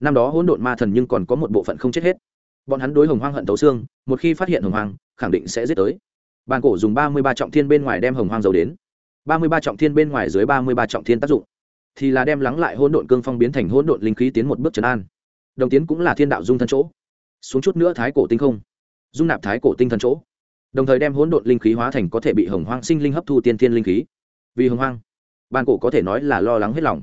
năm đó hỗn độn ma thần nhưng còn có một bộ phận không chết hết. Bọn hắn đối hồng hoang hận tấu xương, một khi phát hiện hồng hoang, khẳng định sẽ giết tới. Bàn cổ dùng ba mươi ba trọng thiên bên ngoài đem hồng hoang giấu đến. ba mươi ba trọng thiên bên ngoài dưới ba mươi ba trọng thiên tác dụng. Thì là đem lắng lại hỗn độn cương phong biến thành hỗn độn linh khí tiến một bước trấn an. Đồng tiến cũng là thiên đạo dung thân chỗ. Xuống chút nữa thái cổ tinh không. Dung nạp thái cổ tinh thần chỗ. Đồng thời đem hỗn độn linh khí hóa thành có thể bị hồng hoang sinh linh hấp thu tiên thiên linh khí. Vì hồng hoang, bàn cổ có thể nói là lo lắng hết lòng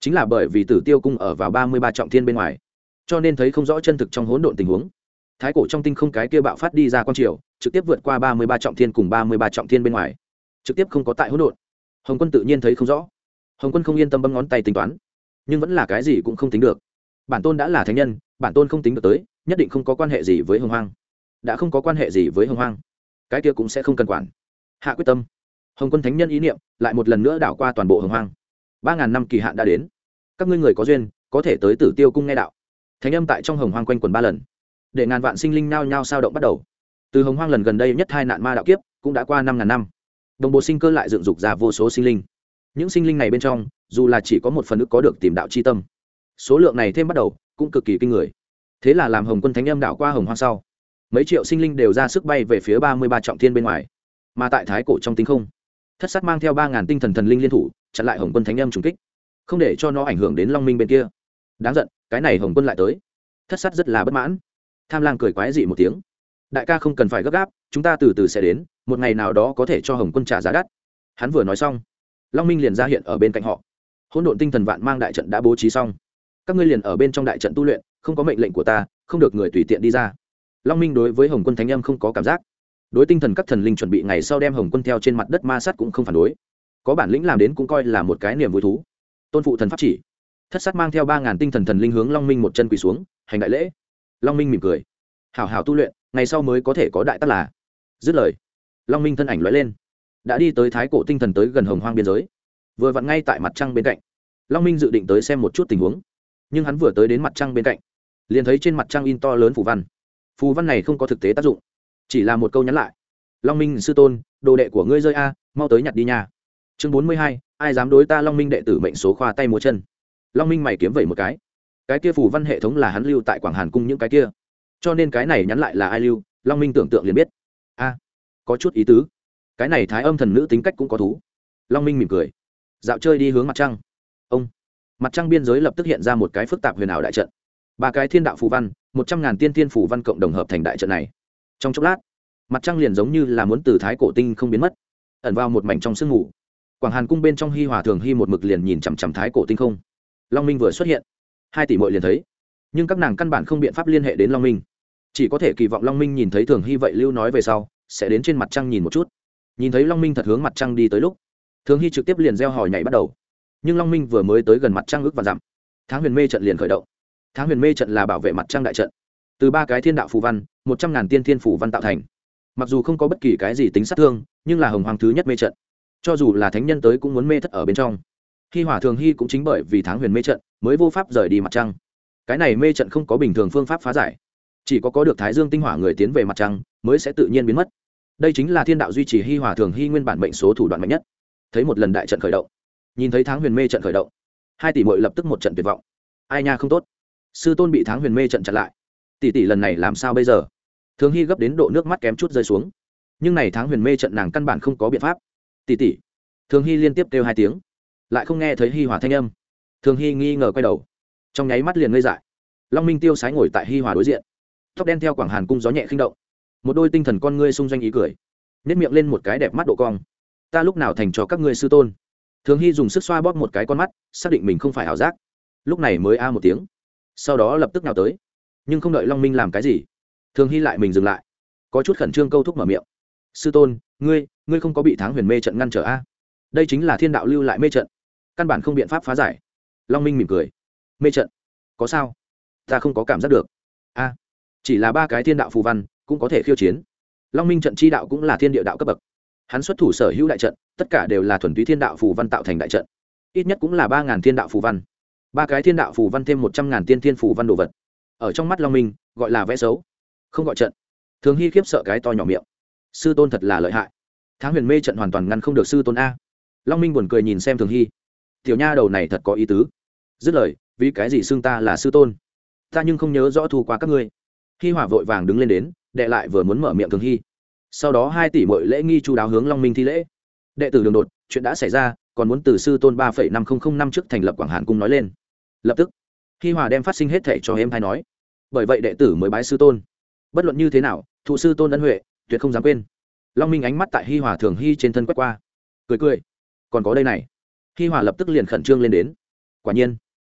chính là bởi vì tử tiêu cung ở vào ba mươi ba trọng thiên bên ngoài, cho nên thấy không rõ chân thực trong hỗn độn tình huống. Thái cổ trong tinh không cái kia bạo phát đi ra quan triều, trực tiếp vượt qua ba mươi ba trọng thiên cùng ba mươi ba trọng thiên bên ngoài. Trực tiếp không có tại hỗn độn. Hồng quân tự nhiên thấy không rõ. Hồng quân không yên tâm bấm ngón tay tính toán. Nhưng vẫn là cái gì cũng không tính được. Bản tôn đã là thánh nhân, bản tôn không tính được tới, nhất định không có quan hệ gì với hồng hoang. Đã không có quan hệ gì với hồng hoang. Cái kia cũng sẽ không cần quản. Hạ quyết tâm. Hồng quân thánh nhân ý niệm lại một lần nữa đảo qua toàn bộ hồng hoang ba ngàn năm kỳ hạn đã đến. Các ngươi người có duyên, có thể tới tử tiêu cung nghe đạo. Thánh âm tại trong hồng hoang quanh quần ba lần. Để ngàn vạn sinh linh nao nhao sao động bắt đầu. Từ hồng hoang lần gần đây nhất hai nạn ma đạo kiếp, cũng đã qua năm ngàn năm. Đồng bộ sinh cơ lại dựng dục ra vô số sinh linh. Những sinh linh này bên trong, dù là chỉ có một phần ức có được tìm đạo c h i tâm, số lượng này thêm bắt đầu, cũng cực kỳ kinh người. Thế là làm hồng quân thánh âm đạo qua hồng hoang sau, mấy triệu sinh linh đều ra sức bay về phía ba mươi ba trọng thiên bên ngoài. Mà tại thái cổ trong tinh không, thất sát mang theo ba ngàn tinh thần thần linh liên thủ chặn lại hồng quân thánh âm trùng kích, không để cho nó ảnh hưởng đến long minh bên kia. Đáng giận, cái này hồng quân lại tới. Thất sát rất là bất mãn. Tham lang cười quái dị một tiếng. Đại ca không cần phải gấp gáp, chúng ta từ từ sẽ đến, một ngày nào đó có thể cho hồng quân trả giá đắt. Hắn vừa nói xong, long minh liền ra hiện ở bên cạnh họ. Hỗn độn tinh thần vạn mang đại trận đã bố trí xong. Các ngươi liền ở bên trong đại trận tu luyện, không có mệnh lệnh của ta, không được người tùy tiện đi ra. Long minh đối với hồng quân thánh âm không có cảm giác. Đối tinh thần các thần linh chuẩn bị ngày sau đem hồng quân theo trên mặt đất ma sát cũng không phản đối có bản lĩnh làm đến cũng coi là một cái niềm vui thú. Tôn phụ thần pháp chỉ. Thất sát mang theo ba ngàn tinh thần thần linh hướng long minh một chân quỳ xuống, hành đại lễ. Long minh mỉm cười. Hảo hảo tu luyện, ngày sau mới có thể có đại tác là. Dứt lời, long minh thân ảnh lóe lên. Đã đi tới thái cổ tinh thần tới gần hồng hoang biên giới. Vừa vặn ngay tại mặt trăng bên cạnh. Long minh dự định tới xem một chút tình huống. Nhưng hắn vừa tới đến mặt trăng bên cạnh, liền thấy trên mặt trăng in to lớn phù văn. Phù văn này không có thực tế tác dụng, chỉ là một câu nhắn lại. Long minh, sư tôn, đồ đệ của ngươi rơi a, mau tới nhặt đi nha chương bốn mươi hai, ai dám đối ta long minh đệ tử mệnh số khoa tay múa chân? Long minh mày kiếm vẩy một cái. Cái kia phù văn hệ thống là hắn lưu tại quảng hàn cung những cái kia. Cho nên cái này nhắn lại là ai lưu, long minh tưởng tượng liền biết. A, có chút ý tứ. Cái này thái âm thần nữ tính cách cũng có thú. Long minh mỉm cười. Dạo chơi đi hướng mặt trăng. Ông. Mặt trăng biên giới lập tức hiện ra một cái phức tạp huyền ảo đại trận. Ba cái thiên đạo phù văn, một trăm ngàn tiên thiên phù văn cộng đồng hợp thành đại trận này. Trong chốc lát, mặt trăng liền giống như là muốn từ thái cổ tinh không biến mất, ẩn vào một mảnh trong sương ngủ quảng hàn cung bên trong hi hòa thường hy một mực liền nhìn chằm chằm thái cổ tinh không. Long minh vừa xuất hiện, hai tỷ mội liền thấy. Nhưng các nàng căn bản không biện pháp liên hệ đến long minh. Chỉ có thể kỳ vọng long minh nhìn thấy thường hy vậy lưu nói về sau, sẽ đến trên mặt trăng nhìn một chút. Nhìn thấy long minh thật hướng mặt trăng đi tới lúc, thường hy trực tiếp liền gieo hỏi nhảy bắt đầu. Nhưng long minh vừa mới tới gần mặt trăng ước và dặm tháng huyền mê trận liền khởi động. Tháng huyền mê trận là bảo vệ mặt trăng đại trận. Từ ba cái thiên đạo phù văn, một trăm ngàn tiên thiên phù văn tạo thành. Mặc dù không có bất kỳ cái gì tính sát thương, nhưng là hồng hoàng thứ nhất mê trận cho dù là thánh nhân tới cũng muốn mê thất ở bên trong. Khi hỏa thường hy cũng chính bởi vì tháng huyền mê trận mới vô pháp rời đi mặt trăng. Cái này mê trận không có bình thường phương pháp phá giải. Chỉ có có được thái dương tinh hỏa người tiến về mặt trăng mới sẽ tự nhiên biến mất. Đây chính là thiên đạo duy trì hi hòa thường hy nguyên bản mệnh số thủ đoạn mạnh nhất. Thấy một lần đại trận khởi động, nhìn thấy tháng huyền mê trận khởi động, hai tỷ mội lập tức một trận tuyệt vọng. Ai nha không tốt. Sư tôn bị tháng huyền mê trận chặn lại. Tỷ tỷ lần này làm sao bây giờ? Thường hy gấp đến độ nước mắt kém chút rơi xuống. Nhưng này tháng huyền mê trận nàng căn bản không có biện pháp tỷ tỷ thường hy liên tiếp kêu hai tiếng. Lại không nghe thấy hi hòa thanh âm. Thường hy nghi ngờ quay đầu. Trong nháy mắt liền ngây dại. Long minh tiêu sái ngồi tại hi hòa đối diện. Tóc đen theo quảng hàn cung gió nhẹ khinh động. Một đôi tinh thần con ngươi xung doanh ý cười. Nếp miệng lên một cái đẹp mắt độ cong. Ta lúc nào thành cho các ngươi sư tôn? Thường hy dùng sức xoa bóp một cái con mắt, xác định mình không phải ảo giác. Lúc này mới a một tiếng. Sau đó lập tức nào tới. Nhưng không đợi long minh làm cái gì, thường hy lại mình dừng lại. Có chút khẩn trương câu thúc mở miệng. Sư tôn, ngươi ngươi không có bị tháng huyền mê trận ngăn trở a? Đây chính là thiên đạo lưu lại mê trận. Căn bản không biện pháp phá giải. Long minh mỉm cười. Mê trận? Có sao? Ta không có cảm giác được. A, chỉ là ba cái thiên đạo phù văn cũng có thể khiêu chiến. Long minh trận chi đạo cũng là thiên địa đạo cấp bậc. Hắn xuất thủ sở hữu đại trận, tất cả đều là thuần túy thiên đạo phù văn tạo thành đại trận. Ít nhất cũng là ba ngàn thiên đạo phù văn. Ba cái thiên đạo phù văn thêm một trăm ngàn tiên thiên phù văn đồ vật. Ở trong mắt long minh, gọi là vẽ xấu. Không gọi trận. Thường hy khiếp sợ cái to nhỏ miệng. Sư tôn thật là lợi hại tháng huyền mê trận hoàn toàn ngăn không được sư tôn a. Long minh buồn cười nhìn xem thường hy. Tiểu nha đầu này thật có ý tứ. Dứt lời, vì cái gì xưng ta là sư tôn? Ta nhưng không nhớ rõ thu qua các ngươi. Hi hỏa vội vàng đứng lên đến, đệ lại vừa muốn mở miệng thường hy. Sau đó hai tỷ mọi lễ nghi chu đáo hướng long minh thi lễ. Đệ tử đường đột, chuyện đã xảy ra, còn muốn từ sư tôn ba phẩy năm không năm trước thành lập quảng hàn cung nói lên. Lập tức, hi hòa đem phát sinh hết thể cho em thay nói. Bởi vậy đệ tử mới bái sư tôn. Bất luận như thế nào, thụ sư tôn ân huệ, tuyệt không dám quên long minh ánh mắt tại hi hòa thường hy trên thân quét qua. Cười cười. Còn có đây này. Hi hòa lập tức liền khẩn trương lên đến. Quả nhiên,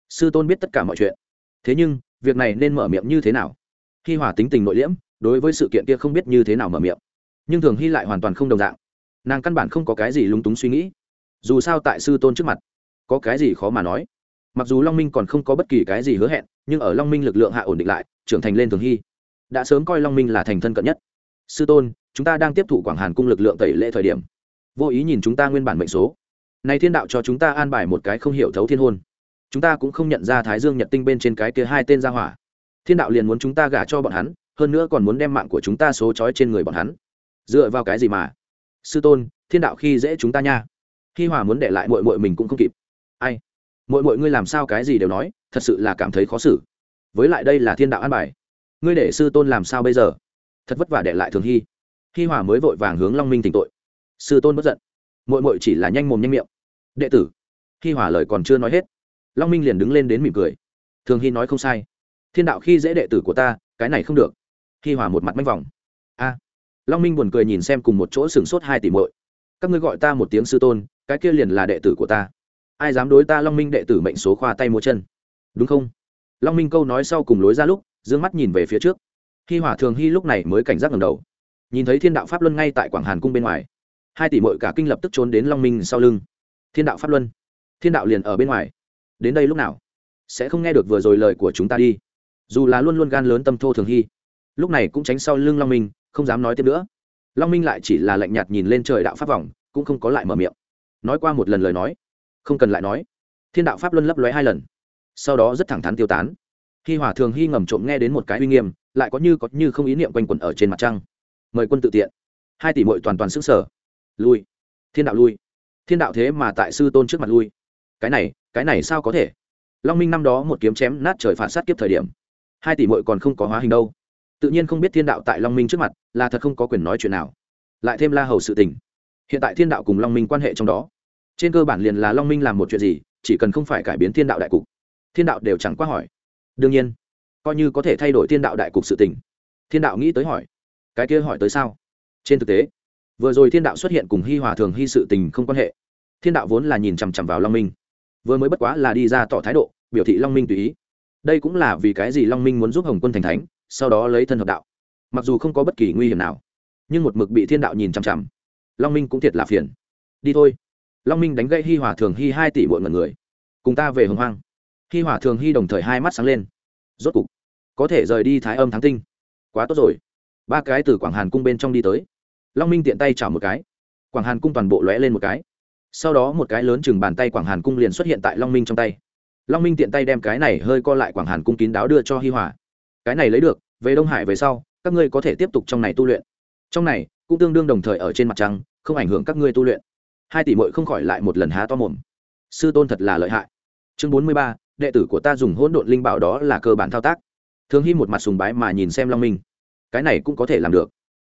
sư tôn biết tất cả mọi chuyện. Thế nhưng, việc này nên mở miệng như thế nào? Hi hòa tính tình nội liễm, đối với sự kiện kia không biết như thế nào mở miệng. Nhưng thường hy lại hoàn toàn không đồng dạng. Nàng căn bản không có cái gì lúng túng suy nghĩ. Dù sao tại sư tôn trước mặt, có cái gì khó mà nói. Mặc dù long minh còn không có bất kỳ cái gì hứa hẹn, nhưng ở long minh lực lượng hạ ổn định lại, trưởng thành lên thường hy. Đã sớm coi long minh là thành thân cận nhất. Sư tôn chúng ta đang tiếp thụ quảng hàn cung lực lượng tẩy lệ thời điểm. Vô ý nhìn chúng ta nguyên bản mệnh số. Này thiên đạo cho chúng ta an bài một cái không hiểu thấu thiên hôn. Chúng ta cũng không nhận ra thái dương nhật tinh bên trên cái kia hai tên gia hỏa. Thiên đạo liền muốn chúng ta gả cho bọn hắn, hơn nữa còn muốn đem mạng của chúng ta số trói trên người bọn hắn. Dựa vào cái gì mà? Sư tôn, thiên đạo khi dễ chúng ta nha. Khi hòa muốn để lại mội mội mình cũng không kịp. Ai? Mội mội ngươi làm sao cái gì đều nói, thật sự là cảm thấy khó xử. Với lại đây là thiên đạo an bài. Ngươi để sư tôn làm sao bây giờ? Thật vất vả để lại thường hy hi hòa mới vội vàng hướng long minh tỉnh tội. Sư tôn bất giận. Mội mội chỉ là nhanh mồm nhanh miệng. Đệ tử. Hi hòa lời còn chưa nói hết, long minh liền đứng lên đến mỉm cười. Thường hy nói không sai. Thiên đạo khi dễ đệ tử của ta, cái này không được. Hi hòa một mặt manh vòng a. Long minh buồn cười nhìn xem cùng một chỗ sửng sốt hai tỷ muội. Các ngươi gọi ta một tiếng sư tôn, cái kia liền là đệ tử của ta. Ai dám đối ta long minh đệ tử mệnh số khoa tay múa chân? Đúng không? Long minh câu nói sau cùng lối ra lúc d ư ơ n g mắt nhìn về phía trước. Hi hỏa thường hy lúc này mới cảnh giác ngầm đầu nhìn thấy thiên đạo pháp luân ngay tại quảng hàn cung bên ngoài hai tỷ mội cả kinh lập tức trốn đến long minh sau lưng thiên đạo pháp luân thiên đạo liền ở bên ngoài đến đây lúc nào sẽ không nghe được vừa rồi lời của chúng ta đi dù là luôn luôn gan lớn tâm thô thường hy lúc này cũng tránh sau lưng long minh không dám nói tiếp nữa long minh lại chỉ là lạnh nhạt nhìn lên trời đạo pháp vòng cũng không có lại mở miệng nói qua một lần lời nói không cần lại nói thiên đạo pháp luân lấp lóe hai lần sau đó rất thẳng thắn tiêu tán khi hỏa thường hy ngầm trộm nghe đến một cái uy nghiêm lại có như có như không ý niệm quanh quẩn ở trên mặt trăng mời quân tự tiện. Hai tỷ mội toàn toàn sức sở lui. Thiên đạo lui. Thiên đạo thế mà tại sư tôn trước mặt lui. Cái này cái này sao có thể? Long minh năm đó một kiếm chém nát trời phản sát kiếp thời điểm, hai tỷ mội còn không có hóa hình đâu. Tự nhiên không biết thiên đạo tại long minh trước mặt là thật không có quyền nói chuyện nào. Lại thêm la hầu sự tình. Hiện tại thiên đạo cùng long minh quan hệ trong đó. Trên cơ bản liền là long minh làm một chuyện gì, chỉ cần không phải cải biến thiên đạo đại cục, thiên đạo đều chẳng qua hỏi. Đương nhiên, coi như có thể thay đổi thiên đạo đại cục sự tình, thiên đạo nghĩ tới hỏi cái kia hỏi tới sao? Trên thực tế, vừa rồi thiên đạo xuất hiện cùng hi hòa thường hy sự tình không quan hệ. Thiên đạo vốn là nhìn chằm chằm vào long minh. Vừa mới bất quá là đi ra tỏ thái độ, biểu thị long minh tùy ý. Đây cũng là vì cái gì long minh muốn giúp hồng quân thành thánh, sau đó lấy thân hợp đạo. Mặc dù không có bất kỳ nguy hiểm nào, nhưng một mực bị thiên đạo nhìn chằm chằm. Long minh cũng thiệt là phiền. Đi thôi. Long minh đánh gây hi hòa thường hy hai tỷ bội mật người. Cùng ta về hồng hoang. Hi hòa thường hy đồng thời hai mắt sáng lên. Rốt cục, có thể rời đi thái âm thắng tinh. Quá tốt rồi ba cái từ quảng hàn cung bên trong đi tới. Long minh tiện tay chảo một cái. Quảng hàn cung toàn bộ lóe lên một cái. Sau đó một cái lớn chừng bàn tay quảng hàn cung liền xuất hiện tại long minh trong tay. Long minh tiện tay đem cái này hơi co lại quảng hàn cung kín đáo đưa cho hi hòa. Cái này lấy được, về đông hải về sau, các ngươi có thể tiếp tục trong này tu luyện. Trong này, cũng tương đương đồng thời ở trên mặt trăng, không ảnh hưởng các ngươi tu luyện. Hai tỷ mội không khỏi lại một lần há to mồm. Sư tôn thật là lợi hại. Chương bốn mươi ba, đệ tử của ta dùng hỗn độn linh bảo đó là cơ bản thao tác. Thường hy một mặt sùng bái mà nhìn xem long minh cái này cũng có thể làm được.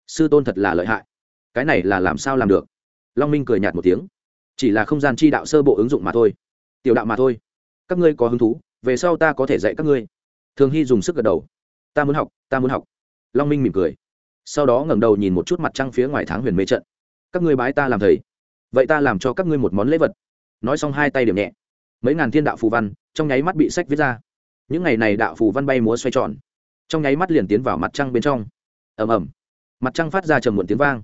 Sư tôn thật là lợi hại. Cái này là làm sao làm được? Long minh cười nhạt một tiếng. Chỉ là không gian chi đạo sơ bộ ứng dụng mà thôi. Tiểu đạo mà thôi. Các ngươi có hứng thú, về sau ta có thể dạy các ngươi. Thường hy dùng sức gật đầu. Ta muốn học, ta muốn học. Long minh mỉm cười. Sau đó ngẩng đầu nhìn một chút mặt trăng phía ngoài tháng huyền mê trận. Các ngươi bái ta làm thầy. Vậy ta làm cho các ngươi một món lễ vật. Nói xong hai tay điểm nhẹ. Mấy ngàn thiên đạo phù văn, trong nháy mắt bị sách viết ra. Những ngày này đạo phù văn bay múa xoay tròn trong nháy mắt liền tiến vào mặt trăng bên trong. Ầm ầm. Mặt trăng phát ra trầm muộn tiếng vang.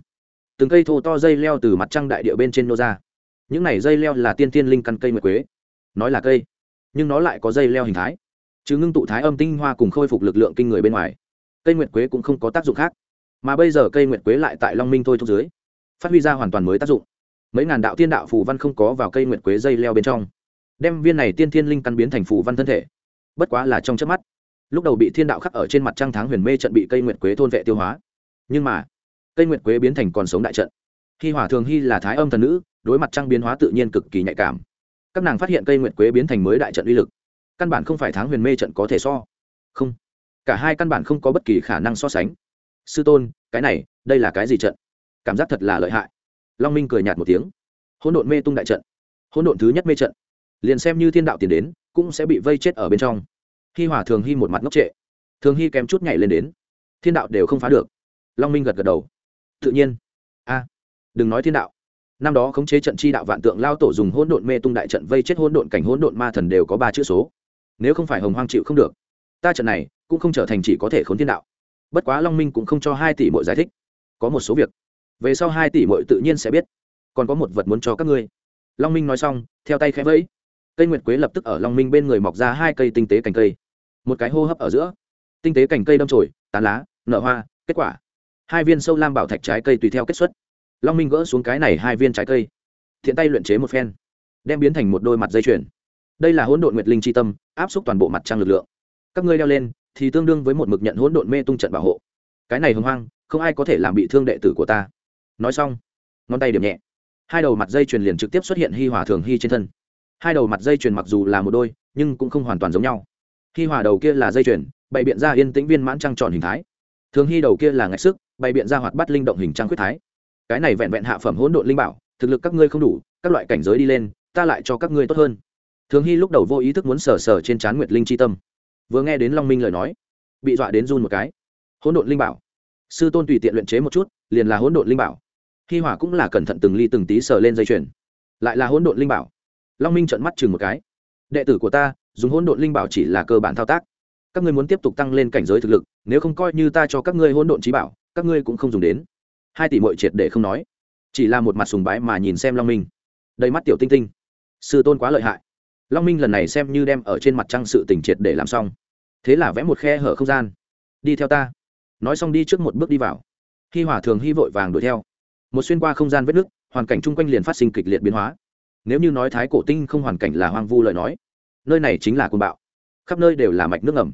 Từng cây thô to dây leo từ mặt trăng đại địa bên trên nô ra. Những này dây leo là tiên tiên linh căn cây nguyệt quế. Nói là cây, nhưng nó lại có dây leo hình thái. Chứ ngưng tụ thái âm tinh hoa cùng khôi phục lực lượng kinh người bên ngoài, cây nguyệt quế cũng không có tác dụng khác. Mà bây giờ cây nguyệt quế lại tại long minh thôi thúc dưới, phát huy ra hoàn toàn mới tác dụng. Mấy ngàn đạo tiên đạo phù văn không có vào cây nguyệt quế dây leo bên trong, đem viên này tiên thiên linh căn biến thành phù văn thân thể. Bất quá là trong chớp mắt lúc đầu bị thiên đạo khắc ở trên mặt trăng tháng huyền mê trận bị cây nguyệt quế thôn vệ tiêu hóa. Nhưng mà, cây nguyệt quế biến thành còn sống đại trận. Khi hỏa thường hy là thái âm thần nữ, đối mặt trăng biến hóa tự nhiên cực kỳ nhạy cảm. Các nàng phát hiện cây nguyệt quế biến thành mới đại trận uy lực. Căn bản không phải tháng huyền mê trận có thể so. Không. Cả hai căn bản không có bất kỳ khả năng so sánh. Sư tôn, cái này, đây là cái gì trận? Cảm giác thật là lợi hại. Long minh cười nhạt một tiếng. Hỗn độn mê tung đại trận. Hỗn độn thứ nhất mê trận. Liền xem như thiên đạo tiền đến, cũng sẽ bị vây chết ở bên trong hi hòa thường hy một mặt ngốc trệ, thường hy kém chút nhảy lên đến. Thiên đạo đều không phá được. Long minh gật gật đầu. Tự nhiên. A, đừng nói thiên đạo. Năm đó khống chế trận chi đạo vạn tượng lao tổ dùng hỗn độn mê tung đại trận vây chết hỗn độn cảnh, hỗn độn ma thần đều có ba chữ số. Nếu không phải hồng hoang chịu không được, ta trận này cũng không trở thành chỉ có thể khốn thiên đạo. Bất quá long minh cũng không cho hai tỷ muội giải thích. Có một số việc, về sau hai tỷ muội tự nhiên sẽ biết. Còn có một vật muốn cho các ngươi. Long minh nói xong, theo tay khẽ vẫy cây nguyệt quế lập tức ở long minh bên người mọc ra hai cây tinh tế cành cây. Một cái hô hấp ở giữa. Tinh tế cành cây đâm trồi tán lá, nở hoa, kết quả. Hai viên sâu lam bảo thạch trái cây tùy theo kết xuất. Long minh gỡ xuống cái này hai viên trái cây. Thiện tay luyện chế một phen, đem biến thành một đôi mặt dây chuyền. Đây là hỗn độn nguyệt linh c tâm, áp suất toàn bộ mặt trăng lực lượng. Các ngươi đeo lên, thì tương đương với một mực nhận hỗn độn mê tung trận bảo hộ. Cái này hưng hoang, không ai có thể làm bị thương đệ tử của ta. Nói xong, ngón tay điểm nhẹ. Hai đầu mặt dây chuyền liền trực tiếp xuất hiện hi hòa thường hy trên thân hai đầu mặt dây chuyền mặc dù là một đôi, nhưng cũng không hoàn toàn giống nhau. Khi hòa đầu kia là dây chuyền, bày biện ra yên tĩnh viên mãn trăng tròn hình thái. Thường hy đầu kia là ngạch sức, bày biện ra hoạt bắt linh động hình trăng quyết thái. Cái này vẹn vẹn hạ phẩm hỗn độn linh bảo, thực lực các ngươi không đủ, các loại cảnh giới đi lên, ta lại cho các ngươi tốt hơn. Thường hy lúc đầu vô ý thức muốn sờ sờ trên trán nguyệt linh c tâm. Vừa nghe đến long minh lời nói, bị dọa đến run một cái. Hỗn độn linh bảo. Sư tôn tùy tiện luyện chế một chút, liền là hỗn độn linh bảo. Hi hỏa cũng là cẩn thận từng ly từng tí sờ lên dây chuyền. Lại là hỗn độn linh bảo long minh trợn mắt chừng một cái. Đệ tử của ta dùng hỗn độn linh bảo chỉ là cơ bản thao tác. Các ngươi muốn tiếp tục tăng lên cảnh giới thực lực nếu không coi như ta cho các ngươi hỗn độn trí bảo các ngươi cũng không dùng đến. Hai tỷ mội triệt để không nói. Chỉ là một mặt sùng bái mà nhìn xem long minh. Đầy mắt tiểu tinh tinh. Sư tôn quá lợi hại. Long minh lần này xem như đem ở trên mặt trăng sự tình triệt để làm xong. Thế là vẽ một khe hở không gian. Đi theo ta. Nói xong đi trước một bước đi vào. Hi hỏa thường hy vội vàng đuổi theo. Một xuyên qua không gian vết nứt, hoàn cảnh chung quanh liền phát sinh kịch liệt biến hóa nếu như nói thái cổ tinh không hoàn cảnh là hoang vu lời nói, nơi này chính là côn bạo. Khắp nơi đều là mạch nước ngầm.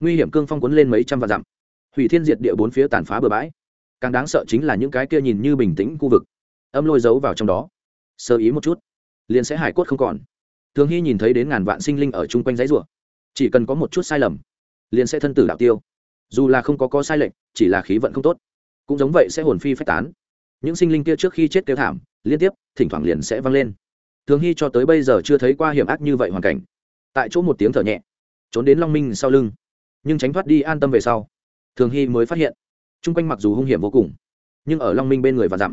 Nguy hiểm cương phong cuốn lên mấy trăm vạn dặm. Hủy thiên diệt địa bốn phía tàn phá bừa bãi. Càng đáng sợ chính là những cái kia nhìn như bình tĩnh khu vực. Âm lôi giấu vào trong đó. Sơ ý một chút, liền sẽ hải cốt không còn. Thường hy nhìn thấy đến ngàn vạn sinh linh ở chung quanh dãy rùa chỉ cần có một chút sai lầm, liền sẽ thân tử đạo tiêu. Dù là không có có sai lệch, chỉ là khí vận không tốt, cũng giống vậy sẽ hồn phi phách tán. Những sinh linh kia trước khi chết kêu thảm, liên tiếp, thỉnh thoảng liền sẽ vang lên thường hy cho tới bây giờ chưa thấy qua hiểm ác như vậy hoàn cảnh. Tại chỗ một tiếng thở nhẹ, trốn đến long minh sau lưng, nhưng tránh thoát đi an tâm về sau, thường hy mới phát hiện, chung quanh mặc dù hung hiểm vô cùng, nhưng ở long minh bên người và dặm,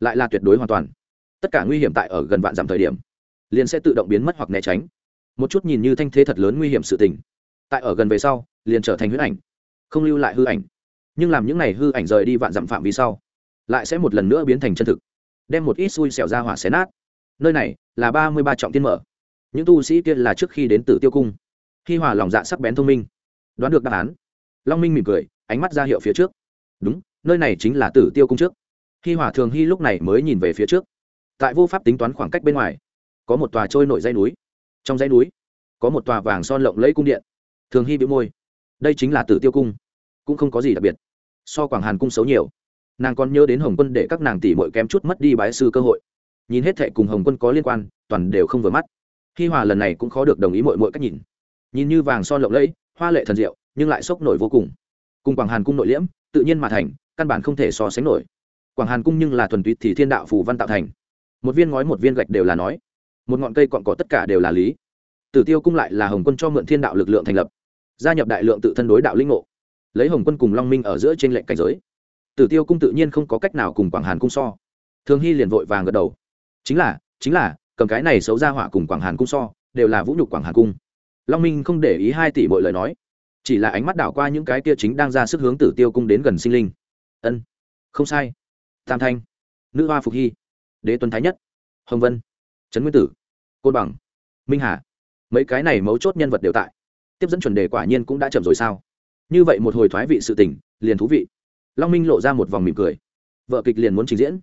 lại là tuyệt đối hoàn toàn. Tất cả nguy hiểm tại ở gần vạn dặm thời điểm, liền sẽ tự động biến mất hoặc né tránh. Một chút nhìn như thanh thế thật lớn nguy hiểm sự tình, tại ở gần về sau, liền trở thành huyết ảnh, không lưu lại hư ảnh. Nhưng làm những n à y hư ảnh rời đi vạn dặm phạm vi sau, lại sẽ một lần nữa biến thành chân thực, đem một ít xui xẻo ra hỏa xé nát nơi này là ba mươi ba trọng tiên mở. Những tu sĩ kia là trước khi đến tử tiêu cung. Khi hòa lòng dạ sắc bén thông minh. Đoán được đáp án. Long minh mỉm cười, ánh mắt ra hiệu phía trước. Đúng, nơi này chính là tử tiêu cung trước. Khi hòa thường hy lúc này mới nhìn về phía trước. Tại vô pháp tính toán khoảng cách bên ngoài, có một tòa trôi nổi dây núi. Trong dãy núi, có một tòa vàng son lộng lẫy cung điện. Thường hy bị môi. Đây chính là tử tiêu cung. Cũng không có gì đặc biệt. So quảng hàn cung xấu nhiều. Nàng còn nhớ đến hồng quân để các nàng tỷ mội kém chút mất đi bái sư cơ hội nhìn hết thệ cùng hồng quân có liên quan, toàn đều không vừa mắt. Hi hòa lần này cũng khó được đồng ý mọi mọi cách nhìn. Nhìn như vàng son lộng lẫy, hoa lệ thần diệu, nhưng lại sốc nổi vô cùng. Cùng quảng hàn cung nội liễm, tự nhiên mà thành, căn bản không thể so sánh nổi. Quảng hàn cung nhưng là thuần túy thì thiên đạo phù văn tạo thành. Một viên ngói một viên gạch đều là nói. Một ngọn cây cọn cỏ tất cả đều là lý. Tử tiêu cung lại là hồng quân cho mượn thiên đạo lực lượng thành lập, gia nhập đại lượng tự thân đối đạo linh ngộ. Lấy hồng quân cùng long minh ở giữa trên lệnh cảnh giới. Tử tiêu cung tự nhiên không có cách nào cùng quảng hàn cung so. Thường hy liền vội vàng gật đầu chính là chính là, cầm cái này xấu ra hỏa cùng quảng hàn cung so, đều là vũ nhục quảng hàn cung. Long minh không để ý hai tỷ mọi lời nói, chỉ là ánh mắt đảo qua những cái kia chính đang ra sức hướng tử tiêu cung đến gần sinh linh. Ân, không sai. Tam thanh, nữ hoa phục hy, đế tuấn thái nhất, hồng vân, trấn nguyên tử, côn bằng, minh hà, mấy cái này mấu chốt nhân vật đều tại. Tiếp dẫn chuẩn đề quả nhiên cũng đã chậm rồi sao? Như vậy một hồi thoái vị sự tình, liền thú vị. Long minh lộ ra một vòng mỉm cười. Vợ kịch liền muốn trình diễn.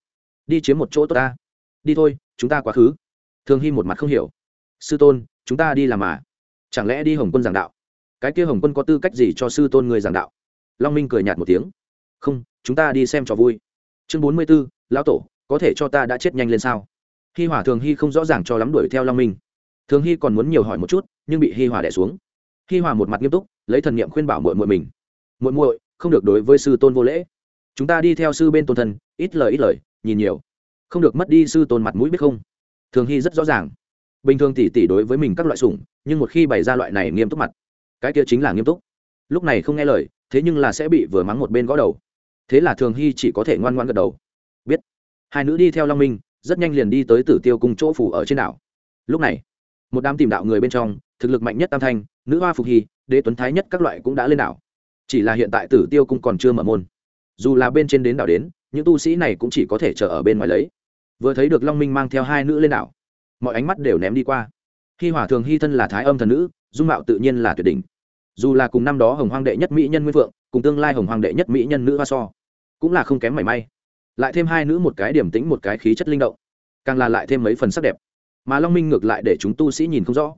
Đi chiếm một chỗ tốt ta đi thôi, chúng ta quá khứ. Thường hy một mặt không hiểu. Sư tôn, chúng ta đi làm mà. Chẳng lẽ đi hồng quân giảng đạo? Cái kia hồng quân có tư cách gì cho sư tôn người giảng đạo? Long minh cười nhạt một tiếng. Không, chúng ta đi xem trò vui. Chương bốn mươi b ố lão tổ, có thể cho ta đã chết nhanh lên sao? Hi hỏa thường hy không rõ ràng cho lắm đuổi theo long minh. Thường hy còn muốn nhiều hỏi một chút, nhưng bị hi hỏa đẻ xuống. Hi hòa một mặt nghiêm túc, lấy thần niệm khuyên bảo muội muội mình. Muội muội, không được đối với sư tôn vô lễ. Chúng ta đi theo sư bên tôn thân, ít lời ít lời, nhìn nhiều không được mất đi sư tôn mặt mũi biết không? Thường hy rất rõ ràng. Bình thường tỷ tỷ đối với mình các loại sủng, nhưng một khi bày ra loại này nghiêm túc mặt, cái kia chính là nghiêm túc. Lúc này không nghe lời, thế nhưng là sẽ bị vừa mắng một bên gõ đầu. Thế là thường hy chỉ có thể ngoan ngoan gật đầu. Biết. Hai nữ đi theo long minh, rất nhanh liền đi tới tử tiêu cùng chỗ phủ ở trên đảo. Lúc này, một đám tìm đạo người bên trong, thực lực mạnh nhất tam thanh, nữ hoa phục hy, đế tuấn thái nhất các loại cũng đã lên đảo. Chỉ là hiện tại tử tiêu cung còn chưa mở môn. Dù là bên trên đến đảo đến, những tu sĩ này cũng chỉ có thể chờ ở bên ngoài lấy vừa thấy được long minh mang theo hai nữ lên đảo mọi ánh mắt đều ném đi qua khi hỏa thường hy thân là thái âm thần nữ dung mạo tự nhiên là tuyệt đỉnh dù là cùng năm đó hồng hoàng đệ nhất mỹ nhân nguyên vượng cùng tương lai hồng hoàng đệ nhất mỹ nhân nữ hoa so cũng là không kém mảy may lại thêm hai nữ một cái điểm tĩnh một cái khí chất linh động càng là lại thêm mấy phần sắc đẹp mà long minh ngược lại để chúng tu sĩ nhìn không rõ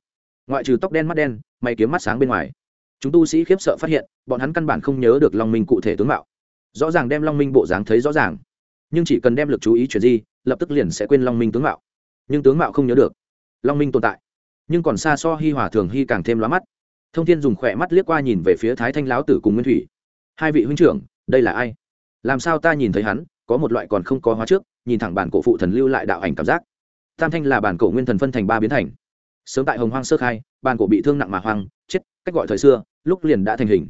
ngoại trừ tóc đen mắt đen mày kiếm mắt sáng bên ngoài chúng tu sĩ khiếp sợ phát hiện bọn hắn căn bản không nhớ được long minh cụ thể tướng mạo rõ ràng đem long minh bộ dáng thấy rõ ràng nhưng chỉ cần đem lực chú ý chuyển di lập tức liền sẽ quên long minh tướng mạo. Nhưng tướng mạo không nhớ được. Long minh tồn tại. Nhưng còn xa so hi hòa thường hy càng thêm lóa mắt. Thông thiên dùng khỏe mắt liếc qua nhìn về phía thái thanh lão tử cùng nguyên thủy. Hai vị huynh trưởng, đây là ai? Làm sao ta nhìn thấy hắn, có một loại còn không có hóa trước, nhìn thẳng bản cổ phụ thần lưu lại đạo ảnh cảm giác. Tam thanh là bản cổ nguyên thần phân thành ba biến thành. Sớm tại hồng hoang sơ khai, bản cổ bị thương nặng mà hoang, chết, cách gọi thời xưa, lúc liền đã thành hình.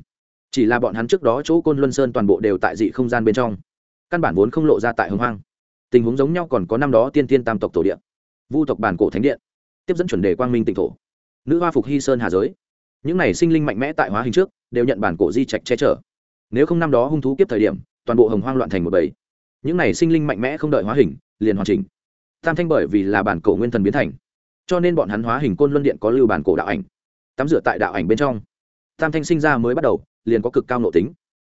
Chỉ là bọn hắn trước đó chỗ côn luân sơn toàn bộ đều tại dị không gian bên trong. Căn bản vốn không lộ ra tại hồng hoang tình huống giống nhau còn có năm đó tiên tiên tam tộc tổ điện vu tộc bản cổ thánh điện, tiếp dẫn chuẩn đề quang minh tịnh thổ. Nữ hoa phục hy sơn hà giới. Những này sinh linh mạnh mẽ tại hóa hình trước, đều nhận bản cổ di trạch che chở. Nếu không năm đó hung thú kiếp thời điểm, toàn bộ hồng hoang loạn thành một bầy. Những này sinh linh mạnh mẽ không đợi hóa hình, liền hoàn chỉnh. Tam thanh bởi vì là bản cổ nguyên thần biến thành, cho nên bọn hắn hóa hình côn luân điện có lưu bản cổ đạo ảnh. Tắm rửa tại đạo ảnh bên trong. Tam thanh sinh ra mới bắt đầu, liền có cực cao nộ tính.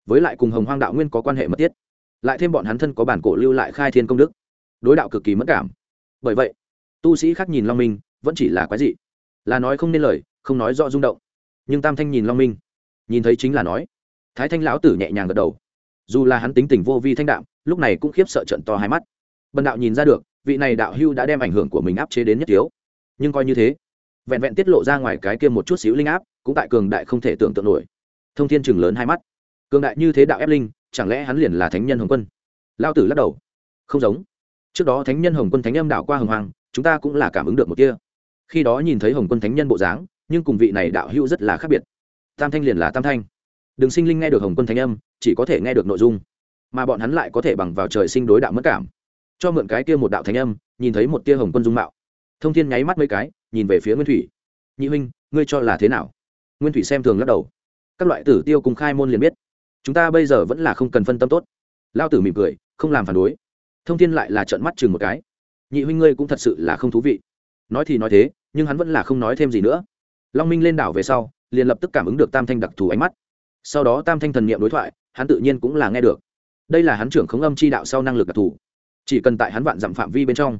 Với lại cùng hồng hoang đạo nguyên có quan hệ mật thiết lại thêm bọn hắn thân có bản cổ lưu lại khai thiên công đức. Đối đạo cực kỳ mất cảm. Bởi vậy, tu sĩ khác nhìn long minh, vẫn chỉ là quái dị. Là nói không nên lời, không nói rõ rung động. Nhưng tam thanh nhìn long minh, nhìn thấy chính là nói. Thái thanh lão tử nhẹ nhàng gật đầu. Dù là hắn tính tình vô vi thanh đạm, lúc này cũng khiếp sợ trận to hai mắt. Bần đạo nhìn ra được, vị này đạo hưu đã đem ảnh hưởng của mình áp chế đến nhất thiếu nhưng coi như thế, vẹn vẹn tiết lộ ra ngoài cái kia một chút xíu linh áp, cũng tại cường đại không thể tưởng tượng nổi. Thông thiên chừng lớn hai mắt. Cường đại như thế đạo ép linh chẳng lẽ hắn liền là thánh nhân hồng quân? Lao tử lắc đầu. Không giống. Trước đó thánh nhân hồng quân thánh âm đạo qua hồng hoàng, chúng ta cũng là cảm ứng được một kia. Khi đó nhìn thấy hồng quân thánh nhân bộ dáng, nhưng cùng vị này đạo hữu rất là khác biệt. Tam thanh liền là tam thanh. Đừng sinh linh nghe được hồng quân thánh âm, chỉ có thể nghe được nội dung, mà bọn hắn lại có thể bằng vào trời sinh đối đạo mất cảm. Cho mượn cái kia một đạo thánh âm, nhìn thấy một tia hồng quân dung mạo. Thông thiên nháy mắt mấy cái, nhìn về phía nguyên thủy. Nhị huynh, ngươi cho là thế nào? Nguyên thủy xem thường lắc đầu. Các loại tử tiêu cùng khai môn liền biết chúng ta bây giờ vẫn là không cần phân tâm tốt. Lao tử mỉm cười, không làm phản đối. Thông thiên lại là trợn mắt chừng một cái. Nhị huynh ngươi cũng thật sự là không thú vị. Nói thì nói thế, nhưng hắn vẫn là không nói thêm gì nữa. Long minh lên đảo về sau, liền lập tức cảm ứng được tam thanh đặc thù ánh mắt. Sau đó tam thanh thần niệm đối thoại, hắn tự nhiên cũng là nghe được. Đây là hắn trưởng khống âm chi đạo sau năng lực đặc thù. Chỉ cần tại hắn vạn dặm phạm vi bên trong,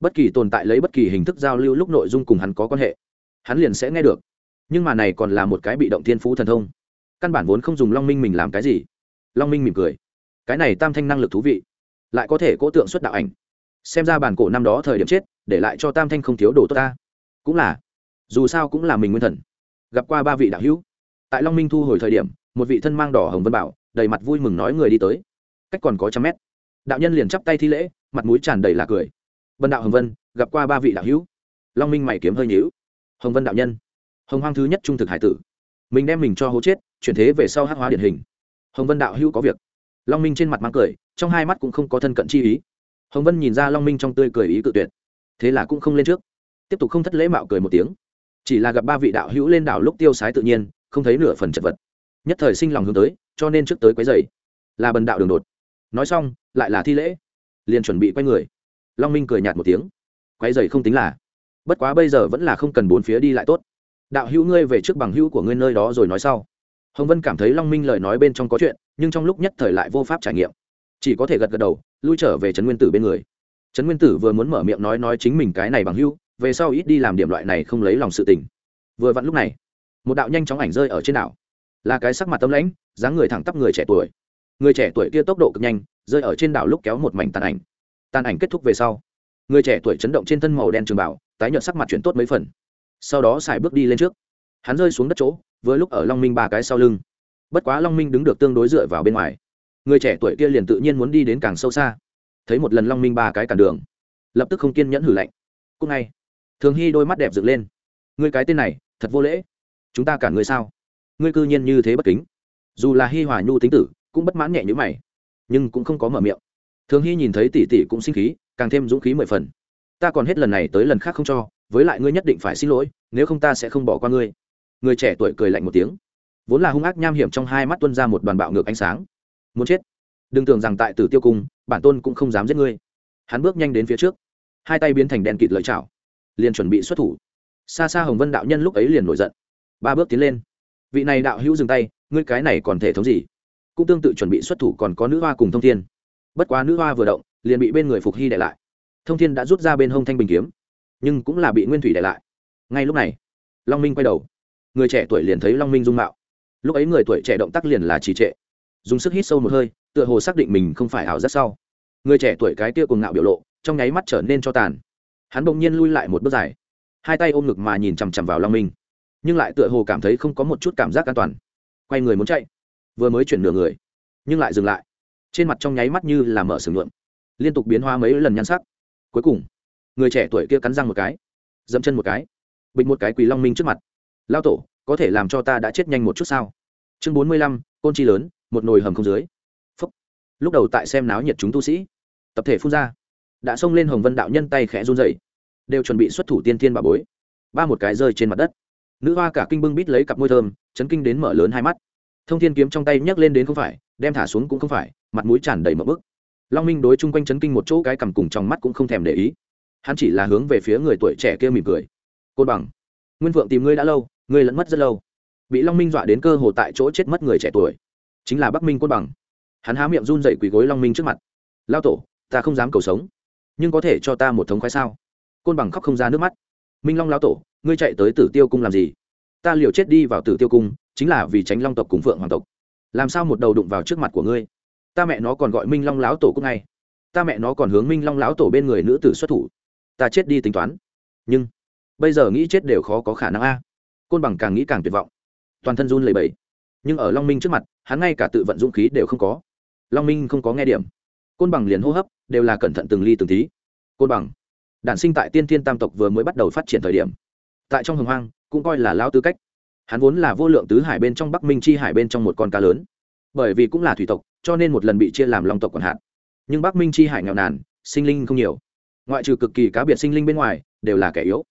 bất kỳ tồn tại lấy bất kỳ hình thức giao lưu lúc nội dung cùng hắn có quan hệ, hắn liền sẽ nghe được. Nhưng mà này còn là một cái bị động thiên phú thần thông căn bản vốn không dùng long minh mình làm cái gì. Long minh mỉm cười. Cái này tam thanh năng lực thú vị. Lại có thể cố tượng xuất đạo ảnh. Xem ra bản cổ năm đó thời điểm chết, để lại cho tam thanh không thiếu đồ tốt ta. Cũng là. Dù sao cũng là mình nguyên thần. Gặp qua ba vị đạo hữu. Tại long minh thu hồi thời điểm, một vị thân mang đỏ hồng vân bảo, đầy mặt vui mừng nói người đi tới. Cách còn có trăm mét. Đạo nhân liền chắp tay thi lễ, mặt mũi tràn đầy là cười. Vân đạo hồng vân, gặp qua ba vị đạo hữu. Long minh mày kiếm hơi nhữu hồng vân đạo nhân. Hồng hoang thứ nhất trung thực hải tử. Mình đem mình cho hố chết chuyển thế về sau hát hóa điển hình. Hồng vân đạo hữu có việc. Long minh trên mặt mang cười, trong hai mắt cũng không có thân cận chi ý. Hồng vân nhìn ra long minh trong tươi cười ý cự tuyệt, thế là cũng không lên trước. Tiếp tục không thất lễ mạo cười một tiếng. Chỉ là gặp ba vị đạo hữu lên đảo lúc tiêu sái tự nhiên, không thấy nửa phần chật vật. Nhất thời sinh lòng hướng tới, cho nên trước tới quấy dày là bần đạo đường đột. Nói xong, lại là thi lễ. Liền chuẩn bị quay người. Long minh cười nhạt một tiếng. Quấy dày không tính là. Bất quá bây giờ vẫn là không cần bốn phía đi lại tốt. Đạo hữu ngươi về trước bằng hữu của ngươi nơi đó rồi nói sau hồng vân cảm thấy long minh lời nói bên trong có chuyện, nhưng trong lúc nhất thời lại vô pháp trải nghiệm. Chỉ có thể gật gật đầu, lui trở về trấn nguyên tử bên người. Trấn nguyên tử vừa muốn mở miệng nói nói chính mình cái này bằng hữu, về sau ít đi làm điểm loại này không lấy lòng sự tình. Vừa vặn lúc này, một đạo nhanh chóng ảnh rơi ở trên đảo. Là cái sắc mặt tâm lãnh, dáng người thẳng tắp người trẻ tuổi. Người trẻ tuổi kia tốc độ cực nhanh, rơi ở trên đảo lúc kéo một mảnh tàn ảnh. Tàn ảnh kết thúc về sau, người trẻ tuổi chấn động trên thân màu đen trường bảo tái nhợt sắc mặt chuyển tốt mấy phần. Sau đó xài bước đi lên trước. Hắn rơi xuống đất chỗ vừa lúc ở long minh ba cái sau lưng. Bất quá long minh đứng được tương đối dựa vào bên ngoài. Người trẻ tuổi kia liền tự nhiên muốn đi đến càng sâu xa. Thấy một lần long minh ba cái cản đường, lập tức không kiên nhẫn hử lạnh. Cúc ngay. Thường hy đôi mắt đẹp dựng lên. Ngươi cái tên này, thật vô lễ. Chúng ta cản người sao? Ngươi cư nhiên như thế bất kính. Dù là hi hòa nhu tính tử, cũng bất mãn nhẹ như mày, nhưng cũng không có mở miệng. Thường hy nhìn thấy tỷ tỷ cũng sinh khí, càng thêm dũng khí mười phần. Ta còn hết lần này tới lần khác không cho, với lại ngươi nhất định phải xin lỗi, nếu không ta sẽ không bỏ qua ngươi người trẻ tuổi cười lạnh một tiếng. Vốn là hung ác nham hiểm trong hai mắt tuân ra một đoàn bạo ngược ánh sáng. Muốn chết. Đừng tưởng rằng tại tử tiêu cung, bản tôn cũng không dám giết ngươi. Hắn bước nhanh đến phía trước. Hai tay biến thành đèn kịt lợi chảo. Liền chuẩn bị xuất thủ. Xa xa hồng vân đạo nhân lúc ấy liền nổi giận. Ba bước tiến lên. Vị này đạo hữu dừng tay, ngươi cái này còn thể thống gì? Cũng tương tự chuẩn bị xuất thủ còn có nữ hoa cùng thông thiên. Bất quá nữ hoa vừa động, liền bị bên người phục hy để lại. Thông thiên đã rút ra bên hông thanh bình kiếm, nhưng cũng là bị nguyên thủy để lại. Ngay lúc này, long minh quay đầu người trẻ tuổi liền thấy long minh dung mạo. Lúc ấy người tuổi trẻ động tác liền là trì trệ. Dùng sức hít sâu một hơi, tựa hồ xác định mình không phải ảo giác sau. Người trẻ tuổi cái kia cùng ngạo biểu lộ, trong nháy mắt trở nên cho tàn. Hắn bỗng nhiên lui lại một bước dài. Hai tay ôm ngực mà nhìn chằm chằm vào long minh. Nhưng lại tựa hồ cảm thấy không có một chút cảm giác an toàn. Quay người muốn chạy. Vừa mới chuyển nửa người, nhưng lại dừng lại. Trên mặt trong nháy mắt như là mở sừng lượm liên tục biến hoa mấy lần nhan sắc. Cuối cùng, người trẻ tuổi kia cắn răng một cái dẫm chân một cái, bịch một cái quỳ long minh trước mặt lao tổ, có thể làm cho ta đã chết nhanh một chút sao? Chương bốn mươi lăm, côn chi lớn, một nồi hầm không dưới. Phúc. lúc đầu tại xem náo nhiệt chúng tu sĩ, tập thể phun ra, đã xông lên hồng vân đạo nhân tay khẽ run dậy đều chuẩn bị xuất thủ tiên thiên bà bối. Ba một cái rơi trên mặt đất. Nữ hoa cả kinh bưng bít lấy cặp môi thơm, chấn kinh đến mở lớn hai mắt. Thông thiên kiếm trong tay nhấc lên đến không phải, đem thả xuống cũng không phải, mặt mũi tràn đầy mỡ bức long minh đối chung quanh chấn kinh một chỗ cái cằm cùng trong mắt cũng không thèm để ý. Hắn chỉ là hướng về phía người tuổi trẻ kia mỉm cười. Côn bằng nguyên vượng tìm ngươi đã lâu, ngươi lẫn mất rất lâu. Bị long minh dọa đến cơ hồ tại chỗ chết mất người trẻ tuổi. Chính là bắc minh côn bằng. Hắn há miệng run dậy quỳ gối long minh trước mặt. Lao tổ, ta không dám cầu sống. Nhưng có thể cho ta một thống khoái sao? Côn bằng khóc không ra nước mắt. Minh long lao tổ, ngươi chạy tới tử tiêu cung làm gì? Ta liều chết đi vào tử tiêu cung, chính là vì tránh long tộc cùng phượng hoàng tộc. Làm sao một đầu đụng vào trước mặt của ngươi? Ta mẹ nó còn gọi minh long lão tổ cũng ngay. Ta mẹ nó còn hướng minh long lão tổ bên người nữ tử xuất thủ. Ta chết đi tính toán. Nhưng bây giờ nghĩ chết đều khó có khả năng a. Côn bằng càng nghĩ càng tuyệt vọng. Toàn thân run lầy bẫy nhưng ở long minh trước mặt, hắn ngay cả tự vận dũng khí đều không có. Long minh không có nghe điểm. Côn bằng liền hô hấp, đều là cẩn thận từng ly từng tí. Côn bằng, đản sinh tại tiên thiên tam tộc vừa mới bắt đầu phát triển thời điểm. Tại trong hồng hoang, cũng coi là lao tư cách. Hắn vốn là vô lượng tứ hải bên trong bắc minh chi hải bên trong một con cá lớn. Bởi vì cũng là thủy tộc, cho nên một lần bị chia làm long tộc còn hạn nhưng bắc minh chi hải nghèo nàn, sinh linh không nhiều. Ngoại trừ cực kỳ cá biệt sinh linh bên ngoài, đều là kẻ yếu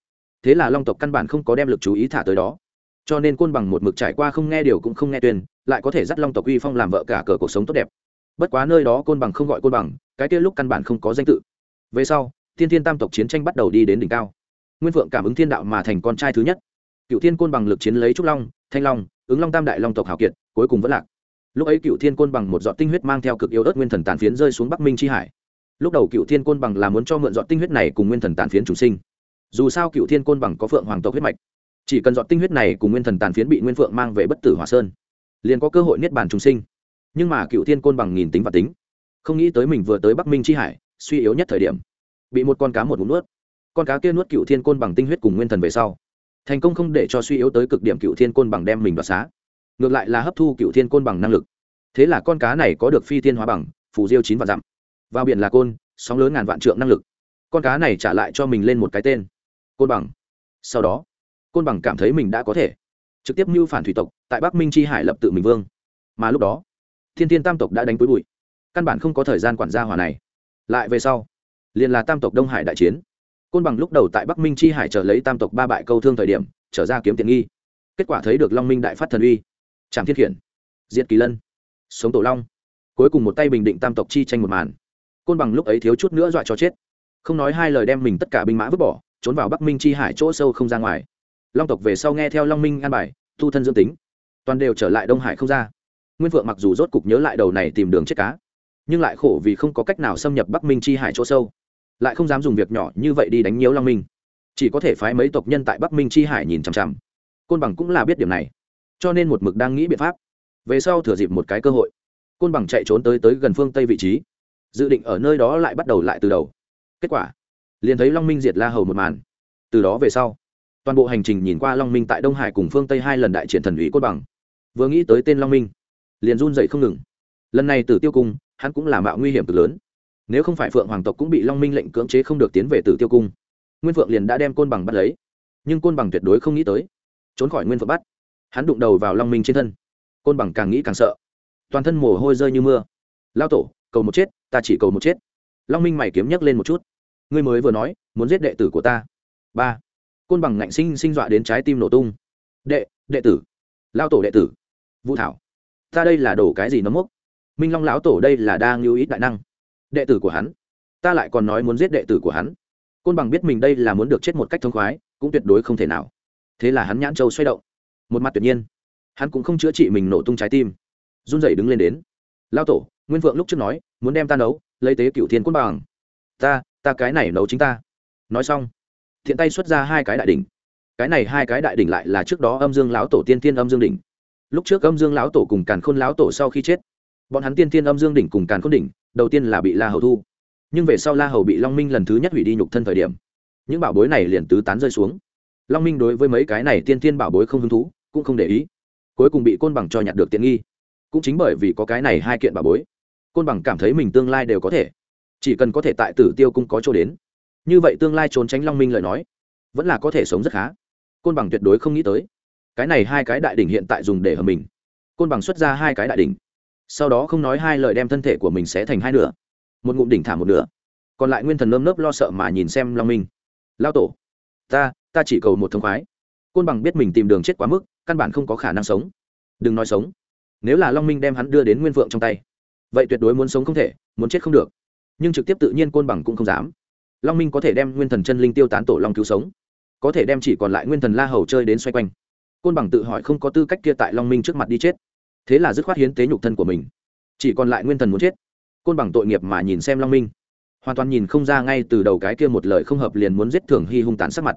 thế là long tộc căn bản không có đem lực chú ý thả tới đó. Cho nên côn bằng một mực trải qua không nghe điều cũng không nghe tuyên, lại có thể dắt long tộc uy phong làm vợ cả cờ cuộc sống tốt đẹp. Bất quá nơi đó côn bằng không gọi côn bằng, cái kia lúc căn bản không có danh tự. Về sau, thiên thiên tam tộc chiến tranh bắt đầu đi đến đỉnh cao. Nguyên vượng cảm ứng thiên đạo mà thành con trai thứ nhất. Cựu thiên côn bằng lực chiến lấy trúc long, thanh long, ứng long tam đại long tộc hào kiệt, cuối cùng vẫn lạc. Lúc ấy cựu thiên côn bằng một giọt tinh huyết mang theo cực yếu ớt nguyên thần tàn phiến rơi xuống bắc minh tri hải. Lúc đầu cựu thiên côn bằng là muốn cho mượn giọt tinh huyết này cùng nguyên thần tàn phiến chủ sinh dù sao cựu thiên côn bằng có phượng hoàng tộc huyết mạch, chỉ cần giọt tinh huyết này cùng nguyên thần tàn phiến bị nguyên phượng mang về bất tử hỏa sơn, liền có cơ hội niết bàn trùng sinh. Nhưng mà cựu thiên côn bằng nghìn tính và tính, không nghĩ tới mình vừa tới bắc minh tri hải, suy yếu nhất thời điểm, bị một con cá một ngụm nuốt. Con cá kia nuốt cựu thiên côn bằng tinh huyết cùng nguyên thần về sau, thành công không để cho suy yếu tới cực điểm cựu thiên côn bằng đem mình đoạt xá. Ngược lại là hấp thu cựu thiên côn bằng năng lực. Thế là con cá này có được phi thiên hóa bằng, phù diêu chín vạn dặm. Vào biển là côn, sóng lớn ngàn vạn trượng năng lực. Con cá này trả lại cho mình lên một cái tên côn bằng. Sau đó, côn bằng cảm thấy mình đã có thể trực tiếp mưu phản thủy tộc tại bắc minh c hải lập tự mình vương. Mà lúc đó, thiên thiên tam tộc đã đánh cuối bụi. Căn bản không có thời gian quản gia hỏa này. Lại về sau, liền là tam tộc đông hải đại chiến. Côn bằng lúc đầu tại bắc minh chi hải trở lấy tam tộc ba bại câu thương thời điểm, trở ra kiếm tiện nghi. Kết quả thấy được long minh đại phát thần uy. Trạm thiết khiển, diệt kỳ lân, sống tổ long. Cuối cùng một tay bình định tam tộc chi tranh một màn. Côn bằng lúc ấy thiếu chút nữa dọa cho chết. Không nói hai lời đem mình tất cả binh mã vứt bỏ trốn vào bắc minh chi hải chỗ sâu không ra ngoài. Long tộc về sau nghe theo long minh an bài, thu thân dương tính. Toàn đều trở lại đông hải không ra. Nguyên vượng mặc dù rốt cục nhớ lại đầu này tìm đường chết cá, nhưng lại khổ vì không có cách nào xâm nhập bắc minh chi hải chỗ sâu, lại không dám dùng việc nhỏ như vậy đi đánh nhiễu long minh. Chỉ có thể phái mấy tộc nhân tại bắc minh chi hải nhìn chằm chằm. Côn bằng cũng là biết điểm này, cho nên một mực đang nghĩ biện pháp. Về sau thừa dịp một cái cơ hội, côn bằng chạy trốn tới tới gần phương tây vị trí, dự định ở nơi đó lại bắt đầu lại từ đầu. Kết quả liền thấy long minh diệt la hầu một màn. Từ đó về sau, toàn bộ hành trình nhìn qua long minh tại đông hải cùng phương tây hai lần đại triển thần ủy cốt bằng. Vừa nghĩ tới tên long minh, liền run dậy không ngừng. Lần này tử tiêu cung, hắn cũng là mạo nguy hiểm cực lớn. Nếu không phải phượng hoàng tộc cũng bị long minh lệnh cưỡng chế không được tiến về tử tiêu cung, nguyên phượng liền đã đem côn bằng bắt lấy. Nhưng côn bằng tuyệt đối không nghĩ tới, trốn khỏi nguyên phượng bắt, hắn đụng đầu vào long minh trên thân. Côn bằng càng nghĩ càng sợ. Toàn thân mồ hôi rơi như mưa. Lao tổ, cầu một chết, ta chỉ cầu một chết. Long minh mày kiếm nhấc lên một chút ngươi mới vừa nói, muốn giết đệ tử của ta. Ba. Côn bằng ngạnh sinh sinh dọa đến trái tim nổ tung. Đệ đệ tử. Lao tổ đệ tử. Vũ thảo. Ta đây là đổ cái gì nấm mốc? Minh long lão tổ đây là đang lưu ý đại năng. Đệ tử của hắn. Ta lại còn nói muốn giết đệ tử của hắn. Côn bằng biết mình đây là muốn được chết một cách thông khoái, cũng tuyệt đối không thể nào. Thế là hắn nhãn châu xoay động. Một mặt tuyệt nhiên. Hắn cũng không chữa trị mình nổ tung trái tim. Run rẩy đứng lên đến. Lao tổ, nguyên vượng lúc trước nói, muốn đem ta nấu, lấy tế cựu thiên côn bằng. Ta ta cái này nấu chính ta. Nói xong, thiện tay xuất ra hai cái đại đỉnh. Cái này hai cái đại đỉnh lại là trước đó âm dương lão tổ tiên tiên âm dương đỉnh. Lúc trước âm dương lão tổ cùng càn khôn lão tổ sau khi chết, bọn hắn tiên tiên âm dương đỉnh cùng càn khôn đỉnh, đầu tiên là bị la hầu thu. Nhưng về sau la hầu bị long minh lần thứ nhất hủy đi nhục thân thời điểm, những bảo bối này liền tứ tán rơi xuống. Long minh đối với mấy cái này tiên tiên bảo bối không hứng thú, cũng không để ý. Cuối cùng bị côn bằng cho nhặt được tiện nghi. Cũng chính bởi vì có cái này hai kiện bảo bối, côn bằng cảm thấy mình tương lai đều có thể chỉ cần có thể tại tử tiêu cung có chỗ đến. Như vậy tương lai trốn tránh long minh lời nói, vẫn là có thể sống rất khá. Côn bằng tuyệt đối không nghĩ tới. Cái này hai cái đại đ ỉ n h hiện tại dùng để hầm mình. Côn bằng xuất ra hai cái đại đ ỉ n h sau đó không nói hai lời đem thân thể của mình sẽ thành hai nửa. Một ngụm đỉnh thả một nửa. Còn lại nguyên thần lơm nớp lo sợ mà nhìn xem long minh. Lao tổ, ta ta chỉ cầu một thông khoái. Côn bằng biết mình tìm đường chết quá mức, căn bản không có khả năng sống. Đừng nói sống. Nếu là long minh đem hắn đưa đến nguyên vượng trong tay, vậy tuyệt đối muốn sống không thể, muốn chết không được nhưng trực tiếp tự nhiên côn bằng cũng không dám. Long minh có thể đem nguyên thần chân linh tiêu tán tổ long cứu sống, có thể đem chỉ còn lại nguyên thần la hầu chơi đến xoay quanh. Côn bằng tự hỏi không có tư cách kia tại long minh trước mặt đi chết, thế là dứt khoát hiến tế nhục thân của mình, chỉ còn lại nguyên thần muốn chết. Côn bằng tội nghiệp mà nhìn xem long minh, hoàn toàn nhìn không ra ngay từ đầu cái kia một lời không hợp liền muốn giết thường hy hung tán sắc mặt.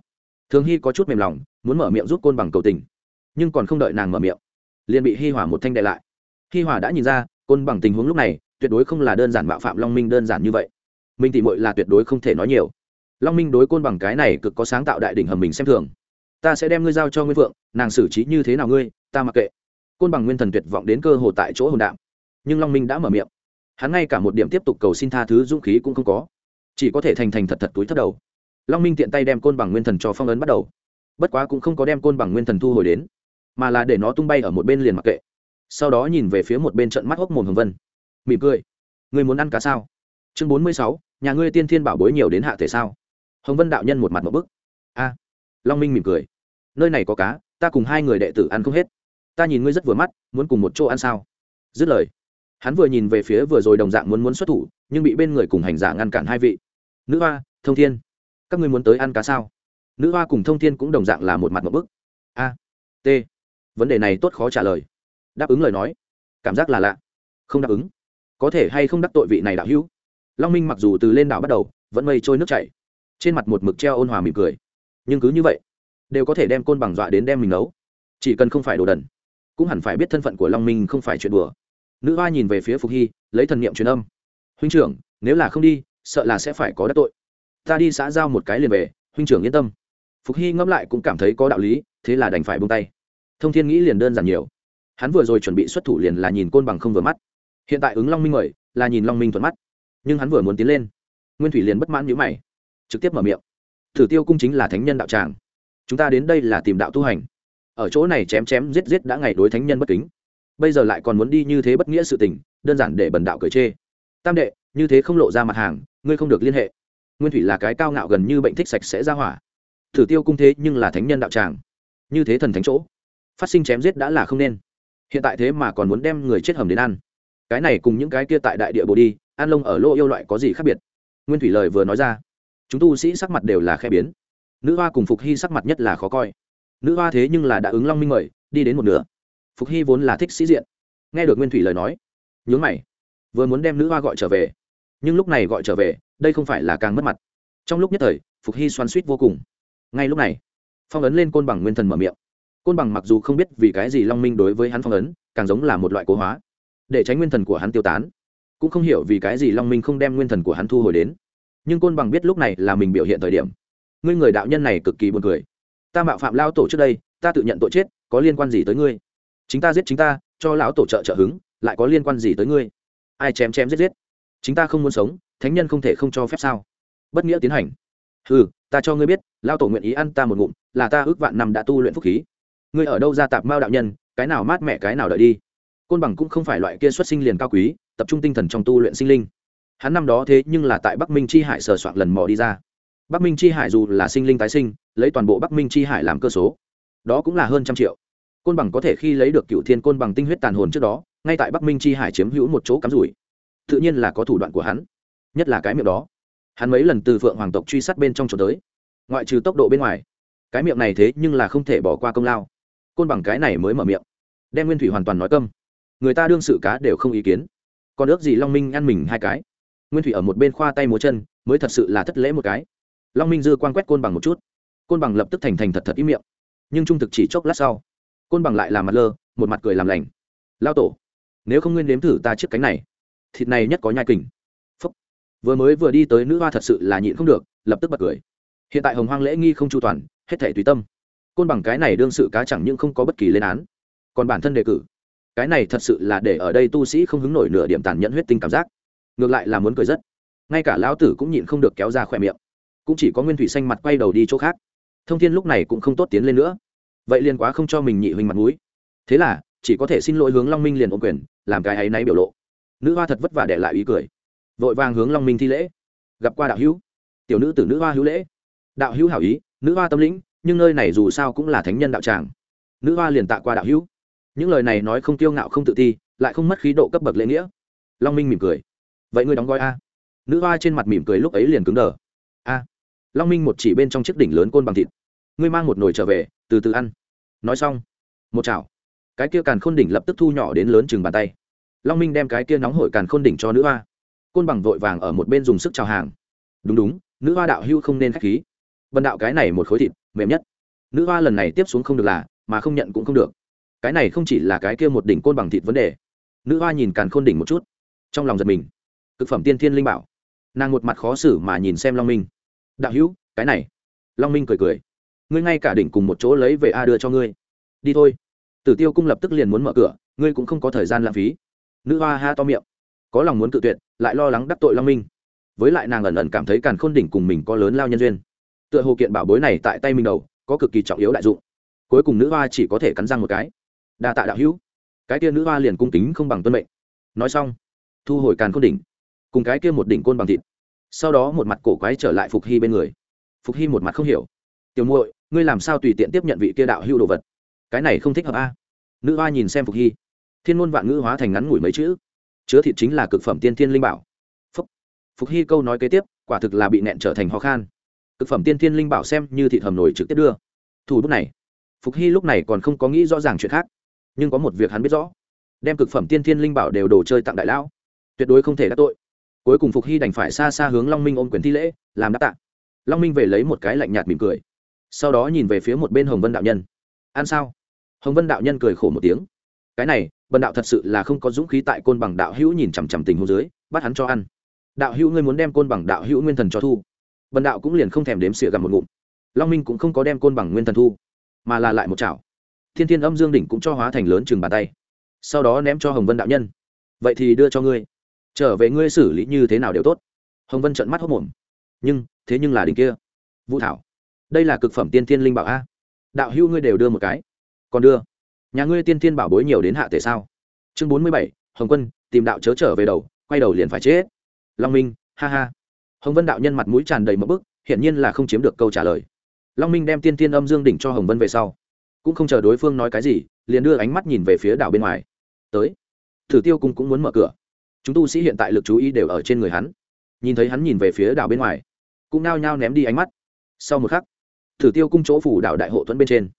Thường hy có chút mềm lòng, muốn mở miệng giúp côn bằng cầu tình, nhưng còn không đợi nàng mở miệng, liền bị hi hỏa một thanh đại lại. Hi hỏa đã nhìn ra, côn bằng tình huống lúc này tuyệt đối không là đơn giản mạo phạm long minh đơn giản như vậy. Minh tỷ muội là tuyệt đối không thể nói nhiều. Long minh đối côn bằng cái này cực có sáng tạo đại đỉnh hầm mình xem thường. Ta sẽ đem ngươi giao cho nguyên vượng nàng xử trí như thế nào ngươi, ta mặc kệ. Côn bằng nguyên thần tuyệt vọng đến cơ hồ tại chỗ hồn đạm. Nhưng long minh đã mở miệng. Hắn ngay cả một điểm tiếp tục cầu xin tha thứ dũng khí cũng không có. Chỉ có thể thành thành thật thật túi thất đầu. Long minh tiện tay đem côn bằng nguyên thần cho phong ấn bắt đầu. Bất quá cũng không có đem côn bằng nguyên thần thu hồi đến, mà là để nó tung bay ở một bên liền mặc kệ. Sau đó nhìn về phía một bên trận mắt hốc mồm hồng vân mỉm cười. Người muốn ăn cá sao? Chương bốn mươi sáu, nhà ngươi tiên thiên bảo bối nhiều đến hạ thể sao? Hồng vân đạo nhân một mặt một bức. A. Long minh mỉm cười. Nơi này có cá, ta cùng hai người đệ tử ăn không hết. Ta nhìn ngươi rất vừa mắt, muốn cùng một chỗ ăn sao? Dứt lời, hắn vừa nhìn về phía vừa rồi đồng dạng muốn muốn xuất thủ, nhưng bị bên người cùng hành giả ngăn cản hai vị. Nữ hoa, thông thiên, các ngươi muốn tới ăn cá sao? Nữ hoa cùng thông thiên cũng đồng dạng là một mặt một bức. A. T. Vấn đề này tốt khó trả lời. Đáp ứng lời nói. Cảm giác là lạ. Không đáp ứng có thể hay không đắc tội vị này đạo hữu? Long minh mặc dù từ lên đảo bắt đầu, vẫn mây trôi nước chảy. Trên mặt một mực treo ôn hòa mỉm cười. Nhưng cứ như vậy, đều có thể đem côn bằng dọa đến đem mình nấu. Chỉ cần không phải đồ đần, cũng hẳn phải biết thân phận của long minh không phải chuyện đùa. Nữ hoa nhìn về phía phục hy, lấy thần niệm truyền âm. Huynh trưởng, nếu là không đi, sợ là sẽ phải có đắc tội. Ta đi xã giao một cái liền về, huynh trưởng yên tâm. Phục hy ngẫm lại cũng cảm thấy có đạo lý, thế là đành phải bông tay. Thông thiên nghĩ liền đơn giản nhiều. Hắn vừa rồi chuẩn bị xuất thủ liền là nhìn côn bằng không vừa mắt hiện tại ứng long minh mời, là nhìn long minh thuận mắt. Nhưng hắn vừa muốn tiến lên, nguyên thủy liền bất mãn nhữ mày, trực tiếp mở miệng. Thử tiêu cung chính là thánh nhân đạo tràng. Chúng ta đến đây là tìm đạo tu hành. Ở chỗ này chém chém giết giết đã ngày đối thánh nhân bất kính. Bây giờ lại còn muốn đi như thế bất nghĩa sự tình, đơn giản để bần đạo cởi chê. Tam đệ, như thế không lộ ra mặt hàng, ngươi không được liên hệ. Nguyên thủy là cái cao ngạo gần như bệnh thích sạch sẽ ra hỏa. Thử tiêu cung thế nhưng là thánh nhân đạo tràng. Như thế thần thánh chỗ, phát sinh chém giết đã là không nên. Hiện tại thế mà còn muốn đem người chết hầm đến ăn cái này cùng những cái kia tại đại địa bồ đi, an lông ở lô yêu loại có gì khác biệt? Nguyên thủy lời vừa nói ra, chúng tu sĩ sắc mặt đều là khe biến. Nữ hoa cùng phục hy sắc mặt nhất là khó coi. Nữ hoa thế nhưng là đã ứng long minh mời, đi đến một nửa. Phục hy vốn là thích sĩ diện. Nghe được nguyên thủy lời nói, nhướng mày. Vừa muốn đem nữ hoa gọi trở về, nhưng lúc này gọi trở về, đây không phải là càng mất mặt. Trong lúc nhất thời, phục hy xoắn suýt vô cùng. Ngay lúc này, phong ấn lên côn bằng nguyên thần mở miệng. Côn bằng mặc dù không biết vì cái gì long minh đối với hắn phong ấn, càng giống là một loại cố hóa để tránh nguyên thần của hắn tiêu tán. Cũng không hiểu vì cái gì long minh không đem nguyên thần của hắn thu hồi đến. Nhưng côn bằng biết lúc này là mình biểu hiện thời điểm. Ngươi người đạo nhân này cực kỳ buồn cười. Ta mạo phạm lao tổ trước đây, ta tự nhận tội chết, có liên quan gì tới ngươi? Chính ta giết chính ta, cho lão tổ trợ trợ hứng, lại có liên quan gì tới ngươi? Ai chém chém giết giết? Chính ta không muốn sống, thánh nhân không thể không cho phép sao? Bất nghĩa tiến hành. Ừ ta cho ngươi biết lao tổ nguyện ý ăn ta một ngụm, là ta ước vạn năm đã tu luyện phúc khí. Ngươi ở đâu ra tạp mao đạo nhân, cái nào mát mẹ cái nào đợi đi côn bằng cũng không phải loại kia xuất sinh liền cao quý, tập trung tinh thần trong tu luyện sinh linh. Hắn năm đó thế nhưng là tại bắc minh chi hải sờ soạn lần mò đi ra. Bắc minh chi hải dù là sinh linh tái sinh, lấy toàn bộ bắc minh chi hải làm cơ số, đó cũng là hơn trăm triệu. Côn bằng có thể khi lấy được cựu thiên côn bằng tinh huyết tàn hồn trước đó, ngay tại bắc minh chi hải chiếm hữu một chỗ cắm rủi. Tự nhiên là có thủ đoạn của hắn, nhất là cái miệng đó. Hắn mấy lần từ phượng hoàng tộc truy sát bên trong trốn tới, ngoại trừ tốc độ bên ngoài, cái miệng này thế nhưng là không thể bỏ qua công lao. Côn bằng cái này mới mở miệng, đem nguyên thủy hoàn toàn nói câm người ta đương sự cá đều không ý kiến. Còn ước gì long minh ăn mình hai cái. Nguyên thủy ở một bên khoa tay múa chân, mới thật sự là thất lễ một cái. Long minh dư quan quét côn bằng một chút. Côn bằng lập tức thành thành thật thật ý miệng. Nhưng trung thực chỉ chốc lát sau, côn bằng lại làm mặt lơ, một mặt cười làm lành. Lao tổ, nếu không nguyên nếm thử ta chiếc cánh này, thịt này nhất có nhai kình. Phúc. vừa mới vừa đi tới nữ hoa thật sự là nhịn không được, lập tức bật cười. Hiện tại hồng hoang lễ nghi không chu toàn, hết thể tùy tâm. Côn bằng cái này đương sự cá chẳng những không có bất kỳ lên án, còn bản thân đề cử cái này thật sự là để ở đây tu sĩ không hứng nổi nửa điểm tàn nhẫn huyết tinh cảm giác. Ngược lại là muốn cười rất. Ngay cả lão tử cũng nhịn không được kéo ra khỏe miệng. Cũng chỉ có nguyên thủy xanh mặt quay đầu đi chỗ khác. Thông thiên lúc này cũng không tốt tiến lên nữa. Vậy liền quá không cho mình nhị huynh mặt mũi. Thế là, chỉ có thể xin lỗi hướng long minh liền ôm quyền, làm cái ấy náy biểu lộ. Nữ hoa thật vất vả để lại ý cười. Vội vàng hướng long minh thi lễ. Gặp qua đạo hữu. Tiểu nữ tử nữ hoa hữu lễ. Đạo hữu hảo ý, nữ hoa tâm lĩnh, nhưng nơi này dù sao cũng là thánh nhân đạo tràng. Nữ hoa liền tạ qua đạo hữu những lời này nói không tiêu ngạo, không tự ti, lại không mất khí độ cấp bậc lễ nghĩa. Long minh mỉm cười. Vậy ngươi đóng gói a. Nữ hoa trên mặt mỉm cười lúc ấy liền cứng đờ. A. Long minh một chỉ bên trong chiếc đỉnh lớn côn bằng thịt. Ngươi mang một nồi trở về, từ từ ăn. Nói xong, một chảo. Cái kia càn khôn đỉnh lập tức thu nhỏ đến lớn chừng bàn tay. Long minh đem cái kia nóng hổi càn khôn đỉnh cho nữ hoa. Côn bằng vội vàng ở một bên dùng sức chào hàng. Đúng đúng, nữ hoa đạo hưu không nên k h á c h khí. Bần đạo cái này một khối thịt, mềm nhất. Nữ hoa lần này tiếp xuống không được là, mà không nhận cũng không được cái này không chỉ là cái kia một đỉnh côn bằng thịt vấn đề. Nữ hoa nhìn càn khôn đỉnh một chút. Trong lòng giật mình. Cực phẩm tiên thiên linh bảo. Nàng một mặt khó xử mà nhìn xem long minh. Đạo hữu, cái này. Long minh cười cười. Ngươi ngay cả đỉnh cùng một chỗ lấy về a đưa cho ngươi. Đi thôi. Tử tiêu cung lập tức liền muốn mở cửa, ngươi cũng không có thời gian lãng phí. Nữ hoa ha to miệng. Có lòng muốn cự tuyệt, lại lo lắng đắc tội long minh. Với lại nàng ẩn ẩn cảm thấy càn khôn đỉnh cùng mình có lớn lao nhân duyên. Tựa hồ kiện bảo bối này tại tay mình đầu, có cực kỳ trọng yếu đại dụng. Cuối cùng nữ hoa chỉ có thể cắn răng một cái đa tạ đạo hữu. Cái kia nữ hoa liền cung kính không bằng tuân mệnh. Nói xong, thu hồi càn côn đỉnh, cùng cái kia một đỉnh côn bằng thịt. Sau đó một mặt cổ quái trở lại phục hy bên người. Phục hy một mặt không hiểu. Tiểu muội, ngươi làm sao tùy tiện tiếp nhận vị kia đạo hữu đồ vật? Cái này không thích hợp a. Nữ hoa nhìn xem phục hy. Thiên ngôn vạn ngữ hóa thành ngắn ngủi mấy chữ. Chứa thịt chính là cực phẩm tiên thiên linh bảo. Phúc. phục hy câu nói kế tiếp, quả thực là bị nẹn trở thành ho khan. Cực phẩm tiên thiên linh bảo xem như thịt hầm nổi trực tiếp đưa. Thủ bút này. Phục hy lúc này còn không có nghĩ rõ ràng chuyện khác nhưng có một việc hắn biết rõ. Đem cực phẩm tiên thiên linh bảo đều đồ chơi tặng đại lão. Tuyệt đối không thể đắc tội. Cuối cùng phục hy đành phải xa xa hướng long minh ôm quyền thi lễ, làm đáp tạ. Long minh về lấy một cái lạnh nhạt mỉm cười. Sau đó nhìn về phía một bên hồng vân đạo nhân. Ăn sao? Hồng vân đạo nhân cười khổ một tiếng. Cái này bần đạo thật sự là không có dũng khí tại côn bằng đạo hữu nhìn chằm chằm tình hồ dưới, bắt hắn cho ăn. Đạo hữu ngươi muốn đem côn bằng đạo hữu nguyên thần cho thu. Bần đạo cũng liền không thèm đếm xỉa gặp một ngụm. Long minh cũng không có đem côn bằng nguyên thần thu, mà là lại một chảo thiên thiên âm dương đỉnh cũng cho hóa thành lớn chừng bàn tay. Sau đó ném cho hồng vân đạo nhân. Vậy thì đưa cho ngươi. Trở về ngươi xử lý như thế nào đều tốt. Hồng vân trận mắt hốc mồm nhưng, thế nhưng là đỉnh kia. Vũ thảo, đây là cực phẩm tiên thiên linh bảo a. Đạo hữu ngươi đều đưa một cái. Còn đưa? Nhà ngươi tiên thiên bảo bối nhiều đến hạ thể sao? Chương bốn mươi bảy, hồng quân, tìm đạo chớ trở về đầu, quay đầu liền phải chết. Long minh, ha ha. Hồng vân đạo nhân mặt mũi tràn đầy mỡ bức, hiển nhiên là không chiếm được câu trả lời. Long minh đem tiên tiên âm dương đỉnh cho hồng vân về sau cũng không chờ đối phương nói cái gì, liền đưa ánh mắt nhìn về phía đảo bên ngoài. Tới. Thử tiêu cung cũng muốn mở cửa. Chúng tu sĩ hiện tại lực chú ý đều ở trên người hắn. Nhìn thấy hắn nhìn về phía đảo bên ngoài, cũng nao nhao ném đi ánh mắt. Sau một khắc, thử tiêu cung chỗ phủ đảo đại hộ thuẫn bên trên,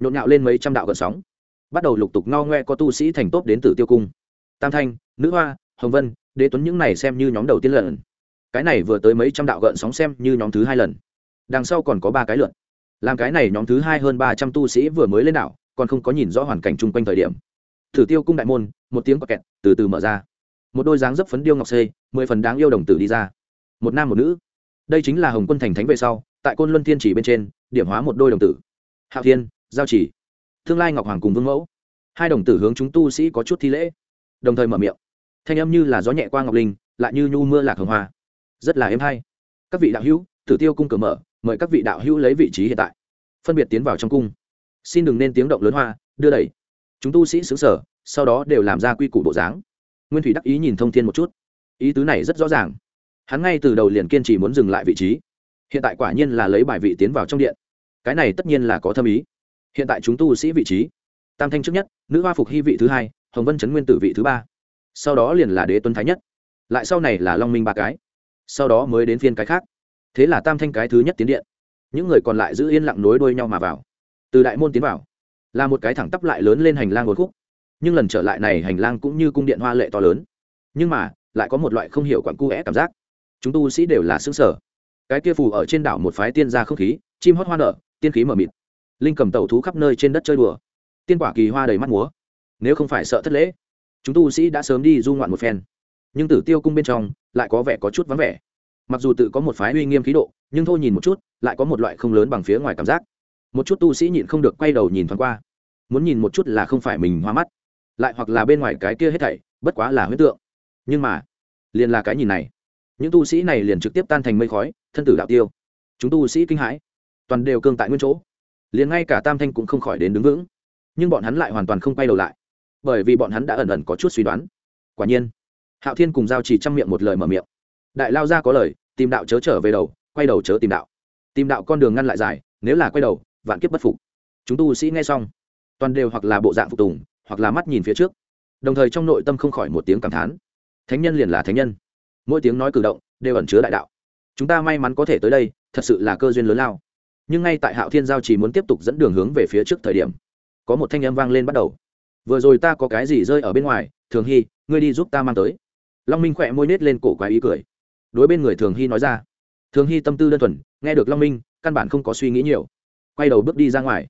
nhộn nhạo lên mấy trăm đạo gần sóng. Bắt đầu lục tục ngao ngoe có tu sĩ thành tốt đến tử tiêu cung. Tam thanh, nữ hoa, hồng vân, đế tuấn những này xem như nhóm đầu tiên lần. Cái này vừa tới mấy trăm đạo gợn sóng xem như nhóm thứ hai lần. Đằng sau còn có ba cái lượn làm cái này nhóm thứ hai hơn ba trăm tu sĩ vừa mới lên đảo, còn không có nhìn rõ hoàn cảnh chung quanh thời điểm. Thử tiêu cung đại môn, một tiếng quạt kẹt, từ từ mở ra. Một đôi dáng dấp phấn điêu ngọc xê, mười phần đáng yêu đồng tử đi ra. Một nam một nữ. Đây chính là hồng quân thành thánh về sau, tại côn luân thiên chỉ bên trên, điểm hóa một đôi đồng tử. Hạo thiên, giao chỉ. Tương lai ngọc hoàng cùng vương mẫu. Hai đồng tử hướng chúng tu sĩ có chút thi lễ, đồng thời mở miệng. Thanh âm như là gió nhẹ qua ngọc linh, lại như nhu mưa lạc hồng hoa. Rất là êm hay. Các vị đạo hữu tử tiêu cung cửa mở mời các vị đạo hữu lấy vị trí hiện tại. Phân biệt tiến vào trong cung. Xin đừng nên tiếng động lớn hoa, đưa đẩy. Chúng tu sĩ xứng sở sau đó đều làm ra quy củ bộ dáng. Nguyên thủy đắc ý nhìn thông thiên một chút. Ý tứ này rất rõ ràng. Hắn ngay từ đầu liền kiên trì muốn dừng lại vị trí. Hiện tại quả nhiên là lấy bài vị tiến vào trong điện. Cái này tất nhiên là có thâm ý. Hiện tại chúng tu sĩ vị trí. Tam thanh trước nhất, nữ hoa phục hy vị thứ hai, hồng vân trấn nguyên tử vị thứ ba. Sau đó liền là đế tuấn thái nhất. Lại sau này là long minh ba cái. Sau đó mới đến phiên cái khác thế là tam thanh cái thứ nhất tiến điện. Những người còn lại giữ yên lặng nối đuôi nhau mà vào. Từ đại môn tiến vào, là một cái thẳng tắp lại lớn lên hành lang một khúc. Nhưng lần trở lại này hành lang cũng như cung điện hoa lệ to lớn. Nhưng mà, lại có một loại không hiểu quặn cu é cảm giác. Chúng tu sĩ đều là xứng sở cái kia phù ở trên đảo một phái tiên ra không khí, chim hót hoa nở, tiên khí mờ mịt. Linh cầm tẩu thú khắp nơi trên đất chơi đùa. Tiên quả kỳ hoa đầy mắt múa. Nếu không phải sợ thất lễ, chúng tu sĩ đã sớm đi du ngoạn một phen. Nhưng tử tiêu cung bên trong, lại có vẻ có chút vắng vẻ mặc dù tự có một phái uy nghiêm khí độ, nhưng thôi nhìn một chút, lại có một loại không lớn bằng phía ngoài cảm giác. Một chút tu sĩ nhịn không được quay đầu nhìn thoáng qua. Muốn nhìn một chút là không phải mình hoa mắt, lại hoặc là bên ngoài cái kia hết thảy, bất quá là huyết tượng. Nhưng mà, liền là cái nhìn này. Những tu sĩ này liền trực tiếp tan thành mây khói, thân tử đạo tiêu. Chúng tu sĩ kinh hãi, toàn đều cương tại nguyên chỗ. Liền ngay cả tam thanh cũng không khỏi đến đứng vững. Nhưng bọn hắn lại hoàn toàn không quay đầu lại, bởi vì bọn hắn đã ẩn ẩn có chút suy đoán. Quả nhiên, hạo thiên cùng giao chỉ chăm miệng một lời mở miệng đại lao ra có lời, tìm đạo chớ trở về đầu, quay đầu chớ tìm đạo. Tìm đạo con đường ngăn lại dài, nếu là quay đầu, vạn kiếp bất phục. Chúng tu sĩ nghe xong, toàn đều hoặc là bộ dạng phục tùng, hoặc là mắt nhìn phía trước. Đồng thời trong nội tâm không khỏi một tiếng cảm thán. Thánh nhân liền là thánh nhân. Mỗi tiếng nói cử động, đều ẩn chứa đại đạo. Chúng ta may mắn có thể tới đây, thật sự là cơ duyên lớn lao. Nhưng ngay tại hạo thiên giao chỉ muốn tiếp tục dẫn đường hướng về phía trước thời điểm, có một thanh âm vang lên bắt đầu. Vừa rồi ta có cái gì rơi ở bên ngoài, thường hy, ngươi đi giúp ta mang tới. Long minh khỏe môi nết lên cổ quái ý cười đối bên người thường hy nói ra. Thường hy tâm tư đơn thuần, nghe được long minh, căn bản không có suy nghĩ nhiều. Quay đầu bước đi ra ngoài.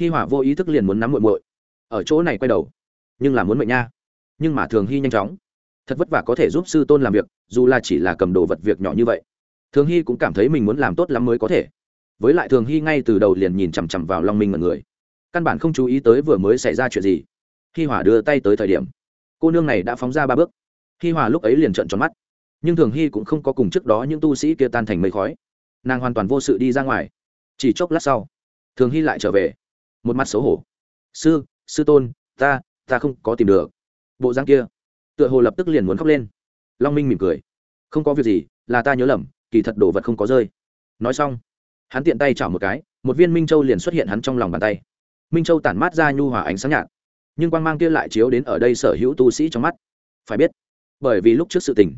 Hy hỏa vô ý thức liền muốn nắm muội muội. Ở chỗ này quay đầu. Nhưng là muốn mệnh nha. Nhưng mà thường hy nhanh chóng. Thật vất vả có thể giúp sư tôn làm việc, dù là chỉ là cầm đồ vật việc nhỏ như vậy. Thường hy cũng cảm thấy mình muốn làm tốt lắm mới có thể. Với lại thường hy ngay từ đầu liền nhìn chằm chằm vào long minh mọi người. Căn bản không chú ý tới vừa mới xảy ra chuyện gì. Hi hỏa đưa tay tới thời điểm, cô nương này đã phóng ra ba bước. Hi hỏa lúc ấy liền trợn tròn mắt nhưng thường hy cũng không có cùng trước đó những tu sĩ kia tan thành mây khói. Nàng hoàn toàn vô sự đi ra ngoài. Chỉ chốc lát sau, thường hy lại trở về. Một mặt xấu hổ. Sư sư tôn, ta ta không có tìm được. Bộ răng kia, tựa hồ lập tức liền muốn khóc lên. Long minh mỉm cười. Không có việc gì, là ta nhớ lầm, kỳ thật đồ vật không có rơi. Nói xong, hắn tiện tay chảo một cái, một viên minh châu liền xuất hiện hắn trong lòng bàn tay. Minh châu tản mát ra nhu hòa ánh sáng nhạt, nhưng quang mang kia lại chiếu đến ở đây sở hữu tu sĩ trong mắt. Phải biết, bởi vì lúc trước sự tình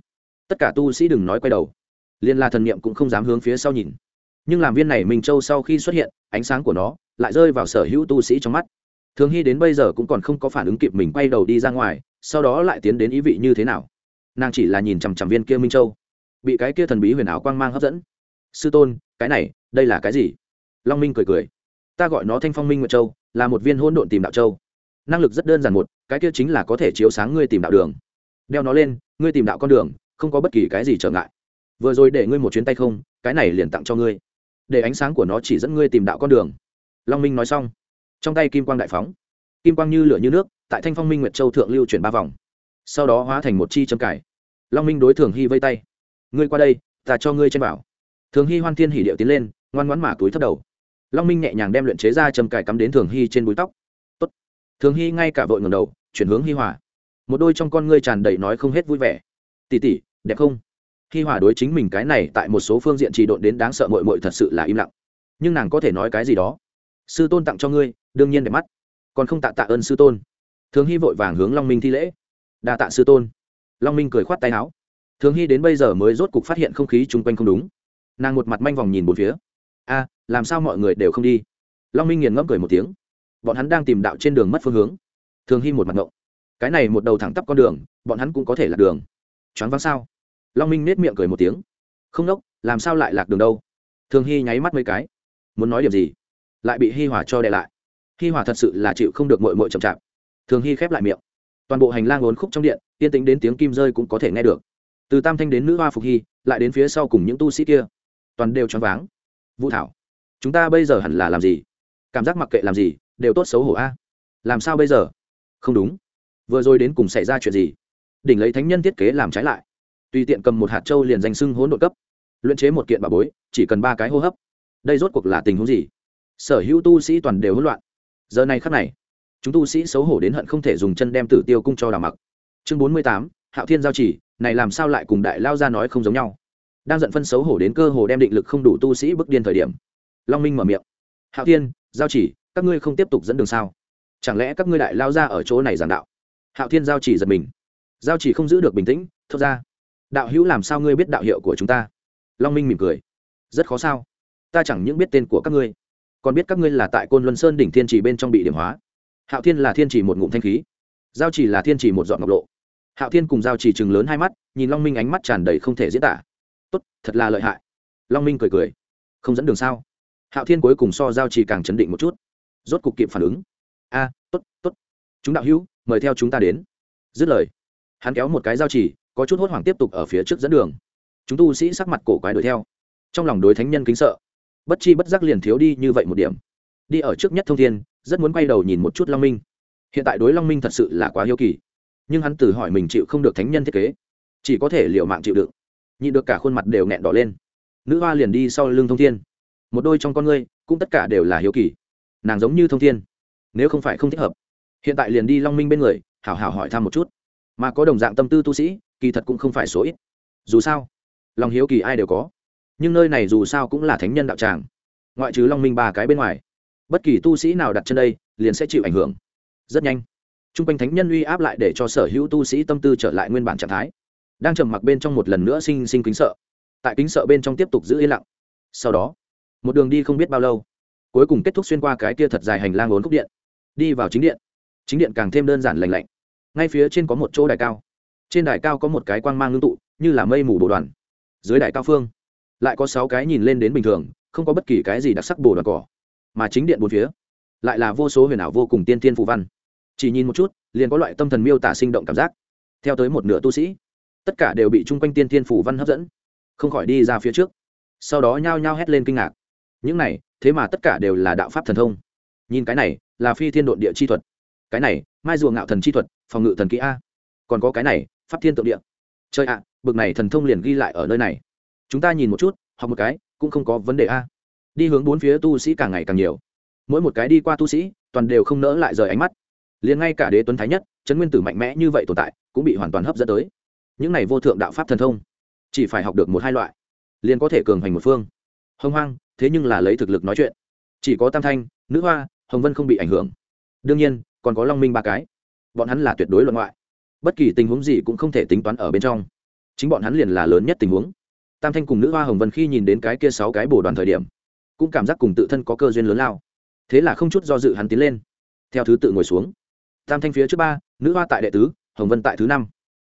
tất cả tu sĩ đừng nói quay đầu. Liên la thần niệm cũng không dám hướng phía sau nhìn. Nhưng làm viên này minh châu sau khi xuất hiện, ánh sáng của nó lại rơi vào sở hữu tu sĩ trong mắt. Thường hy đến bây giờ cũng còn không có phản ứng kịp mình quay đầu đi ra ngoài, sau đó lại tiến đến ý vị như thế nào? Nàng chỉ là nhìn chằm chằm viên kia minh châu. Bị cái kia thần bí huyền ảo quang mang hấp dẫn. Sư tôn, cái này, đây là cái gì? Long minh cười cười. Ta gọi nó thanh phong minh nguyệt châu, là một viên hỗn độn tìm đạo châu. Năng lực rất đơn giản một, cái kia chính là có thể chiếu sáng ngươi tìm đạo đường. Đeo nó lên, ngươi tìm đạo con đường không có bất kỳ cái gì trở ngại. Vừa rồi để ngươi một chuyến tay không, cái này liền tặng cho ngươi. Để ánh sáng của nó chỉ dẫn ngươi tìm đạo con đường. Long minh nói xong, trong tay kim quang đại phóng. Kim quang như lửa như nước, tại thanh phong minh nguyệt châu thượng lưu chuyển ba vòng. Sau đó hóa thành một chi châm cải. Long minh đối thường hy vây tay. Ngươi qua đây, ta cho ngươi trên bảo. Thường hy hoan thiên hỉ điệu tiến lên, ngoan ngoãn mả túi thấp đầu. Long minh nhẹ nhàng đem luyện chế ra châm cải cắm đến thường hy trên búi tóc. Tốt. thường hy ngay cả vội ngầm đầu, chuyển hướng hi hòa. Một đôi trong con ngươi tràn đầy nói không hết vui vẻ. Tỉ tỉ đẹp không? Khi hòa đối chính mình cái này tại một số phương diện trì độn đến đáng sợ mội mội thật sự là im lặng. Nhưng nàng có thể nói cái gì đó? Sư tôn tặng cho ngươi, đương nhiên đẹp mắt. Còn không tạ tạ ơn sư tôn. Thường hy vội vàng hướng long minh thi lễ. Đa tạ sư tôn. Long minh cười khoát tay áo. Thường hy đến bây giờ mới rốt cục phát hiện không khí chung quanh không đúng. Nàng một mặt manh vòng nhìn bốn phía. A, làm sao mọi người đều không đi? Long minh nghiền ngẫm cười một tiếng. Bọn hắn đang tìm đạo trên đường mất phương hướng. Thường hy một mặt ngộng. Cái này một đầu thẳng tắp con đường, bọn hắn cũng có thể là đường. Choáng váng sao? Long minh nết miệng cười một tiếng. Không nốc làm sao lại lạc đường đâu? Thường hy nháy mắt mấy cái. Muốn nói điểm gì? Lại bị hi hòa cho đệ lại. Hi hòa thật sự là chịu không được mội mội chậm chạp. Thường hy khép lại miệng. Toàn bộ hành lang ốn khúc trong điện, yên tính đến tiếng kim rơi cũng có thể nghe được. Từ tam thanh đến nữ hoa phục hy, lại đến phía sau cùng những tu sĩ kia. Toàn đều choáng váng. Vũ thảo, chúng ta bây giờ hẳn là làm gì? Cảm giác mặc kệ làm gì, đều tốt xấu hổ a. Làm sao bây giờ? Không đúng. Vừa rồi đến cùng xảy ra chuyện gì? Đỉnh lấy thánh nhân thiết kế làm trái lại tùy tiện cầm một hạt châu liền danh sưng hỗn độn cấp, luyện chế một kiện bà bối, chỉ cần ba cái hô hấp. Đây rốt cuộc là tình huống gì? Sở hữu tu sĩ toàn đều hỗn loạn. Giờ này khắc này, chúng tu sĩ xấu hổ đến hận không thể dùng chân đem tử tiêu cung cho đào mặc. Chương bốn mươi tám, hạo thiên giao chỉ, này làm sao lại cùng đại lao ra nói không giống nhau? Đang giận phân xấu hổ đến cơ hồ đem định lực không đủ tu sĩ bức điên thời điểm, long minh mở miệng. Hạo thiên, giao chỉ, các ngươi không tiếp tục dẫn đường sao? Chẳng lẽ các ngươi đại lao ra ở chỗ này giảng đạo? Hạo thiên giao chỉ giật mình. Giao chỉ không giữ được bình tĩnh, thốt ra đạo hữu làm sao ngươi biết đạo hiệu của chúng ta? Long minh mỉm cười. Rất khó sao. Ta chẳng những biết tên của các ngươi, còn biết các ngươi là tại côn luân sơn đỉnh thiên trì bên trong bị điểm hóa. Hạo thiên là thiên trì một ngụm thanh khí, giao chỉ là thiên trì một dọn ngọc lộ. Hạo thiên cùng giao chỉ chừng lớn hai mắt, nhìn long minh ánh mắt tràn đầy không thể diễn tả. Tốt, thật là lợi hại. Long minh cười cười. Không dẫn đường sao? Hạo thiên cuối cùng so giao chỉ càng chấn định một chút. Rốt cục kịp phản ứng. A, tốt tốt. Chúng đạo hữu, mời theo chúng ta đến. Dứt lời, hắn kéo một cái giao chỉ có chút hốt hoảng tiếp tục ở phía trước dẫn đường. Chúng tu sĩ sắc mặt cổ quái đuổi theo. Trong lòng đối thánh nhân kính sợ. Bất chi bất giác liền thiếu đi như vậy một điểm. Đi ở trước nhất thông thiên, rất muốn quay đầu nhìn một chút long minh. Hiện tại đối long minh thật sự là quá hiếu kỳ. Nhưng hắn tự hỏi mình chịu không được thánh nhân thiết kế. Chỉ có thể liệu mạng chịu đựng. Nhịn được cả khuôn mặt đều nghẹn đỏ lên. Nữ hoa liền đi sau lưng thông thiên. Một đôi trong con ngươi, cũng tất cả đều là hiếu kỳ. Nàng giống như thông thiên. Nếu không phải không thích hợp. Hiện tại liền đi long minh bên người, hảo hảo hỏi thăm một chút. Mà có đồng dạng tâm tư tu sĩ kỳ thật cũng không phải số ít. Dù sao lòng hiếu kỳ ai đều có. Nhưng nơi này dù sao cũng là thánh nhân đạo tràng. Ngoại trừ long minh ba cái bên ngoài, bất kỳ tu sĩ nào đặt chân đây, liền sẽ chịu ảnh hưởng. Rất nhanh t r u n g quanh thánh nhân uy áp lại để cho sở hữu tu sĩ tâm tư trở lại nguyên bản trạng thái. Đang trầm mặc bên trong một lần nữa sinh sinh kính sợ. Tại kính sợ bên trong tiếp tục giữ yên lặng. Sau đó, một đường đi không biết bao lâu, cuối cùng kết thúc xuyên qua cái kia thật dài hành lang ốn cúc điện. Đi vào chính điện. Chính điện càng thêm đơn giản lành lạnh. Ngay phía trên có một chỗ đài cao trên đài cao có một cái quang mang ngưng tụ, như là mây mù bồ đoàn. Dưới đài cao phương, lại có sáu cái nhìn lên đến bình thường, không có bất kỳ cái gì đặc sắc bồ đoàn cỏ. Mà chính điện bốn phía, lại là vô số huyền ảo vô cùng tiên thiên phù văn. Chỉ nhìn một chút, liền có loại tâm thần miêu tả sinh động cảm giác. Theo tới một nửa tu sĩ, tất cả đều bị chung quanh tiên thiên phù văn hấp dẫn, không khỏi đi ra phía trước. Sau đó nhao nhao hét lên kinh ngạc. Những này, thế mà tất cả đều là đạo pháp thần thông. Nhìn cái này, là phi thiên độn địa chi thuật. Cái này, mai rùa ngạo thần chi thuật, phòng ngự thần kỹ a. Còn có cái này pháp thiên tượng địa. Chơi ạ, bực này thần thông liền ghi lại ở nơi này. Chúng ta nhìn một chút, học một cái, cũng không có vấn đề a. Đi hướng bốn phía tu sĩ càng ngày càng nhiều. Mỗi một cái đi qua tu sĩ, toàn đều không nỡ lại rời ánh mắt. Liền ngay cả đế tuấn thái nhất, trấn nguyên tử mạnh mẽ như vậy tồn tại, cũng bị hoàn toàn hấp dẫn tới. Những này vô thượng đạo pháp thần thông, chỉ phải học được một hai loại, liền có thể cường hành một phương. Hông hoang, thế nhưng là lấy thực lực nói chuyện. Chỉ có tam thanh, nữ hoa, hồng vân không bị ảnh hưởng. Đương nhiên, còn có long minh ba cái. Bọn hắn là tuyệt đối luận ngoại bất kỳ tình huống gì cũng không thể tính toán ở bên trong. Chính bọn hắn liền là lớn nhất tình huống. Tam thanh cùng nữ hoa hồng vân khi nhìn đến cái kia sáu cái bồ đoàn thời điểm, cũng cảm giác cùng tự thân có cơ duyên lớn lao. Thế là không chút do dự hắn tiến lên, theo thứ tự ngồi xuống. Tam thanh phía trước ba, nữ hoa tại đệ tứ, hồng vân tại thứ năm.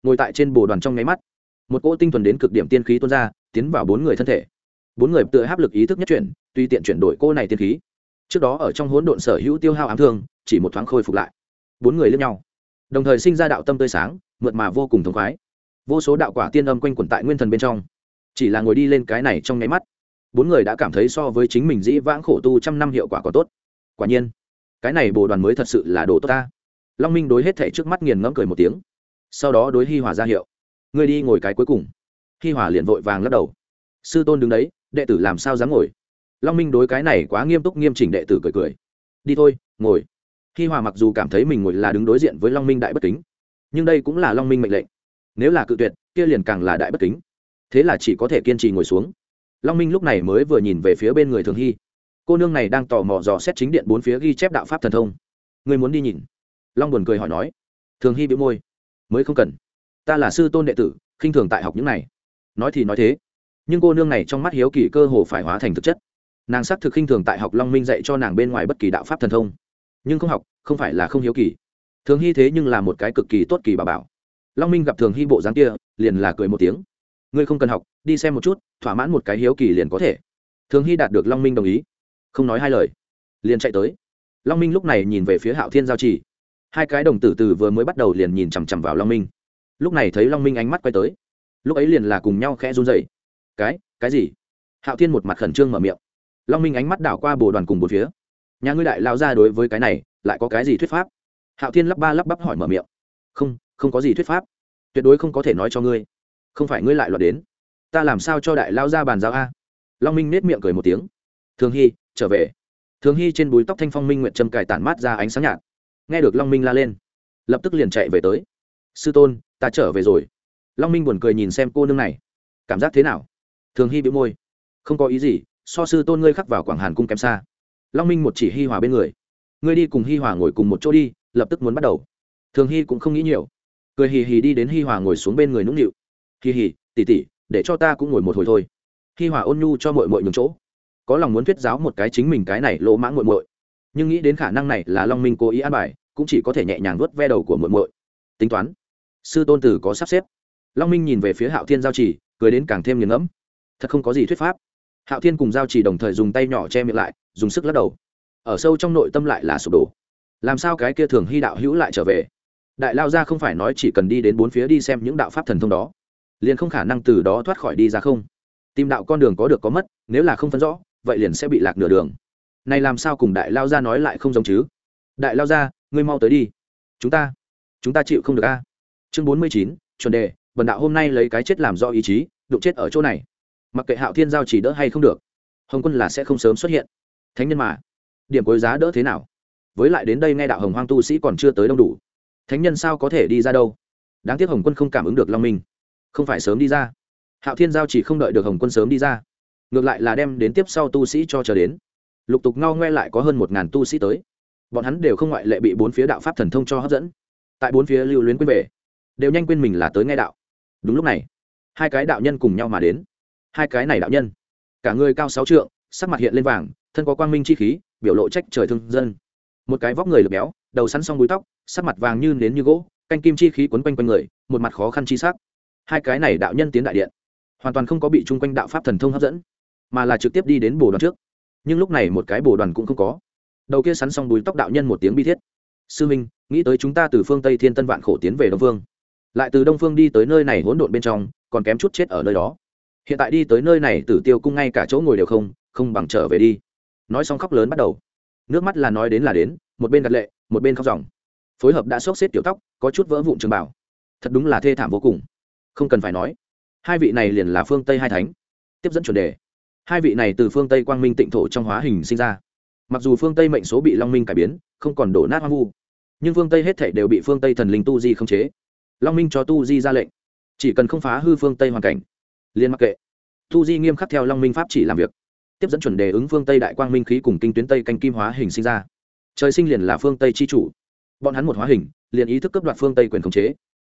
Ngồi tại trên bồ đoàn trong nháy mắt, một cỗ tinh thuần đến cực điểm tiên khí tuôn ra, tiến vào bốn người thân thể. Bốn người tự áp lực ý thức nhất chuyển tùy tiện chuyển đổi cô này tiên khí. Trước đó ở trong hỗn độn sở hữu tiêu hao ám thương, chỉ một thoáng khôi phục lại. Bốn người lẫn nhau đồng thời sinh ra đạo tâm tươi sáng, mượt mà vô cùng thống khoái. Vô số đạo quả tiên âm quanh quẩn tại nguyên thần bên trong. Chỉ là ngồi đi lên cái này trong nháy mắt, bốn người đã cảm thấy so với chính mình dĩ vãng khổ tu trăm năm hiệu quả có tốt. Quả nhiên, cái này bồ đoàn mới thật sự là đồ tốt ta. Long minh đối hết thể trước mắt nghiền ngẫm cười một tiếng, sau đó đối hi hòa ra hiệu. Ngươi đi ngồi cái cuối cùng. Hi hòa liền vội vàng lắc đầu. Sư tôn đứng đấy, đệ tử làm sao dám ngồi? Long minh đối cái này quá nghiêm túc nghiêm chỉnh đệ tử cười cười. Đi thôi, ngồi hi hòa mặc dù cảm thấy mình ngồi là đứng đối diện với long minh đại bất kính, nhưng đây cũng là long minh mệnh lệnh. Nếu là cự tuyệt, kia liền càng là đại bất kính. Thế là chỉ có thể kiên trì ngồi xuống. Long minh lúc này mới vừa nhìn về phía bên người thường hy. Cô nương này đang tò mò dò xét chính điện bốn phía ghi chép đạo pháp thần thông. Người muốn đi nhìn? Long buồn cười hỏi nói. Thường hy bị môi. Mới không cần. Ta là sư tôn đệ tử, khinh thường tại học những này. Nói thì nói thế. Nhưng cô nương này trong mắt hiếu kỳ cơ hồ phải hóa thành thực chất. Nàng xác thực khinh thường tại học long minh dạy cho nàng bên ngoài bất kỳ đạo pháp thần thông nhưng không học, không phải là không hiếu kỳ. Thường hy thế nhưng là một cái cực kỳ tốt kỳ bà bảo. Long minh gặp thường hy bộ dáng kia, liền là cười một tiếng. Ngươi không cần học, đi xem một chút, thỏa mãn một cái hiếu kỳ liền có thể. Thường hy đạt được long minh đồng ý. Không nói hai lời, liền chạy tới. Long minh lúc này nhìn về phía hạo thiên giao trì. Hai cái đồng tử từ vừa mới bắt đầu liền nhìn chằm chằm vào long minh. Lúc này thấy long minh ánh mắt quay tới, lúc ấy liền là cùng nhau khẽ run dậy cái cái gì? Hạo thiên một mặt khẩn trương mở miệng. Long minh ánh mắt đảo qua bồ đoàn cùng một phía nhà ngươi đại lao ra đối với cái này, lại có cái gì thuyết pháp? Hạo thiên lắp ba lắp bắp hỏi mở miệng. Không không có gì thuyết pháp. Tuyệt đối không có thể nói cho ngươi. Không phải ngươi lại loạt đến. Ta làm sao cho đại lao ra bàn giao a? Long minh nết miệng cười một tiếng. Thường hy, trở về. Thường hy trên búi tóc thanh phong minh nguyện trâm cài tản mát ra ánh sáng nhạt. Nghe được long minh la lên, lập tức liền chạy về tới. Sư tôn, ta trở về rồi. Long minh buồn cười nhìn xem cô nương này. Cảm giác thế nào? Thường hy bị môi. Không có ý gì, so sư tôn ngươi khắc vào quảng hàn cung kém xa long minh một chỉ hi hòa bên người. Ngươi đi cùng hi hòa ngồi cùng một chỗ đi, lập tức muốn bắt đầu. Thường hy cũng không nghĩ nhiều. Cười hì hì đi đến hi hòa ngồi xuống bên người nũng nịu. Hì hì, tỉ tỉ, để cho ta cũng ngồi một hồi thôi. Hi hòa ôn nhu cho mội mội nhường chỗ. Có lòng muốn thuyết giáo một cái chính mình cái này lỗ mãng mội mội nhưng nghĩ đến khả năng này là long minh cố ý an bài, cũng chỉ có thể nhẹ nhàng vớt ve đầu của mội mội tính toán. Sư tôn tử có sắp xếp. Long minh nhìn về phía hạo thiên giao trì, cười đến càng thêm nghiền ngẫm. Thật không có gì thuyết pháp hạo thiên cùng giao Chỉ đồng thời dùng tay nhỏ che miệng lại, dùng sức lắc đầu. Ở sâu trong nội tâm lại là sụp đổ. Làm sao cái kia thường hy đạo hữu lại trở về? Đại lao ra không phải nói chỉ cần đi đến bốn phía đi xem những đạo pháp thần thông đó, liền không khả năng từ đó thoát khỏi đi ra không? Tìm đạo con đường có được có mất, nếu là không phân rõ, vậy liền sẽ bị lạc nửa đường. Này làm sao cùng đại lao ra nói lại không giống chứ? Đại lao ra ngươi mau tới đi. Chúng ta chúng ta chịu không được a. Chương bốn mươi chín, chuẩn đề, bần đạo hôm nay lấy cái chết làm do ý chí, đụng chết ở chỗ này mặc kệ hạo thiên giao chỉ đỡ hay không được, hồng quân là sẽ không sớm xuất hiện. Thánh nhân mà, điểm cuối giá đỡ thế nào? Với lại đến đây nghe đạo hồng hoang tu sĩ còn chưa tới đông đủ, thánh nhân sao có thể đi ra đâu? Đáng tiếc hồng quân không cảm ứng được long minh. Không phải sớm đi ra. Hạo thiên giao chỉ không đợi được hồng quân sớm đi ra. Ngược lại là đem đến tiếp sau tu sĩ cho chờ đến. Lục tục ngao ngoe lại có hơn một ngàn tu sĩ tới. Bọn hắn đều không ngoại lệ bị bốn phía đạo pháp thần thông cho hấp dẫn. Tại bốn phía lưu luyến quên về, đều nhanh quên mình là tới nghe đạo. Đúng lúc này, hai cái đạo nhân cùng nhau mà đến hai cái này đạo nhân. Cả người cao sáu trượng, sắc mặt hiện lên vàng, thân có quang minh chi khí, biểu lộ trách trời thương dân. Một cái vóc người lực béo, đầu sắn xong búi tóc, sắc mặt vàng như nến như gỗ, canh kim chi khí quấn quanh quanh người, một mặt khó khăn chi sắc. Hai cái này đạo nhân tiến đại điện, hoàn toàn không có bị chung quanh đạo pháp thần thông hấp dẫn, mà là trực tiếp đi đến bồ đoàn trước. Nhưng lúc này một cái bồ đoàn cũng không có. Đầu kia sắn xong búi tóc đạo nhân một tiếng bi thiết. Sư minh, nghĩ tới chúng ta từ phương tây thiên tân vạn khổ tiến về đông phương lại từ đông phương đi tới nơi này hỗn độn bên trong, còn kém chút chết ở nơi đó hiện tại đi tới nơi này tử tiêu cung ngay cả chỗ ngồi đều không không bằng trở về đi. Nói xong khóc lớn bắt đầu. Nước mắt là nói đến là đến, một bên đặt lệ, một bên khóc dòng. Phối hợp đã xốc xếp tiểu tóc, có chút vỡ vụn trường bảo thật đúng là thê thảm vô cùng. Không cần phải nói. Hai vị này liền là phương tây hai thánh. Tiếp dẫn chuẩn đề. Hai vị này từ phương tây quang minh tịnh thổ trong hóa hình sinh ra. Mặc dù phương tây mệnh số bị long minh cải biến, không còn đổ nát hoang vu, nhưng phương tây hết thể đều bị phương tây thần linh tu di khống chế. Long minh cho tu di ra lệnh. Chỉ cần không phá hư phương tây hoàn cảnh liên mặc kệ. Tu di nghiêm khắc theo long minh pháp chỉ làm việc. Tiếp dẫn chuẩn đề ứng phương tây đại quang minh khí cùng kinh tuyến tây canh kim hóa hình sinh ra. Trời sinh liền là phương tây c h i chủ. Bọn hắn một hóa hình, liền ý thức cấp đoạt phương tây quyền khống chế.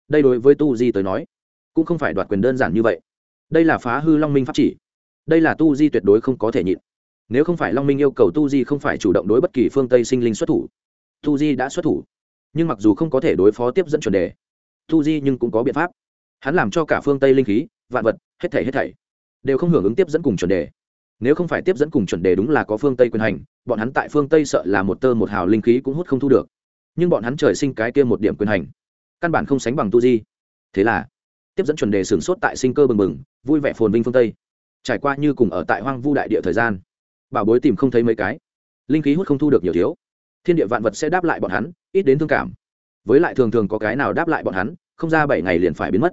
Đây đối với tu di tới nói, cũng không phải đoạt quyền đơn giản như vậy. Đây là phá hư long minh pháp chỉ. Đây là tu di tuyệt đối không có thể nhịn. Nếu không phải long minh yêu cầu tu di không phải chủ động đối bất kỳ phương tây sinh linh xuất thủ, tu di đã xuất thủ. Nhưng mặc dù không có thể đối phó tiếp dẫn chuẩn đề, tu di nhưng cũng có biện pháp. Hắn làm cho cả phương tây linh khí vạn vật, hết thảy hết thảy, đều không hưởng ứng tiếp dẫn cùng chuẩn đề. Nếu không phải tiếp dẫn cùng chuẩn đề đúng là có phương tây quyền hành, bọn hắn tại phương tây sợ là một tơ một hào linh khí cũng hút không thu được. Nhưng bọn hắn trời sinh cái kia một điểm quyền hành, căn bản không sánh bằng tu di. Thế là, tiếp dẫn chuẩn đề sửng sốt tại sinh cơ bừng bừng, vui vẻ phồn vinh phương tây. Trải qua như cùng ở tại hoang vu đại địa thời gian, bảo bối tìm không thấy mấy cái. Linh khí hút không thu được nhiều thiếu. Thiên địa vạn vật sẽ đáp lại bọn hắn, ít đến thương cảm. Với lại thường thường có cái nào đáp lại bọn hắn, không ra bảy ngày liền phải biến mất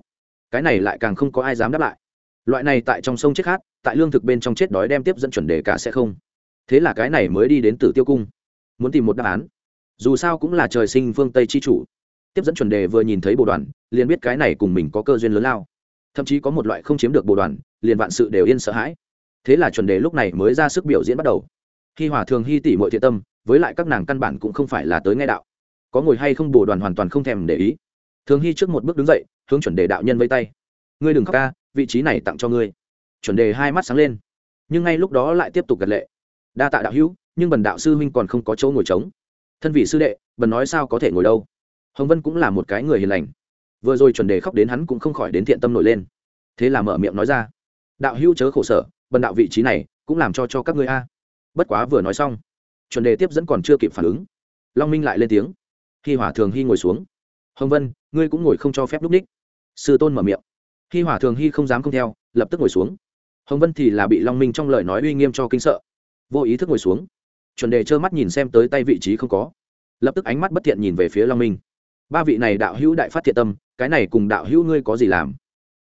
cái này lại càng không có ai dám đáp lại. Loại này tại trong sông chết khát, tại lương thực bên trong chết đói đem tiếp dẫn chuẩn đề cả sẽ không. Thế là cái này mới đi đến tử tiêu cung, muốn tìm một đáp án. Dù sao cũng là trời sinh phương tây chi chủ. Tiếp dẫn chuẩn đề vừa nhìn thấy bộ đoàn, liền biết cái này cùng mình có cơ duyên lớn lao. Thậm chí có một loại không chiếm được bộ đoàn, liền vạn sự đều yên sợ hãi. Thế là chuẩn đề lúc này mới ra sức biểu diễn bắt đầu. Khi hòa thường hy tỷ mọi thiện tâm, với lại các nàng căn bản cũng không phải là tới nghe đạo. Có ngồi hay không bồ đoàn hoàn toàn không thèm để ý thường hy trước một bước đứng dậy, hướng chuẩn đề đạo nhân vây tay. Ngươi đừng khóc ca, vị trí này tặng cho ngươi. Chuẩn đề hai mắt sáng lên. Nhưng ngay lúc đó lại tiếp tục gật lệ. Đa tạ đạo hữu, nhưng bần đạo sư huynh còn không có chỗ ngồi trống. Thân vị sư đệ, bần nói sao có thể ngồi đâu? Hồng vân cũng là một cái người hiền lành. Vừa rồi chuẩn đề khóc đến hắn cũng không khỏi đến thiện tâm nổi lên. Thế là mở miệng nói ra. Đạo hữu chớ khổ sở, bần đạo vị trí này cũng làm cho cho các ngươi a. Bất quá vừa nói xong, chuẩn đề tiếp dẫn còn chưa kịp phản ứng. Long minh lại lên tiếng. Khi hỏa thường hy ngồi xuống. Hồng vân ngươi cũng ngồi không cho phép lúc ních. Sư tôn mở miệng. Hi hỏa thường hy không dám không theo, lập tức ngồi xuống. Hồng vân thì là bị long minh trong lời nói uy nghiêm cho kinh sợ. Vô ý thức ngồi xuống. Chuẩn đề trơ mắt nhìn xem tới tay vị trí không có. Lập tức ánh mắt bất thiện nhìn về phía long minh. Ba vị này đạo hữu đại phát thiện tâm, cái này cùng đạo hữu ngươi có gì làm?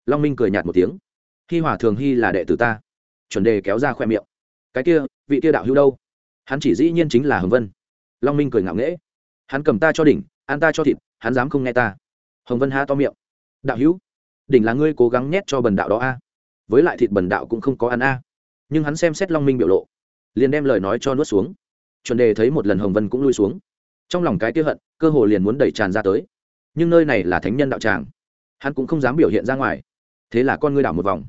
Long minh cười nhạt một tiếng. Hi hỏa thường hy là đệ tử ta. Chuẩn đề kéo ra khoe miệng. Cái kia, vị kia đạo hữu đâu? Hắn chỉ dĩ nhiên chính là hồng vân. Long minh cười ngạo nghễ. Hắn cầm ta cho đỉnh, ăn ta cho thịt, hắn dám không nghe ta hồng vân ha to miệng. Đạo hữu, đỉnh là ngươi cố gắng nhét cho bần đạo đó a. Với lại thịt bần đạo cũng không có ăn a. Nhưng hắn xem xét long minh biểu lộ, liền đem lời nói cho nuốt xuống. Chuẩn đề thấy một lần hồng vân cũng lui xuống. Trong lòng cái kia hận, cơ hồ liền muốn đẩy tràn ra tới. Nhưng nơi này là thánh nhân đạo tràng, hắn cũng không dám biểu hiện ra ngoài. Thế là con ngươi đảo một vòng.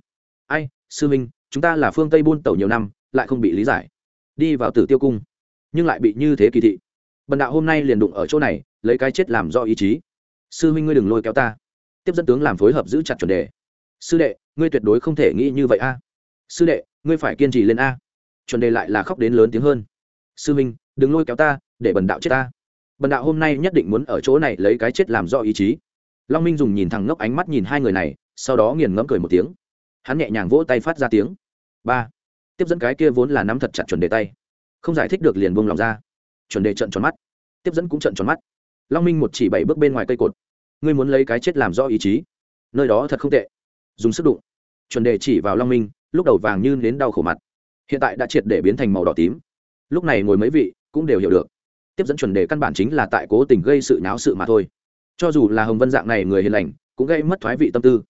Ai, sư minh, chúng ta là phương tây buôn tẩu nhiều năm, lại không bị lý giải. Đi vào tử tiêu cung, nhưng lại bị như thế kỳ thị. Bần đạo hôm nay liền đụng ở chỗ này, lấy cái chết làm do ý chí sư huynh ngươi đừng lôi kéo ta. Tiếp dẫn tướng làm phối hợp giữ chặt chuẩn đề. Sư đệ, ngươi tuyệt đối không thể nghĩ như vậy a. Sư đệ, ngươi phải kiên trì lên a. Chuẩn đề lại là khóc đến lớn tiếng hơn. Sư huynh, đừng lôi kéo ta, để bần đạo chết ta. Bần đạo hôm nay nhất định muốn ở chỗ này lấy cái chết làm do ý chí. Long minh dùng nhìn thẳng ngốc ánh mắt nhìn hai người này, sau đó nghiền ngẫm cười một tiếng. Hắn nhẹ nhàng vỗ tay phát ra tiếng. Ba. Tiếp dẫn cái kia vốn là nắm thật chặt chuẩn đề tay. Không giải thích được liền buông lòng ra. Chuẩn đề trận tròn mắt. Tiếp dẫn cũng trận tròn mắt long minh một chỉ bảy bước bên ngoài cây cột. Ngươi muốn lấy cái chết làm do ý chí. Nơi đó thật không tệ. Dùng sức đụng. Chuẩn đề chỉ vào long minh, lúc đầu vàng như đến đau khổ mặt. Hiện tại đã triệt để biến thành màu đỏ tím. Lúc này ngồi mấy vị cũng đều hiểu được. Tiếp dẫn chuẩn đề căn bản chính là tại cố tình gây sự náo sự mà thôi. Cho dù là hồng vân dạng này người hiền lành, cũng gây mất thoái vị tâm tư.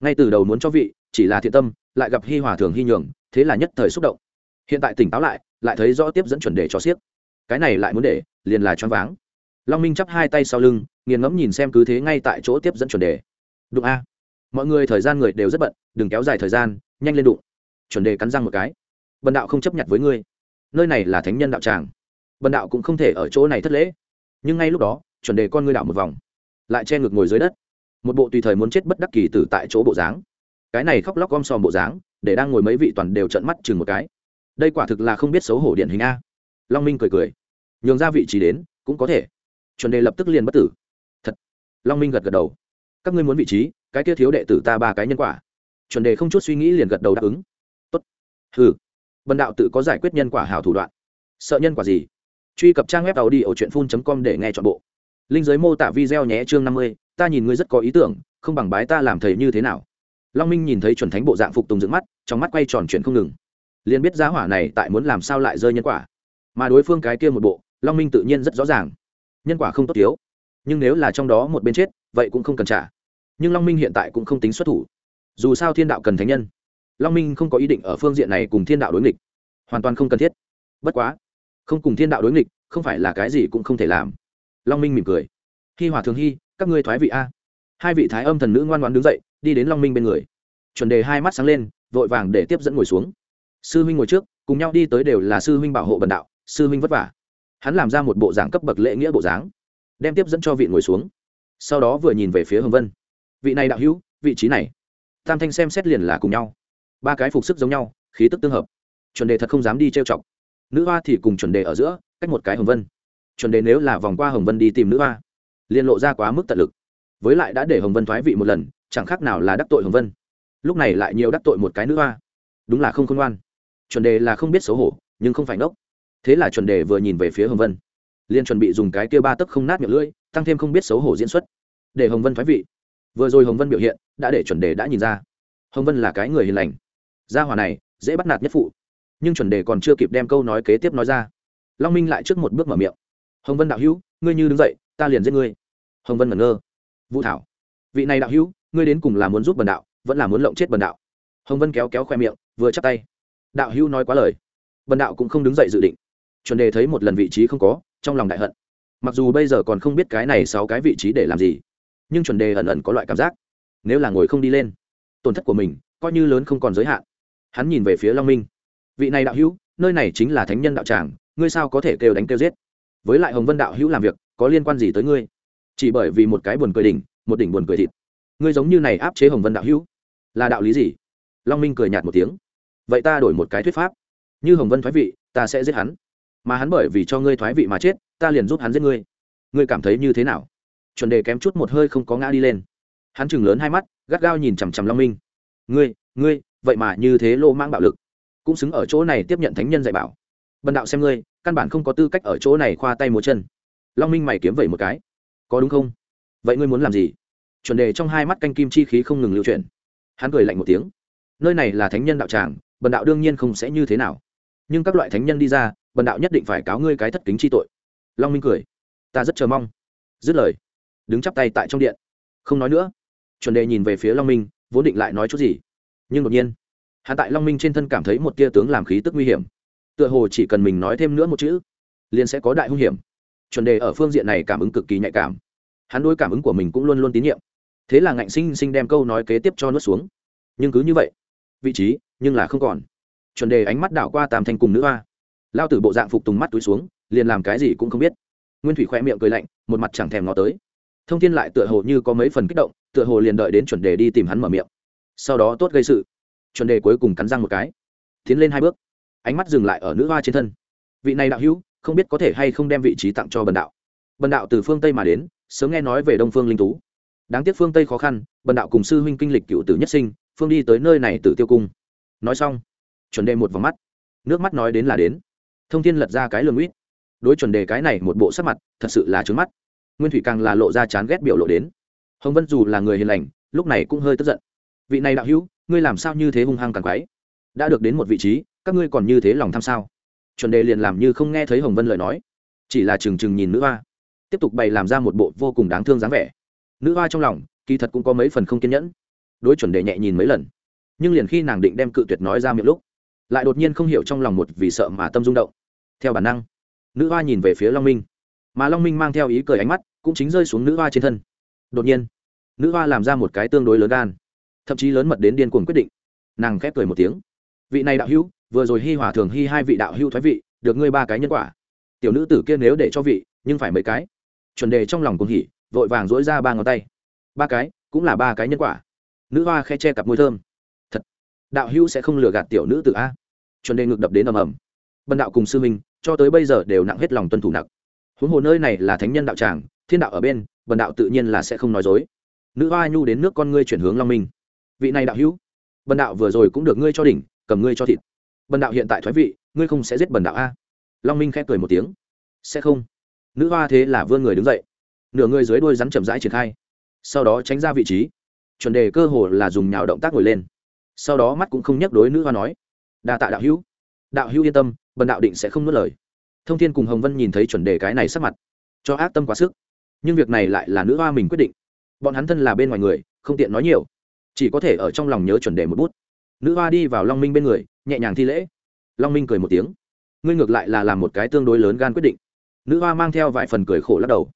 Ngay từ đầu muốn cho vị, chỉ là thiện tâm, lại gặp hi hòa thường hy nhường, thế là nhất thời xúc động. Hiện tại tỉnh táo lại lại thấy rõ tiếp dẫn chuẩn đề cho siếc cái này lại muốn để, liền là choáng váng long minh chắp hai tay sau lưng, nghiền ngẫm nhìn xem cứ thế ngay tại chỗ tiếp dẫn chuẩn đề. Đụng a. Mọi người thời gian người đều rất bận, đừng kéo dài thời gian, nhanh lên đụng. Chuẩn đề cắn răng một cái. Bần đạo không chấp nhận với ngươi. Nơi này là thánh nhân đạo tràng. Bần đạo cũng không thể ở chỗ này thất lễ. Nhưng ngay lúc đó, chuẩn đề con ngươi đạo một vòng. Lại che ngực ngồi dưới đất. Một bộ tùy thời muốn chết bất đắc kỳ tử tại chỗ bộ dáng. Cái này khóc lóc gom sòm bộ dáng, để đang ngồi mấy vị toàn đều trận mắt chừng một cái. Đây quả thực là không biết xấu hổ điển hình a. Long minh cười cười. Nhường ra vị trí đến, cũng có thể chuẩn đề lập tức liền bất tử. Thật. Long minh gật gật đầu. Các ngươi muốn vị trí, cái kia thiếu đệ tử ta ba cái nhân quả. Chuẩn đề không chút suy nghĩ liền gật đầu đáp ứng. Tốt. Ừ bần đạo tự có giải quyết nhân quả hảo thủ đoạn. Sợ nhân quả gì? Truy cập trang web tàu đi ở truyện phun com để nghe chọn bộ. Linh giới mô tả video nhé chương năm mươi, ta nhìn ngươi rất có ý tưởng, không bằng bái ta làm thầy như thế nào? Long minh nhìn thấy chuẩn thánh bộ dạng phục tùng dựng mắt, trong mắt quay tròn chuyện không ngừng. Liền biết giá hỏa này tại muốn làm sao lại rơi nhân quả. Mà đối phương cái kia một bộ, long minh tự nhiên rất rõ ràng nhân quả không tốt thiếu. Nhưng nếu là trong đó một bên chết, vậy cũng không cần trả. Nhưng long minh hiện tại cũng không tính xuất thủ. Dù sao thiên đạo cần thánh nhân. Long minh không có ý định ở phương diện này cùng thiên đạo đối nghịch. Hoàn toàn không cần thiết. Bất quá, không cùng thiên đạo đối nghịch, không phải là cái gì cũng không thể làm. Long minh mỉm cười. Hi hòa thường hy các ngươi thoái vị a. Hai vị thái âm thần nữ ngoan ngoan đứng dậy, đi đến long minh bên người. Chuẩn đề hai mắt sáng lên, vội vàng để tiếp dẫn ngồi xuống. Sư huynh ngồi trước, cùng nhau đi tới đều là sư huynh bảo hộ bần đạo, sư huynh vất vả hắn làm ra một bộ dáng cấp bậc lễ nghĩa bộ dáng, đem tiếp dẫn cho vị ngồi xuống. Sau đó vừa nhìn về phía hồng vân. Vị này đạo hữu, vị trí này. Tam thanh xem xét liền là cùng nhau. Ba cái phục sức giống nhau, khí tức tương hợp. Chuẩn đề thật không dám đi trêu chọc. Nữ hoa thì cùng chuẩn đề ở giữa, cách một cái hồng vân. Chuẩn đề nếu là vòng qua hồng vân đi tìm nữ hoa, liền lộ ra quá mức tận lực. Với lại đã để hồng vân thoái vị một lần, chẳng khác nào là đắc tội hồng vân. Lúc này lại nhiều đắc tội một cái nữ hoa. Đúng là không khôn ngoan. Chuẩn đề là không biết xấu hổ, nhưng không phải ngốc thế là chuẩn đề vừa nhìn về phía hồng vân. Liền chuẩn bị dùng cái kia ba tấc không nát miệng lưỡi, tăng thêm không biết xấu hổ diễn xuất. Để hồng vân thoái vị. Vừa rồi hồng vân biểu hiện, đã để chuẩn đề đã nhìn ra. Hồng vân là cái người hiền lành. Gia hòa này, dễ bắt nạt nhất phụ. Nhưng chuẩn đề còn chưa kịp đem câu nói kế tiếp nói ra. Long minh lại trước một bước mở miệng. Hồng vân đạo hữu, ngươi như đứng dậy, ta liền giết ngươi. Hồng vân ngẩn ngơ. Vũ thảo. Vị này đạo hữu, ngươi đến cùng là muốn giúp bần đạo, vẫn là muốn lộng chết bần đạo? Hồng vân kéo kéo khoe miệng, vừa chắp tay. Đạo hữu nói quá lời. Bần đạo cũng không đứng dậy dự định chuẩn đề thấy một lần vị trí không có, trong lòng đại hận. Mặc dù bây giờ còn không biết cái này sáu cái vị trí để làm gì, nhưng chuẩn đề ẩn ẩn có loại cảm giác. Nếu là ngồi không đi lên, tổn thất của mình coi như lớn không còn giới hạn. Hắn nhìn về phía long minh. Vị này đạo hữu, nơi này chính là thánh nhân đạo tràng, ngươi sao có thể kêu đánh kêu giết? Với lại hồng vân đạo hữu làm việc, có liên quan gì tới ngươi? Chỉ bởi vì một cái buồn cười đỉnh, một đỉnh buồn cười thịt. Ngươi giống như này áp chế hồng vân đạo hữu. Là đạo lý gì? Long minh cười nhạt một tiếng. Vậy ta đổi một cái thuyết pháp. Như hồng vân thoái vị, ta sẽ giết hắn mà hắn bởi vì cho ngươi thoái vị mà chết, ta liền giúp hắn giết ngươi. Ngươi cảm thấy như thế nào? Chuẩn đề kém chút một hơi không có ngã đi lên. Hắn chừng lớn hai mắt, gắt gao nhìn chằm chằm long minh. Ngươi ngươi, vậy mà như thế lô mang bạo lực. Cũng xứng ở chỗ này tiếp nhận thánh nhân dạy bảo. Bần đạo xem ngươi, căn bản không có tư cách ở chỗ này khoa tay múa chân. Long minh mày kiếm vẩy một cái. Có đúng không? Vậy ngươi muốn làm gì? Chuẩn đề trong hai mắt canh kim chi khí không ngừng lưu chuyển. Hắn cười lạnh một tiếng. Nơi này là thánh nhân đạo tràng, bần đạo đương nhiên không sẽ như thế nào nhưng các loại thánh nhân đi ra, bần đạo nhất định phải cáo ngươi cái thất kính chi tội. Long minh cười. Ta rất chờ mong. Dứt lời, đứng chắp tay tại trong điện. Không nói nữa. Chuẩn đề nhìn về phía long minh, vốn định lại nói chút gì. Nhưng đột nhiên, hắn tại long minh trên thân cảm thấy một tia tướng làm khí tức nguy hiểm. Tựa hồ chỉ cần mình nói thêm nữa một chữ, liền sẽ có đại hung hiểm. Chuẩn đề ở phương diện này cảm ứng cực kỳ nhạy cảm. Hắn đôi cảm ứng của mình cũng luôn luôn tín nhiệm. Thế là ngạnh sinh sinh đem câu nói kế tiếp cho nuốt xuống. Nhưng cứ như vậy, vị trí nhưng là không còn chuẩn đề ánh mắt đảo qua tam thanh cùng nữ hoa. Lao tử bộ dạng phục tùng mắt túi xuống, liền làm cái gì cũng không biết. Nguyên thủy khoe miệng cười lạnh, một mặt chẳng thèm ngó tới. Thông tin lại tựa hồ như có mấy phần kích động, tựa hồ liền đợi đến chuẩn đề đi tìm hắn mở miệng. Sau đó tốt gây sự. Chuẩn đề cuối cùng cắn răng một cái. Tiến lên hai bước. Ánh mắt dừng lại ở nữ hoa trên thân. Vị này đạo hữu, không biết có thể hay không đem vị trí tặng cho bần đạo. Bần đạo từ phương tây mà đến, sớm nghe nói về đông phương linh tú đáng tiếc phương tây khó khăn, bần đạo cùng sư huynh kinh lịch cựu tử nhất sinh, phương đi tới nơi này tự tiêu cung. Nói xong chuẩn đề một vòng mắt. Nước mắt nói đến là đến. Thông tin lật ra cái lường uýt đối chuẩn đề cái này một bộ sắc mặt, thật sự là trướng mắt. Nguyên thủy càng là lộ ra chán ghét biểu lộ đến. Hồng vân dù là người hiền lành, lúc này cũng hơi tức giận. Vị này đạo hữu, ngươi làm sao như thế hung hăng càng quái? Đã được đến một vị trí, các ngươi còn như thế lòng tham sao? Chuẩn đề liền làm như không nghe thấy hồng vân lời nói. Chỉ là trừng trừng nhìn nữ hoa. Tiếp tục bày làm ra một bộ vô cùng đáng thương dáng vẻ. Nữ hoa trong lòng, kỳ thật cũng có mấy phần không kiên nhẫn. Đối chuẩn đề nhẹ nhìn mấy lần. Nhưng liền khi nàng định đem cự tuyệt nói ra miệng lúc lại đột nhiên không hiểu trong lòng một vì sợ mà tâm rung động. Theo bản năng, nữ hoa nhìn về phía long minh, mà long minh mang theo ý cười ánh mắt cũng chính rơi xuống nữ hoa trên thân. Đột nhiên, nữ hoa làm ra một cái tương đối lớn gan, thậm chí lớn mật đến điên cuồng quyết định. Nàng khép cười một tiếng. Vị này đạo hữu, vừa rồi hi hòa thường hi hai vị đạo hữu thoái vị, được ngươi ba cái nhân quả. Tiểu nữ tử kia nếu để cho vị, nhưng phải mấy cái. Chuẩn đề trong lòng cùng hỉ, vội vàng dỗi ra ba ngón tay. Ba cái, cũng là ba cái nhân quả. Nữ hoa khe che cặp môi thơm đạo hữu sẽ không lừa gạt tiểu nữ tử a. Chuẩn đề ngực đập đến ầm ầm. Bần đạo cùng sư minh cho tới bây giờ đều nặng hết lòng tuân thủ nặng. Huống hồ nơi này là thánh nhân đạo tràng, thiên đạo ở bên, bần đạo tự nhiên là sẽ không nói dối. Nữ hoa nhu đến nước con ngươi chuyển hướng long minh. Vị này đạo hữu, bần đạo vừa rồi cũng được ngươi cho đỉnh, cầm ngươi cho thịt. Bần đạo hiện tại thoái vị, ngươi không sẽ giết bần đạo a. Long minh khẽ cười một tiếng. Sẽ không. Nữ hoa thế là vươn người đứng dậy. Nửa người dưới đuôi rắn chậm rãi triển khai. Sau đó tránh ra vị trí. Chuẩn đề cơ hồ là dùng nhào động tác ngồi lên sau đó mắt cũng không nhắc đối nữ hoa nói, đa tạ đạo hữu. Đạo hữu yên tâm, bần đạo định sẽ không nuốt lời. Thông thiên cùng hồng vân nhìn thấy chuẩn đề cái này sắc mặt, cho ác tâm quá sức. Nhưng việc này lại là nữ hoa mình quyết định. Bọn hắn thân là bên ngoài người, không tiện nói nhiều. Chỉ có thể ở trong lòng nhớ chuẩn đề một bút. Nữ hoa đi vào long minh bên người, nhẹ nhàng thi lễ. Long minh cười một tiếng. Ngươi ngược lại là làm một cái tương đối lớn gan quyết định. Nữ hoa mang theo vài phần cười khổ lắc đầu.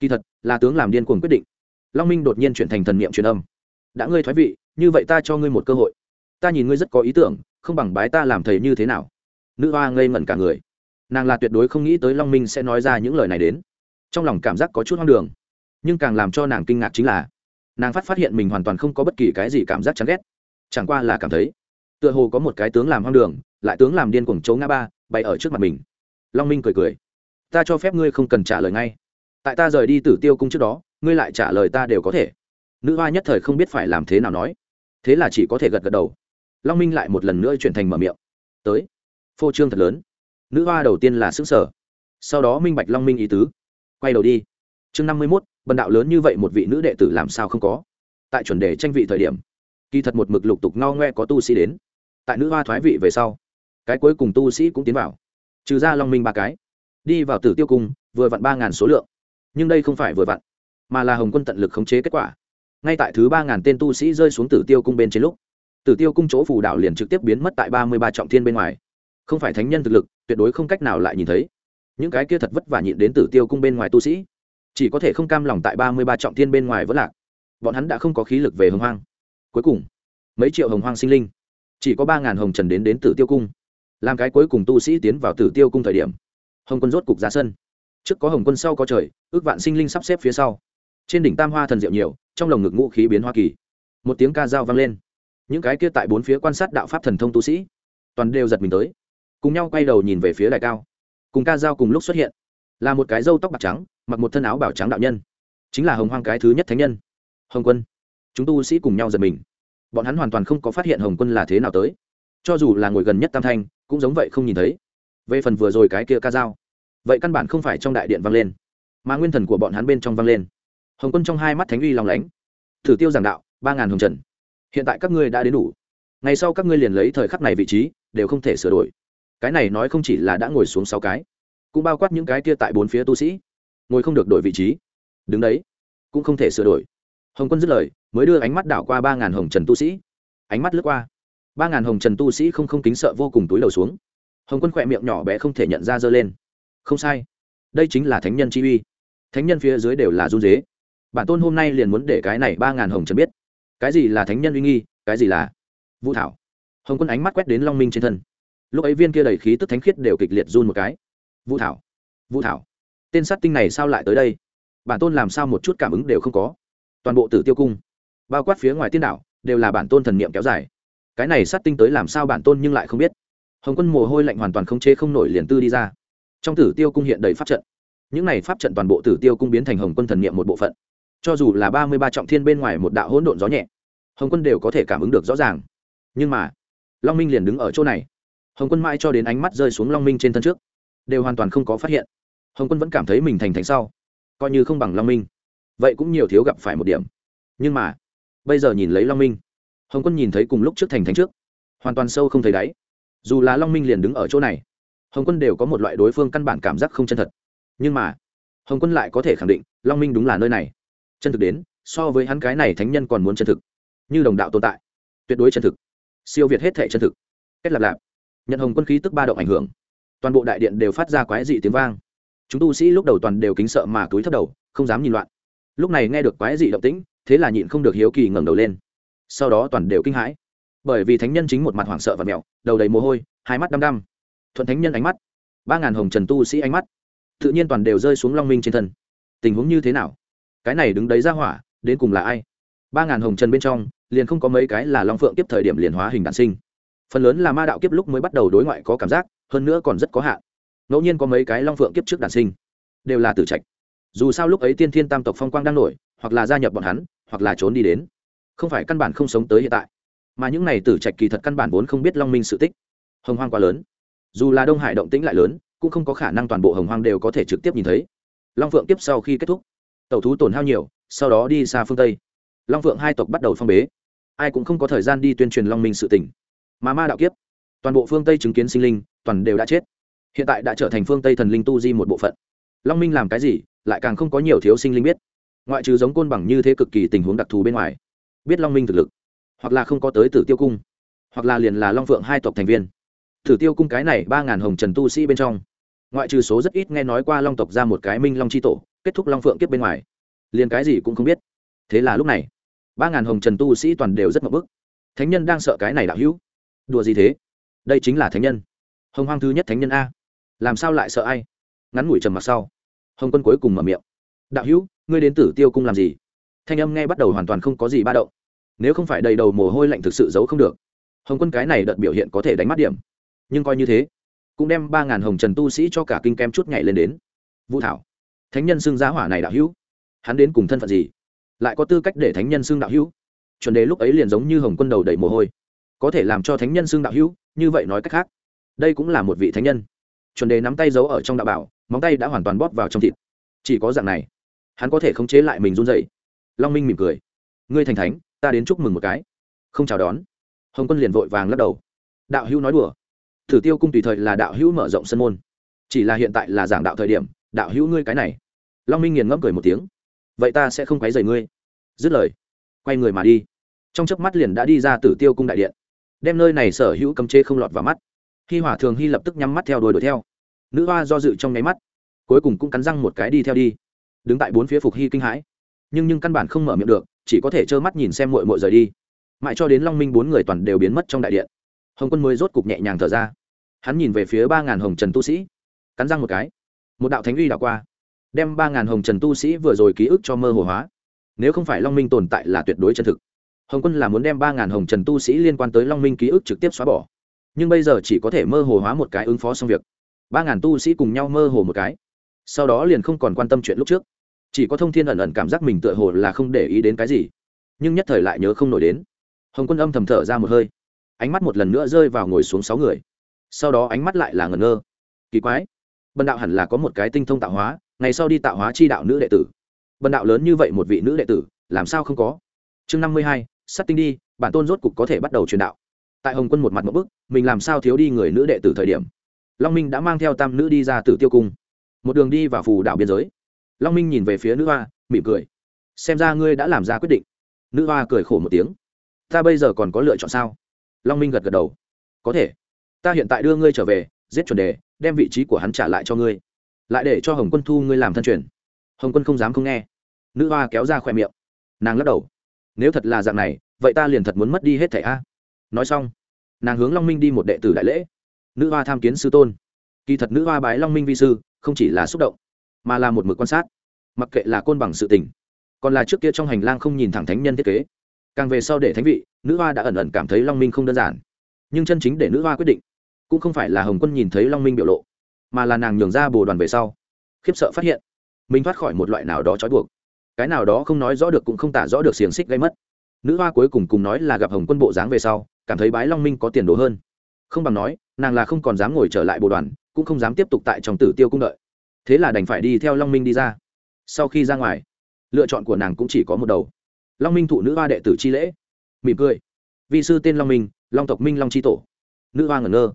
Kỳ thật, là tướng làm điên cuồng quyết định. Long minh đột nhiên chuyển thành thần niệm truyền âm. Đã ngươi thoái vị, như vậy ta cho ngươi một cơ hội ta nhìn ngươi rất có ý tưởng, không bằng bái ta làm thầy như thế nào? Nữ hoa ngây ngẩn cả người. Nàng là tuyệt đối không nghĩ tới long minh sẽ nói ra những lời này đến. Trong lòng cảm giác có chút hoang đường. Nhưng càng làm cho nàng kinh ngạc chính là, nàng phát phát hiện mình hoàn toàn không có bất kỳ cái gì cảm giác chán ghét. Chẳng qua là cảm thấy, tựa hồ có một cái tướng làm hoang đường, lại tướng làm điên cuồng chấu ngã ba, bày ở trước mặt mình. Long minh cười cười, ta cho phép ngươi không cần trả lời ngay. Tại ta rời đi tử tiêu cung trước đó, ngươi lại trả lời ta đều có thể. Nữ hoa nhất thời không biết phải làm thế nào nói. Thế là chỉ có thể gật gật đầu long minh lại một lần nữa chuyển thành mở miệng. Tới. Phô trương thật lớn. Nữ hoa đầu tiên là xứng sở sau đó minh bạch long minh ý tứ. Quay đầu đi. Chương năm mươi mốt, bần đạo lớn như vậy một vị nữ đệ tử làm sao không có? Tại chuẩn đề tranh vị thời điểm, kỳ thật một mực lục tục ngao ngoe có tu sĩ đến. Tại nữ hoa thoái vị về sau, cái cuối cùng tu sĩ cũng tiến vào. Trừ ra long minh ba cái. Đi vào tử tiêu cung, vừa vặn ba ngàn số lượng. Nhưng đây không phải vừa vặn, mà là hồng quân tận lực khống chế kết quả. Ngay tại thứ ba ngàn tên tu sĩ rơi xuống tử tiêu cung bên trên lúc tử tiêu cung chỗ phù đạo liền trực tiếp biến mất tại ba mươi ba trọng thiên bên ngoài. Không phải thánh nhân thực lực, tuyệt đối không cách nào lại nhìn thấy. Những cái kia thật vất vả nhịn đến tử tiêu cung bên ngoài tu sĩ, chỉ có thể không cam lòng tại ba mươi ba trọng thiên bên ngoài vẫn lạc. Bọn hắn đã không có khí lực về hồng hoang. Cuối cùng, mấy triệu hồng hoang sinh linh, chỉ có ba ngàn hồng trần đến đến tử tiêu cung. Làm cái cuối cùng tu sĩ tiến vào tử tiêu cung thời điểm, hồng quân rốt cục ra sân. Trước có hồng quân sau có trời, ước vạn sinh linh sắp xếp phía sau. Trên đỉnh tam hoa thần diệu nhiều, trong lồng ngực ngũ khí biến hoa kỳ. Một tiếng ca dao vang lên những cái kia tại bốn phía quan sát đạo pháp thần thông tu sĩ, toàn đều giật mình tới. Cùng nhau quay đầu nhìn về phía đại cao. Cùng ca dao cùng lúc xuất hiện. Là một cái râu tóc bạc trắng, mặc một thân áo bảo trắng đạo nhân. Chính là hồng hoang cái thứ nhất thánh nhân. Hồng quân. Chúng tu sĩ cùng nhau giật mình. Bọn hắn hoàn toàn không có phát hiện hồng quân là thế nào tới. Cho dù là ngồi gần nhất tam thanh, cũng giống vậy không nhìn thấy. Về phần vừa rồi cái kia ca dao, vậy căn bản không phải trong đại điện vang lên, mà nguyên thần của bọn hắn bên trong vang lên. Hồng quân trong hai mắt thánh uy lòng lánh. Thử tiêu giảng đạo, ba ngàn hồng trần hiện tại các ngươi đã đến đủ. Ngày sau các ngươi liền lấy thời khắc này vị trí, đều không thể sửa đổi. Cái này nói không chỉ là đã ngồi xuống sáu cái, cũng bao quát những cái kia tại bốn phía tu sĩ. Ngồi không được đổi vị trí. Đứng đấy, cũng không thể sửa đổi. Hồng quân dứt lời, mới đưa ánh mắt đảo qua ba ngàn hồng trần tu sĩ. Ánh mắt lướt qua. Ba ngàn hồng trần tu sĩ không không kính sợ vô cùng túi đầu xuống. Hồng quân khỏe miệng nhỏ bé không thể nhận ra dơ lên. Không sai. Đây chính là thánh nhân chi uy. Thánh nhân phía dưới đều là run dế bản tôn hôm nay liền muốn để cái này ba ngàn hồng trần biết cái gì là thánh nhân uy nghi, cái gì là vũ thảo? Hồng quân ánh mắt quét đến long minh trên thân. Lúc ấy viên kia đầy khí tức thánh khiết đều kịch liệt run một cái. Vũ thảo vũ thảo, tên sát tinh này sao lại tới đây? Bản tôn làm sao một chút cảm ứng đều không có? Toàn bộ tử tiêu cung, bao quát phía ngoài tiên đảo đều là bản tôn thần niệm kéo dài. Cái này sát tinh tới làm sao bản tôn nhưng lại không biết. Hồng quân mồ hôi lạnh hoàn toàn không chế không nổi liền tư đi ra. Trong tử tiêu cung hiện đầy pháp trận. Những này pháp trận toàn bộ tử tiêu cung biến thành hồng quân thần niệm một bộ phận cho dù là ba mươi ba trọng thiên bên ngoài một đạo hỗn độn gió nhẹ, hồng quân đều có thể cảm ứng được rõ ràng. Nhưng mà, long minh liền đứng ở chỗ này. Hồng quân mãi cho đến ánh mắt rơi xuống long minh trên thân trước, đều hoàn toàn không có phát hiện. Hồng quân vẫn cảm thấy mình thành thành sau, coi như không bằng long minh, vậy cũng nhiều thiếu gặp phải một điểm. Nhưng mà, bây giờ nhìn lấy long minh, hồng quân nhìn thấy cùng lúc trước thành thành trước, hoàn toàn sâu không thấy đáy. Dù là long minh liền đứng ở chỗ này, hồng quân đều có một loại đối phương căn bản cảm giác không chân thật. Nhưng mà, hồng quân lại có thể khẳng định, long minh đúng là nơi này chân thực đến, so với hắn cái này thánh nhân còn muốn chân thực. Như đồng đạo tồn tại. Tuyệt đối chân thực. Siêu việt hết thể chân thực. Kết lạp lạp nhận hồng quân khí tức ba động ảnh hưởng. Toàn bộ đại điện đều phát ra quái dị tiếng vang. Chúng tu sĩ lúc đầu toàn đều kính sợ mà túi thấp đầu, không dám nhìn loạn. Lúc này nghe được quái dị động tĩnh, thế là nhịn không được hiếu kỳ ngẩng đầu lên. Sau đó toàn đều kinh hãi. Bởi vì thánh nhân chính một mặt hoảng sợ và mẹo, đầu đầy mồ hôi, hai mắt đăm đăm. Thuận thánh nhân ánh mắt. Ba ngàn hồng trần tu sĩ ánh mắt. Tự nhiên toàn đều rơi xuống long minh trên thân. Tình huống như thế nào? Cái này đứng đấy ra hỏa, đến cùng là ai? Ba ngàn hồng trần bên trong, liền không có mấy cái là long phượng kiếp thời điểm liền hóa hình đản sinh. Phần lớn là ma đạo kiếp lúc mới bắt đầu đối ngoại có cảm giác, hơn nữa còn rất có hạn. Ngẫu nhiên có mấy cái long phượng kiếp trước đản sinh, đều là tử trạch. Dù sao lúc ấy tiên thiên tam tộc phong quang đang nổi, hoặc là gia nhập bọn hắn, hoặc là trốn đi đến. Không phải căn bản không sống tới hiện tại, mà những này tử trạch kỳ thật căn bản vốn không biết long minh sự tích. Hồng hoang quá lớn. Dù là đông hải động tĩnh lại lớn, cũng không có khả năng toàn bộ hồng hoang đều có thể trực tiếp nhìn thấy. Long phượng kiếp sau khi kết thúc tẩu thú tổn hao nhiều, sau đó đi xa phương tây. Long phượng hai tộc bắt đầu phong bế. Ai cũng không có thời gian đi tuyên truyền long minh sự tỉnh mà ma đạo kiếp, toàn bộ phương tây chứng kiến sinh linh, toàn đều đã chết. Hiện tại đã trở thành phương tây thần linh tu di một bộ phận. Long minh làm cái gì, lại càng không có nhiều thiếu sinh linh biết. Ngoại trừ giống côn bằng như thế cực kỳ tình huống đặc thù bên ngoài, biết long minh thực lực, hoặc là không có tới tử tiêu cung, hoặc là liền là long phượng hai tộc thành viên. Tử tiêu cung cái này ba ngàn hồng trần tu sĩ bên trong, ngoại trừ số rất ít nghe nói qua long tộc ra một cái minh long c h i tổ kết thúc long phượng kiếp bên ngoài. Liền cái gì cũng không biết. Thế là lúc này, ba ngàn hồng trần tu sĩ toàn đều rất mập bức. Thánh nhân đang sợ cái này đạo hữu. Đùa gì thế? Đây chính là thánh nhân. Hồng hoang thứ nhất thánh nhân a. Làm sao lại sợ ai? Ngắn ngủi trầm mặc sau, hồng quân cuối cùng mở miệng. Đạo hữu, ngươi đến tử tiêu cung làm gì? Thanh âm nghe bắt đầu hoàn toàn không có gì ba động. Nếu không phải đầy đầu mồ hôi lạnh thực sự giấu không được, hồng quân cái này đợt biểu hiện có thể đánh mắt điểm. Nhưng coi như thế, cũng đem ba ngàn hồng trần tu sĩ cho cả kinh kem chút nhảy lên đến. Vũ thảo thánh nhân xưng giá hỏa này đạo hữu. Hắn đến cùng thân phận gì? Lại có tư cách để thánh nhân xưng đạo hữu? Chuẩn đề lúc ấy liền giống như hồng quân đầu đầy mồ hôi. Có thể làm cho thánh nhân xưng đạo hữu, như vậy nói cách khác, đây cũng là một vị thánh nhân. Chuẩn đề nắm tay giấu ở trong đạo bảo, móng tay đã hoàn toàn bóp vào trong thịt. Chỉ có dạng này, hắn có thể khống chế lại mình run dậy long minh mỉm cười. Ngươi thành thánh, ta đến chúc mừng một cái. Không chào đón. Hồng quân liền vội vàng lắc đầu. Đạo hữu nói đùa. Thử tiêu cung tùy thời là đạo hữu mở rộng sân môn. Chỉ là hiện tại là giảng đạo thời điểm đạo hữu ngươi cái này. Long minh nghiền ngẫm cười một tiếng. Vậy ta sẽ không quấy rầy ngươi. Dứt lời, quay người mà đi. Trong chớp mắt liền đã đi ra tử tiêu cung đại điện. Đem nơi này sở hữu cấm chế không lọt vào mắt. Khi hỏa thường hy lập tức nhắm mắt theo đuổi đuổi theo. Nữ hoa do dự trong nháy mắt, cuối cùng cũng cắn răng một cái đi theo đi. Đứng tại bốn phía phục hy kinh hãi. Nhưng nhưng căn bản không mở miệng được, chỉ có thể trơ mắt nhìn xem mội mội rời đi. Mãi cho đến long minh bốn người toàn đều biến mất trong đại điện, hồng quân mới rốt cục nhẹ nhàng thở ra. Hắn nhìn về phía ba ngàn hồng trần tu sĩ, cắn răng một cái một đạo thánh uy đảo qua, đem ba ngàn hồng trần tu sĩ vừa rồi ký ức cho mơ hồ hóa. Nếu không phải long minh tồn tại là tuyệt đối chân thực. Hồng quân là muốn đem ba ngàn hồng trần tu sĩ liên quan tới long minh ký ức trực tiếp xóa bỏ. Nhưng bây giờ chỉ có thể mơ hồ hóa một cái ứng phó xong việc. Ba ngàn tu sĩ cùng nhau mơ hồ một cái. Sau đó liền không còn quan tâm chuyện lúc trước. Chỉ có thông thiên ẩn ẩn cảm giác mình tựa hồ là không để ý đến cái gì. Nhưng nhất thời lại nhớ không nổi đến. Hồng quân âm thầm thở ra một hơi. Ánh mắt một lần nữa rơi vào ngồi xuống sáu người. Sau đó ánh mắt lại là ngẩn ngơ. Kỳ quái bần đạo hẳn là có một cái tinh thông tạo hóa, ngày sau đi tạo hóa chi đạo nữ đệ tử. Bần đạo lớn như vậy một vị nữ đệ tử, làm sao không có? Chương năm mươi hai sắt tinh đi, bản tôn rốt cục có thể bắt đầu truyền đạo. Tại hồng quân một mặt một bức, mình làm sao thiếu đi người nữ đệ tử thời điểm? Long minh đã mang theo tam nữ đi ra từ tiêu cung. Một đường đi vào phù đảo biên giới. Long minh nhìn về phía nữ hoa, mỉm cười. Xem ra ngươi đã làm ra quyết định. Nữ hoa cười khổ một tiếng. Ta bây giờ còn có lựa chọn sao? Long minh gật gật đầu. Có thể. Ta hiện tại đưa ngươi trở về, giết chuẩn đề đem vị trí của hắn trả lại cho ngươi. Lại để cho hồng quân thu ngươi làm thân truyền. Hồng quân không dám không nghe. Nữ hoa kéo ra khỏe miệng. Nàng lắc đầu. Nếu thật là dạng này, vậy ta liền thật muốn mất đi hết thẻ a. Nói xong, nàng hướng long minh đi một đệ tử đại lễ. Nữ hoa tham kiến sư tôn. Kỳ thật nữ hoa bái long minh vi sư, không chỉ là xúc động, mà là một mực quan sát. Mặc kệ là côn bằng sự tình, còn là trước kia trong hành lang không nhìn thẳng thánh nhân thiết kế. Càng về sau để thánh vị, nữ hoa đã ẩn ẩn cảm thấy long minh không đơn giản. Nhưng chân chính để nữ hoa quyết định cũng không phải là hồng quân nhìn thấy long minh biểu lộ, mà là nàng nhường ra bồ đoàn về sau. Khiếp sợ phát hiện, mình thoát khỏi một loại nào đó trói buộc. Cái nào đó không nói rõ được cũng không tả rõ được xiềng xích gây mất. Nữ hoa cuối cùng cùng nói là gặp hồng quân bộ dáng về sau, cảm thấy bái long minh có tiền đồ hơn. Không bằng nói, nàng là không còn dám ngồi trở lại bộ đoàn, cũng không dám tiếp tục tại trong tử tiêu cung đợi. Thế là đành phải đi theo long minh đi ra. Sau khi ra ngoài, lựa chọn của nàng cũng chỉ có một đầu. Long minh thụ nữ hoa đệ tử chi lễ. Mỉm cười. Vị sư tên long minh, long tộc minh long c tổ. Nữ hoa ngẩn ngơ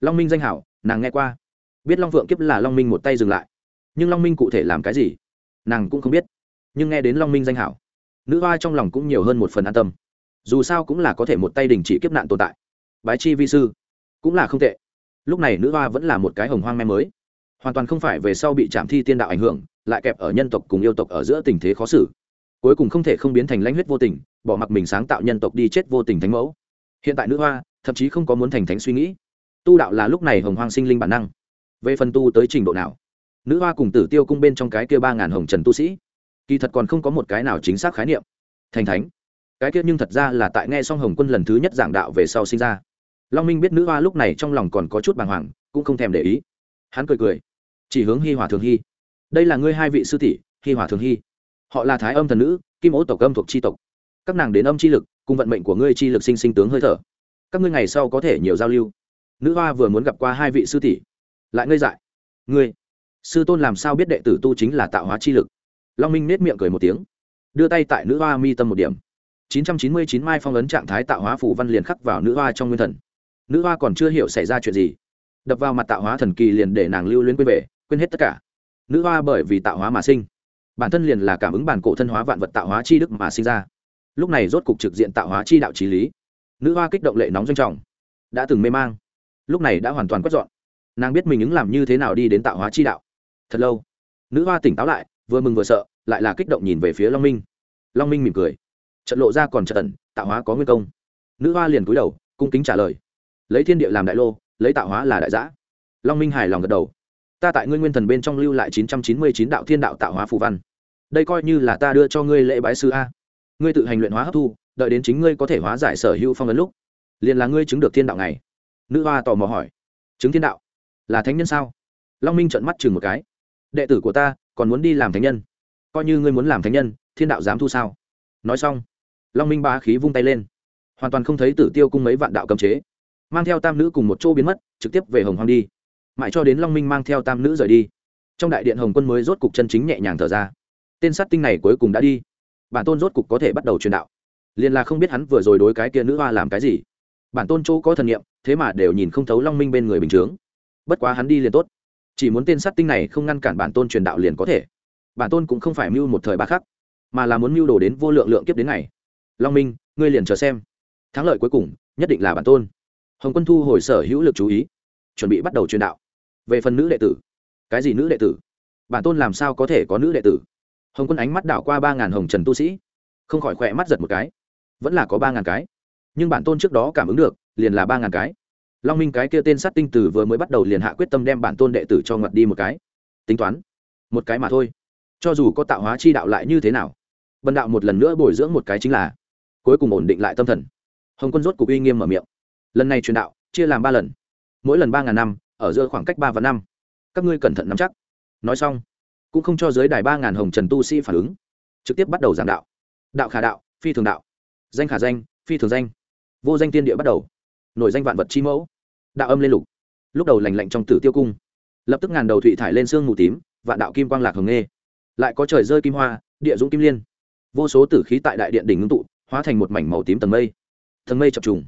long minh danh hảo, nàng nghe qua. Biết long phượng kiếp là long minh một tay dừng lại. Nhưng long minh cụ thể làm cái gì, nàng cũng không biết. Nhưng nghe đến long minh danh hảo, nữ hoa trong lòng cũng nhiều hơn một phần an tâm. Dù sao cũng là có thể một tay đình chỉ kiếp nạn tồn tại. Bái chi vi sư, cũng là không tệ. Lúc này nữ hoa vẫn là một cái hồng hoang me mới. Hoàn toàn không phải về sau bị trảm thi tiên đạo ảnh hưởng, lại kẹp ở nhân tộc cùng yêu tộc ở giữa tình thế khó xử. Cuối cùng không thể không biến thành lãnh huyết vô tình, bỏ mặc mình sáng tạo nhân tộc đi chết vô tình thánh mẫu. Hiện tại nữ hoa, thậm chí không có muốn thành thánh suy nghĩ tu đạo là lúc này hồng hoang sinh linh bản năng. Về phần tu tới trình độ nào, nữ hoa cùng tử tiêu cung bên trong cái kia ba ngàn hồng trần tu sĩ, kỳ thật còn không có một cái nào chính xác khái niệm. Thành thánh, cái kia nhưng thật ra là tại nghe xong hồng quân lần thứ nhất giảng đạo về sau sinh ra. Long minh biết nữ hoa lúc này trong lòng còn có chút bàng hoàng, cũng không thèm để ý. Hắn cười cười, chỉ hướng hi hòa thường hy đây là ngươi hai vị sư tỷ, hi hòa thường hy họ là thái âm thần nữ, kim ố tộc âm thuộc tri tộc. Các nàng đến âm chi lực, cùng vận mệnh của ngươi chi lực sinh sinh tướng hơi thở. Các ngươi ngày sau có thể nhiều giao lưu nữ hoa vừa muốn gặp qua hai vị sư tỷ, lại ngây dại. Ngươi, sư tôn làm sao biết đệ tử tu chính là tạo hóa chi lực? Long minh nết miệng cười một tiếng, đưa tay tại nữ hoa mi tâm một điểm. 999 mai phong ấn trạng thái tạo hóa phủ văn liền khắc vào nữ hoa trong nguyên thần. Nữ hoa còn chưa hiểu xảy ra chuyện gì, đập vào mặt tạo hóa thần kỳ liền để nàng lưu luyến quên về, quên hết tất cả. Nữ hoa bởi vì tạo hóa mà sinh, bản thân liền là cảm ứng bản cổ thân hóa vạn vật tạo hóa chi đức mà sinh ra. Lúc này rốt cục trực diện tạo hóa chi đạo trí lý. Nữ hoa kích động lệ nóng doanh trọng, đã từng mê mang lúc này đã hoàn toàn quét dọn. Nàng biết mình ứng làm như thế nào đi đến tạo hóa chi đạo. Thật lâu, nữ hoa tỉnh táo lại, vừa mừng vừa sợ, lại là kích động nhìn về phía long minh. Long minh mỉm cười. Trận lộ ra còn trận tần tạo hóa có nguyên công. Nữ hoa liền cúi đầu, cung kính trả lời. Lấy thiên địa làm đại lô, lấy tạo hóa là đại giã. Long minh hài lòng gật đầu. Ta tại ngươi nguyên thần bên trong lưu lại chín trăm chín mươi chín đạo thiên đạo tạo hóa phù văn. Đây coi như là ta đưa cho ngươi lễ bái sư a. Ngươi tự hành luyện hóa hấp thu, đợi đến chính ngươi có thể hóa giải sở hữu phong ấn lúc, liền là ngươi chứng được thiên đạo này nữ hoa tò mò hỏi. Chứng thiên đạo, là thánh nhân sao? Long minh trợn mắt chừng một cái. Đệ tử của ta còn muốn đi làm thánh nhân. Coi như ngươi muốn làm thánh nhân, thiên đạo dám thu sao? Nói xong, long minh ba khí vung tay lên. Hoàn toàn không thấy tử tiêu cung mấy vạn đạo cấm chế. Mang theo tam nữ cùng một chỗ biến mất, trực tiếp về hồng hoàng đi. Mãi cho đến long minh mang theo tam nữ rời đi, trong đại điện hồng quân mới rốt cục chân chính nhẹ nhàng thở ra. Tên sát tinh này cuối cùng đã đi. Bản tôn rốt cục có thể bắt đầu truyền đạo. Liền là không biết hắn vừa rồi đối cái kia nữ hoa làm cái gì bản tôn chỗ có thần nghiệm thế mà đều nhìn không thấu long minh bên người bình chướng. Bất quá hắn đi liền tốt. Chỉ muốn tên sát tinh này không ngăn cản bản tôn truyền đạo liền có thể. Bản tôn cũng không phải mưu một thời ba khắc, mà là muốn mưu đồ đến vô lượng lượng kiếp đến ngày. Long minh, ngươi liền chờ xem. Thắng lợi cuối cùng, nhất định là bản tôn. Hồng quân thu hồi sở hữu lực chú ý, chuẩn bị bắt đầu truyền đạo. Về phần nữ đệ tử, cái gì nữ đệ tử? Bản tôn làm sao có thể có nữ đệ tử? Hồng quân ánh mắt đảo qua ba ngàn hồng trần tu sĩ, không khỏi khỏe mắt giật một cái. Vẫn là có ba ngàn cái nhưng bản tôn trước đó cảm ứng được, liền là ba ngàn cái. Long minh cái kia tên sát tinh tử vừa mới bắt đầu liền hạ quyết tâm đem bản tôn đệ tử cho ngặt đi một cái. Tính toán, một cái mà thôi. Cho dù có tạo hóa chi đạo lại như thế nào? Bần đạo một lần nữa bồi dưỡng một cái chính là, cuối cùng ổn định lại tâm thần. Hồng quân rốt cục uy nghiêm mở miệng. Lần này truyền đạo, chia làm ba lần. Mỗi lần ba ngàn năm, ở giữa khoảng cách ba và năm. Các ngươi cẩn thận nắm chắc. Nói xong, cũng không cho giới đài ba ngàn hồng trần tu sĩ phản ứng. Trực tiếp bắt đầu giảng đạo. Đạo khả đạo, phi thường đạo. Danh khả danh, phi thường danh vô danh tiên địa bắt đầu. Nổi danh vạn vật chi mẫu. Đạo âm lên lục. Lúc đầu lành lạnh trong tử tiêu cung. Lập tức ngàn đầu thụy thải lên xương mù tím, vạn đạo kim quang lạc hồng nghê. Lại có trời rơi kim hoa, địa dũng kim liên. Vô số tử khí tại đại điện đỉnh ngưng tụ, hóa thành một mảnh màu tím tầng mây. Tầng mây chập trùng.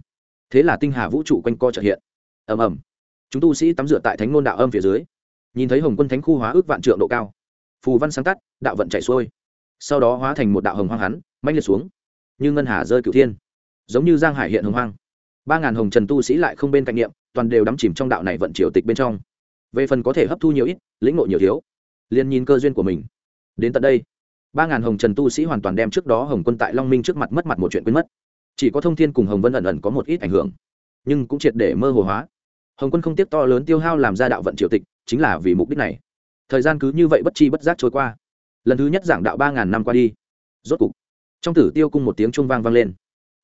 Thế là tinh hà vũ trụ quanh co trợ hiện. Ầm ầm. Chúng tu sĩ tắm rửa tại thánh ngôn đạo âm phía dưới. Nhìn thấy hồng quân thánh khu hóa ước vạn trượng độ cao. Phù văn sáng tắt, đạo vận chạy xuôi. Sau đó hóa thành một đạo hồng hoang hắn manh liệt xuống. Như ngân hà rơi cửu thiên giống như giang hải hiện hồng hoang. Ba ngàn hồng trần tu sĩ lại không bên cạnh niệm, toàn đều đắm chìm trong đạo này vận triều tịch bên trong. Về phần có thể hấp thu nhiều ít, lĩnh ngộ nhiều thiếu, liền nhìn cơ duyên của mình. Đến tận đây, ba ngàn hồng trần tu sĩ hoàn toàn đem trước đó hồng quân tại long minh trước mặt mất mặt một chuyện quên mất. Chỉ có thông thiên cùng hồng vân ẩn ẩn có một ít ảnh hưởng, nhưng cũng triệt để mơ hồ hóa. Hồng quân không tiếp to lớn tiêu hao làm ra đạo vận triều tịch, chính là vì mục đích này. Thời gian cứ như vậy bất chi bất giác trôi qua. Lần thứ nhất giảng đạo ba ngàn năm qua đi, rốt cục, trong tử tiêu cung một tiếng trung vang vang lên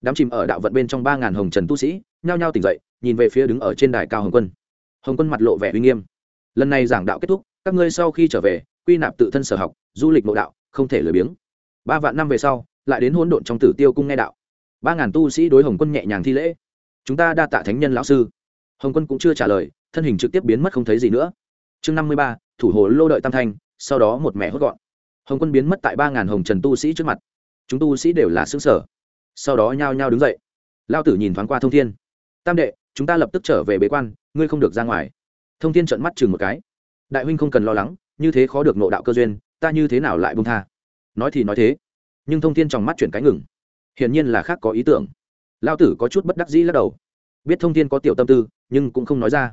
đám chìm ở đạo vận bên trong ba ngàn hồng trần tu sĩ, nhao nhao tỉnh dậy, nhìn về phía đứng ở trên đài cao hồng quân. Hồng quân mặt lộ vẻ uy nghiêm. Lần này giảng đạo kết thúc, các ngươi sau khi trở về, quy nạp tự thân sở học, du lịch mộ đạo, không thể lười biếng. Ba vạn năm về sau, lại đến hỗn độn trong tử tiêu cung nghe đạo. Ba ngàn tu sĩ đối hồng quân nhẹ nhàng thi lễ. Chúng ta đa tạ thánh nhân lão sư. Hồng quân cũng chưa trả lời, thân hình trực tiếp biến mất không thấy gì nữa. Chương năm mươi ba, thủ hồ lô đợi tam thanh, sau đó một mẹ hốt gọn. Hồng quân biến mất tại ba ngàn hồng trần tu sĩ trước mặt. Chúng tu sĩ đều là xứ sở sau đó nhao nhao đứng dậy. Lao tử nhìn thoáng qua thông thiên. Tam đệ, chúng ta lập tức trở về bế quan, ngươi không được ra ngoài. Thông thiên trợn mắt chừng một cái. Đại huynh không cần lo lắng, như thế khó được nộ đạo cơ duyên, ta như thế nào lại bông tha? Nói thì nói thế, nhưng thông thiên trong mắt chuyển cái ngừng. Hiển nhiên là khác có ý tưởng. Lao tử có chút bất đắc dĩ lắc đầu. Biết thông thiên có tiểu tâm tư, nhưng cũng không nói ra.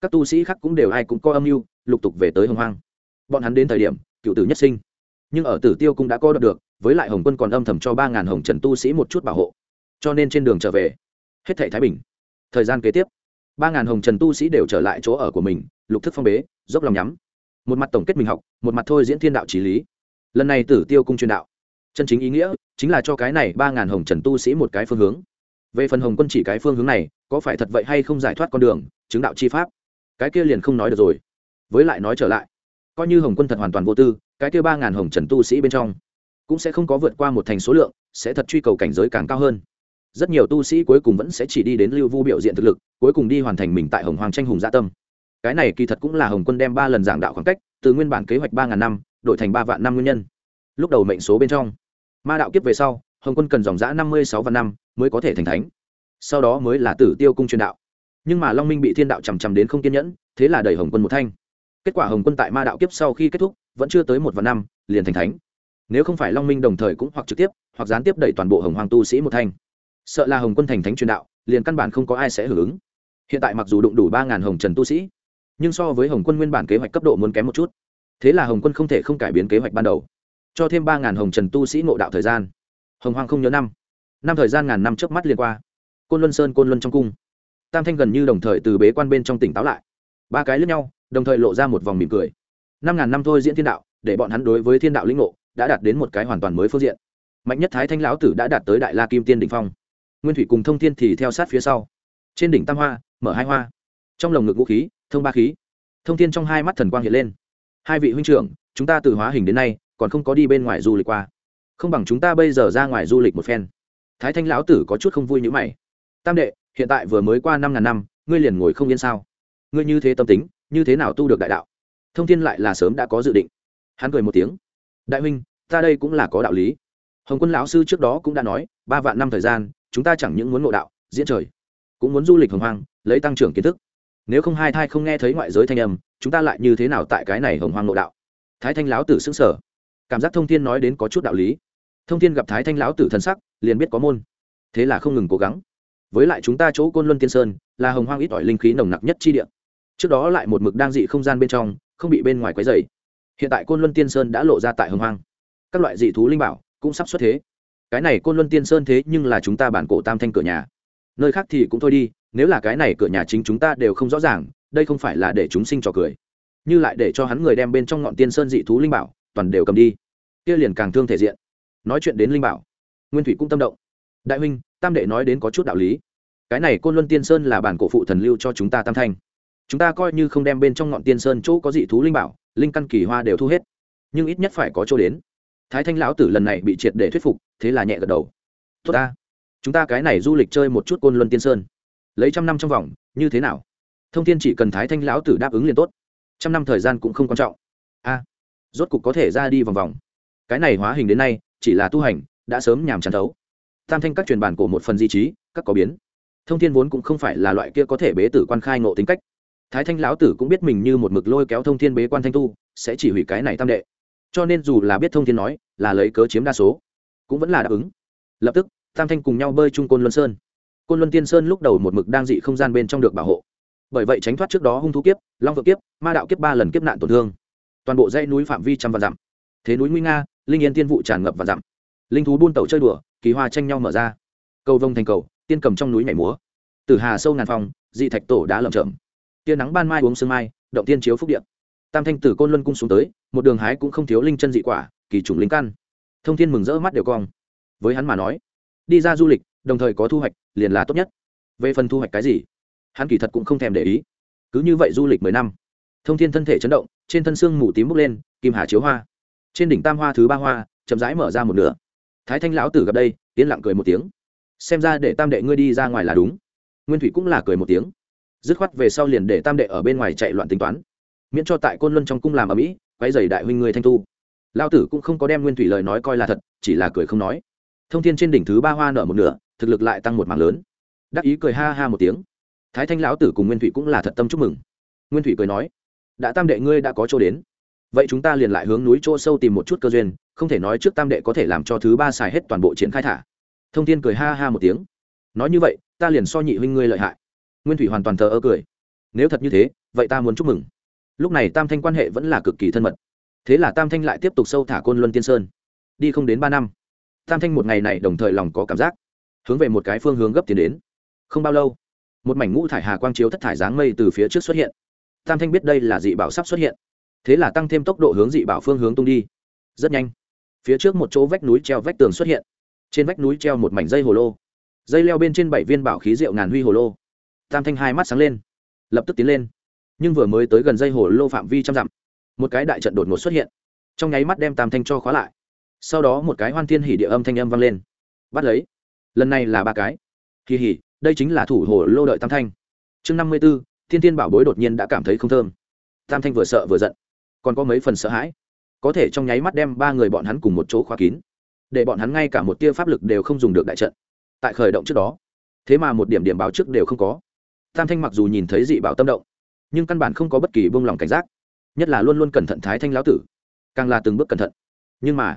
Các tu sĩ khác cũng đều ai cũng có âm mưu, lục tục về tới hồng hoang. Bọn hắn đến thời điểm, cựu tử nhất sinh. Nhưng ở tử tiêu cũng đã có được với lại hồng quân còn âm thầm cho ba ngàn hồng trần tu sĩ một chút bảo hộ. Cho nên trên đường trở về, hết thảy thái bình. Thời gian kế tiếp, ba ngàn hồng trần tu sĩ đều trở lại chỗ ở của mình, lục thức phong bế, dốc lòng nhắm. Một mặt tổng kết mình học, một mặt thôi diễn thiên đạo trí lý. Lần này tử tiêu cung truyền đạo. Chân chính ý nghĩa chính là cho cái này ba ngàn hồng trần tu sĩ một cái phương hướng. Về phần hồng quân chỉ cái phương hướng này, có phải thật vậy hay không giải thoát con đường, chứng đạo chi pháp? Cái kia liền không nói được rồi. Với lại nói trở lại, coi như hồng quân thật hoàn toàn vô tư, cái kia ba ngàn hồng trần tu sĩ bên trong cũng sẽ không có vượt qua một thành số lượng, sẽ thật truy cầu cảnh giới càng cao hơn. Rất nhiều tu sĩ cuối cùng vẫn sẽ chỉ đi đến lưu vu biểu diện thực lực, cuối cùng đi hoàn thành mình tại hồng hoàng tranh hùng gia tâm. Cái này kỳ thật cũng là hồng quân đem ba lần giảng đạo khoảng cách, từ nguyên bản kế hoạch ba ngàn năm, đổi thành ba vạn năm nguyên nhân. Lúc đầu mệnh số bên trong, ma đạo kiếp về sau, hồng quân cần dòng giã năm mươi sáu vạn năm mới có thể thành thánh. Sau đó mới là tử tiêu cung truyền đạo. Nhưng mà long minh bị thiên đạo chằm chằm đến không kiên nhẫn, thế là đẩy hồng quân một thanh. Kết quả hồng quân tại ma đạo kiếp sau khi kết thúc, vẫn chưa tới một vạn năm, liền thành thánh nếu không phải long minh đồng thời cũng hoặc trực tiếp, hoặc gián tiếp đẩy toàn bộ hồng hoàng tu sĩ một thanh. Sợ là hồng quân thành thánh truyền đạo, liền căn bản không có ai sẽ hưởng ứng. Hiện tại mặc dù đụng đủ ba ngàn hồng trần tu sĩ, nhưng so với hồng quân nguyên bản kế hoạch cấp độ muốn kém một chút. Thế là hồng quân không thể không cải biến kế hoạch ban đầu, cho thêm ba ngàn hồng trần tu sĩ ngộ đạo thời gian. Hồng hoàng không nhớ năm. Năm thời gian ngàn năm trước mắt liền qua. Côn luân sơn, côn luân trong cung. Tam thanh gần như đồng thời từ bế quan bên trong tỉnh táo lại. Ba cái lướt nhau, đồng thời lộ ra một vòng mỉm cười. Năm ngàn năm thôi diễn thiên đạo, để bọn hắn đối với thiên đạo lĩnh ngộ đã đạt đến một cái hoàn toàn mới phương diện. Mạnh nhất thái thanh lão tử đã đạt tới đại la kim tiên đ ỉ n h phong. Nguyên thủy cùng thông thiên thì theo sát phía sau. Trên đỉnh tam hoa, mở hai hoa. Trong lồng ngực vũ khí, thông ba khí. Thông thiên trong hai mắt thần quang hiện lên. Hai vị huynh trưởng, chúng ta từ hóa hình đến nay, còn không có đi bên ngoài du lịch qua. Không bằng chúng ta bây giờ ra ngoài du lịch một phen. Thái thanh lão tử có chút không vui như mày. Tam đệ, hiện tại vừa mới qua năm ngàn năm, ngươi liền ngồi không yên sao? Ngươi như thế tâm tính, như thế nào tu được đại đạo? Thông thiên lại là sớm đã có dự định. Hắn cười một tiếng đại huynh, ta đây cũng là có đạo lý. Hồng quân lão sư trước đó cũng đã nói, ba vạn năm thời gian, chúng ta chẳng những muốn ngộ đạo, diễn trời, cũng muốn du lịch hồng hoang, lấy tăng trưởng kiến thức. Nếu không hai thai không nghe thấy ngoại giới thanh âm, chúng ta lại như thế nào tại cái này hồng hoang ngộ đạo? Thái thanh lão tử xứng sở cảm giác thông thiên nói đến có chút đạo lý. Thông thiên gặp thái thanh lão tử thân sắc, liền biết có môn. Thế là không ngừng cố gắng. Với lại chúng ta chỗ côn luân tiên sơn, là hồng hoang ít ỏi linh khí nồng nặc nhất chi địa. Trước đó lại một mực đang dị không gian bên trong, không bị bên ngoài quấy dày hiện tại côn luân tiên sơn đã lộ ra tại hồng hoang. Các loại dị thú linh bảo cũng sắp xuất thế. Cái này côn luân tiên sơn thế nhưng là chúng ta bản cổ tam thanh cửa nhà. Nơi khác thì cũng thôi đi, nếu là cái này cửa nhà chính chúng ta đều không rõ ràng, đây không phải là để chúng sinh trò cười. Như lại để cho hắn người đem bên trong ngọn tiên sơn dị thú linh bảo, toàn đều cầm đi. Kia liền càng thương thể diện. Nói chuyện đến linh bảo, nguyên thủy cũng tâm động. Đại huynh, tam đệ nói đến có chút đạo lý. Cái này côn luân tiên sơn là bản cổ phụ thần lưu cho chúng ta tam thanh. Chúng ta coi như không đem bên trong ngọn tiên sơn chỗ có dị thú linh bảo linh căn kỳ hoa đều thu hết, nhưng ít nhất phải có chỗ đến. Thái thanh lão tử lần này bị triệt để thuyết phục, thế là nhẹ gật đầu. Tốt ta, chúng ta cái này du lịch chơi một chút côn luân tiên sơn. Lấy trăm năm trong vòng, như thế nào? Thông tin chỉ cần thái thanh lão tử đáp ứng liền tốt. Trăm năm thời gian cũng không quan trọng. A, rốt cục có thể ra đi vòng vòng. Cái này hóa hình đến nay, chỉ là tu hành, đã sớm nhàm chán thấu. Tam thanh các truyền bản của một phần di trí, các có biến. Thông thiên vốn cũng không phải là loại kia có thể bế tử quan khai ngộ tính cách thái thanh lão tử cũng biết mình như một mực lôi kéo thông thiên bế quan thanh tu, sẽ chỉ hủy cái này tam đệ. Cho nên dù là biết thông thiên nói, là lấy cớ chiếm đa số, cũng vẫn là đáp ứng. Lập tức, tam thanh cùng nhau bơi chung côn luân sơn. Côn luân tiên sơn lúc đầu một mực đang dị không gian bên trong được bảo hộ. Bởi vậy tránh thoát trước đó hung thú kiếp, long vợ kiếp, ma đạo kiếp ba lần kiếp nạn tổn thương. Toàn bộ dãy núi phạm vi trăm vạn dặm. Thế núi nguy nga, linh yên tiên vụ tràn ngập và dặm. Linh thú buôn tẩu chơi đùa, kỳ hoa tranh nhau mở ra. Cầu vông thành cầu, tiên cầm trong núi nhảy múa. Từ hà sâu ngàn phòng, dị thạch tổ đá lởm chởm tia nắng ban mai uống sương mai, động tiên chiếu phúc điện tam thanh tử côn luân cung xuống tới, một đường hái cũng không thiếu linh chân dị quả, kỳ trùng linh căn. Thông thiên mừng rỡ mắt đều cong. Với hắn mà nói, đi ra du lịch, đồng thời có thu hoạch, liền là tốt nhất. Về phần thu hoạch cái gì, hắn kỳ thật cũng không thèm để ý. Cứ như vậy du lịch mười năm, thông thiên thân thể chấn động, trên thân xương mù tím bốc lên, kim hà chiếu hoa. Trên đỉnh tam hoa thứ ba hoa, chậm rãi mở ra một nửa. Thái thanh lão tử gặp đây tiến lặng cười một tiếng. Xem ra để tam đệ ngươi đi ra ngoài là đúng. Nguyên thủy cũng là cười một tiếng dứt khoát về sau liền để tam đệ ở bên ngoài chạy loạn tính toán. Miễn cho tại côn luân trong cung làm ở mỹ quay dày đại huynh người thanh tu. Lao tử cũng không có đem nguyên thủy lời nói coi là thật, chỉ là cười không nói. Thông thiên trên đỉnh thứ ba hoa nở một nửa, thực lực lại tăng một mảng lớn. Đắc ý cười ha ha một tiếng. Thái thanh lão tử cùng nguyên thủy cũng là thật tâm chúc mừng. Nguyên thủy cười nói, đã tam đệ ngươi đã có chỗ đến, vậy chúng ta liền lại hướng núi chỗ sâu tìm một chút cơ duyên, không thể nói trước tam đệ có thể làm cho thứ ba xài hết toàn bộ triển khai thả. Thông thiên cười ha ha một tiếng. Nói như vậy, ta liền so nhị huynh ngươi lợi hại nguyên thủy hoàn toàn thờ ơ cười. Nếu thật như thế, vậy ta muốn chúc mừng. Lúc này tam thanh quan hệ vẫn là cực kỳ thân mật. Thế là tam thanh lại tiếp tục sâu thả côn luân tiên sơn. Đi không đến ba năm, tam thanh một ngày này đồng thời lòng có cảm giác, hướng về một cái phương hướng gấp tiến đến. Không bao lâu, một mảnh ngũ thải hà quang chiếu thất thải dáng mây từ phía trước xuất hiện. Tam thanh biết đây là dị bảo sắp xuất hiện. Thế là tăng thêm tốc độ hướng dị bảo phương hướng tung đi. Rất nhanh, phía trước một chỗ vách núi treo vách tường xuất hiện. Trên vách núi treo một mảnh dây hồ lô. Dây leo bên trên bảy viên bảo khí rượu ngàn huy hồ lô tam thanh hai mắt sáng lên, lập tức tiến lên. Nhưng vừa mới tới gần dây hồ lô phạm vi trăm dặm, một cái đại trận đột ngột xuất hiện. Trong nháy mắt đem tam thanh cho khóa lại. Sau đó một cái hoan thiên hỉ địa âm thanh âm vang lên. Bắt lấy. Lần này là ba cái. Kỳ hỉ, đây chính là thủ hồ lô đợi tam thanh. Chương năm mươi b ố thiên thiên bảo bối đột nhiên đã cảm thấy không thơm. Tam thanh vừa sợ vừa giận. Còn có mấy phần sợ hãi. Có thể trong nháy mắt đem ba người bọn hắn cùng một chỗ khóa kín. Để bọn hắn ngay cả một tia pháp lực đều không dùng được đại trận. Tại khởi động trước đó, thế mà một điểm điểm báo trước đều không có tam thanh mặc dù nhìn thấy dị bảo tâm động, nhưng căn bản không có bất kỳ buông lỏng cảnh giác, nhất là luôn luôn cẩn thận thái thanh lão tử, càng là từng bước cẩn thận. Nhưng mà,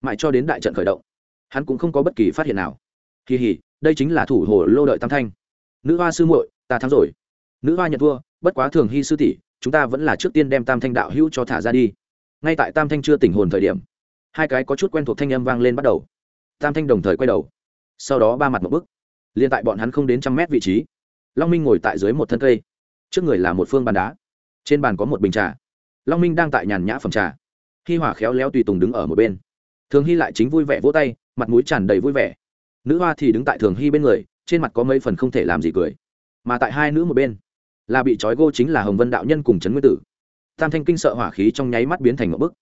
mãi cho đến đại trận khởi động, hắn cũng không có bất kỳ phát hiện nào. Kỳ hỉ, đây chính là thủ hồ lô đợi tam thanh. Nữ hoa sư muội, ta thắng rồi. Nữ hoa nhận thua, bất quá thường hy sư tỷ, chúng ta vẫn là trước tiên đem tam thanh đạo hữu cho thả ra đi. Ngay tại tam thanh chưa tỉnh hồn thời điểm, hai cái có chút quen thuộc thanh âm vang lên bắt đầu. Tam thanh đồng thời quay đầu, sau đó ba mặt một bức liền tại bọn hắn không đến trăm mét vị trí long minh ngồi tại dưới một thân cây. Trước người là một phương bàn đá. Trên bàn có một bình trà. Long minh đang tại nhàn nhã phẩm trà. Hi hỏa khéo léo tùy tùng đứng ở một bên. Thường hy lại chính vui vẻ vỗ tay, mặt mũi tràn đầy vui vẻ. Nữ hoa thì đứng tại thường hy bên người, trên mặt có mấy phần không thể làm gì cười. Mà tại hai nữ một bên, là bị trói gô chính là hồng vân đạo nhân cùng trấn nguyên tử. Tam thanh kinh sợ hỏa khí trong nháy mắt biến thành một bức.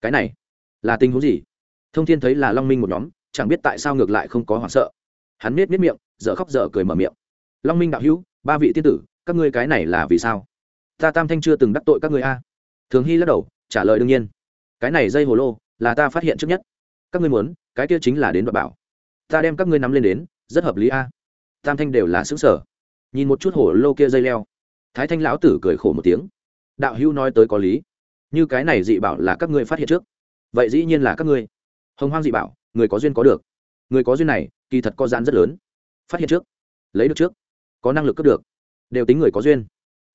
Cái này, là tình huống gì? Thông thiên thấy là long minh một nhóm, chẳng biết tại sao ngược lại không có hoảng sợ. Hắn nết nết miệng, dở khóc dở cười mở miệng long minh đạo hữu, ba vị tiên tử, các ngươi cái này là vì sao? Ta tam thanh chưa từng đắc tội các ngươi a. Thường hy lắc đầu, trả lời đương nhiên. Cái này dây hồ lô, là ta phát hiện trước nhất. Các ngươi muốn, cái kia chính là đến đoạn bảo. Ta đem các ngươi nắm lên đến, rất hợp lý a. Tam thanh đều là xứng sở nhìn một chút hồ lô kia dây leo. Thái thanh lão tử cười khổ một tiếng. Đạo hữu nói tới có lý. Như cái này dị bảo là các ngươi phát hiện trước. Vậy dĩ nhiên là các ngươi. Hồng hoang dị bảo, người có duyên có được. Người có duyên này, kỳ thật có gian rất lớn. Phát hiện trước. Lấy được trước có năng lực cướp được, đều tính người có duyên.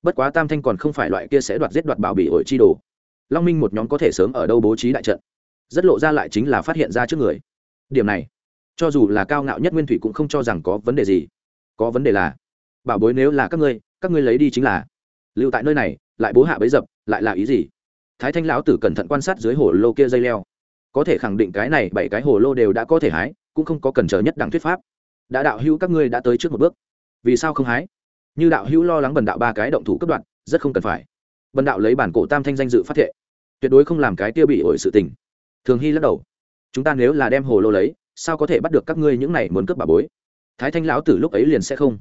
Bất quá tam thanh còn không phải loại kia sẽ đoạt giết đoạt bảo bị ổi chi đồ. Long minh một nhóm có thể sớm ở đâu bố trí đại trận, rất lộ ra lại chính là phát hiện ra trước người. Điểm này, cho dù là cao ngạo nhất nguyên thủy cũng không cho rằng có vấn đề gì. Có vấn đề là, bảo bối nếu là các ngươi các ngươi lấy đi chính là. Lưu tại nơi này, lại bố hạ bấy dập, lại là ý gì? Thái thanh lão tử cẩn thận quan sát dưới hồ lô kia dây leo. Có thể khẳng định cái này bảy cái hồ lô đều đã có thể hái, cũng không có cần chờ nhất đẳng thuyết pháp. Đã đạo hữu các ngươi đã tới trước một bước vì sao không hái? Như đạo hữu lo lắng bần đạo ba cái động thủ cấp đoạn rất không cần phải. Bần đạo lấy bản cổ tam thanh danh dự phát thệ, tuyệt đối không làm cái tiêu bị ổi sự tình. Thường hy lắc đầu. Chúng ta nếu là đem hồ lô lấy, sao có thể bắt được các ngươi những này muốn cướp bà bối? Thái thanh lão tử lúc ấy liền sẽ không.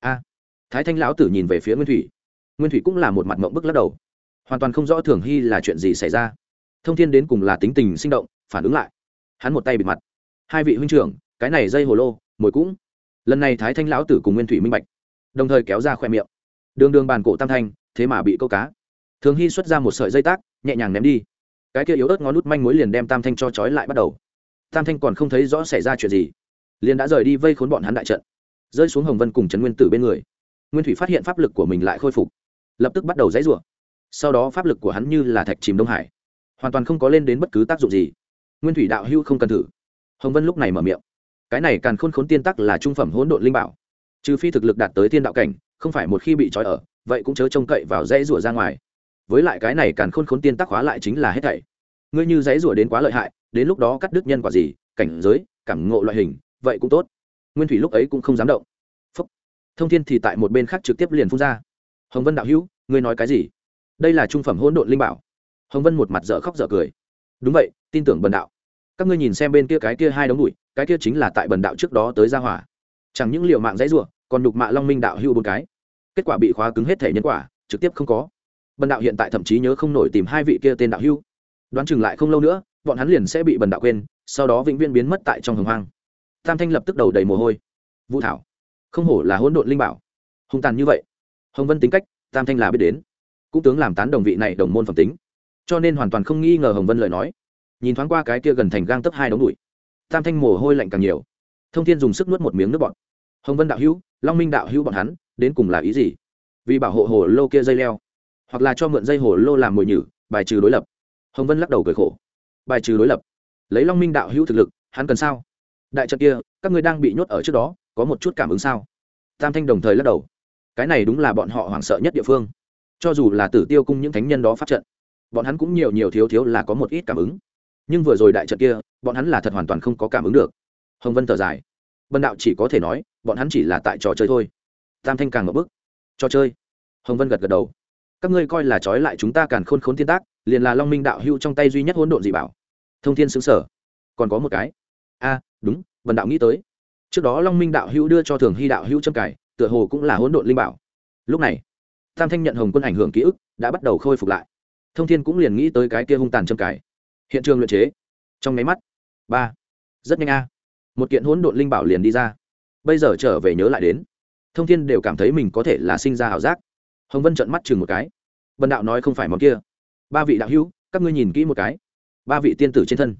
A. Thái thanh lão tử nhìn về phía nguyên thủy. Nguyên thủy cũng là một mặt mộng bức lắc đầu. Hoàn toàn không rõ thường hy là chuyện gì xảy ra. Thông thiên đến cùng là tính tình sinh động, phản ứng lại. Hắn một tay bịt mặt. Hai vị huynh trưởng, cái này dây hồ lô, mồi cũng lần này thái thanh lão tử cùng nguyên thủy minh bạch, đồng thời kéo ra khoe miệng. Đường đường bàn cổ tam thanh, thế mà bị câu cá. Thường hy xuất ra một sợi dây tác, nhẹ nhàng ném đi. Cái kia yếu ớt ngón nút manh mối liền đem tam thanh cho trói lại bắt đầu. Tam thanh còn không thấy rõ xảy ra chuyện gì, liền đã rời đi vây khốn bọn hắn đại trận. Rơi xuống hồng vân cùng trấn nguyên tử bên người, nguyên thủy phát hiện pháp lực của mình lại khôi phục, lập tức bắt đầu dãy rủa. Sau đó pháp lực của hắn như là thạch chìm đông hải, hoàn toàn không có lên đến bất cứ tác dụng gì. Nguyên thủy đạo hưu không cần thử. Hồng vân lúc này mở miệng cái này càng khôn khốn tiên tắc là trung phẩm hỗn độn linh bảo. Trừ phi thực lực đạt tới tiên đạo cảnh, không phải một khi bị trói ở, vậy cũng chớ trông cậy vào dãy rủa ra ngoài. Với lại cái này càng khôn khốn tiên tắc hóa lại chính là hết thảy. Ngươi như dãy rủa đến quá lợi hại, đến lúc đó cắt đứt nhân quả gì, cảnh giới, cảm ngộ loại hình, vậy cũng tốt. Nguyên thủy lúc ấy cũng không dám động. Phúc. thông thiên thì tại một bên khác trực tiếp liền phun ra. Hồng vân đạo hữu, ngươi nói cái gì? Đây là trung phẩm hỗn độn linh bảo. Hồng vân một mặt dở khóc dở cười. Đúng vậy, tin tưởng bần đạo các ngươi nhìn xem bên kia cái kia hai đống bụi, cái kia chính là tại bần đạo trước đó tới gia hỏa. Chẳng những liệu mạng dãy ruộng còn đục mạ long minh đạo hưu bốn cái. Kết quả bị khóa cứng hết thể nhân quả, trực tiếp không có. Bần đạo hiện tại thậm chí nhớ không nổi tìm hai vị kia tên đạo hưu. Đoán chừng lại không lâu nữa, bọn hắn liền sẽ bị bần đạo quên, sau đó vĩnh viễn biến mất tại trong hồng hoang. Tam thanh lập tức đầu đầy mồ hôi. Vũ thảo, không hổ là hỗn độn linh bảo. Hung tàn như vậy. Hồng vân tính cách, tam thanh là biết đến. Cũng tướng làm tán đồng vị này đồng môn phẩm tính. Cho nên hoàn toàn không nghi ngờ hồng vân lời nói nhìn thoáng qua cái kia gần thành gang tấp hai đống đùi. Tam thanh mồ hôi lạnh càng nhiều. Thông thiên dùng sức nuốt một miếng nước bọt. Hồng vân đạo hữu, long minh đạo hữu bọn hắn, đến cùng là ý gì? Vì bảo hộ hồ lô kia dây leo, hoặc là cho mượn dây hồ lô làm mồi nhử, bài trừ đối lập. Hồng vân lắc đầu cười khổ. Bài trừ đối lập. Lấy long minh đạo hữu thực lực, hắn cần sao? Đại trận kia, các người đang bị nhốt ở trước đó, có một chút cảm ứng sao? Tam thanh đồng thời lắc đầu. Cái này đúng là bọn họ hoảng sợ nhất địa phương. Cho dù là tử tiêu cung những thánh nhân đó phát trận, bọn hắn cũng nhiều nhiều thiếu thiếu là có một ít cảm ứng nhưng vừa rồi đại trận kia, bọn hắn là thật hoàn toàn không có cảm ứng được. Hồng vân thở dài. Vân đạo chỉ có thể nói, bọn hắn chỉ là tại trò chơi thôi. Tam thanh càng ngập bức trò chơi? Hồng vân gật gật đầu. Các ngươi coi là trói lại chúng ta càng khôn khốn thiên tác, liền là long minh đạo hưu trong tay duy nhất hỗn độn dị bảo. Thông thiên xứng sở còn có một cái. A, đúng Vân đạo nghĩ tới. Trước đó long minh đạo hưu đưa cho thường hy đạo hưu trâm cải tựa hồ cũng là hỗn độn linh bảo. Lúc này, tam thanh nhận hồng quân ảnh hưởng ký ức, đã bắt đầu khôi phục lại. Thông thiên cũng liền nghĩ tới cái kia hung tàn trâm cải hiện trường luyện chế. Trong máy mắt. Ba. Rất nhanh a. Một kiện hỗn độn linh bảo liền đi ra. Bây giờ trở về nhớ lại đến. Thông thiên đều cảm thấy mình có thể là sinh ra ảo giác. Hồng vân trợn mắt chừng một cái. Vân đạo nói không phải món kia. Ba vị đạo hữu, các ngươi nhìn kỹ một cái. Ba vị tiên tử trên thân.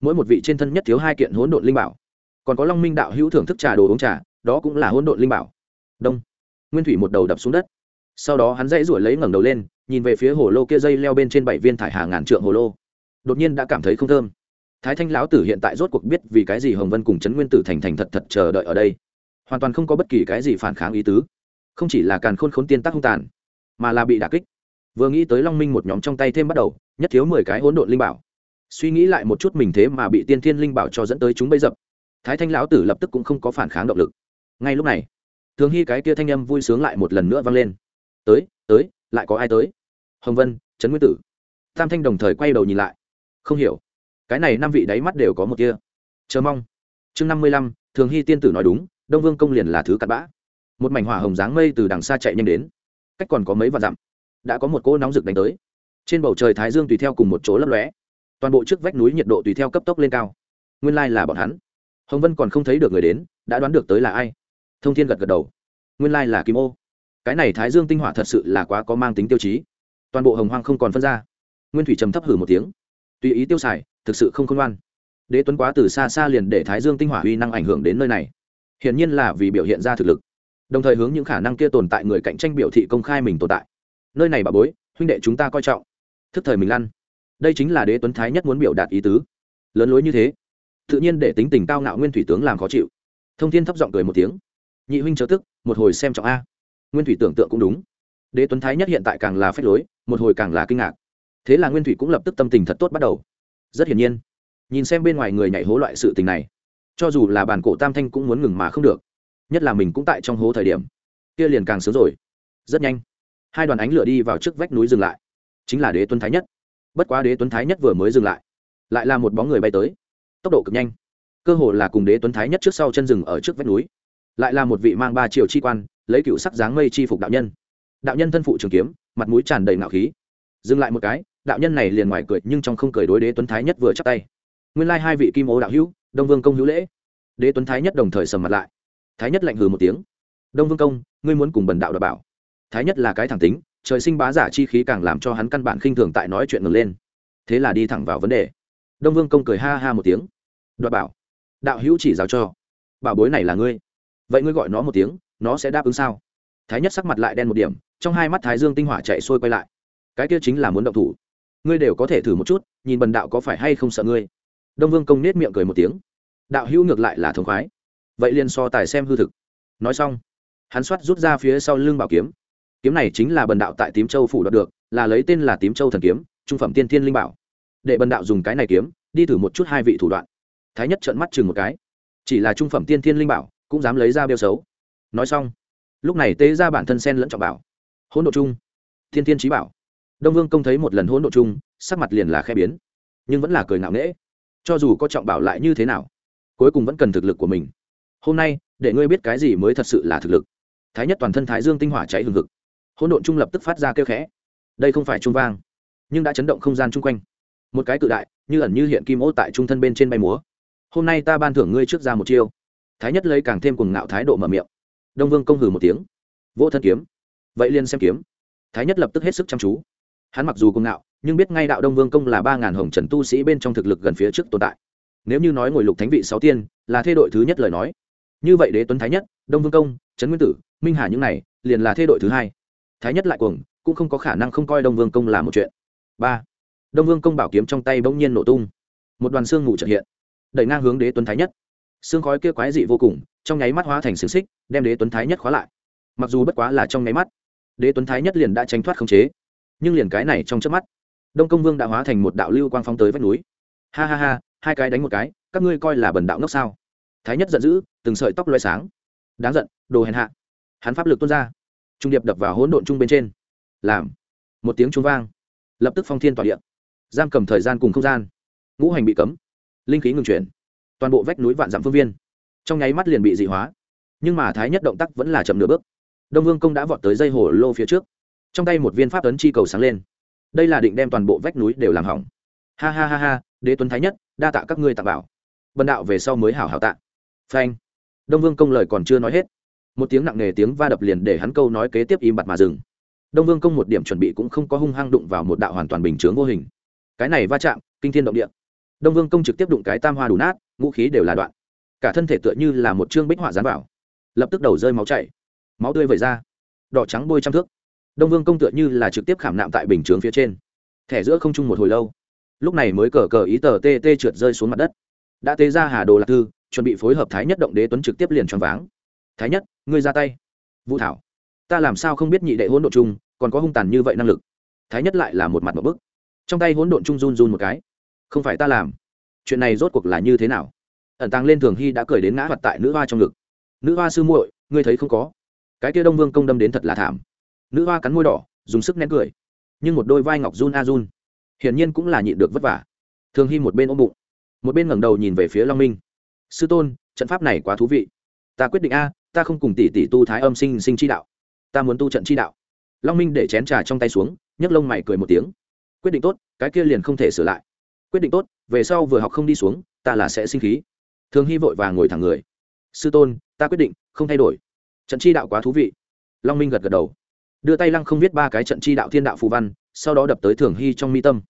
Mỗi một vị trên thân nhất thiếu hai kiện hỗn độn linh bảo. Còn có long minh đạo hữu thưởng thức trà đồ uống trà, đó cũng là hỗn độn linh bảo. Đông. Nguyên thủy một đầu đập xuống đất. Sau đó hắn dãy ruổi lấy ngẩng đầu lên, nhìn về phía hồ lô kia dây leo bên trên bảy viên thải hà ngàn trượng hồ lô đột nhiên đã cảm thấy không thơm. Thái thanh lão tử hiện tại rốt cuộc biết vì cái gì hồng vân cùng trấn nguyên tử thành thành thật thật chờ đợi ở đây. Hoàn toàn không có bất kỳ cái gì phản kháng ý tứ. Không chỉ là càn khôn khốn tiên tác hung tàn, mà là bị đả kích. Vừa nghĩ tới long minh một nhóm trong tay thêm bắt đầu, nhất thiếu mười cái hỗn độn linh bảo. Suy nghĩ lại một chút mình thế mà bị tiên thiên linh bảo cho dẫn tới chúng bây dập, thái thanh lão tử lập tức cũng không có phản kháng động lực. Ngay lúc này, thường hy cái kia thanh âm vui sướng lại một lần nữa vang lên. Tới tới, lại có ai tới? Hồng vân, trấn nguyên tử. Tam thanh đồng thời quay đầu nhìn lại không hiểu. Cái này năm vị đáy mắt đều có một kia chờ mong. Chương năm mươi lăm, thường hy tiên tử nói đúng, đông vương công liền là thứ cặn bã. Một mảnh hỏa hồng dáng mây từ đằng xa chạy nhanh đến. Cách còn có mấy vạn dặm, đã có một cỗ nóng rực đánh tới. Trên bầu trời thái dương tùy theo cùng một chỗ lấp lóe. Toàn bộ trước vách núi nhiệt độ tùy theo cấp tốc lên cao. Nguyên lai là bọn hắn. Hồng vân còn không thấy được người đến, đã đoán được tới là ai. Thông thiên gật gật đầu. Nguyên lai là kim ô. Cái này thái dương tinh hỏa thật sự là quá có mang tính tiêu chí. Toàn bộ hồng hoang không còn phân ra. Nguyên thủy trầm thấp hử một tiếng tùy ý tiêu xài, thực sự không khôn ngoan. Đế tuấn quá từ xa xa liền để thái dương tinh hỏa uy năng ảnh hưởng đến nơi này. Hiển nhiên là vì biểu hiện ra thực lực. Đồng thời hướng những khả năng kia tồn tại người cạnh tranh biểu thị công khai mình tồn tại. Nơi này bà bối, huynh đệ chúng ta coi trọng. Thức thời mình lăn. Đây chính là đế tuấn thái nhất muốn biểu đạt ý tứ. Lớn lối như thế, tự nhiên để tính tình cao ngạo nguyên thủy tướng làm khó chịu. Thông thiên thấp giọng cười một tiếng. Nhị huynh chớ tức, một hồi xem trọng a. Nguyên thủy tưởng tượng cũng đúng. Đế tuấn thái nhất hiện tại càng là phép lối, một hồi càng là kinh ngạc thế là nguyên thủy cũng lập tức tâm tình thật tốt bắt đầu. Rất hiển nhiên, nhìn xem bên ngoài người nhảy hố loại sự tình này, cho dù là bản cổ tam thanh cũng muốn ngừng mà không được. Nhất là mình cũng tại trong hố thời điểm, kia liền càng sớm rồi. Rất nhanh, hai đoàn ánh lửa đi vào trước vách núi dừng lại. Chính là đế tuấn thái nhất. Bất quá đế tuấn thái nhất vừa mới dừng lại lại là một bóng người bay tới. Tốc độ cực nhanh. Cơ hồ là cùng đế tuấn thái nhất trước sau chân rừng ở trước vách núi. Lại là một vị mang ba triều chi quan, lấy cựu sắc dáng mây chi phục đạo nhân. Đạo nhân thân phụ trường kiếm, mặt mũi tràn đầy ngạo khí. Dừng lại một cái đạo nhân này liền ngoài cười, nhưng trong không cười đối đế tuấn thái nhất vừa chắc tay. Nguyên lai hai vị kim ô đạo hữu, đông vương công hữu lễ. Đế tuấn thái nhất đồng thời sầm mặt lại. Thái nhất lạnh hừ một tiếng. Đông vương công, ngươi muốn cùng bần đạo đ bảo thái nhất là cái thẳng tính, trời sinh bá giả chi khí càng làm cho hắn căn bản khinh thường tại nói chuyện ngừng lên. Thế là đi thẳng vào vấn đề. Đông vương công cười ha ha một tiếng. Đoạt bảo đạo hữu chỉ giáo cho. Bảo bối này là ngươi. Vậy ngươi gọi nó một tiếng, nó sẽ đáp ứng sao? Thái nhất sắc mặt lại đen một điểm, trong hai mắt thái dương tinh hỏa chạy sôi quay lại. Cái kia chính là muốn động thủ ngươi đều có thể thử một chút, nhìn bần đạo có phải hay không sợ ngươi. Đông vương công nết miệng cười một tiếng. Đạo hữu ngược lại là thống khoái. Vậy liền so tài xem hư thực. Nói xong, hắn soát rút ra phía sau lưng bảo kiếm. Kiếm này chính là bần đạo tại tím châu phủ đoạt được, là lấy tên là tím châu thần kiếm, trung phẩm tiên thiên linh bảo. Để bần đạo dùng cái này kiếm, đi thử một chút hai vị thủ đoạn. Thái nhất trợn mắt chừng một cái. Chỉ là trung phẩm tiên thiên linh bảo, cũng dám lấy ra bêu xấu. Nói xong, lúc này tế ra bản thân sen lẫn trọng bảo. Hỗn độ chung, thiên thiên trí bảo đông vương công thấy một lần hỗn độ chung, sắc mặt liền là khe biến, nhưng vẫn là cười ngạo nghễ. Cho dù có trọng bảo lại như thế nào, cuối cùng vẫn cần thực lực của mình. Hôm nay, để ngươi biết cái gì mới thật sự là thực lực. Thái nhất toàn thân thái dương tinh hỏa cháy hừng hực. Hỗn độn trung lập tức phát ra kêu khẽ. Đây không phải trung vang, nhưng đã chấn động không gian chung quanh. Một cái cự đại, như ẩn như hiện kim ô tại trung thân bên trên bay múa. Hôm nay ta ban thưởng ngươi trước ra một chiêu. Thái nhất lấy càng thêm cùng ngạo thái độ mở miệng. Đông vương công hừ một tiếng. Vô thân kiếm. Vậy liền xem kiếm. Thái nhất lập tức hết sức chăm chú hắn mặc dù cùng ngạo, nhưng biết ngay đạo đông vương công là ba ngàn hồng trần tu sĩ bên trong thực lực gần phía trước tồn tại. Nếu như nói ngồi lục thánh vị sáu tiên, là thê đội thứ nhất lời nói. Như vậy đế tuấn thái nhất, đông vương công, trấn nguyên tử, minh hà những này, liền là thê đội thứ hai. Thái nhất lại cuồng, cũng không có khả năng không coi đông vương công là một chuyện. Ba. Đông vương công bảo kiếm trong tay bỗng nhiên nổ tung. Một đoàn xương ngủ trật hiện, đẩy ngang hướng đế tuấn thái nhất. Xương khói kia quái dị vô cùng, trong nháy mắt hóa thành xiềng xích, đem đế tuấn thái nhất khóa lại. Mặc dù bất quá là trong nháy mắt, đế tuấn thái nhất liền đã tránh thoát khống chế nhưng liền cái này trong chớp mắt, đông công vương đã hóa thành một đạo lưu quang phóng tới vách núi. Ha ha ha, hai cái đánh một cái, các ngươi coi là bần đạo ngốc sao? Thái nhất giận dữ, từng sợi tóc loay sáng. Đáng giận, đồ hèn hạ. Hắn pháp lực tuôn ra. Trung điệp đập vào hỗn độn chung bên trên. Làm. Một tiếng trung vang. Lập tức phong thiên tỏa điện. Giam cầm thời gian cùng không gian. Ngũ hành bị cấm. Linh khí ngừng chuyển. Toàn bộ vách núi vạn dặm phương viên. Trong nháy mắt liền bị dị hóa. Nhưng mà thái nhất động tác vẫn là chậm nửa bước. Đông vương công đã vọt tới dây hồ lô phía trước trong tay một viên pháp tấn chi cầu sáng lên. Đây là định đem toàn bộ vách núi đều làm hỏng. Ha ha ha ha, đế tuấn thái nhất, đa tạ các ngươi tặng bảo. Bần đạo về sau mới hảo hảo tạ. Phanh. Đông vương công lời còn chưa nói hết, một tiếng nặng nề tiếng va đập liền để hắn câu nói kế tiếp im bặt mà dừng. Đông vương công một điểm chuẩn bị cũng không có hung hăng đụng vào một đạo hoàn toàn bình chướng vô hình. Cái này va chạm, kinh thiên động địa. Đông vương công trực tiếp đụng cái tam hoa đủ nát, ngũ khí đều là đoạn. Cả thân thể tựa như là một chương bích họa dán vào. Lập tức đầu rơi máu chảy. Máu tươi vẩy ra. Đỏ trắng bôi trăm thước đông vương công tựa như là trực tiếp khảm nạm tại bình chướng phía trên thẻ giữa không chung một hồi lâu lúc này mới cờ cờ ý tờ tê tê trượt rơi xuống mặt đất đã tế ra hà đồ lạc thư chuẩn bị phối hợp thái nhất động đế tuấn trực tiếp liền choáng váng thái nhất ngươi ra tay vũ thảo ta làm sao không biết nhị đệ hỗn độn chung còn có hung tàn như vậy năng lực thái nhất lại là một mặt một bức trong tay hỗn độn chung run run một cái không phải ta làm chuyện này rốt cuộc là như thế nào ẩn tàng lên thường hy đã cười đến ngã mặt tại nữ hoa trong ngực nữ hoa sư muội ngươi thấy không có cái kia đông vương công đâm đến thật là thảm nữ hoa cắn môi đỏ, dùng sức nén cười. Nhưng một đôi vai ngọc run a run. Hiển nhiên cũng là nhịn được vất vả. Thường hy một bên ôm bụng, một bên ngẩng đầu nhìn về phía long minh. Sư tôn, trận pháp này quá thú vị. Ta quyết định a, ta không cùng tỷ tỷ tu thái âm sinh sinh chi đạo. Ta muốn tu trận chi đạo. Long minh để chén trà trong tay xuống, nhấc lông mày cười một tiếng. Quyết định tốt, cái kia liền không thể sửa lại. Quyết định tốt, về sau vừa học không đi xuống, ta là sẽ sinh khí. Thường hy vội và ngồi thẳng người. Sư tôn, ta quyết định, không thay đổi. Trận chi đạo quá thú vị. Long minh gật gật đầu đưa tay lăng không viết ba cái trận chi đạo thiên đạo phù văn, sau đó đập tới thường hy trong mi tâm.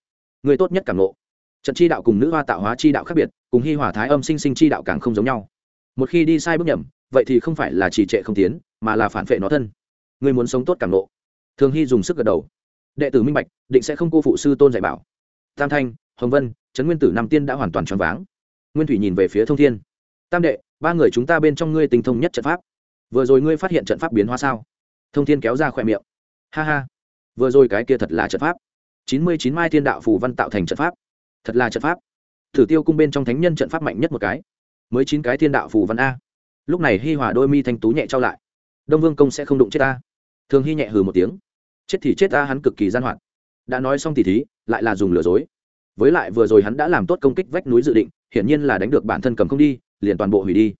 Người tốt nhất cảm ngộ. Trận chi đạo cùng nữ hoa tạo hóa chi đạo khác biệt, cùng hy hỏa thái âm sinh sinh chi đạo càng không giống nhau. Một khi đi sai bước nhầm, vậy thì không phải là trì trệ không tiến, mà là phản vệ nó thân. Người muốn sống tốt cảm ngộ. Thường hy dùng sức gật đầu. Đệ tử minh bạch, định sẽ không cô phụ sư tôn dạy bảo. Tam thanh, hồng vân, trấn nguyên tử nam tiên đã hoàn toàn choáng váng. Nguyên thủy nhìn về phía thông thiên. Tam đệ, ba người chúng ta bên trong ngươi tinh thông nhất trận pháp. Vừa rồi ngươi phát hiện trận pháp biến hóa sao? Thông thiên kéo ra khỏe miệng ha ha. Vừa rồi cái kia thật là trận pháp. Chín mươi chín mai thiên đạo phù văn tạo thành trận pháp. Thật là trận pháp. Thử tiêu cung bên trong thánh nhân trận pháp mạnh nhất một cái. Mới chín cái thiên đạo phù văn a. Lúc này hi hòa đôi mi thanh tú nhẹ trao lại. Đông vương công sẽ không đụng chết ta. Thường hy nhẹ hừ một tiếng. Chết thì chết ta, hắn cực kỳ gian hoạt. Đã nói xong thì thí, lại là dùng lừa dối. Với lại vừa rồi hắn đã làm tốt công kích vách núi dự định, hiển nhiên là đánh được bản thân cầm không đi, liền toàn bộ hủy đi.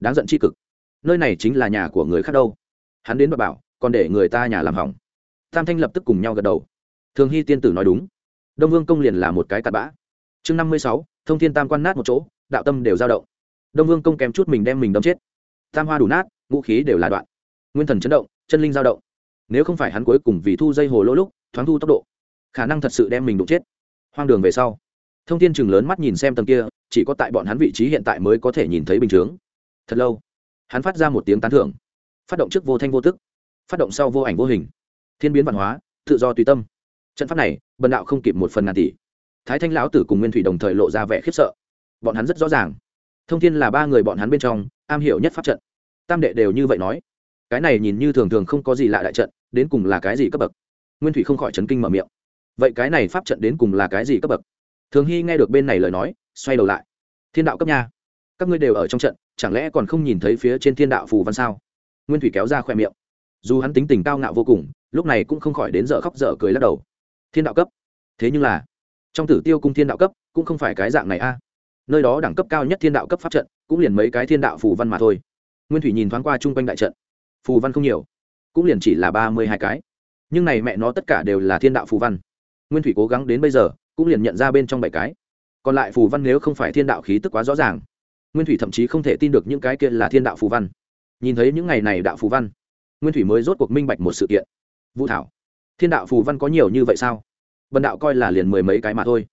Đáng giận c h i cực. Nơi này chính là nhà của người khác đâu. Hắn đến và bảo, còn để người ta nhà làm hỏng tam thanh lập tức cùng nhau gật đầu. Thường hy tiên tử nói đúng. Đông vương công liền là một cái tạt bã. Chương năm mươi sáu, thông thiên tam quan nát một chỗ, đạo tâm đều dao động. Đông vương công kém chút mình đem mình đâm chết. Tam hoa đủ nát, ngũ khí đều là đoạn. Nguyên thần chấn động, chân linh dao động. Nếu không phải hắn cuối cùng vì thu dây hồ lỗ lúc, thoáng thu tốc độ, khả năng thật sự đem mình đụng chết. Hoang đường về sau, thông tin chừng lớn mắt nhìn xem tầng kia, chỉ có tại bọn hắn vị trí hiện tại mới có thể nhìn thấy bình chướng. Thật lâu, hắn phát ra một tiếng tán thưởng, phát động trước vô thanh vô tức, phát động sau vô ảnh vô hình thiên biến văn hóa, tự do tùy tâm. Trận pháp này, bần đạo không kịp một phần ngàn tỷ. Thái thanh lão tử cùng nguyên thủy đồng thời lộ ra vẻ khiếp sợ. Bọn hắn rất rõ ràng. Thông thiên là ba người bọn hắn bên trong, am hiểu nhất pháp trận. Tam đệ đều như vậy nói. Cái này nhìn như thường thường không có gì lạ đại trận, đến cùng là cái gì cấp bậc? Nguyên thủy không khỏi chấn kinh mở miệng. Vậy cái này pháp trận đến cùng là cái gì cấp bậc? Thường hy nghe được bên này lời nói, xoay đầu lại. Thiên đạo cấp nha. Các ngươi đều ở trong trận, chẳng lẽ còn không nhìn thấy phía trên thiên đạo phù văn sao? Nguyên thủy kéo ra khoe miệng. Dù hắn tính tình cao ngạo vô cùng lúc này cũng không khỏi đến dở khóc dở cười lắc đầu. Thiên đạo cấp. Thế nhưng là, trong tử tiêu cung thiên đạo cấp cũng không phải cái dạng này a. Nơi đó đẳng cấp cao nhất thiên đạo cấp pháp trận cũng liền mấy cái thiên đạo phù văn mà thôi. Nguyên thủy nhìn thoáng qua chung quanh đại trận, phù văn không nhiều, cũng liền chỉ là ba mươi hai cái. Nhưng này mẹ nó tất cả đều là thiên đạo phù văn. Nguyên thủy cố gắng đến bây giờ cũng liền nhận ra bên trong bảy cái. Còn lại phù văn nếu không phải thiên đạo khí tức quá rõ ràng, nguyên thủy thậm chí không thể tin được những cái kia là thiên đạo phù văn. Nhìn thấy những ngày này đạo phù văn, nguyên thủy mới rốt cuộc minh bạch một sự kiện vũ thảo, thiên đạo phù văn có nhiều như vậy sao? Bần đạo coi là liền mười mấy cái mà thôi.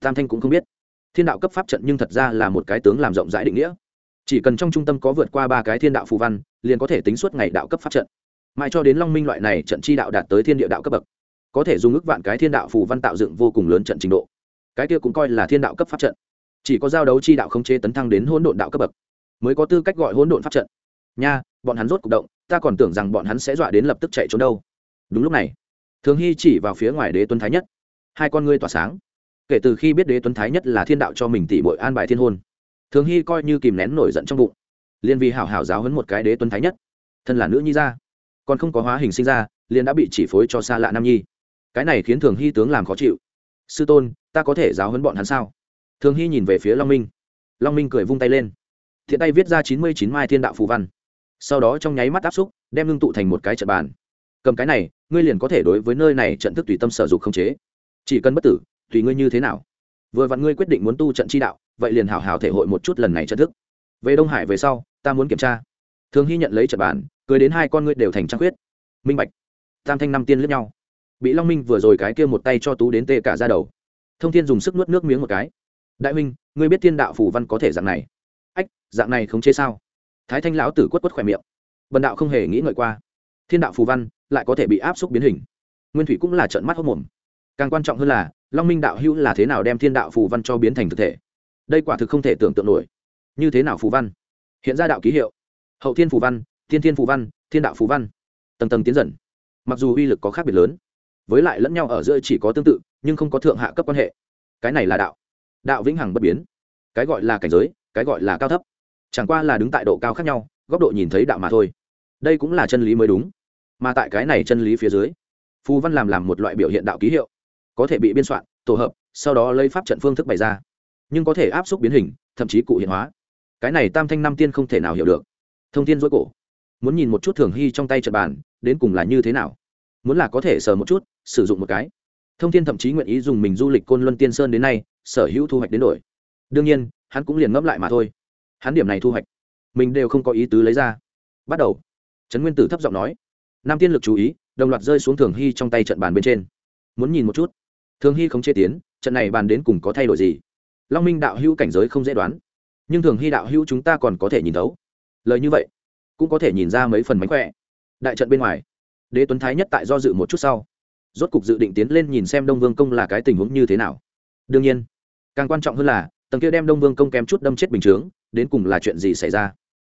Tam thanh cũng không biết. Thiên đạo cấp pháp trận nhưng thật ra là một cái tướng làm rộng rãi định nghĩa. Chỉ cần trong trung tâm có vượt qua ba cái thiên đạo phù văn, liền có thể tính suốt ngày đạo cấp pháp trận. Mãi cho đến long minh loại này trận chi đạo đạt tới thiên địa đạo cấp bậc, có thể dùng ước vạn cái thiên đạo phù văn tạo dựng vô cùng lớn trận trình độ. Cái kia cũng coi là thiên đạo cấp pháp trận. Chỉ có giao đấu chi đạo không chế tấn thăng đến hỗn độn đạo cấp bậc, mới có tư cách gọi hỗn độn pháp trận. Nha, bọn hắn rốt c ụ c động, ta còn tưởng rằng bọn hắn sẽ dọa đến lập tức chạy trốn đâu đúng lúc này, thường hy chỉ vào phía ngoài đế tuấn thái nhất. Hai con ngươi tỏa sáng. Kể từ khi biết đế tuấn thái nhất là thiên đạo cho mình tỷ bội an bài thiên hôn, thường hy coi như kìm nén nổi giận trong bụng. Liên vi hảo hảo giáo hấn một cái đế tuấn thái nhất, thân là nữ nhi ra, còn không có hóa hình sinh ra, liền đã bị chỉ phối cho xa lạ nam nhi. Cái này khiến thường hy tướng làm khó chịu. Sư tôn, ta có thể giáo hấn bọn hắn sao? Thường hy nhìn về phía long minh. Long minh cười vung tay lên. Thiện tay viết ra chín mươi chín mai thiên đạo phù văn. Sau đó trong nháy mắt áp xúc, đem ngưng tụ thành một cái trận bàn cầm cái này, ngươi liền có thể đối với nơi này trận thức tùy tâm sở dục không chế. Chỉ cần bất tử, tùy ngươi như thế nào? Vừa vặn ngươi quyết định muốn tu trận chi đạo, vậy liền hảo hảo thể hội một chút lần này trận thức. Về đông hải về sau, ta muốn kiểm tra. Thường hy nhận lấy trận bàn cười đến hai con ngươi đều thành trăng khuyết. Minh bạch, tam thanh năm tiên lướt nhau. Bị long minh vừa rồi cái kia một tay cho tú đến tê cả ra đầu. Thông thiên dùng sức nuốt nước miếng một cái. Đại minh ngươi biết thiên đạo phủ văn có thể dạng này? Ách, dạng này không chê sao? Thái thanh lão tử quất quất khỏe miệng. Bần đạo không hề nghĩ ngợi qua. Thiên đạo phù văn lại có thể bị áp xúc biến hình. Nguyên thủy cũng là trận mắt hốc mồm. Càng quan trọng hơn là, long minh đạo hữu là thế nào đem thiên đạo phù văn cho biến thành thực thể? Đây quả thực không thể tưởng tượng nổi. Như thế nào phù văn? Hiện ra đạo ký hiệu. Hậu thiên phù văn, thiên thiên phù văn, thiên đạo phù văn. Tầng tầng tiến dần. Mặc dù uy lực có khác biệt lớn, với lại lẫn nhau ở giữa chỉ có tương tự, nhưng không có thượng hạ cấp quan hệ. Cái này là đạo. Đạo vĩnh hằng bất biến. Cái gọi là cảnh giới, cái gọi là cao thấp. Chẳng qua là đứng tại độ cao khác nhau, góc độ nhìn thấy đạo mà thôi. Đây cũng là chân lý mới đúng mà tại cái này chân lý phía dưới, phù văn làm làm một loại biểu hiện đạo ký hiệu, có thể bị biên soạn, tổ hợp, sau đó lấy pháp trận phương thức bày ra, nhưng có thể áp dụng biến hình, thậm chí cụ hiện hóa. Cái này tam thanh năm tiên không thể nào hiểu được. Thông tin dối cổ, muốn nhìn một chút thường hy trong tay trật bàn, đến cùng là như thế nào? Muốn là có thể sờ một chút, sử dụng một cái. Thông tin thậm chí nguyện ý dùng mình du lịch côn luân tiên sơn đến nay, sở hữu thu hoạch đến đổi. Đương nhiên, hắn cũng liền ngẫm lại mà thôi. Hắn điểm này thu hoạch, mình đều không có ý tứ lấy ra. Bắt đầu. Trấn nguyên tử thấp giọng nói nam tiên lực chú ý, đồng loạt rơi xuống thường hy trong tay trận bàn bên trên. Muốn nhìn một chút. Thường hy không chế tiến, trận này bàn đến cùng có thay đổi gì? Long minh đạo hữu cảnh giới không dễ đoán. Nhưng thường hy đạo hữu chúng ta còn có thể nhìn thấu. Lời như vậy, cũng có thể nhìn ra mấy phần mánh khỏe. Đại trận bên ngoài, đế tuấn thái nhất tại do dự một chút sau. Rốt cục dự định tiến lên nhìn xem đông vương công là cái tình huống như thế nào. Đương nhiên, càng quan trọng hơn là, tầng kia đem đông vương công kém chút đâm chết bình chướng, đến cùng là chuyện gì xảy ra.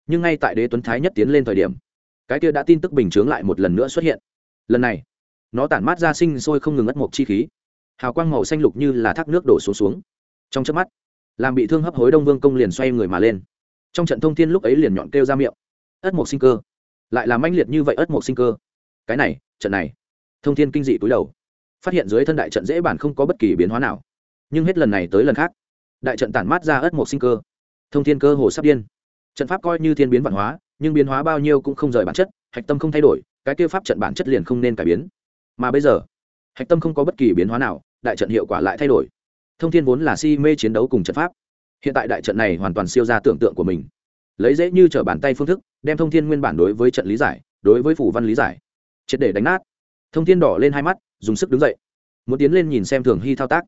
Nhưng ngay tại đế tuấn thái nhất tiến lên thời điểm cái kia đã tin tức bình chướng lại một lần nữa xuất hiện. Lần này, nó tản mát ra sinh sôi không ngừng ất mộc chi khí. Hào quang màu xanh lục như là thác nước đổ xuống xuống. Trong chớp mắt, làm bị thương hấp hối đông vương công liền xoay người mà lên. Trong trận thông thiên lúc ấy liền nhọn kêu ra miệng. Ất mộc sinh cơ. Lại làm manh liệt như vậy ất mộc sinh cơ. Cái này, trận này, thông thiên kinh dị túi đầu. Phát hiện dưới thân đại trận dễ bản không có bất kỳ biến hóa nào. Nhưng hết lần này tới lần khác, đại trận tản mát ra ất mộc sinh cơ. Thông thiên cơ hồ sắp điên. Trận pháp coi như thiên biến văn hóa nhưng biến hóa bao nhiêu cũng không rời bản chất, hạch tâm không thay đổi, cái kia pháp trận bản chất liền không nên cải biến. Mà bây giờ, hạch tâm không có bất kỳ biến hóa nào, đại trận hiệu quả lại thay đổi. Thông thiên vốn là si mê chiến đấu cùng trận pháp. Hiện tại đại trận này hoàn toàn siêu ra tưởng tượng của mình. Lấy dễ như t bàn tay phương thức, đem thông thiên nguyên bản đối với trận lý giải, đối với phủ văn lý giải, triệt để đánh nát. Thông thiên đỏ lên hai mắt, dùng sức đứng dậy. Muốn tiến lên nhìn xem thường hy thao tác.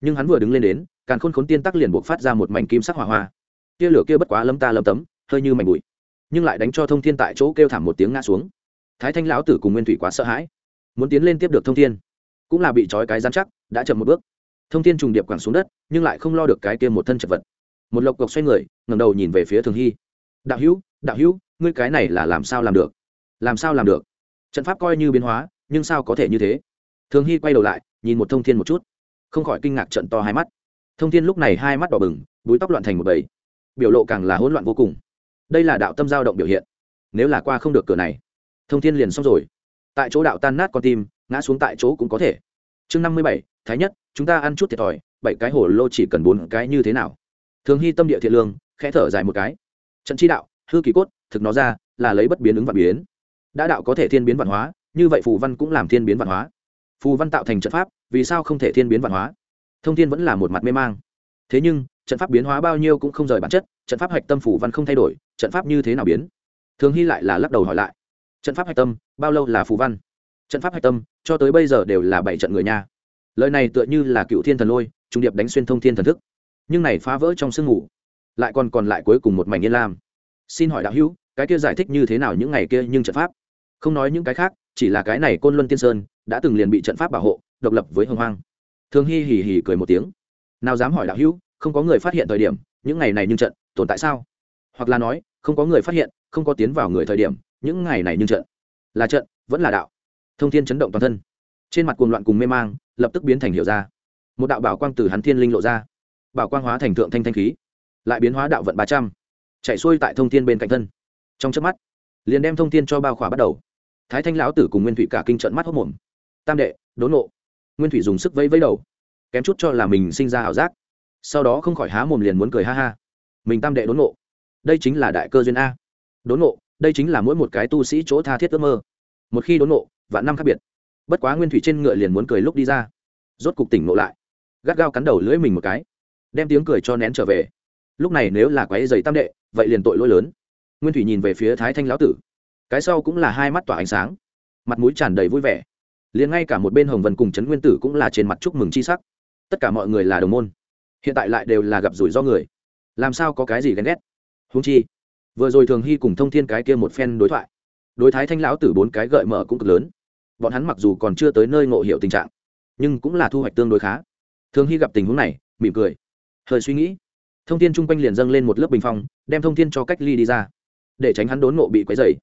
Nhưng hắn vừa đứng lên đến, càn khôn khốn tiên tắc liền buộc phát ra một mảnh kim sắc hỏa hoa. Tia lửa kia bất quá lâm ta lâm tấm, hơi như mảnh bụi nhưng lại đánh cho thông thiên tại chỗ kêu thảm một tiếng ngã xuống. Thái thanh lão tử cùng nguyên thủy quá sợ hãi, muốn tiến lên tiếp được thông thiên, cũng là bị trói cái dán chắc, đã chậm một bước. Thông thiên trùng điệp quẳng xuống đất, nhưng lại không lo được cái kia một thân chật vật. Một lộc cộc xoay người ngầm đầu nhìn về phía thường hy. Đạo hữu đạo hữu, ngươi cái này là làm sao làm được? Làm sao làm được? Trận pháp coi như biến hóa, nhưng sao có thể như thế? Thường hy quay đầu lại, nhìn một thông thiên một chút, không khỏi kinh ngạc trận to hai mắt. Thông thiên lúc này hai mắt đỏ bừng, búi tóc loạn thành một bầy, biểu lộ càng là hỗn loạn vô cùng đây là đạo tâm giao động biểu hiện. Nếu là qua không được cửa này, thông thiên liền xong rồi. Tại chỗ đạo tan nát con tim, ngã xuống tại chỗ cũng có thể. Chương năm mươi bảy, thái nhất, chúng ta ăn chút thiệt thòi, bảy cái hổ lô chỉ cần bốn cái như thế nào? Thường hy tâm địa thiện lương, khẽ thở dài một cái. Trận chi đạo, hư kỳ cốt, thực nó ra, là lấy bất biến ứng vạn biến. Đã đạo có thể thiên biến vạn hóa, như vậy phù văn cũng làm thiên biến vạn hóa. Phù văn tạo thành trận pháp, vì sao không thể thiên biến vạn hóa? Thông thiên vẫn là một mặt mê mang. Thế nhưng, trận pháp biến hóa bao nhiêu cũng không rời bản chất, trận pháp hạch tâm phù văn không thay đổi trận pháp như thế nào biến? Thường hy lại là lắc đầu hỏi lại. Trận pháp hạch tâm, bao lâu là phù văn? Trận pháp hạch tâm, cho tới bây giờ đều là bảy trận người nha. Lời này tựa như là cựu thiên thần lôi, trung điệp đánh xuyên thông thiên thần thức. Nhưng này phá vỡ trong sương ngủ, lại còn còn lại cuối cùng một mảnh yên lam. Xin hỏi đạo hữu, cái kia giải thích như thế nào những ngày kia nhưng trận pháp? Không nói những cái khác, chỉ là cái này côn luân tiên sơn đã từng liền bị trận pháp bảo hộ, độc lập với hồng hoang. Thường hy hì hì cười một tiếng. Nào dám hỏi đạo hữu, không có người phát hiện thời điểm, những ngày này nhưng trận, tồn tại sao? Hoặc là nói không có người phát hiện, không có tiến vào người thời điểm, những ngày này nhưng trận. Là trận, vẫn là đạo. Thông thiên chấn động toàn thân. Trên mặt cuồng loạn cùng mê mang, lập tức biến thành hiệu ra. Một đạo bảo quang từ hắn thiên linh lộ ra. Bảo quang hóa thành thượng thanh thanh khí, lại biến hóa đạo vận ba trăm. Chạy xuôi tại thông thiên bên cạnh thân. Trong chớp mắt, liền đem thông thiên cho bao khỏa bắt đầu. Thái thanh lão tử cùng nguyên thủy cả kinh trận mắt hốc mồm. Tam đệ, đốn nộ nguyên thủy dùng sức vẫy vẫy đầu, kém chút cho là mình sinh ra ảo giác. Sau đó không khỏi há mồm liền muốn cười ha ha. Mình tam đệ đốn nộ đây chính là đại cơ duyên a. Đốn ngộ, đây chính là mỗi một cái tu sĩ chỗ tha thiết ước mơ. Một khi đốn ngộ, vạn năm khác biệt. Bất quá nguyên thủy trên ngựa liền muốn cười lúc đi ra. Rốt cục tỉnh ngộ lại. Gắt gao cắn đầu lưỡi mình một cái. Đem tiếng cười cho nén trở về. Lúc này nếu là quái dày tam đệ, vậy liền tội lỗi lớn. Nguyên thủy nhìn về phía thái thanh lão tử. Cái sau cũng là hai mắt tỏa ánh sáng. Mặt mũi tràn đầy vui vẻ. Liền ngay cả một bên hồng vân cùng trấn nguyên tử cũng là trên mặt chúc mừng c h i sắc. Tất cả mọi người là đồng môn. Hiện tại lại đều là gặp rủi do người. Làm sao có cái gì ghen ghét? Húng chi, vừa rồi thường hy cùng thông thiên cái kia một phen đối thoại, đối thái thanh lão tử bốn cái gợi mở cũng cực lớn. Bọn hắn mặc dù còn chưa tới nơi ngộ hiệu tình trạng, nhưng cũng là thu hoạch tương đối khá. Thường hy gặp tình huống này, mỉm cười, hơi suy nghĩ. Thông tin chung quanh liền dâng lên một lớp bình phong, đem thông tin cho cách ly đi ra, để tránh hắn đốn ngộ bị quấy dày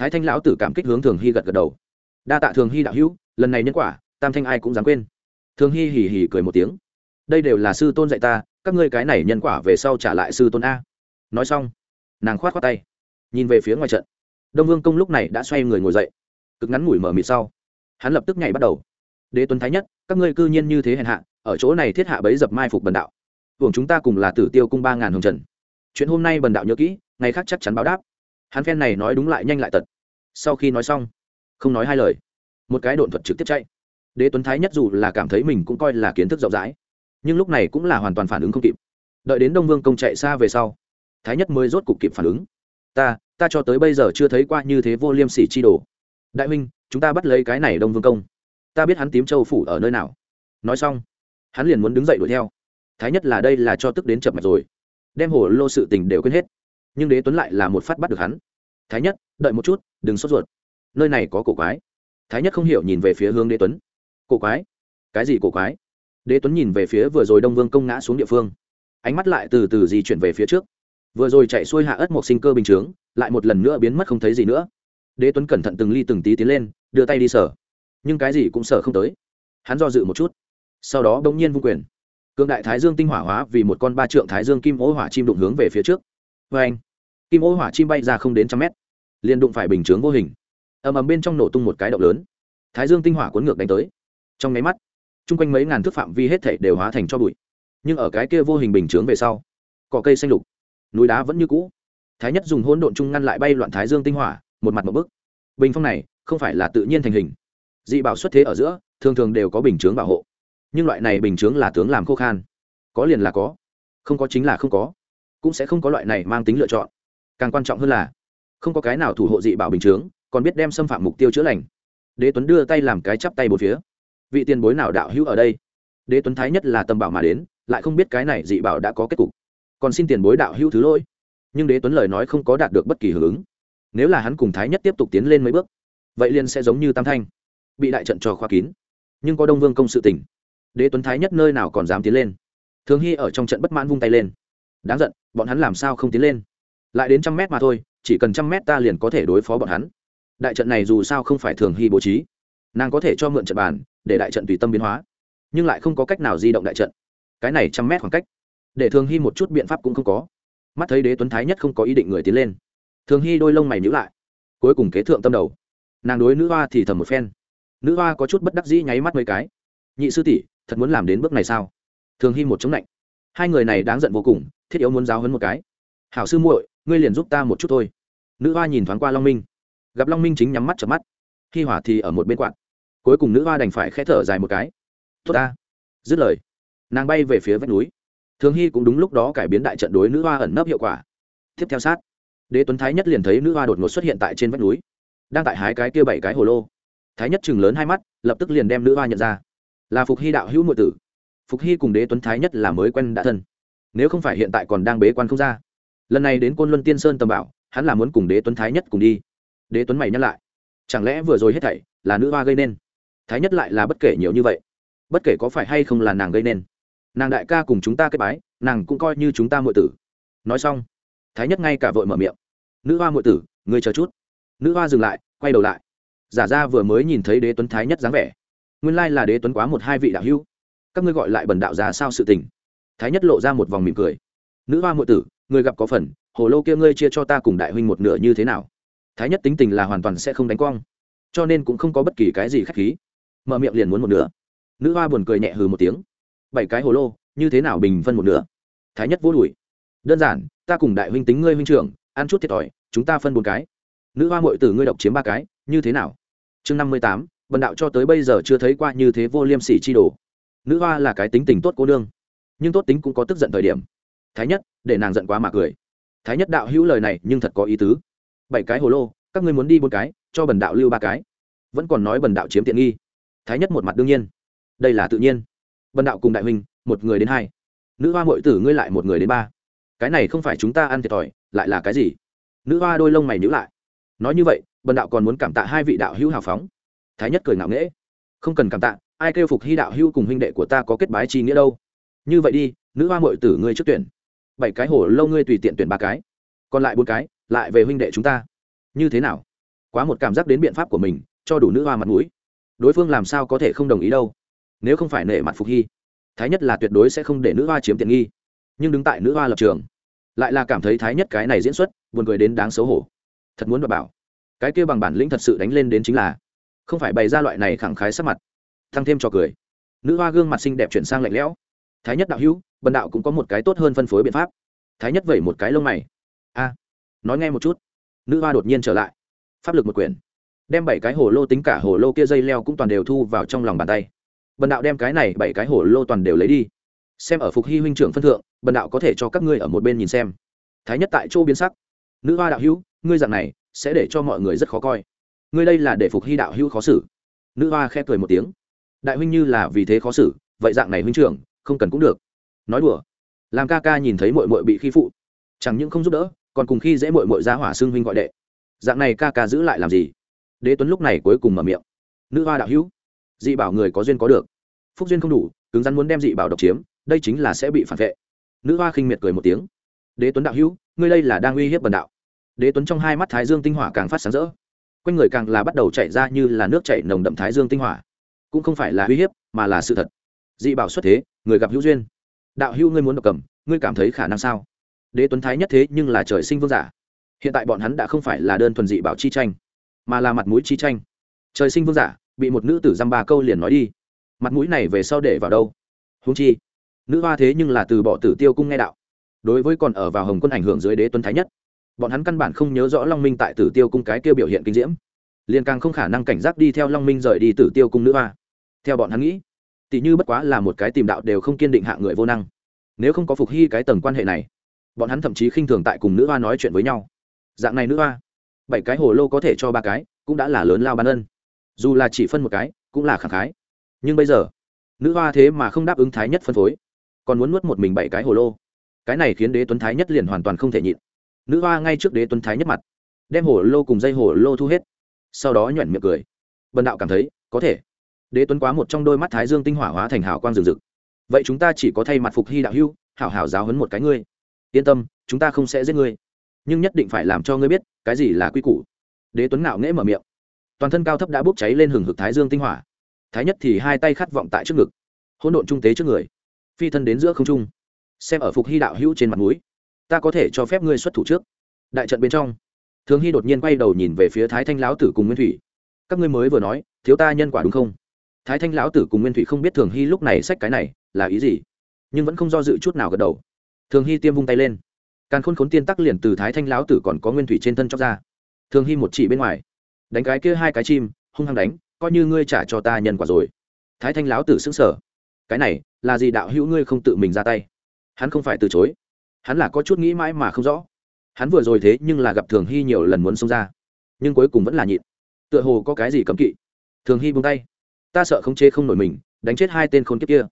thái thanh lão tử cảm kích hướng thường hy gật gật đầu. Đa tạ thường hy đạo hữu, lần này nhân quả, tam thanh ai cũng dám quên. Thường hy hì hì cười một tiếng. Đây đều là sư tôn dạy ta, các ngươi cái này nhân quả về sau trả lại sư tôn a nói xong, nàng khoát khoát tay, nhìn về phía ngoài trận. Đông vương công lúc này đã xoay người ngồi dậy, cực ngắn ngủi mở mịt sau, hắn lập tức nhảy bắt đầu. Đế tuấn thái nhất, các ngươi cư nhiên như thế hèn hạ, ở chỗ này thiết hạ bấy dập mai phục bần đạo. Hưởng chúng ta cùng là tử tiêu cung ba ngàn hồng trần. Chuyện hôm nay bần đạo nhớ kỹ, ngày khác chắc chắn báo đáp. Hắn phen này nói đúng lại nhanh lại tật. Sau khi nói xong, không nói hai lời, một cái độn thuật trực tiếp chạy. Đế tuấn thái nhất dù là cảm thấy mình cũng coi là kiến thức rộng rãi, nhưng lúc này cũng là hoàn toàn phản ứng không kịp. Đợi đến đông vương công chạy xa về sau thái nhất mới rốt cục kịp phản ứng. Ta ta cho tới bây giờ chưa thấy qua như thế vô liêm sỉ chi đồ. Đại huynh, chúng ta bắt lấy cái này đông vương công. Ta biết hắn tím châu phủ ở nơi nào. Nói xong, hắn liền muốn đứng dậy đuổi theo. Thái nhất là đây là cho tức đến chập mạch rồi. Đem hồ lô sự tình đều quên hết. Nhưng đế tuấn lại là một phát bắt được hắn. Thái nhất, đợi một chút, đừng sốt ruột. Nơi này có cổ quái. Thái nhất không hiểu nhìn về phía hướng đế tuấn. Cổ quái? Cái gì cổ quái? Đế tuấn nhìn về phía vừa rồi đông vương công ngã xuống địa phương. Ánh mắt lại từ từ di chuyển về phía trước vừa rồi chạy xuôi hạ ất một sinh cơ bình chướng, lại một lần nữa biến mất không thấy gì nữa. Đế tuấn cẩn thận từng ly từng tí tiến lên, đưa tay đi sở nhưng cái gì cũng sở không tới. Hắn do dự một chút. Sau đó bỗng nhiên vung quyền. Cương đại thái dương tinh hỏa hóa vì một con ba trượng thái dương kim ô hỏa chim đụng hướng về phía trước. Vê anh, kim ô hỏa chim bay ra không đến trăm mét. Liền đụng phải bình chướng vô hình. Ầm ầm bên trong nổ tung một cái động lớn. Thái dương tinh hỏa cuốn ngược đánh tới. Trong nháy mắt, chung quanh mấy ngàn thước phạm vi hết thảy đều hóa thành cho bụi. Nhưng ở cái kia vô hình bình chướng về sau, cỏ cây xanh lục núi đá vẫn như cũ. Thái nhất dùng hỗn độn chung ngăn lại bay loạn thái dương tinh hỏa, một mặt một bức. Bình phong này không phải là tự nhiên thành hình. Dị bảo xuất thế ở giữa, thường thường đều có bình chướng bảo hộ. Nhưng loại này bình chướng là tướng làm khô khan. Có liền là có, không có chính là không có. Cũng sẽ không có loại này mang tính lựa chọn. Càng quan trọng hơn là, không có cái nào thủ hộ dị bảo bình chướng, còn biết đem xâm phạm mục tiêu chữa lành. Đế tuấn đưa tay làm cái chắp tay một phía. Vị tiền bối nào đạo hữu ở đây? Đế tuấn thái nhất là tầm bảo mà đến, lại không biết cái này dị bảo đã có kết cục còn xin tiền bối đạo hữu thứ lỗi. Nhưng đế tuấn lời nói không có đạt được bất kỳ hưởng ứng. Nếu là hắn cùng thái nhất tiếp tục tiến lên mấy bước, vậy liền sẽ giống như tam thanh, bị đại trận trò khoa kín. Nhưng có đông vương công sự tỉnh, đế tuấn thái nhất nơi nào còn dám tiến lên? Thường hy ở trong trận bất mãn vung tay lên. Đáng giận, bọn hắn làm sao không tiến lên? Lại đến trăm mét mà thôi, chỉ cần trăm mét ta liền có thể đối phó bọn hắn. Đại trận này dù sao không phải thường hy bố trí, nàng có thể cho mượn trận bàn, để đại trận tùy tâm biến hóa. Nhưng lại không có cách nào di động đại trận. Cái này trăm mét khoảng cách để thường hy một chút biện pháp cũng không có. Mắt thấy đế tuấn thái nhất không có ý định người tiến lên. Thường hy đôi lông mày nhữ lại. Cuối cùng kế thượng tâm đầu. Nàng đối nữ hoa thì thầm một phen. Nữ hoa có chút bất đắc dĩ nháy mắt mấy cái. Nhị sư tỷ, thật muốn làm đến bước này sao? Thường hy một chống lạnh. Hai người này đáng giận vô cùng, thiết yếu muốn giáo hấn một cái. Hảo sư muội, ngươi liền giúp ta một chút thôi. Nữ hoa nhìn thoáng qua long minh. Gặp long minh chính nhắm mắt chợp mắt. Hi hỏa thì ở một bên quạt. Cuối cùng nữ hoa đành phải khẽ thở dài một cái. Tốt ta. Dứt lời, nàng bay về phía vách núi thường hy cũng đúng lúc đó cải biến đại trận đối nữ hoa ẩn nấp hiệu quả. Tiếp theo sát, đế tuấn thái nhất liền thấy nữ hoa đột ngột xuất hiện tại trên vách núi, đang tại hái cái kia bảy cái hồ lô. Thái nhất chừng lớn hai mắt, lập tức liền đem nữ hoa nhận ra. Là phục hy đạo hữu nội tử. Phục hy cùng đế tuấn thái nhất là mới quen đã thân. Nếu không phải hiện tại còn đang bế quan không ra. Lần này đến côn luân tiên sơn tầm bảo, hắn là muốn cùng đế tuấn thái nhất cùng đi. Đế tuấn mày nhắc lại. Chẳng lẽ vừa rồi hết thảy là nữ hoa gây nên? Thái nhất lại là bất kể nhiều như vậy. Bất kể có phải hay không là nàng gây nên? Nàng đại ca cùng chúng ta kết bái, nàng cũng coi như chúng ta muội tử. Nói xong, thái nhất ngay cả vội mở miệng. Nữ hoa muội tử người chờ chút. Nữ hoa dừng lại, quay đầu lại. Giả ra vừa mới nhìn thấy đế tuấn thái nhất dáng vẻ. Nguyên lai là đế tuấn quá một hai vị đạo hữu. Các ngươi gọi lại bần đạo giả sao sự tình. Thái nhất lộ ra một vòng mỉm cười. Nữ hoa muội tử người gặp có phần, hồ lô kia ngươi chia cho ta cùng đại huynh một nửa như thế nào? Thái nhất tính tình là hoàn toàn sẽ không đánh quang, cho nên cũng không có bất kỳ cái gì khách khí. Mở miệng liền muốn một nửa. Nữ hoa buồn cười nhẹ hừ một tiếng bảy cái hồ lô, như thế nào bình phân một nửa? Thái nhất vô đùi. Đơn giản, ta cùng đại huynh tính ngươi huynh trưởng, ăn chút thiệt thòi, chúng ta phân bốn cái. Nữ hoa mội tử ngươi độc chiếm ba cái, như thế nào? Chương năm mươi tám, bần đạo cho tới bây giờ chưa thấy qua như thế vô liêm sỉ chi đồ. Nữ hoa là cái tính tình tốt cô nương, nhưng tốt tính cũng có tức giận thời điểm. Thái nhất, để nàng giận quá mà cười. Thái nhất đạo hữu lời này nhưng thật có ý tứ. Bảy cái hồ lô, các ngươi muốn đi bốn cái, cho bần đạo lưu ba cái. Vẫn còn nói bần đạo chiếm tiện nghi. Thái nhất một mặt đương nhiên. Đây là tự nhiên bần đạo cùng đại huynh, một người đến hai. Nữ hoa mội tử ngươi lại một người đến ba. Cái này không phải chúng ta ăn thiệt thòi, lại là cái gì? Nữ hoa đôi lông mày nhữ lại. Nói như vậy, bần đạo còn muốn cảm tạ hai vị đạo hữu hào phóng. Thái nhất cười ngạo nghễ. Không cần cảm tạ, ai kêu phục hy đạo hữu cùng huynh đệ của ta có kết bái chi nghĩa đâu. Như vậy đi, nữ hoa mội tử ngươi trước tuyển. Bảy cái hổ lâu ngươi tùy tiện tuyển ba cái. Còn lại bốn cái, lại về huynh đệ chúng ta. Như thế nào? Quá một cảm giác đến biện pháp của mình, cho đủ nữ hoa mặt mũi. Đối phương làm sao có thể không đồng ý đâu? Nếu không phải nể mặt phục hy, thái nhất là tuyệt đối sẽ không để nữ hoa chiếm tiện nghi. Nhưng đứng tại nữ hoa lập trường, lại là cảm thấy thái nhất cái này diễn xuất, buồn cười đến đáng xấu hổ. Thật muốn bảo. Cái kia bằng bản lĩnh thật sự đánh lên đến chính là, không phải bày ra loại này khẳng khái sắc mặt thăng thêm cho cười. Nữ hoa gương mặt xinh đẹp chuyển sang lạnh lẽo. Thái nhất đạo hữu, bần đạo cũng có một cái tốt hơn phân phối biện pháp. Thái nhất vẩy một cái lông mày. A, nói nghe một chút. Nữ hoa đột nhiên trở lại. Pháp lực một quyển. Đem bảy cái hồ lô tính cả hồ lô kia dây leo cũng toàn đều thu vào trong lòng bàn tay bần đạo đem cái này bảy cái hổ lô toàn đều lấy đi. Xem ở phục hy huynh trưởng phân thượng, bần đạo có thể cho các ngươi ở một bên nhìn xem. Thái nhất tại chỗ biến sắc. Nữ hoa đạo hữu, ngươi dạng này sẽ để cho mọi người rất khó coi. Ngươi đây là để phục hy đạo hữu khó xử. Nữ hoa khẽ cười một tiếng. Đại huynh như là vì thế khó xử, vậy dạng này huynh trưởng, không cần cũng được. Nói đùa. Làm ca ca nhìn thấy mội mội bị khi phụ, chẳng những không giúp đỡ, còn cùng khi dễ mội mội ra hỏa xương huynh gọi đệ. Dạng này ca ca giữ lại làm gì? Đế tuấn lúc này cuối cùng mở miệng. Nữ hoa đạo hữu dị bảo người có duyên có được. Phúc duyên không đủ, cứng rắn muốn đem dị bảo độc chiếm, đây chính là sẽ bị phản vệ. Nữ hoa khinh miệt cười một tiếng. Đế tuấn đạo hữu, ngươi đây là đang uy hiếp bần đạo. Đế tuấn trong hai mắt thái dương tinh hỏa càng phát sáng rỡ. Quanh người càng là bắt đầu chạy ra như là nước chảy nồng đậm thái dương tinh hỏa. Cũng không phải là uy hiếp, mà là sự thật. Dị bảo xuất thế, người gặp hữu duyên. Đạo hữu ngươi muốn độc cầm, ngươi cảm thấy khả năng sao? Đế tuấn thái nhất thế nhưng là trời sinh vương giả. Hiện tại bọn hắn đã không phải là đơn thuần dị bảo chi tranh, mà là mặt mũi chi tranh. Trời sinh vương giả bị một nữ tử dăm ba câu liền nói đi. Mặt mũi này về sau để vào đâu? Húng chi, nữ hoa thế nhưng là từ bỏ tử tiêu cung nghe đạo. Đối với còn ở vào hồng quân ảnh hưởng dưới đế tuấn thái nhất, bọn hắn căn bản không nhớ rõ long minh tại tử tiêu cung cái kia biểu hiện kinh diễm. Liền càng không khả năng cảnh giác đi theo long minh rời đi tử tiêu cung nữ hoa. Theo bọn hắn nghĩ, tỷ như bất quá là một cái tìm đạo đều không kiên định hạ người vô năng. Nếu không có phục hy cái tầng quan hệ này, bọn hắn thậm chí khinh thường tại cùng nữ hoa nói chuyện với nhau. Dạng này nữ hoa, bảy cái hồ lô có thể cho ba cái, cũng đã là lớn lao ban ân dù là chỉ phân một cái, cũng là khẳng khái. Nhưng bây giờ, nữ hoa thế mà không đáp ứng thái nhất phân phối, còn muốn nuốt một mình bảy cái hồ lô. Cái này khiến đế tuấn thái nhất liền hoàn toàn không thể nhịn. Nữ hoa ngay trước đế tuấn thái nhất mặt, đem hồ lô cùng dây hồ lô thu hết, sau đó nhoẻn miệng cười. Bần đạo cảm thấy, có thể. Đế tuấn quá một trong đôi mắt thái dương tinh hỏa hóa thành hào quang rừng rực. Vậy chúng ta chỉ có thay mặt phục hy đạo hưu hảo hảo giáo hấn một cái ngươi. Yên tâm, chúng ta không sẽ giết ngươi. Nhưng nhất định phải làm cho ngươi biết, cái gì là quy củ. Đế tuấn ngạo nghễ mở miệng toàn thân cao thấp đã bốc cháy lên hừng hực thái dương tinh hỏa. Thái nhất thì hai tay khát vọng tại trước ngực, hỗn độn trung tế trước người, phi thân đến giữa không trung, xem ở phục hy đạo hữu trên mặt núi ta có thể cho phép ngươi xuất thủ trước. Đại trận bên trong, thường hy đột nhiên quay đầu nhìn về phía thái thanh lão tử cùng nguyên thủy. Các ngươi mới vừa nói, thiếu ta nhân quả đúng không? Thái thanh lão tử cùng nguyên thủy không biết thường hy lúc này xách cái này là ý gì, nhưng vẫn không do dự chút nào gật đầu. Thường hy tiêm vung tay lên. Càng khôn khốn tiên tắc liền từ thái thanh lão tử còn có nguyên thủy trên thân chóc ra. Thường hy một chỉ bên ngoài đánh cái kia hai cái chim, hung hăng đánh, coi như ngươi trả cho ta nhân quả rồi. Thái thanh lão tử xứng sở cái này, là gì đạo hữu ngươi không tự mình ra tay? Hắn không phải từ chối. Hắn là có chút nghĩ mãi mà không rõ. Hắn vừa rồi thế nhưng là gặp thường hy nhiều lần muốn xông ra. Nhưng cuối cùng vẫn là nhịn. Tựa hồ có cái gì cấm kỵ. Thường hy buông tay. Ta sợ khống chế không nổi mình, đánh chết hai tên khốn kiếp kia.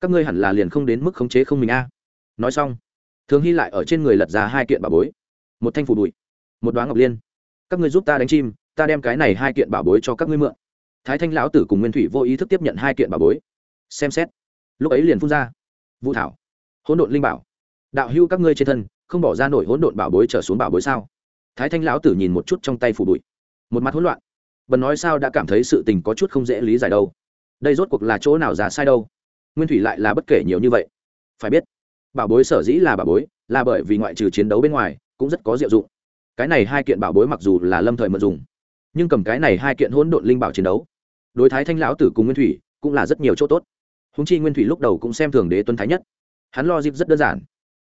Các ngươi hẳn là liền không đến mức khống chế không mình a. Nói xong, thường hy lại ở trên người lật ra hai kiện bảo bối. Một thanh phủ bụi một đoá ngọc liên. Các ngươi giúp ta đánh chim ta đem cái này hai kiện bảo bối cho các ngươi mượn. Thái thanh lão tử cùng nguyên thủy vô ý thức tiếp nhận hai kiện bảo bối. Xem xét. Lúc ấy liền phun ra. Vũ thảo. Hỗn độn linh bảo. Đạo hưu các ngươi trên thân, không bỏ ra nổi hỗn độn bảo bối trở xuống bảo bối sao? Thái thanh lão tử nhìn một chút trong tay phủ bụi. Một mặt hỗn loạn. Bần nói sao đã cảm thấy sự tình có chút không dễ lý giải đâu. Đây rốt cuộc là chỗ nào ra sai đâu? Nguyên thủy lại là bất kể nhiều như vậy. Phải biết, bảo bối sở dĩ là bảo bối, là bởi vì ngoại trừ chiến đấu bên ngoài, cũng rất có diệu dụng. Cái này hai kiện bảo bối mặc dù là lâm thời mượn dùng nhưng cầm cái này hai kiện hỗn độn linh bảo chiến đấu, đối thái thanh lão tử cùng nguyên thủy cũng là rất nhiều chỗ tốt. Húng chi nguyên thủy lúc đầu cũng xem thường đế tuấn thái nhất. Hắn lo dịp rất đơn giản.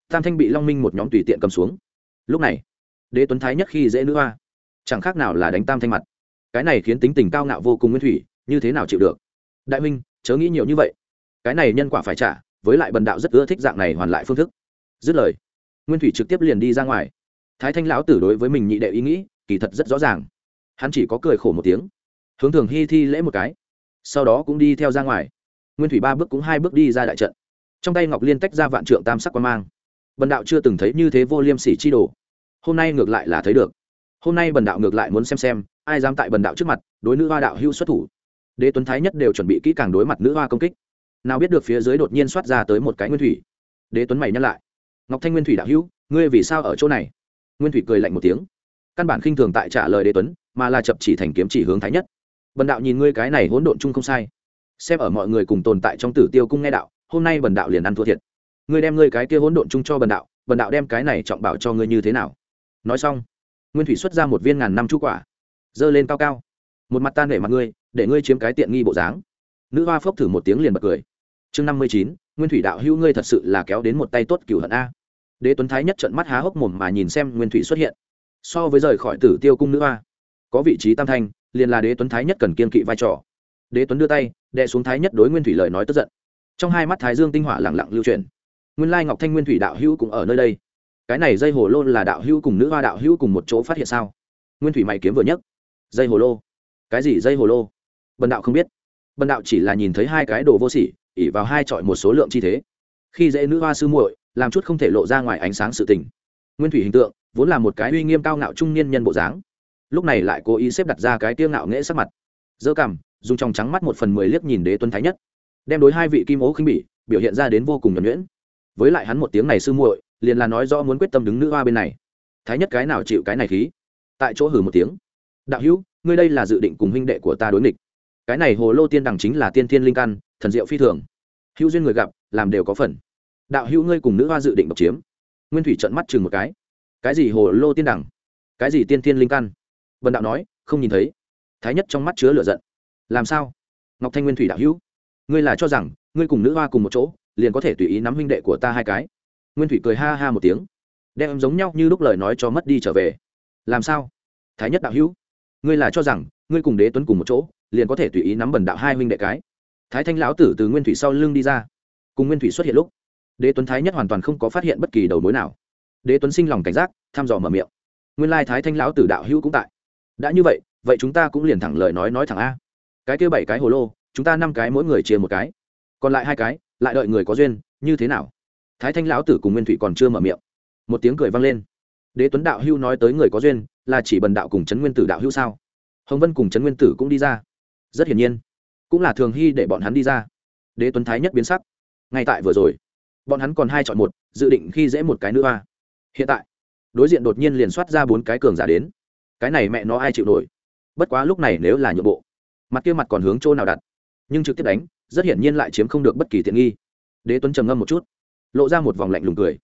Tam thanh bị long minh một nhóm tùy tiện cầm xuống. Lúc này, đế tuấn thái nhất khi dễ nữ hoa, chẳng khác nào là đánh tam thanh mặt. Cái này khiến tính tình cao ngạo vô cùng nguyên thủy, như thế nào chịu được? Đại minh chớ nghĩ nhiều như vậy. Cái này nhân quả phải trả, với lại bần đạo rất ưa thích dạng này hoàn lại phương thức. Dứt lời, nguyên thủy trực tiếp liền đi ra ngoài. Thái thanh lão tử đối với mình nhị đệ ý nghĩ, kỳ thật rất rõ ràng hắn chỉ có cười khổ một tiếng. Hướng thường hy thi lễ một cái. Sau đó cũng đi theo ra ngoài. Nguyên thủy ba bước cũng hai bước đi ra đại trận. Trong tay ngọc liên tách ra vạn trượng tam sắc quan mang. Bần đạo chưa từng thấy như thế vô liêm sỉ chi đồ. Hôm nay ngược lại là thấy được. Hôm nay bần đạo ngược lại muốn xem xem, ai dám tại bần đạo trước mặt đối nữ hoa đạo hưu xuất thủ. Đế tuấn thái nhất đều chuẩn bị kỹ càng đối mặt nữ hoa công kích. Nào biết được phía dưới đột nhiên soát ra tới một cái nguyên thủy. Đế tuấn mày nhắc lại. Ngọc thanh nguyên thủy đạo hữu ngươi vì sao ở chỗ này? Nguyên thủy cười lạnh một tiếng căn bản khinh thường tại trả lời đế tuấn, mà là chập chỉ thành kiếm chỉ hướng thái nhất. Bần đạo nhìn ngươi cái này hỗn độn chung không sai. Xem ở mọi người cùng tồn tại trong tử tiêu cung nghe đạo, hôm nay bần đạo liền ăn thua thiệt. Ngươi đem ngươi cái kia hỗn độn chung cho bần đạo bần đạo đem cái này trọng bảo cho ngươi như thế nào? Nói xong, nguyên thủy xuất ra một viên ngàn năm chu quả, giơ lên cao cao. Một mặt tan để mặt ngươi, để ngươi chiếm cái tiện nghi bộ dáng. Nữ hoa phốc thử một tiếng liền bật cười. Chương năm mươi chín, nguyên thủy đạo hữu ngươi thật sự là kéo đến một tay tốt cửu hận a. Đế tuấn thái nhất trận mắt há hốc mồm mà nhìn xem nguyên thủy xuất hiện so với rời khỏi tử tiêu cung nữ hoa. Có vị trí tam thanh, liền là đế tuấn thái nhất cần kiên kỵ vai trò. Đế tuấn đưa tay đệ xuống thái nhất đối nguyên thủy lời nói tức giận. Trong hai mắt thái dương tinh hỏa lẳng lặng lưu truyền nguyên lai ngọc thanh nguyên thủy đạo hữu cũng ở nơi đây. Cái này dây hồ lô là đạo hữu cùng nữ hoa đạo hữu cùng một chỗ phát hiện sao? Nguyên thủy mày kiếm vừa nhất dây hồ lô? Cái gì dây hồ lô? Bần đạo không biết. Bần đạo chỉ là nhìn thấy hai cái đồ vô sỉ ỉ vào hai trọi một số lượng chi thế. Khi dễ nữ hoa sư muội, làm chút không thể lộ ra ngoài ánh sáng sự tình. Nguyên thủy hình tượng vốn là một cái uy nghiêm cao ngạo trung niên nhân bộ dáng. Lúc này lại cố ý xếp đặt ra cái tiêu ngạo nghễ sắc mặt. Dơ cằm, dùng trong trắng mắt một phần mười liếc nhìn đế tuấn thái nhất. Đem đối hai vị kim ố khinh bỉ, biểu hiện ra đến vô cùng nhuẩn nhuyễn. Với lại hắn một tiếng này sư muội, liền là nói rõ muốn quyết tâm đứng nữ hoa bên này. Thái nhất cái nào chịu cái này khí? Tại chỗ hử một tiếng. Đạo hữu, ngươi đây là dự định cùng huynh đệ của ta đối nghịch. Cái này hồ lô tiên đằng chính là tiên thiên linh căn, thần diệu phi thường. Hữu duyên người gặp, làm đều có phần. Đạo hữu ngươi cùng nữ hoa dự định độc chiếm. Nguyên thủy trận mắt chừng một cái cái gì hồ lô tiên đẳng, cái gì tiên thiên linh căn? Vân đạo nói không nhìn thấy. Thái nhất trong mắt chứa lửa giận. Làm sao? Ngọc thanh nguyên thủy đạo hữu ngươi là cho rằng ngươi cùng nữ hoa cùng một chỗ liền có thể tùy ý nắm huynh đệ của ta hai cái? Nguyên thủy cười ha ha một tiếng. Đem giống nhau như lúc lời nói cho mất đi trở về. Làm sao? Thái nhất đạo hữu ngươi là cho rằng ngươi cùng đế tuấn cùng một chỗ liền có thể tùy ý nắm bần đạo hai huynh đệ cái? Thái thanh lão tử từ nguyên thủy sau lưng đi ra. Cùng nguyên thủy xuất hiện lúc đế tuấn thái nhất hoàn toàn không có phát hiện bất kỳ đầu mối nào đế tuấn sinh lòng cảnh giác, thăm dò mở miệng. Nguyên lai thái thanh lão tử đạo hữu cũng tại. Đã như vậy vậy chúng ta cũng liền thẳng lời nói nói thẳng a. Cái kia bảy cái hồ lô, chúng ta năm cái mỗi người chia một cái. Còn lại hai cái, lại đợi người có duyên, như thế nào? Thái thanh lão tử cùng nguyên thủy còn chưa mở miệng. Một tiếng cười vang lên. Đế tuấn đạo hưu nói tới người có duyên, là chỉ bần đạo cùng trấn nguyên tử đạo hưu sao? Hồng vân cùng trấn nguyên tử cũng đi ra. Rất hiển nhiên, cũng là thường hy để bọn hắn đi ra. Đế tuấn thái nhất biến sắc. Ngay tại vừa rồi, bọn hắn còn hai chọn một, dự định khi dễ một cái nữa a hiện tại, đối diện đột nhiên liền soát ra bốn cái cường giả đến. Cái này mẹ nó ai chịu nổi? Bất quá lúc này nếu là nhượng bộ, mặt kia mặt còn hướng chỗ nào đặt? Nhưng trực tiếp đánh, rất hiển nhiên lại chiếm không được bất kỳ tiện nghi. Đế tuấn trầm ngâm một chút, lộ ra một vòng lạnh lùng cười.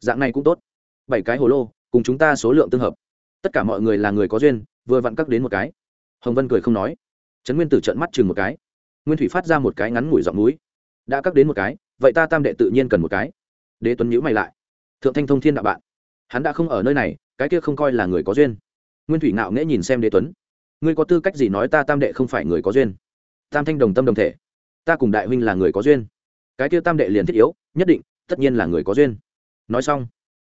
Dạng này cũng tốt. Bảy cái hồ lô, cùng chúng ta số lượng tương hợp. Tất cả mọi người là người có duyên, vừa vặn cắt đến một cái. Hồng vân cười không nói. Trấn nguyên tử trợn mắt chừng một cái. Nguyên thủy phát ra một cái ngắn ngủi giọng núi. Đã cắt đến một cái, vậy ta tam đệ tự nhiên cần một cái. Đế tuấn nhữ mày lại. Thượng thanh thông thiên đạo bạn hắn đã không ở nơi này, cái kia không coi là người có duyên. Nguyên thủy ngạo nghễ nhìn xem đế tuấn. Ngươi có tư cách gì nói ta tam đệ không phải người có duyên? Tam thanh đồng tâm đồng thể. Ta cùng đại huynh là người có duyên. Cái kia tam đệ liền thiết yếu, nhất định, tất nhiên là người có duyên. Nói xong,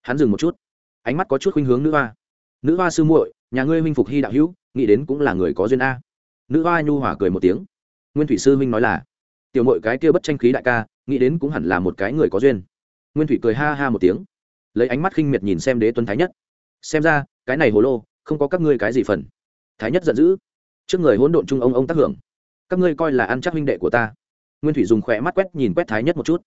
hắn dừng một chút. Ánh mắt có chút khuynh hướng nữ hoa. Nữ hoa sư muội, nhà ngươi huynh phục hy đạo hữu, nghĩ đến cũng là người có duyên a. Nữ hoa nhu hỏa cười một tiếng. Nguyên thủy sư huynh nói là, tiểu mội cái kia bất tranh khí đại ca, nghĩ đến cũng hẳn là một cái người có duyên. Nguyên thủy cười ha ha một tiếng lấy ánh mắt khinh miệt nhìn xem đế tuấn thái nhất. Xem ra, cái này hồ lô, không có các ngươi cái gì phần. Thái nhất giận dữ. Trước người hỗn độn chung ông ông tác hưởng. Các ngươi coi là ăn chắc huynh đệ của ta. Nguyên thủy dùng khỏe mắt quét nhìn quét thái nhất một chút.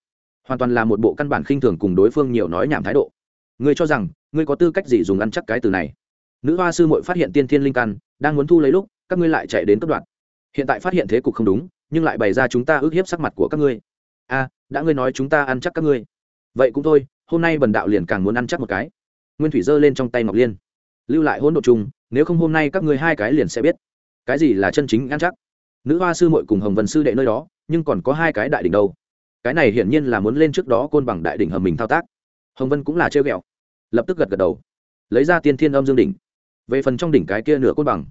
Hoàn toàn là một bộ căn bản khinh thường cùng đối phương nhiều nói nhảm thái độ. Ngươi cho rằng, ngươi có tư cách gì dùng ăn chắc cái từ này? Nữ hoa sư mội phát hiện tiên thiên linh căn, đang muốn thu lấy lúc, các ngươi lại chạy đến cấp đoạn. Hiện tại phát hiện thế cục không đúng, nhưng lại bày ra chúng ta ước hiếp sắc mặt của các ngươi. A đã ngươi nói chúng ta ăn chắc các ngươi. Vậy cũng thôi hôm nay bần đạo liền càng muốn ăn chắc một cái. Nguyên thủy giơ lên trong tay ngọc liên. Lưu lại hỗn độ chung, nếu không hôm nay các ngươi hai cái liền sẽ biết. Cái gì là chân chính ăn chắc? Nữ hoa sư mội cùng hồng vân sư đệ nơi đó, nhưng còn có hai cái đại đỉnh đâu. Cái này hiển nhiên là muốn lên trước đó côn bằng đại đỉnh hầm mình thao tác. Hồng vân cũng là trêu ghẹo, lập tức gật gật đầu. Lấy ra tiên thiên âm dương đỉnh. Về phần trong đỉnh cái kia nửa côn bằng,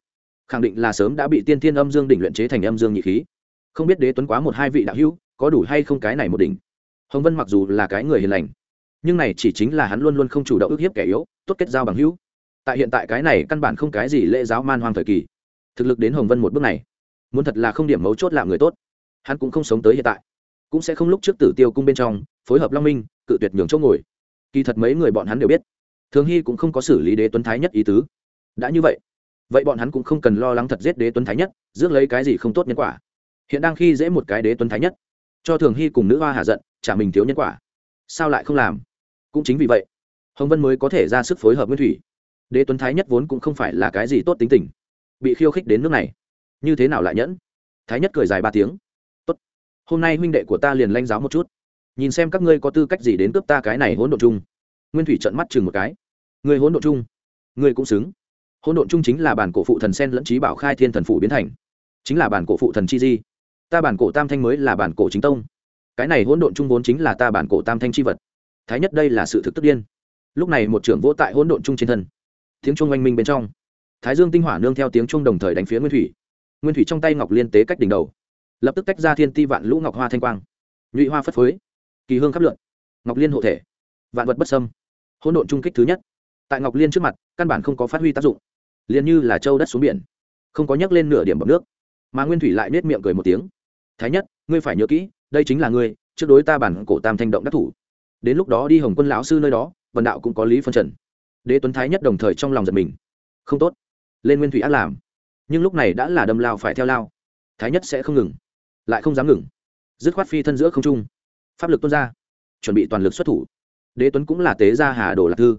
khẳng định là sớm đã bị tiên thiên âm dương đỉnh luyện chế thành âm dương nhị khí. Không biết đế tuấn quá một hai vị đạo hữu, có đủ hay không cái này một đỉnh? Hồng vân mặc dù là cái người hiền lành nhưng này chỉ chính là hắn luôn luôn không chủ động ức hiếp kẻ yếu, tốt kết giao bằng hữu. Tại hiện tại cái này căn bản không cái gì lễ giáo man hoang thời kỳ. Thực lực đến hồng vân một bước này, muốn thật là không điểm mấu chốt làm người tốt. Hắn cũng không sống tới hiện tại, cũng sẽ không lúc trước tử tiêu cung bên trong, phối hợp long minh, cự tuyệt nhường chỗ ngồi. Kỳ thật mấy người bọn hắn đều biết, thường hy cũng không có xử lý đế tuấn thái nhất ý tứ. Đã như vậy vậy bọn hắn cũng không cần lo lắng thật giết đế tuấn thái nhất, rước lấy cái gì không tốt nhân quả. Hiện đang khi dễ một cái đế tuấn thái nhất, cho thường hy cùng nữ hoa hạ giận, trả mình thiếu nhân quả. Sao lại không làm? Cũng chính vì vậy, hồng vân mới có thể ra sức phối hợp nguyên thủy. Đế tuấn thái nhất vốn cũng không phải là cái gì tốt tính tình. Bị khiêu khích đến nước này, như thế nào lại nhẫn? Thái nhất cười dài ba tiếng. Tốt, hôm nay huynh đệ của ta liền lanh giáo một chút. Nhìn xem các ngươi có tư cách gì đến cướp ta cái này hỗn độn chung. Nguyên thủy trận mắt chừng một cái. Người hỗn độn chung? Người cũng xứng. Hỗn độn chung chính là bản cổ phụ thần sen lẫn trí bảo khai thiên thần phủ biến thành. Chính là bản cổ phụ thần chi di. Ta bản cổ tam thanh mới là bản cổ chính tông. Cái này hỗn độn chung vốn chính là ta bản cổ tam thanh chi vật thái nhất đây là sự thực tức điên. Lúc này một trưởng vỗ tại hỗn độn chung trên thân. Tiếng chuông oanh minh bên trong. Thái dương tinh hỏa nương theo tiếng chuông đồng thời đánh phía nguyên thủy. Nguyên thủy trong tay ngọc liên tế cách đỉnh đầu. Lập tức tách ra thiên ti vạn lũ ngọc hoa thanh quang. Nhụy hoa phất phới. Kỳ hương khắp lượn. Ngọc liên hộ thể. Vạn vật bất sâm hỗn độn trung kích thứ nhất. Tại ngọc liên trước mặt, căn bản không có phát huy tác dụng. Liền như là châu đất xuống biển. Không có nhắc lên nửa điểm bọc nước. Mà nguyên thủy lại nết miệng cười một tiếng. Thái nhất, ngươi phải nhớ kỹ, đây chính là ngươi, trước đối ta bản cổ tam thanh động đắc thủ đến lúc đó đi hồng quân lão sư nơi đó, vần đạo cũng có lý phân trần. Đế tuấn thái nhất đồng thời trong lòng giật mình. Không tốt, lên nguyên thủy ác làm. Nhưng lúc này đã là đâm lao phải theo lao. Thái nhất sẽ không ngừng, lại không dám ngừng. Dứt khoát phi thân giữa không trung. Pháp lực tuôn ra, chuẩn bị toàn lực xuất thủ. Đế tuấn cũng là tế gia hà đồ lạc thư.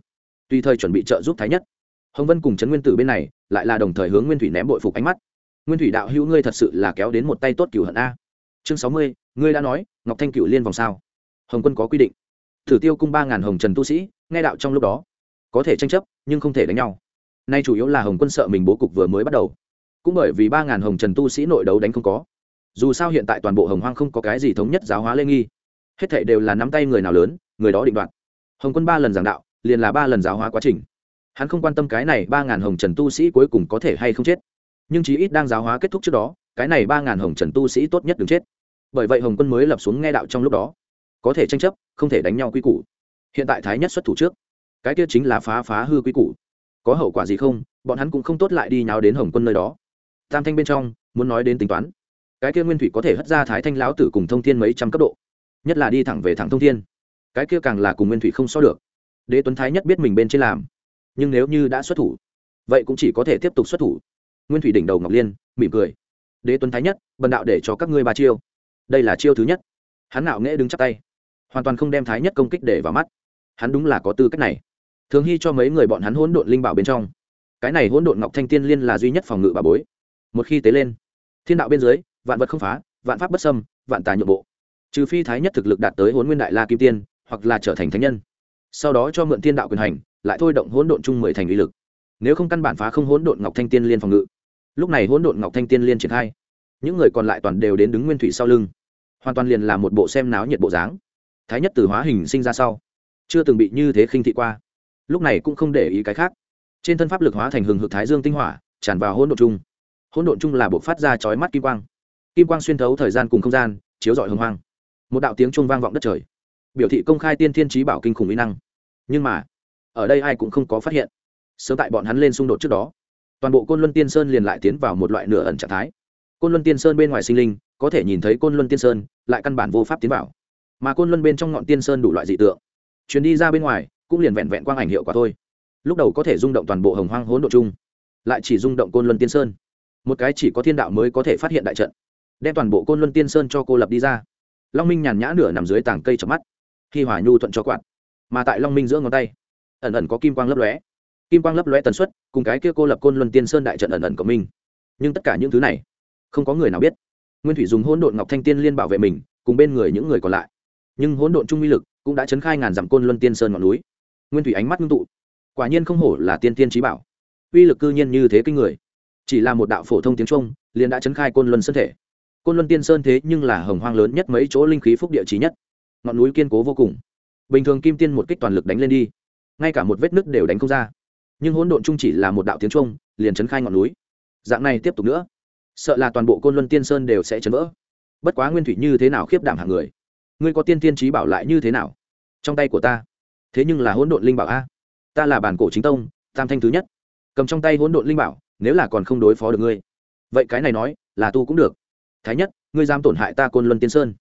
Tùy thời chuẩn bị trợ giúp thái nhất, hồng vân cùng trấn nguyên tử bên này lại là đồng thời hướng nguyên thủy ném bội phục ánh mắt. Nguyên thủy đạo hữu ngươi thật sự là kéo đến một tay tốt cửu hận a. Chương sáu mươi, ngươi đã nói, ngọc thanh cửu liên vòng sao? Hồng quân có quy định thử tiêu cung ba ngàn hồng trần tu sĩ, nghe đạo trong lúc đó. Có thể tranh chấp, nhưng không thể đánh nhau. Nay chủ yếu là hồng quân sợ mình bố cục vừa mới bắt đầu. Cũng bởi vì ba ngàn hồng trần tu sĩ nội đấu đánh không có. Dù sao hiện tại toàn bộ hồng hoang không có cái gì thống nhất giáo hóa lê nghi. Hết thệ đều là nắm tay người nào lớn, người đó định đoạt. Hồng quân ba lần giảng đạo, liền là ba lần giáo hóa quá trình. Hắn không quan tâm cái này ba ngàn hồng trần tu sĩ cuối cùng có thể hay không chết. Nhưng chí ít đang giáo hóa kết thúc trước đó, cái này ba ngàn hồng trần tu sĩ tốt nhất đừng chết. Bởi vậy hồng quân mới lập xuống nghe đạo trong lúc đó có thể tranh chấp, không thể đánh nhau quy củ. Hiện tại thái nhất xuất thủ trước, cái kia chính là phá phá hư quy củ. Có hậu quả gì không? Bọn hắn cũng không tốt lại đi nháo đến hồng quân nơi đó. Tam thanh bên trong, muốn nói đến tính toán. Cái kia nguyên thủy có thể hất ra thái thanh lão tử cùng thông thiên mấy trăm cấp độ, nhất là đi thẳng về thẳng thông thiên. Cái kia càng là cùng nguyên thủy không so được. Đế tuấn thái nhất biết mình bên trên làm, nhưng nếu như đã xuất thủ, vậy cũng chỉ có thể tiếp tục xuất thủ. Nguyên thủy đỉnh đầu ngọc liên, mỉm cười. Đế tuấn thái nhất, bần đạo để cho các ngươi ba chiêu. Đây là chiêu thứ nhất. Hắn nạo nghễ đứng chắp tay hoàn toàn không đem thái nhất công kích để vào mắt. Hắn đúng là có tư cách này. Thường hy cho mấy người bọn hắn hỗn độn linh bảo bên trong. Cái này hỗn độn ngọc thanh tiên liên là duy nhất phòng ngự bà bối. Một khi tế lên, thiên đạo bên dưới, vạn vật không phá, vạn pháp bất xâm, vạn tà nhượng bộ. Trừ phi thái nhất thực lực đạt tới hỗn nguyên đại la kim tiên, hoặc là trở thành thánh nhân. Sau đó cho mượn thiên đạo quyền hành, lại thôi động hỗn độn chung mười thành uy lực. Nếu không căn bản phá không hỗn độn ngọc thanh tiên liên phòng ngự. Lúc này hỗn độn ngọc thanh tiên liên triển khai. Những người còn lại toàn đều đến đứng nguyên thủy sau lưng. Hoàn toàn liền là một bộ xem náo nhiệt bộ dáng thái nhất từ hóa hình sinh ra sau, chưa từng bị như thế khinh thị qua. Lúc này cũng không để ý cái khác. Trên thân pháp lực hóa thành hừng hực thái dương tinh hỏa, tràn vào hỗn độn chung hỗn độn chung là bộ phát ra chói mắt kim quang. Kim quang xuyên thấu thời gian cùng không gian, chiếu rọi hồng hoang. Một đạo tiếng trung vang vọng đất trời. Biểu thị công khai tiên thiên trí bảo kinh khủng mỹ năng. Nhưng mà, ở đây ai cũng không có phát hiện. Sớm tại bọn hắn lên xung đột trước đó, toàn bộ côn luân tiên sơn liền lại tiến vào một loại nửa ẩn trạng thái. Côn luân tiên sơn bên ngoài sinh linh, có thể nhìn thấy côn luân tiên sơn, lại căn bản vô pháp tiến vào mà côn luân bên trong ngọn tiên sơn đủ loại dị tượng. Chuyến đi ra bên ngoài cũng liền vẹn vẹn quang ảnh hiệu quả thôi. Lúc đầu có thể rung động toàn bộ hồng hoang hỗn độ chung lại chỉ rung động côn luân tiên sơn. Một cái chỉ có thiên đạo mới có thể phát hiện đại trận đem toàn bộ côn luân tiên sơn cho cô lập đi ra. Long minh nhàn nhã nửa nằm dưới tảng cây chập mắt khi hỏa nhu thuận cho quạt mà tại long minh giữa ngón tay ẩn ẩn có kim quang lấp lóe. Kim quang lấp lóe tần suất cùng cái kia cô lập côn luân tiên sơn đại trận ẩn ẩn của mình, nhưng tất cả những thứ này không có người nào biết. Nguyên thủy dùng hỗn độn ngọc thanh tiên liên bảo vệ mình cùng bên người những người còn lại nhưng hỗn độn trung uy lực cũng đã chấn khai ngàn dặm côn luân tiên sơn ngọn núi. Nguyên thủy ánh mắt ngưng tụ. Quả nhiên không hổ là tiên tiên trí bảo. Uy lực cư nhiên như thế kinh người. Chỉ là một đạo phổ thông tiếng trung, liền đã chấn khai côn luân sơn thể. Côn luân tiên sơn thế nhưng là hồng hoang lớn nhất mấy chỗ linh khí phúc địa trí nhất. Ngọn núi kiên cố vô cùng. Bình thường kim tiên một kích toàn lực đánh lên đi, ngay cả một vết nứt đều đánh không ra. Nhưng hỗn độn chung chỉ là một đạo tiếng trung, liền chấn khai ngọn núi. Dạng này tiếp tục nữa, sợ là toàn bộ côn luân tiên sơn đều sẽ chấn vỡ. Bất quá nguyên thủy như thế nào khiếp đảm hàng người ngươi có tiên tiên trí bảo lại như thế nào? Trong tay của ta. Thế nhưng là hỗn độn linh bảo a. Ta là bản cổ chính tông, tam thanh thứ nhất. Cầm trong tay hỗn độn linh bảo, nếu là còn không đối phó được ngươi. Vậy cái này nói, là tu cũng được. Thái nhất, ngươi dám tổn hại ta côn luân tiên sơn.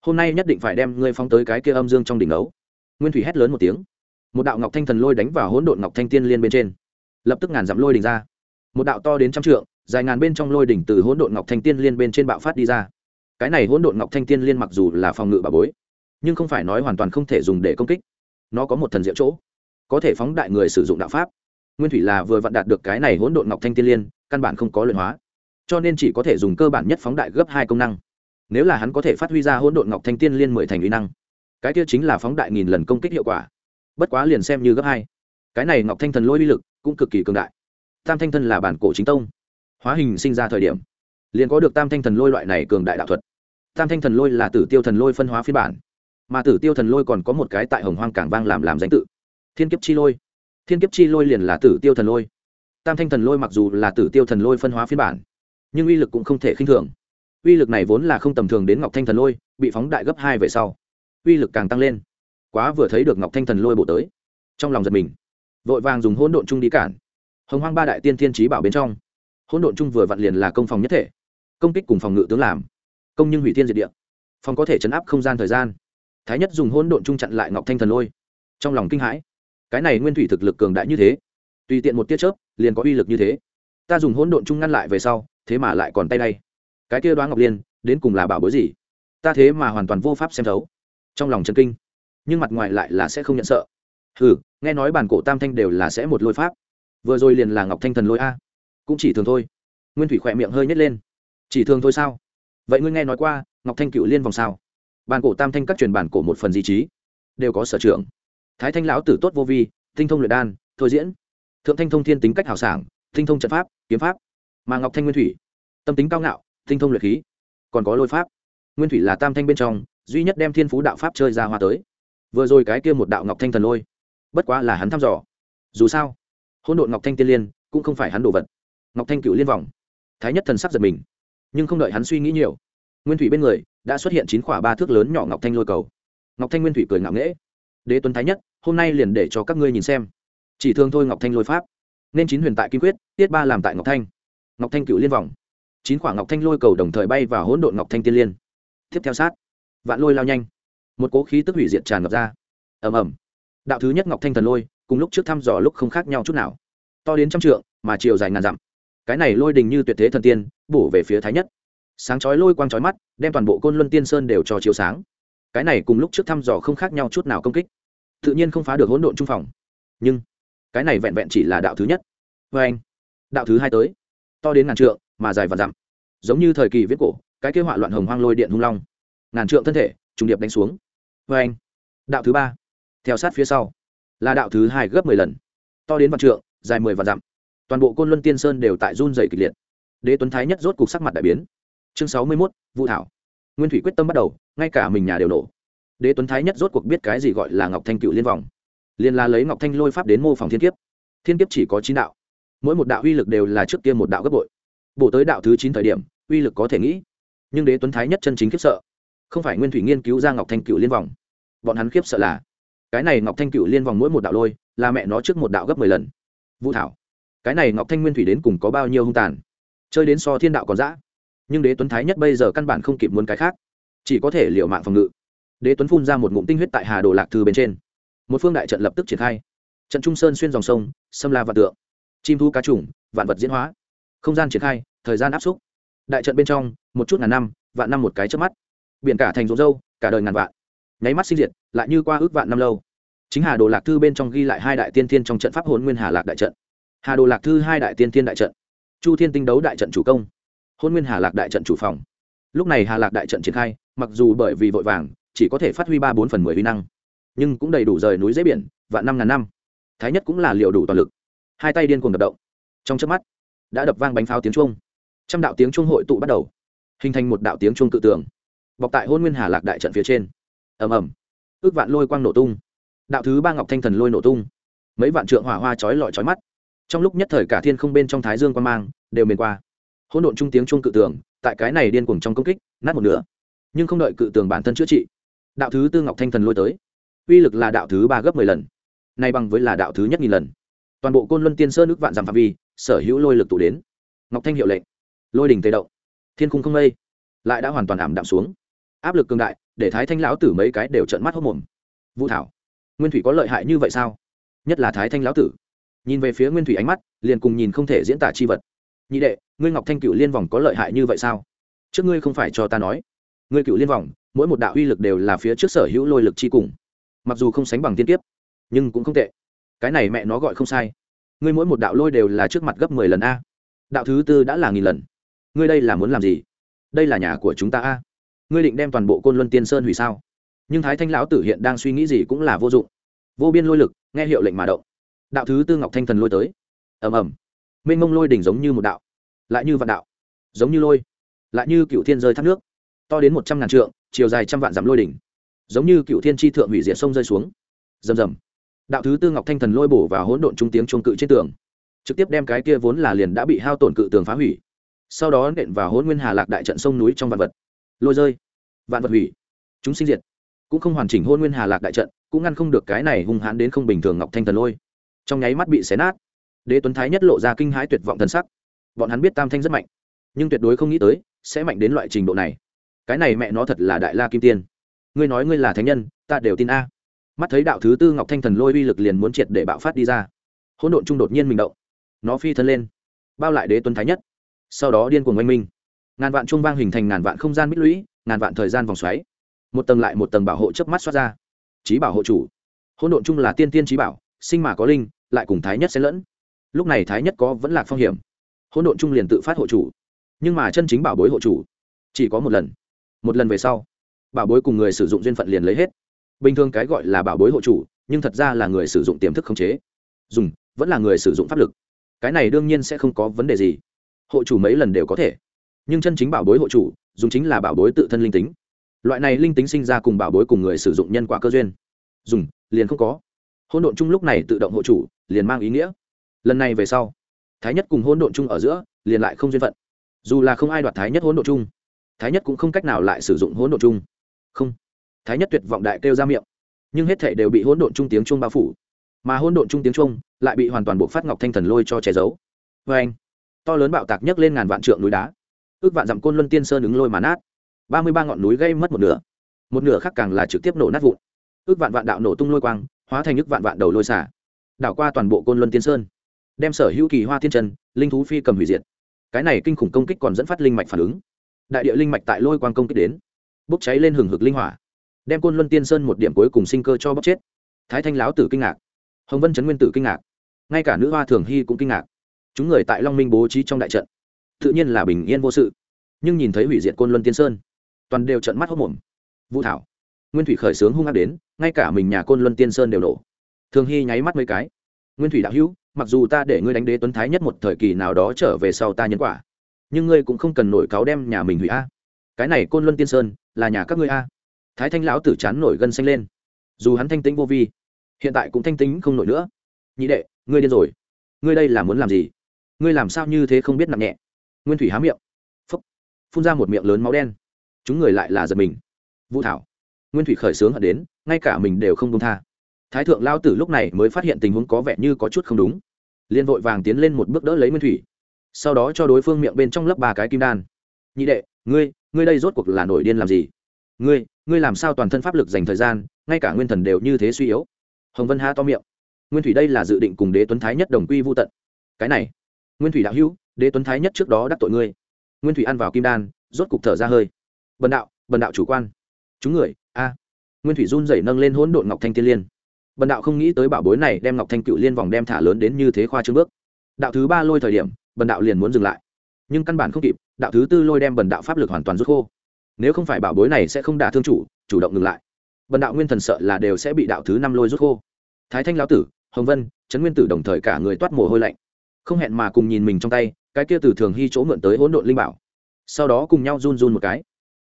Hôm nay nhất định phải đem ngươi phóng tới cái kia âm dương trong đỉnh ấu. Nguyên thủy hét lớn một tiếng. Một đạo ngọc thanh thần lôi đánh vào hỗn độn ngọc thanh tiên liên bên trên. Lập tức ngàn dặm lôi đỉnh ra. Một đạo to đến trăm trượng, dài ngàn bên trong lôi đỉnh từ hỗn độn ngọc thanh tiên liên bên trên bạo phát đi ra cái này hỗn độn ngọc thanh tiên liên mặc dù là phòng ngự bà bối, nhưng không phải nói hoàn toàn không thể dùng để công kích. Nó có một thần diệu chỗ, có thể phóng đại người sử dụng đạo pháp. Nguyên thủy là vừa vặn đạt được cái này hỗn độn ngọc thanh tiên liên, căn bản không có luyện hóa. Cho nên chỉ có thể dùng cơ bản nhất phóng đại gấp hai công năng. Nếu là hắn có thể phát huy ra hỗn độn ngọc thanh tiên liên mười thành uy năng, cái kia chính là phóng đại nghìn lần công kích hiệu quả. Bất quá liền xem như gấp hai. Cái này ngọc thanh thần lôi uy lực cũng cực kỳ cường đại. Tam thanh thân là bản cổ chính tông. Hóa hình sinh ra thời điểm, liền có được tam thanh thần lôi loại này cường đại đạo thuật tam thanh thần lôi là tử tiêu thần lôi phân hóa phiên bản. Mà tử tiêu thần lôi còn có một cái tại hồng hoang cảng vang làm làm danh tự. Thiên kiếp chi lôi. Thiên kiếp chi lôi liền là tử tiêu thần lôi. Tam thanh thần lôi mặc dù là tử tiêu thần lôi phân hóa phiên bản, nhưng uy lực cũng không thể khinh thường. Uy lực này vốn là không tầm thường đến ngọc thanh thần lôi, bị phóng đại gấp hai về sau, uy lực càng tăng lên. Quá vừa thấy được ngọc thanh thần lôi bổ tới, trong lòng giật mình. Vội vàng dùng hỗn độn chung đi cản. Hồng hoang ba đại tiên thiên trí bảo bên trong, hỗn độn chung vừa vặn liền là công phòng nhất thể, công kích cùng phòng ngự tướng làm công nhưng hủy thiên diệt địa. Phong có thể chấn áp không gian thời gian. Thái nhất dùng hỗn độn trung chặn lại ngọc thanh thần lôi. Trong lòng kinh hãi. Cái này nguyên thủy thực lực cường đại như thế. Tùy tiện một tiết chớp liền có uy lực như thế. Ta dùng hỗn độn trung ngăn lại về sau thế mà lại còn tay đây cái kia đoán ngọc liên đến cùng là bảo bối gì? Ta thế mà hoàn toàn vô pháp xem thấu. Trong lòng chân kinh. Nhưng mặt ngoài lại là sẽ không nhận sợ. Hừ, nghe nói bản cổ tam thanh đều là sẽ một lôi pháp. Vừa rồi liền là ngọc thanh thần lôi a. Cũng chỉ thường thôi. Nguyên thủy khỏe miệng hơi nhét lên. Chỉ thường thôi sao? Vậy ngươi nghe nói qua, ngọc thanh cựu liên vòng sao? Bản cổ tam thanh các truyền bản cổ một phần di trí. Đều có sở trường. Thái thanh lão tử tốt vô vi, tinh thông luyện đan, thôi diễn. Thượng thanh thông thiên tính cách hào sảng, tinh thông trận pháp, kiếm pháp. Mà ngọc thanh nguyên thủy, tâm tính cao ngạo, tinh thông luyện khí. Còn có lôi pháp. Nguyên thủy là tam thanh bên trong, duy nhất đem thiên phú đạo pháp chơi ra hoa tới. Vừa rồi cái kia một đạo ngọc thanh thần lôi, bất quá là hắn thăm dò. Dù sao hôn độn ngọc thanh tiên liên cũng không phải hắn đồ vật. Ngọc thanh cựu liên vòng. Thái nhất thần sắc giật mình nhưng không đợi hắn suy nghĩ nhiều, nguyên thủy bên người đã xuất hiện chín quả ba thước lớn nhỏ ngọc thanh lôi cầu. Ngọc thanh nguyên thủy cười ngạo nghễ. Đế tuấn thái nhất, hôm nay liền để cho các ngươi nhìn xem. Chỉ thương thôi ngọc thanh lôi pháp. Nên chín huyền tại kim quyết, tiết ba làm tại ngọc thanh. Ngọc thanh cựu liên vòng. Chín quả ngọc thanh lôi cầu đồng thời bay vào hỗn độn ngọc thanh tiên liên. Tiếp theo sát. Vạn lôi lao nhanh. Một cố khí tức hủy diệt tràn ngập ra. Ầm ầm. Đạo thứ nhất ngọc thanh thần lôi, cùng lúc trước thăm dò lúc không khác nhau chút nào. To đến trăm trượng, mà chiều dài ngàn dặm cái này lôi đình như tuyệt thế thần tiên, bổ về phía thái nhất. Sáng chói lôi quang chói mắt, đem toàn bộ côn luân tiên sơn đều cho chiếu sáng. Cái này cùng lúc trước thăm dò không khác nhau chút nào công kích. Tự nhiên không phá được hỗn độn trung phòng. Nhưng, cái này vẹn vẹn chỉ là đạo thứ nhất. Vê anh, đạo thứ hai tới. To đến ngàn trượng, mà dài và dặm. Giống như thời kỳ viết cổ, cái kế họa loạn hồng hoang lôi điện hung long. Ngàn trượng thân thể, trùng điệp đánh xuống. Vê anh, đạo thứ ba. Theo sát phía sau, là đạo thứ hai gấp mười lần. To đến vạn trượng, dài mười vạn dặm toàn bộ côn luân tiên sơn đều tại run dày kịch liệt. Đế tuấn thái nhất rốt cục sắc mặt đại biến. Chương sáu mươi mốt, vũ thảo. Nguyên thủy quyết tâm bắt đầu, ngay cả mình nhà đều nổ. Đế tuấn thái nhất rốt cuộc biết cái gì gọi là ngọc thanh cựu liên vòng. Liên la lấy ngọc thanh lôi pháp đến mô phỏng thiên kiếp. Thiên kiếp chỉ có chín đạo. Mỗi một đạo uy lực đều là trước kia một đạo gấp bội. Bổ tới đạo thứ chín thời điểm, uy lực có thể nghĩ. Nhưng đế tuấn thái nhất chân chính khiếp sợ. Không phải nguyên thủy nghiên cứu ra ngọc thanh cựu liên vòng. Bọn hắn khiếp sợ là, cái này ngọc thanh cựu liên vòng mỗi một đạo lôi, là mẹ nó trước một đạo gấp mười lần. Vũ thảo cái này ngọc thanh nguyên thủy đến cùng có bao nhiêu hung tàn? Chơi đến so thiên đạo còn dã. Nhưng đế tuấn thái nhất bây giờ căn bản không kịp muốn cái khác. Chỉ có thể liệu mạng phòng ngự. Đế tuấn phun ra một ngụm tinh huyết tại hà đồ lạc thư bên trên. Một phương đại trận lập tức triển khai. Trận trung sơn xuyên dòng sông, xâm la vạn tượng. Chim thu cá trùng, vạn vật diễn hóa. Không gian triển khai, thời gian áp xúc. Đại trận bên trong, một chút ngàn năm, vạn năm một cái trước mắt. Biển cả thành rộn râu, cả đời ngàn vạn. Nháy mắt sinh diệt, lại như qua ước vạn năm lâu. Chính hà đồ lạc thư bên trong ghi lại hai đại tiên thiên trong trận pháp hồn nguyên hà lạc đại trận hà đồ lạc thư hai đại tiên thiên đại trận, chu thiên tinh đấu đại trận chủ công, hôn nguyên hà lạc đại trận chủ phòng. Lúc này hà lạc đại trận triển khai, mặc dù bởi vì vội vàng, chỉ có thể phát huy ba bốn phần mười huy năng, nhưng cũng đầy đủ rời núi dễ biển, vạn năm ngàn năm. Thái nhất cũng là liệu đủ toàn lực. Hai tay điên cuồng đập động. Trong chớp mắt, đã đập vang bánh pháo tiếng trung trăm đạo tiếng trung hội tụ bắt đầu, hình thành một đạo tiếng trung cự tường, bọc tại hôn nguyên hà lạc đại trận phía trên. Ầm ầm, ước vạn lôi quang nổ tung. Đạo thứ ba ngọc thanh thần lôi nổ tung. Mấy vạn trượng hỏa hoa chói lọi chói mắt trong lúc nhất thời cả thiên không bên trong thái dương quan mang đều mềm qua. Hỗn độn trung tiếng chuông cự tường, tại cái này điên cuồng trong công kích, nát một nửa. Nhưng không đợi cự tường bản thân chữa trị, đạo thứ tư ngọc thanh thần lôi tới. Uy lực là đạo thứ ba gấp mười lần, nay bằng với là đạo thứ nhất nghìn lần. Toàn bộ côn luân tiên sơn nước vạn giảm phạm vi, sở hữu lôi lực tụ đến. Ngọc thanh hiệu lệnh. Lôi đình tê động. Thiên cung không mây lại đã hoàn toàn ảm đạm xuống. Áp lực cường đại, để thái thanh lão tử mấy cái đều trận mắt hốc mồm. Vũ thảo, nguyên thủy có lợi hại như vậy sao? Nhất là thái thanh lão tử nhìn về phía nguyên thủy ánh mắt, liền cùng nhìn không thể diễn tả chi vật. Nhị đệ, ngươi ngọc thanh cựu liên vòng có lợi hại như vậy sao? Trước ngươi không phải cho ta nói. Ngươi cựu liên vòng, mỗi một đạo uy lực đều là phía trước sở hữu lôi lực chi cùng. Mặc dù không sánh bằng tiên tiếp nhưng cũng không tệ. Cái này mẹ nó gọi không sai. Ngươi mỗi một đạo lôi đều là trước mặt gấp mười lần a. Đạo thứ tư đã là nghìn lần. Ngươi đây là muốn làm gì? Đây là nhà của chúng ta a. Ngươi định đem toàn bộ côn luân tiên sơn hủy sao? Nhưng thái thanh lão tử hiện đang suy nghĩ gì cũng là vô dụng. Vô biên lôi lực, nghe hiệu lệnh mà động đạo thứ tư ngọc thanh thần lôi tới. Ầm ầm. Mênh mông lôi đỉnh giống như một đạo, lại như vạn đạo, giống như lôi, lại như cựu thiên rơi thác nước, to đến một trăm ngàn trượng, chiều dài trăm vạn dặm lôi đỉnh, giống như cựu thiên tri thượng hủy diệt sông rơi xuống. Rầm rầm. Đạo thứ tư ngọc thanh thần lôi bổ vào hỗn độn trung tiếng chuông cự trên tường, trực tiếp đem cái kia vốn là liền đã bị hao tổn cự tường phá hủy, sau đó nện vào hỗn nguyên hà lạc đại trận sông núi trong vạn vật, lôi rơi, vạn vật hủy, chúng sinh diệt, cũng không hoàn chỉnh hôn nguyên hà lạc đại trận, cũng ngăn không được cái này hung hãn đến không bình thường ngọc thanh thần lôi trong nháy mắt bị xé nát. Đế tuấn thái nhất lộ ra kinh hãi tuyệt vọng thần sắc. Bọn hắn biết tam thanh rất mạnh, nhưng tuyệt đối không nghĩ tới, sẽ mạnh đến loại trình độ này. Cái này mẹ nó thật là đại la kim tiên. Ngươi nói ngươi là thánh nhân, ta đều tin a. Mắt thấy đạo thứ tư ngọc thanh thần lôi uy lực liền muốn triệt để bạo phát đi ra. Hỗn độn trung đột nhiên mình động. Nó phi thân lên, bao lại đế tuấn thái nhất. Sau đó điên cuồng oanh minh. Ngàn vạn trung vang hình thành ngàn vạn không gian mít lũy, ngàn vạn thời gian vòng xoáy. Một tầng lại một tầng bảo hộ chớp mắt xoát ra. Trí bảo hộ chủ. Hỗn độn chung là tiên tiên trí bảo, sinh mà có linh lại cùng thái nhất xen lẫn. Lúc này thái nhất có vẫn là phong hiểm. Hỗn độn trung liền tự phát hộ chủ. Nhưng mà chân chính bảo bối hộ chủ, chỉ có một lần. Một lần về sau, bảo bối cùng người sử dụng duyên phận liền lấy hết. Bình thường cái gọi là bảo bối hộ chủ, nhưng thật ra là người sử dụng tiềm thức khống chế. Dùng, vẫn là người sử dụng pháp lực. Cái này đương nhiên sẽ không có vấn đề gì. Hộ chủ mấy lần đều có thể. Nhưng chân chính bảo bối hộ chủ, dùng chính là bảo bối tự thân linh tính. Loại này linh tính sinh ra cùng bảo bối cùng người sử dụng nhân quả cơ duyên. Dùng, liền không có. Hôn độn chung lúc này tự động hộ chủ liền mang ý nghĩa. Lần này về sau, thái nhất cùng hôn độn chung ở giữa liền lại không duyên phận. Dù là không ai đoạt thái nhất hỗn Độn chung, thái nhất cũng không cách nào lại sử dụng hỗn Độn chung. Không, thái nhất tuyệt vọng đại kêu ra miệng, nhưng hết thể đều bị hỗn độn trung tiếng chung bao phủ. Mà hỗn độn trung tiếng chung lại bị hoàn toàn bộ phát ngọc thanh thần lôi cho che giấu. Vê anh to lớn bạo tạc nhấc lên ngàn vạn trượng núi đá. Ước vạn dặm côn luân tiên sơn ứng lôi mà nát. Ba mươi ba ngọn núi gây mất một nửa. Một nửa khác càng là trực tiếp nổ nát vụn. Ước vạn vạn đạo nổ tung lôi quang, hóa thành ước vạn vạn đầu lôi xả đảo qua toàn bộ côn luân tiên sơn, đem sở hữu kỳ hoa thiên trần linh thú phi cầm hủy diệt. Cái này kinh khủng công kích còn dẫn phát linh mạch phản ứng. Đại địa linh mạch tại lôi quang công kích đến, bốc cháy lên hừng hực linh hỏa, đem côn luân tiên sơn một điểm cuối cùng sinh cơ cho bốc chết. Thái thanh lão tử kinh ngạc, hồng vân trấn nguyên tử kinh ngạc, ngay cả nữ hoa thường hy cũng kinh ngạc. Chúng người tại long minh bố trí trong đại trận, tự nhiên là bình yên vô sự, nhưng nhìn thấy hủy diệt côn luân tiên sơn, toàn đều trận mắt hốc mồm. Vũ thảo, nguyên thủy khởi sướng hung ác đến, ngay cả mình nhà côn luân tiên sơn đều nổ thường hy nháy mắt mấy cái. Nguyên thủy đạo hữu, mặc dù ta để ngươi đánh đế tuấn thái nhất một thời kỳ nào đó trở về sau ta nhân quả, nhưng ngươi cũng không cần nổi cáo đem nhà mình hủy a. Cái này côn luân tiên sơn, là nhà các ngươi a. Thái thanh lão tử chán nổi gân xanh lên. Dù hắn thanh tĩnh vô vi, hiện tại cũng thanh tĩnh không nổi nữa. Nhị đệ, ngươi điên rồi. Ngươi đây là muốn làm gì? Ngươi làm sao như thế không biết nặng nhẹ? Nguyên thủy há miệng. Phúc. Phun ra một miệng lớn máu đen. Chúng người lại là giật mình. Vũ thảo. Nguyên thủy khởi sướng hận đến, ngay cả mình đều không công tha thái thượng lao tử lúc này mới phát hiện tình huống có vẻ như có chút không đúng. Liên vội vàng tiến lên một bước đỡ lấy nguyên thủy. Sau đó cho đối phương miệng bên trong lớp ba cái kim đan. Nhị đệ, ngươi ngươi đây rốt cuộc là nổi điên làm gì? Ngươi ngươi làm sao toàn thân pháp lực dành thời gian, ngay cả nguyên thần đều như thế suy yếu? Hồng vân ha to miệng. Nguyên thủy đây là dự định cùng đế tuấn thái nhất đồng quy vô tận. Cái này, nguyên thủy đạo hữu, đế tuấn thái nhất trước đó đắc tội ngươi. Nguyên thủy ăn vào kim đan, rốt cục thở ra hơi. Bần đạo bần đạo chủ quan. Chúng người, a. Nguyên thủy run rẩy nâng lên hỗn độn ngọc thanh tiên liên bần đạo không nghĩ tới bảo bối này đem ngọc thanh cựu liên vòng đem thả lớn đến như thế khoa trương bước. Đạo thứ ba lôi thời điểm, bần đạo liền muốn dừng lại. Nhưng căn bản không kịp, đạo thứ tư lôi đem bần đạo pháp lực hoàn toàn rút khô. Nếu không phải bảo bối này sẽ không đả thương chủ chủ động ngừng lại. Bần đạo nguyên thần sợ là đều sẽ bị đạo thứ năm lôi rút khô. Thái thanh lão tử, hồng vân, trấn nguyên tử đồng thời cả người toát mồ hôi lạnh. Không hẹn mà cùng nhìn mình trong tay, cái kia từ thường hy chỗ mượn tới hỗn độn linh bảo. Sau đó cùng nhau run run một cái.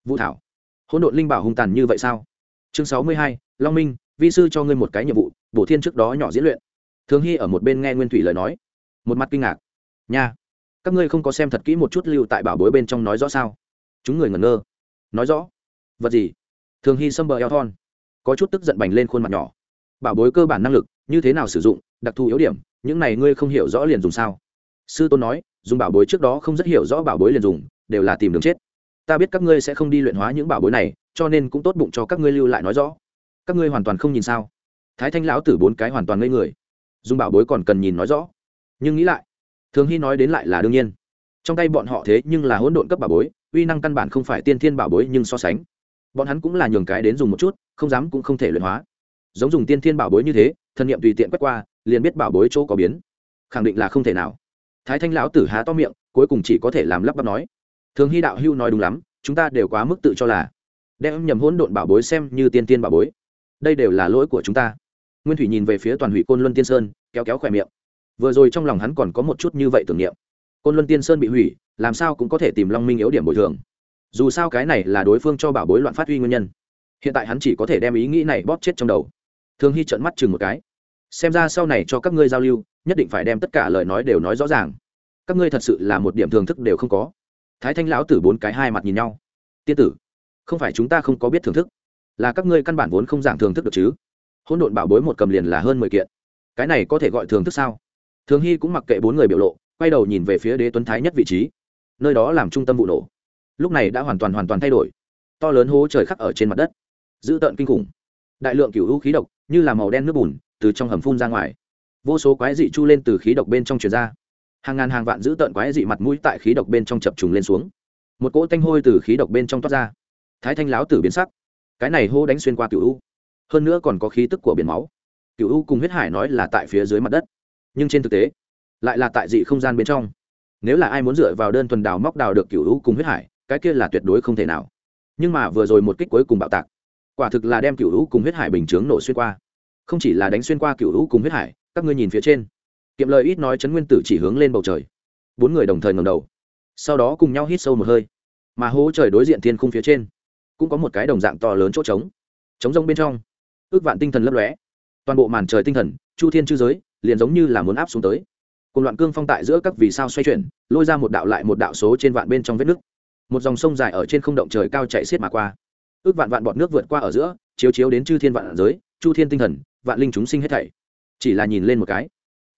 Vũ thảo, hỗn độn linh bảo hung tàn như vậy sao? Chương sáu mươi hai, long minh vi sư cho ngươi một cái nhiệm vụ, bổ thiên trước đó nhỏ diễn luyện. Thường hy ở một bên nghe nguyên thủy lời nói, một mặt kinh ngạc. Nha, các ngươi không có xem thật kỹ một chút lưu tại bảo bối bên trong nói rõ sao? Chúng người ngẩn ngơ. Nói rõ. Vật gì? Thường hy xâm bờ eo thon, có chút tức giận bành lên khuôn mặt nhỏ. Bảo bối cơ bản năng lực, như thế nào sử dụng, đặc thù yếu điểm, những này ngươi không hiểu rõ liền dùng sao? Sư tôn nói, dùng bảo bối trước đó không rất hiểu rõ bảo bối liền dùng, đều là tìm đường chết. Ta biết các ngươi sẽ không đi luyện hóa những bảo bối này, cho nên cũng tốt bụng cho các ngươi lưu lại nói rõ các ngươi hoàn toàn không nhìn sao? Thái thanh lão tử bốn cái hoàn toàn ngây người. Dùng bảo bối còn cần nhìn nói rõ. Nhưng nghĩ lại, thường hy nói đến lại là đương nhiên. Trong tay bọn họ thế nhưng là hỗn độn cấp bảo bối, uy năng căn bản không phải tiên thiên bảo bối nhưng so sánh. Bọn hắn cũng là nhường cái đến dùng một chút, không dám cũng không thể luyện hóa. Giống dùng tiên thiên bảo bối như thế thân nhiệm tùy tiện quét qua, liền biết bảo bối chỗ có biến. Khẳng định là không thể nào. Thái thanh lão tử há to miệng, cuối cùng chỉ có thể làm lắp bắp nói. Thường hy đạo hưu nói đúng lắm, chúng ta đều quá mức tự cho là. Đem nhầm hỗn độn bảo bối xem như tiên tiên bảo bối đây đều là lỗi của chúng ta. Nguyên thủy nhìn về phía toàn hủy côn luân tiên sơn, kéo kéo khỏe miệng. Vừa rồi trong lòng hắn còn có một chút như vậy tưởng niệm. Côn luân tiên sơn bị hủy, làm sao cũng có thể tìm long minh yếu điểm bồi thường. Dù sao cái này là đối phương cho bảo bối loạn phát huy nguyên nhân. Hiện tại hắn chỉ có thể đem ý nghĩ này bóp chết trong đầu. Thường hy trợn mắt chừng một cái. Xem ra sau này cho các ngươi giao lưu, nhất định phải đem tất cả lời nói đều nói rõ ràng. Các ngươi thật sự là một điểm thưởng thức đều không có. Thái thanh lão tử bốn cái hai mặt nhìn nhau. Tiên tử, không phải chúng ta không có biết thưởng thức là các ngươi căn bản vốn không giảng thưởng thức được chứ. Hỗn độn bảo bối một cầm liền là hơn mười kiện. Cái này có thể gọi thưởng thức sao? Thường hy cũng mặc kệ bốn người biểu lộ, quay đầu nhìn về phía đế tuấn thái nhất vị trí. Nơi đó làm trung tâm vụ nổ. Lúc này đã hoàn toàn hoàn toàn thay đổi. To lớn hố trời khắc ở trên mặt đất. Dữ tợn kinh khủng. Đại lượng cựu hữu khí độc, như là màu đen nước bùn, từ trong hầm phun ra ngoài. Vô số quái dị chu lên từ khí độc bên trong truyền ra. Hàng ngàn hàng vạn dữ tợn quái dị mặt mũi tại khí độc bên trong chập trùng lên xuống. Một cỗ tanh hôi từ khí độc bên trong toát ra. Thái thanh láo tử biến sắc cái này hô đánh xuyên qua cựu u. Hơn nữa còn có khí tức của biển máu. Cựu u cùng huyết hải nói là tại phía dưới mặt đất. Nhưng trên thực tế, lại là tại dị không gian bên trong. Nếu là ai muốn dựa vào đơn thuần đào móc đào được cựu u cùng huyết hải, cái kia là tuyệt đối không thể nào. Nhưng mà vừa rồi một kích cuối cùng bạo tạc, quả thực là đem cựu u cùng huyết hải bình chướng nổ xuyên qua. Không chỉ là đánh xuyên qua cựu u cùng huyết hải, các ngươi nhìn phía trên. Kiệm lời ít nói chấn nguyên tử chỉ hướng lên bầu trời. Bốn người đồng thời ngầm đầu. Sau đó cùng nhau hít sâu một hơi. Mà hố trời đối diện thiên khung phía trên cũng có một cái đồng dạng to lớn chỗ trống. Trống rông bên trong, ước vạn tinh thần lấp lóe. Toàn bộ màn trời tinh thần, chu thiên chư giới, liền giống như là muốn áp xuống tới. Cùng loạn cương phong tại giữa các vì sao xoay chuyển, lôi ra một đạo lại một đạo số trên vạn bên trong vết nước. Một dòng sông dài ở trên không động trời cao chạy xiết mà qua. Ước vạn vạn bọt nước vượt qua ở giữa, chiếu chiếu đến chư thiên vạn giới, chu thiên tinh thần, vạn linh chúng sinh hết thảy. Chỉ là nhìn lên một cái,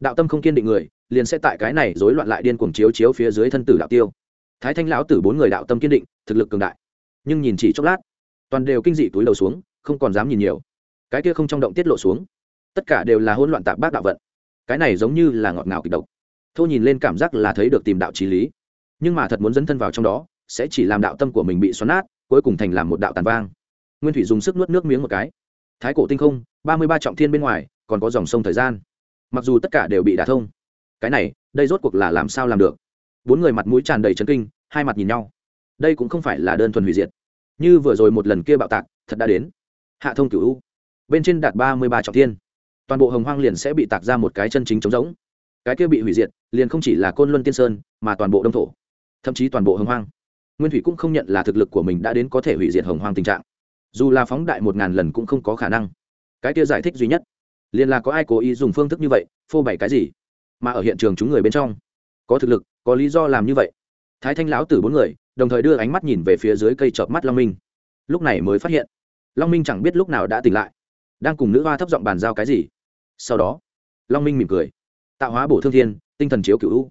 đạo tâm không kiên định người, liền sẽ tại cái này rối loạn lại điên cuồng chiếu chiếu phía dưới thân tử đạo tiêu. Thái thanh lão tử bốn người đạo tâm kiên định, thực lực cường đại nhưng nhìn chỉ chốc lát, toàn đều kinh dị túi đầu xuống, không còn dám nhìn nhiều. Cái kia không trong động tiết lộ xuống, tất cả đều là hỗn loạn tạp bác đạo vận. Cái này giống như là ngọt ngào kịch độc. Thô nhìn lên cảm giác là thấy được tìm đạo trí lý. Nhưng mà thật muốn dấn thân vào trong đó, sẽ chỉ làm đạo tâm của mình bị xoắn nát, cuối cùng thành làm một đạo tàn vang. Nguyên thủy dùng sức nuốt nước miếng một cái. Thái cổ tinh không, ba mươi ba trọng thiên bên ngoài, còn có dòng sông thời gian. Mặc dù tất cả đều bị đả thông. Cái này, đây rốt cuộc là làm sao làm được? Bốn người mặt mũi tràn đầy trấn kinh, hai mặt nhìn nhau đây cũng không phải là đơn thuần hủy diệt. Như vừa rồi một lần kia bạo tạc, thật đã đến. Hạ thông cửu u, bên trên đạt ba mươi ba trọng thiên. Toàn bộ hồng hoang liền sẽ bị tạc ra một cái chân chính trống rỗng. Cái kia bị hủy diệt, liền không chỉ là côn luân tiên sơn, mà toàn bộ đông thổ, thậm chí toàn bộ hồng hoang. Nguyên thủy cũng không nhận là thực lực của mình đã đến có thể hủy diệt hồng hoang tình trạng. Dù là phóng đại một ngàn lần cũng không có khả năng. Cái kia giải thích duy nhất, liền là có ai cố ý dùng phương thức như vậy, phô bày cái gì? Mà ở hiện trường chúng người bên trong, có thực lực, có lý do làm như vậy thái thanh lão tử bốn người, đồng thời đưa ánh mắt nhìn về phía dưới cây chợp mắt long minh. Lúc này mới phát hiện, long minh chẳng biết lúc nào đã tỉnh lại, đang cùng nữ hoa thấp giọng bàn giao cái gì. Sau đó, long minh mỉm cười. Tạo hóa bổ thương thiên, tinh thần chiếu cựu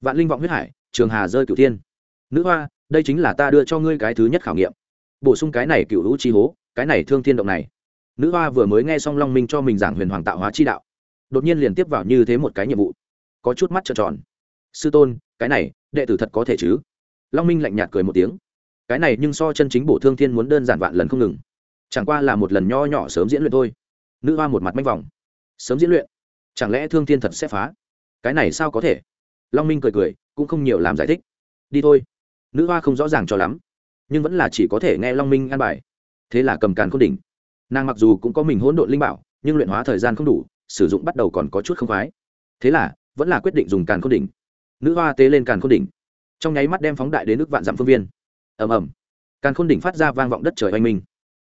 vạn linh vọng huyết hải, trường hà rơi cựu thiên. Nữ hoa, đây chính là ta đưa cho ngươi cái thứ nhất khảo nghiệm. Bổ sung cái này cựu hữu chi hố, cái này thương thiên động này. Nữ hoa vừa mới nghe xong long minh cho mình giảng huyền hoàng tạo hóa chi đạo, đột nhiên liền tiếp vào như thế một cái nhiệm vụ. Có chút mắt trợn tròn. Sư tôn cái này, đệ tử thật có thể chứ? Long minh lạnh nhạt cười một tiếng. Cái này nhưng so chân chính bổ thương thiên muốn đơn giản vạn lần không ngừng. Chẳng qua là một lần nho nhỏ sớm diễn luyện thôi. Nữ hoa một mặt manh vòng. Sớm diễn luyện? Chẳng lẽ thương thiên thật sẽ phá? Cái này sao có thể? Long minh cười cười, cũng không nhiều làm giải thích. Đi thôi. Nữ hoa không rõ ràng cho lắm, nhưng vẫn là chỉ có thể nghe long minh an bài. Thế là cầm càn k h ô n đỉnh. Nàng mặc dù cũng có mình hỗn độn linh bảo, nhưng luyện hóa thời gian không đủ, sử dụng bắt đầu còn có chút không khoái. Thế là, vẫn là quyết định dùng càn k h ô n đỉnh nữ hoa tế lên càn k h ô n đỉnh. Trong nháy mắt đem phóng đại đến nước vạn dặm phương viên. Ầm ầm. Càn khôn đỉnh phát ra vang vọng đất trời oanh minh.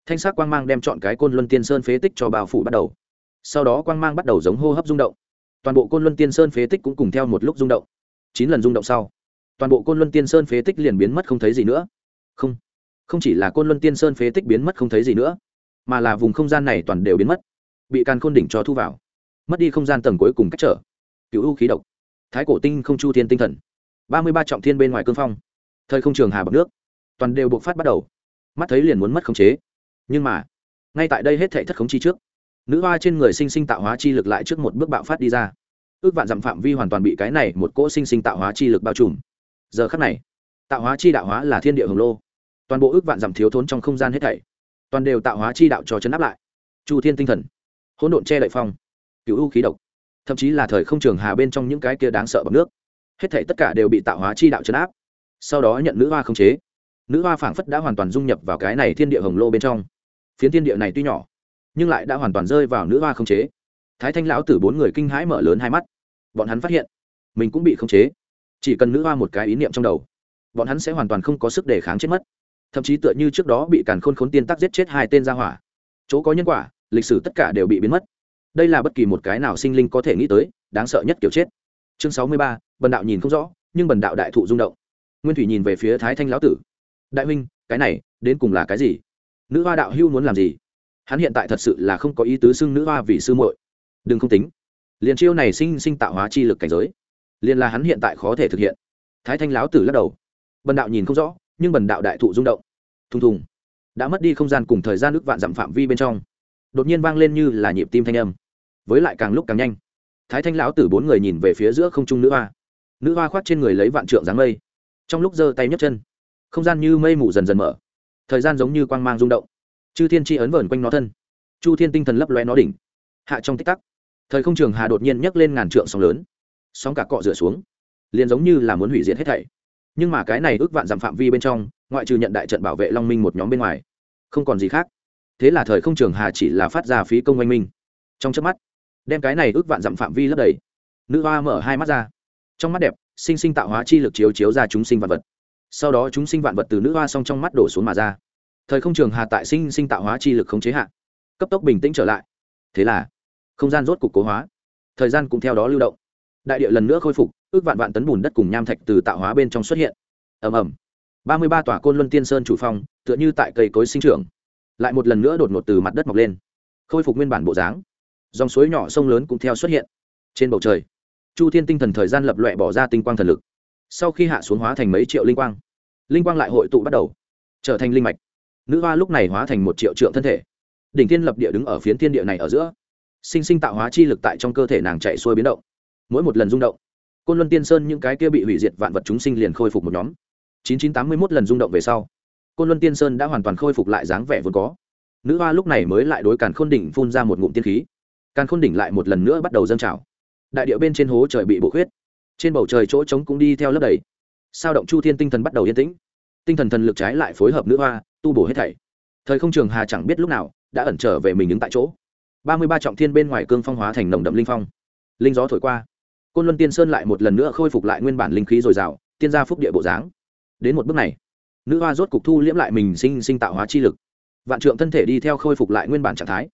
Thanh sắc quang mang đem chọn cái côn luân tiên sơn phế tích cho bao phủ bắt đầu. Sau đó quang mang bắt đầu giống hô hấp rung động. Toàn bộ côn luân tiên sơn phế tích cũng cùng theo một lúc rung động. Chín lần rung động sau, toàn bộ côn luân tiên sơn phế tích liền biến mất không thấy gì nữa. Không không chỉ là côn luân tiên sơn phế tích biến mất không thấy gì nữa, mà là vùng không gian này toàn đều biến mất. Bị càn khôn đỉnh cho thu vào. Mất đi không gian tầng cuối cùng cách trở. Cựu u khí độc thái cổ tinh không chu thiên tinh thần. Ba mươi ba trọng thiên bên ngoài cương phong. Thời không trường hà bậc nước. Toàn đều buộc phát bắt đầu. Mắt thấy liền muốn mất khống chế. Nhưng mà, ngay tại đây hết thể thất khống chi trước, nữ hoa trên người sinh sinh tạo hóa chi lực lại trước một bước bạo phát đi ra. Ước vạn dặm phạm vi hoàn toàn bị cái này một cỗ sinh sinh tạo hóa chi lực bao trùm. Giờ khắc này, tạo hóa chi đạo hóa là thiên địa hồng lô. Toàn bộ ước vạn dặm thiếu thốn trong không gian hết thảy, toàn đều tạo hóa chi đạo cho chấn áp lại. Chu thiên tinh thần. Hỗn độn che đậy phong. Cựu u khí độc thậm chí là thời không trường hà bên trong những cái kia đáng sợ bằng nước. Hết thảy tất cả đều bị tạo hóa chi đạo chấn áp. Sau đó nhận nữ hoa khống chế. Nữ hoa phảng phất đã hoàn toàn dung nhập vào cái này thiên địa hồng lô bên trong. Phiến thiên địa này tuy nhỏ, nhưng lại đã hoàn toàn rơi vào nữ hoa khống chế. Thái thanh lão tử bốn người kinh hãi mở lớn hai mắt. Bọn hắn phát hiện, mình cũng bị khống chế. Chỉ cần nữ hoa một cái ý niệm trong đầu, bọn hắn sẽ hoàn toàn không có sức đề kháng chết mất. Thậm chí tựa như trước đó bị càn khôn khốn tiên tắc giết chết hai tên gia hỏa. Chỗ có nhân quả, lịch sử tất cả đều bị biến mất đây là bất kỳ một cái nào sinh linh có thể nghĩ tới, đáng sợ nhất kiểu chết. Chương sáu mươi ba, bần đạo nhìn không rõ, nhưng bần đạo đại thụ rung động. Nguyên thủy nhìn về phía thái thanh lão tử. Đại huynh, cái này, đến cùng là cái gì? Nữ hoa đạo hưu muốn làm gì? Hắn hiện tại thật sự là không có ý tứ xưng nữ hoa vì sư muội. Đừng không tính. Liền chiêu này sinh sinh tạo hóa chi lực cảnh giới, liền là hắn hiện tại khó thể thực hiện. Thái thanh lão tử lắc đầu. Bần đạo nhìn không rõ, nhưng bần đạo đại thụ rung động. Thùng thùng. Đã mất đi không gian cùng thời gian nước vạn dặm phạm vi bên trong, đột nhiên vang lên như là nhịp tim thanh âm với lại càng lúc càng nhanh. Thái thanh lão tử bốn người nhìn về phía giữa không trung nữ hoa. Nữ hoa khoác trên người lấy vạn trượng dáng mây. Trong lúc giơ tay nhấc chân, không gian như mây mù dần dần mở. Thời gian giống như quang mang rung động. Chư thiên tri ấn vờn quanh nó thân. Chu thiên tinh thần lấp loe nó đỉnh. Hạ trong tích tắc, thời không trường hà đột nhiên nhấc lên ngàn trượng sóng lớn. Sóng cả cọ rửa xuống, liền giống như là muốn hủy diệt hết thảy. Nhưng mà cái này ước vạn dặm phạm vi bên trong, ngoại trừ nhận đại trận bảo vệ long minh một nhóm bên ngoài, không còn gì khác. Thế là thời không trường hà chỉ là phát ra phí công oanh minh. Trong trước mắt đem cái này ước vạn dặm phạm vi lấp đầy. Nữ hoa mở hai mắt ra. Trong mắt đẹp, sinh sinh tạo hóa chi lực chiếu chiếu ra chúng sinh vạn vật. Sau đó chúng sinh vạn vật từ nữ hoa xong trong mắt đổ xuống mà ra. Thời không trường hà tại sinh sinh tạo hóa chi lực không chế hạn cấp tốc bình tĩnh trở lại. Thế là, không gian rốt cục cố hóa. Thời gian cũng theo đó lưu động. Đại địa lần nữa khôi phục, ước vạn vạn tấn bùn đất cùng nham thạch từ tạo hóa bên trong xuất hiện. Ầm ầm. Ba mươi ba tòa côn luân tiên sơn chủ phong, tựa như tại cây cối sinh trưởng. Lại một lần nữa đột ngột từ mặt đất mọc lên. Khôi phục nguyên bản bộ dáng dòng suối nhỏ sông lớn cũng theo xuất hiện. Trên bầu trời, chu thiên tinh thần thời gian lập lọe bỏ ra tinh quang thần lực. Sau khi hạ xuống hóa thành mấy triệu linh quang linh quang lại hội tụ bắt đầu, trở thành linh mạch. Nữ hoa lúc này hóa thành một triệu trượng thân thể. Đỉnh thiên lập địa đứng ở phiến thiên địa này ở giữa. Sinh sinh tạo hóa chi lực tại trong cơ thể nàng chạy xuôi biến động. Mỗi một lần rung động, côn luân tiên sơn những cái kia bị hủy diệt vạn vật chúng sinh liền khôi phục một nhóm. 9981 lần rung động về sau, côn luân tiên sơn đã hoàn toàn khôi phục lại dáng vẻ vốn có. Nữ hoa lúc này mới lại đối càn khôn đỉnh phun ra một ngụm tiên khí càn khôn đỉnh lại một lần nữa bắt đầu dâng trào. Đại điệu bên trên hố trời bị bổ khuyết. Trên bầu trời chỗ trống cũng đi theo lớp đầy. Sao động chu thiên tinh thần bắt đầu yên tĩnh. Tinh thần thần lực trái lại phối hợp nữ hoa, tu bổ hết thảy. Thời không trường hà chẳng biết lúc nào đã ẩn trở về mình đứng tại chỗ. Ba mươi ba trọng thiên bên ngoài cương phong hóa thành nồng đậm linh phong. Linh gió thổi qua. Côn luân tiên sơn lại một lần nữa khôi phục lại nguyên bản linh khí dồi dào, tiên gia phúc địa bộ dáng. Đến một bước này, nữ hoa rốt cục thu liễm lại mình sinh sinh tạo hóa chi lực. Vạn trượng thân thể đi theo khôi phục lại nguyên bản trạng thái.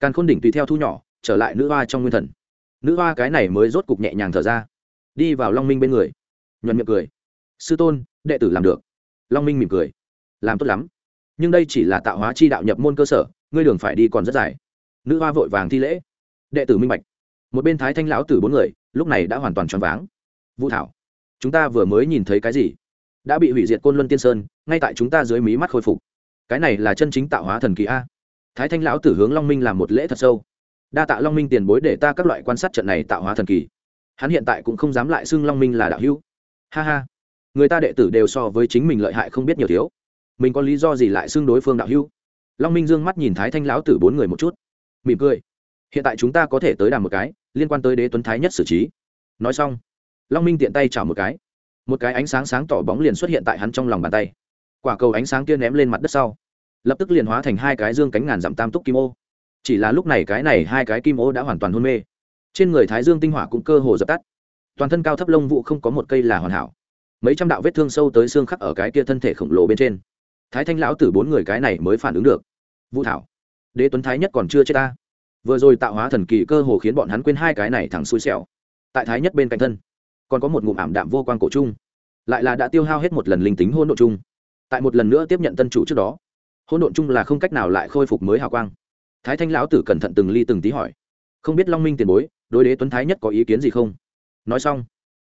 Càn khôn đỉnh tùy theo thu nhỏ trở lại nữ hoa trong nguyên thần. Nữ hoa cái này mới rốt cục nhẹ nhàng thở ra. Đi vào long minh bên người. Nhuận miệng cười. Sư tôn, đệ tử làm được. Long minh mỉm cười. Làm tốt lắm. Nhưng đây chỉ là tạo hóa chi đạo nhập môn cơ sở, ngươi đường phải đi còn rất dài. Nữ hoa vội vàng thi lễ. Đệ tử minh bạch. Một bên thái thanh lão tử bốn người, lúc này đã hoàn toàn choáng váng. Vũ thảo, chúng ta vừa mới nhìn thấy cái gì? Đã bị hủy diệt côn luân tiên sơn, ngay tại chúng ta dưới mí mắt khôi phục. Cái này là chân chính tạo hóa thần kỳ a. Thái thanh lão tử hướng long minh làm một lễ thật sâu đa tạ long minh tiền bối để ta các loại quan sát trận này tạo hóa thần kỳ. Hắn hiện tại cũng không dám lại xưng long minh là đạo hữu. Ha ha. Người ta đệ tử đều so với chính mình lợi hại không biết nhiều thiếu. Mình có lý do gì lại xưng đối phương đạo hữu? Long minh dương mắt nhìn thái thanh lão tử bốn người một chút. Mỉm cười. Hiện tại chúng ta có thể tới đàm một cái, liên quan tới đế tuấn thái nhất xử trí. Nói xong, long minh tiện tay chảo một cái. Một cái ánh sáng sáng tỏ bóng liền xuất hiện tại hắn trong lòng bàn tay. Quả cầu ánh sáng kia ném lên mặt đất sau, lập tức liền hóa thành hai cái dương cánh ngàn dặm tam túc kim ô chỉ là lúc này cái này hai cái kim ô đã hoàn toàn hôn mê. Trên người thái dương tinh hỏa cũng cơ hồ dập tắt. Toàn thân cao thấp lông vụ không có một cây là hoàn hảo. Mấy trăm đạo vết thương sâu tới xương khắc ở cái kia thân thể khổng lồ bên trên. Thái thanh lão tử bốn người cái này mới phản ứng được. Vũ thảo, đế tuấn thái nhất còn chưa chết ta. Vừa rồi tạo hóa thần kỳ cơ hồ khiến bọn hắn quên hai cái này thẳng xui xẻo. Tại thái nhất bên cạnh thân, còn có một ngụm ảm đạm vô quan cổ chung lại là đã tiêu hao hết một lần linh tính hôn đ ộ chung tại một lần nữa tiếp nhận tân chủ trước đó hôn đ ộ chung là không cách nào lại khôi phục mới hào quang thái thanh lão tử cẩn thận từng ly từng tí hỏi. Không biết long minh tiền bối, đối đế tuấn thái nhất có ý kiến gì không? Nói xong,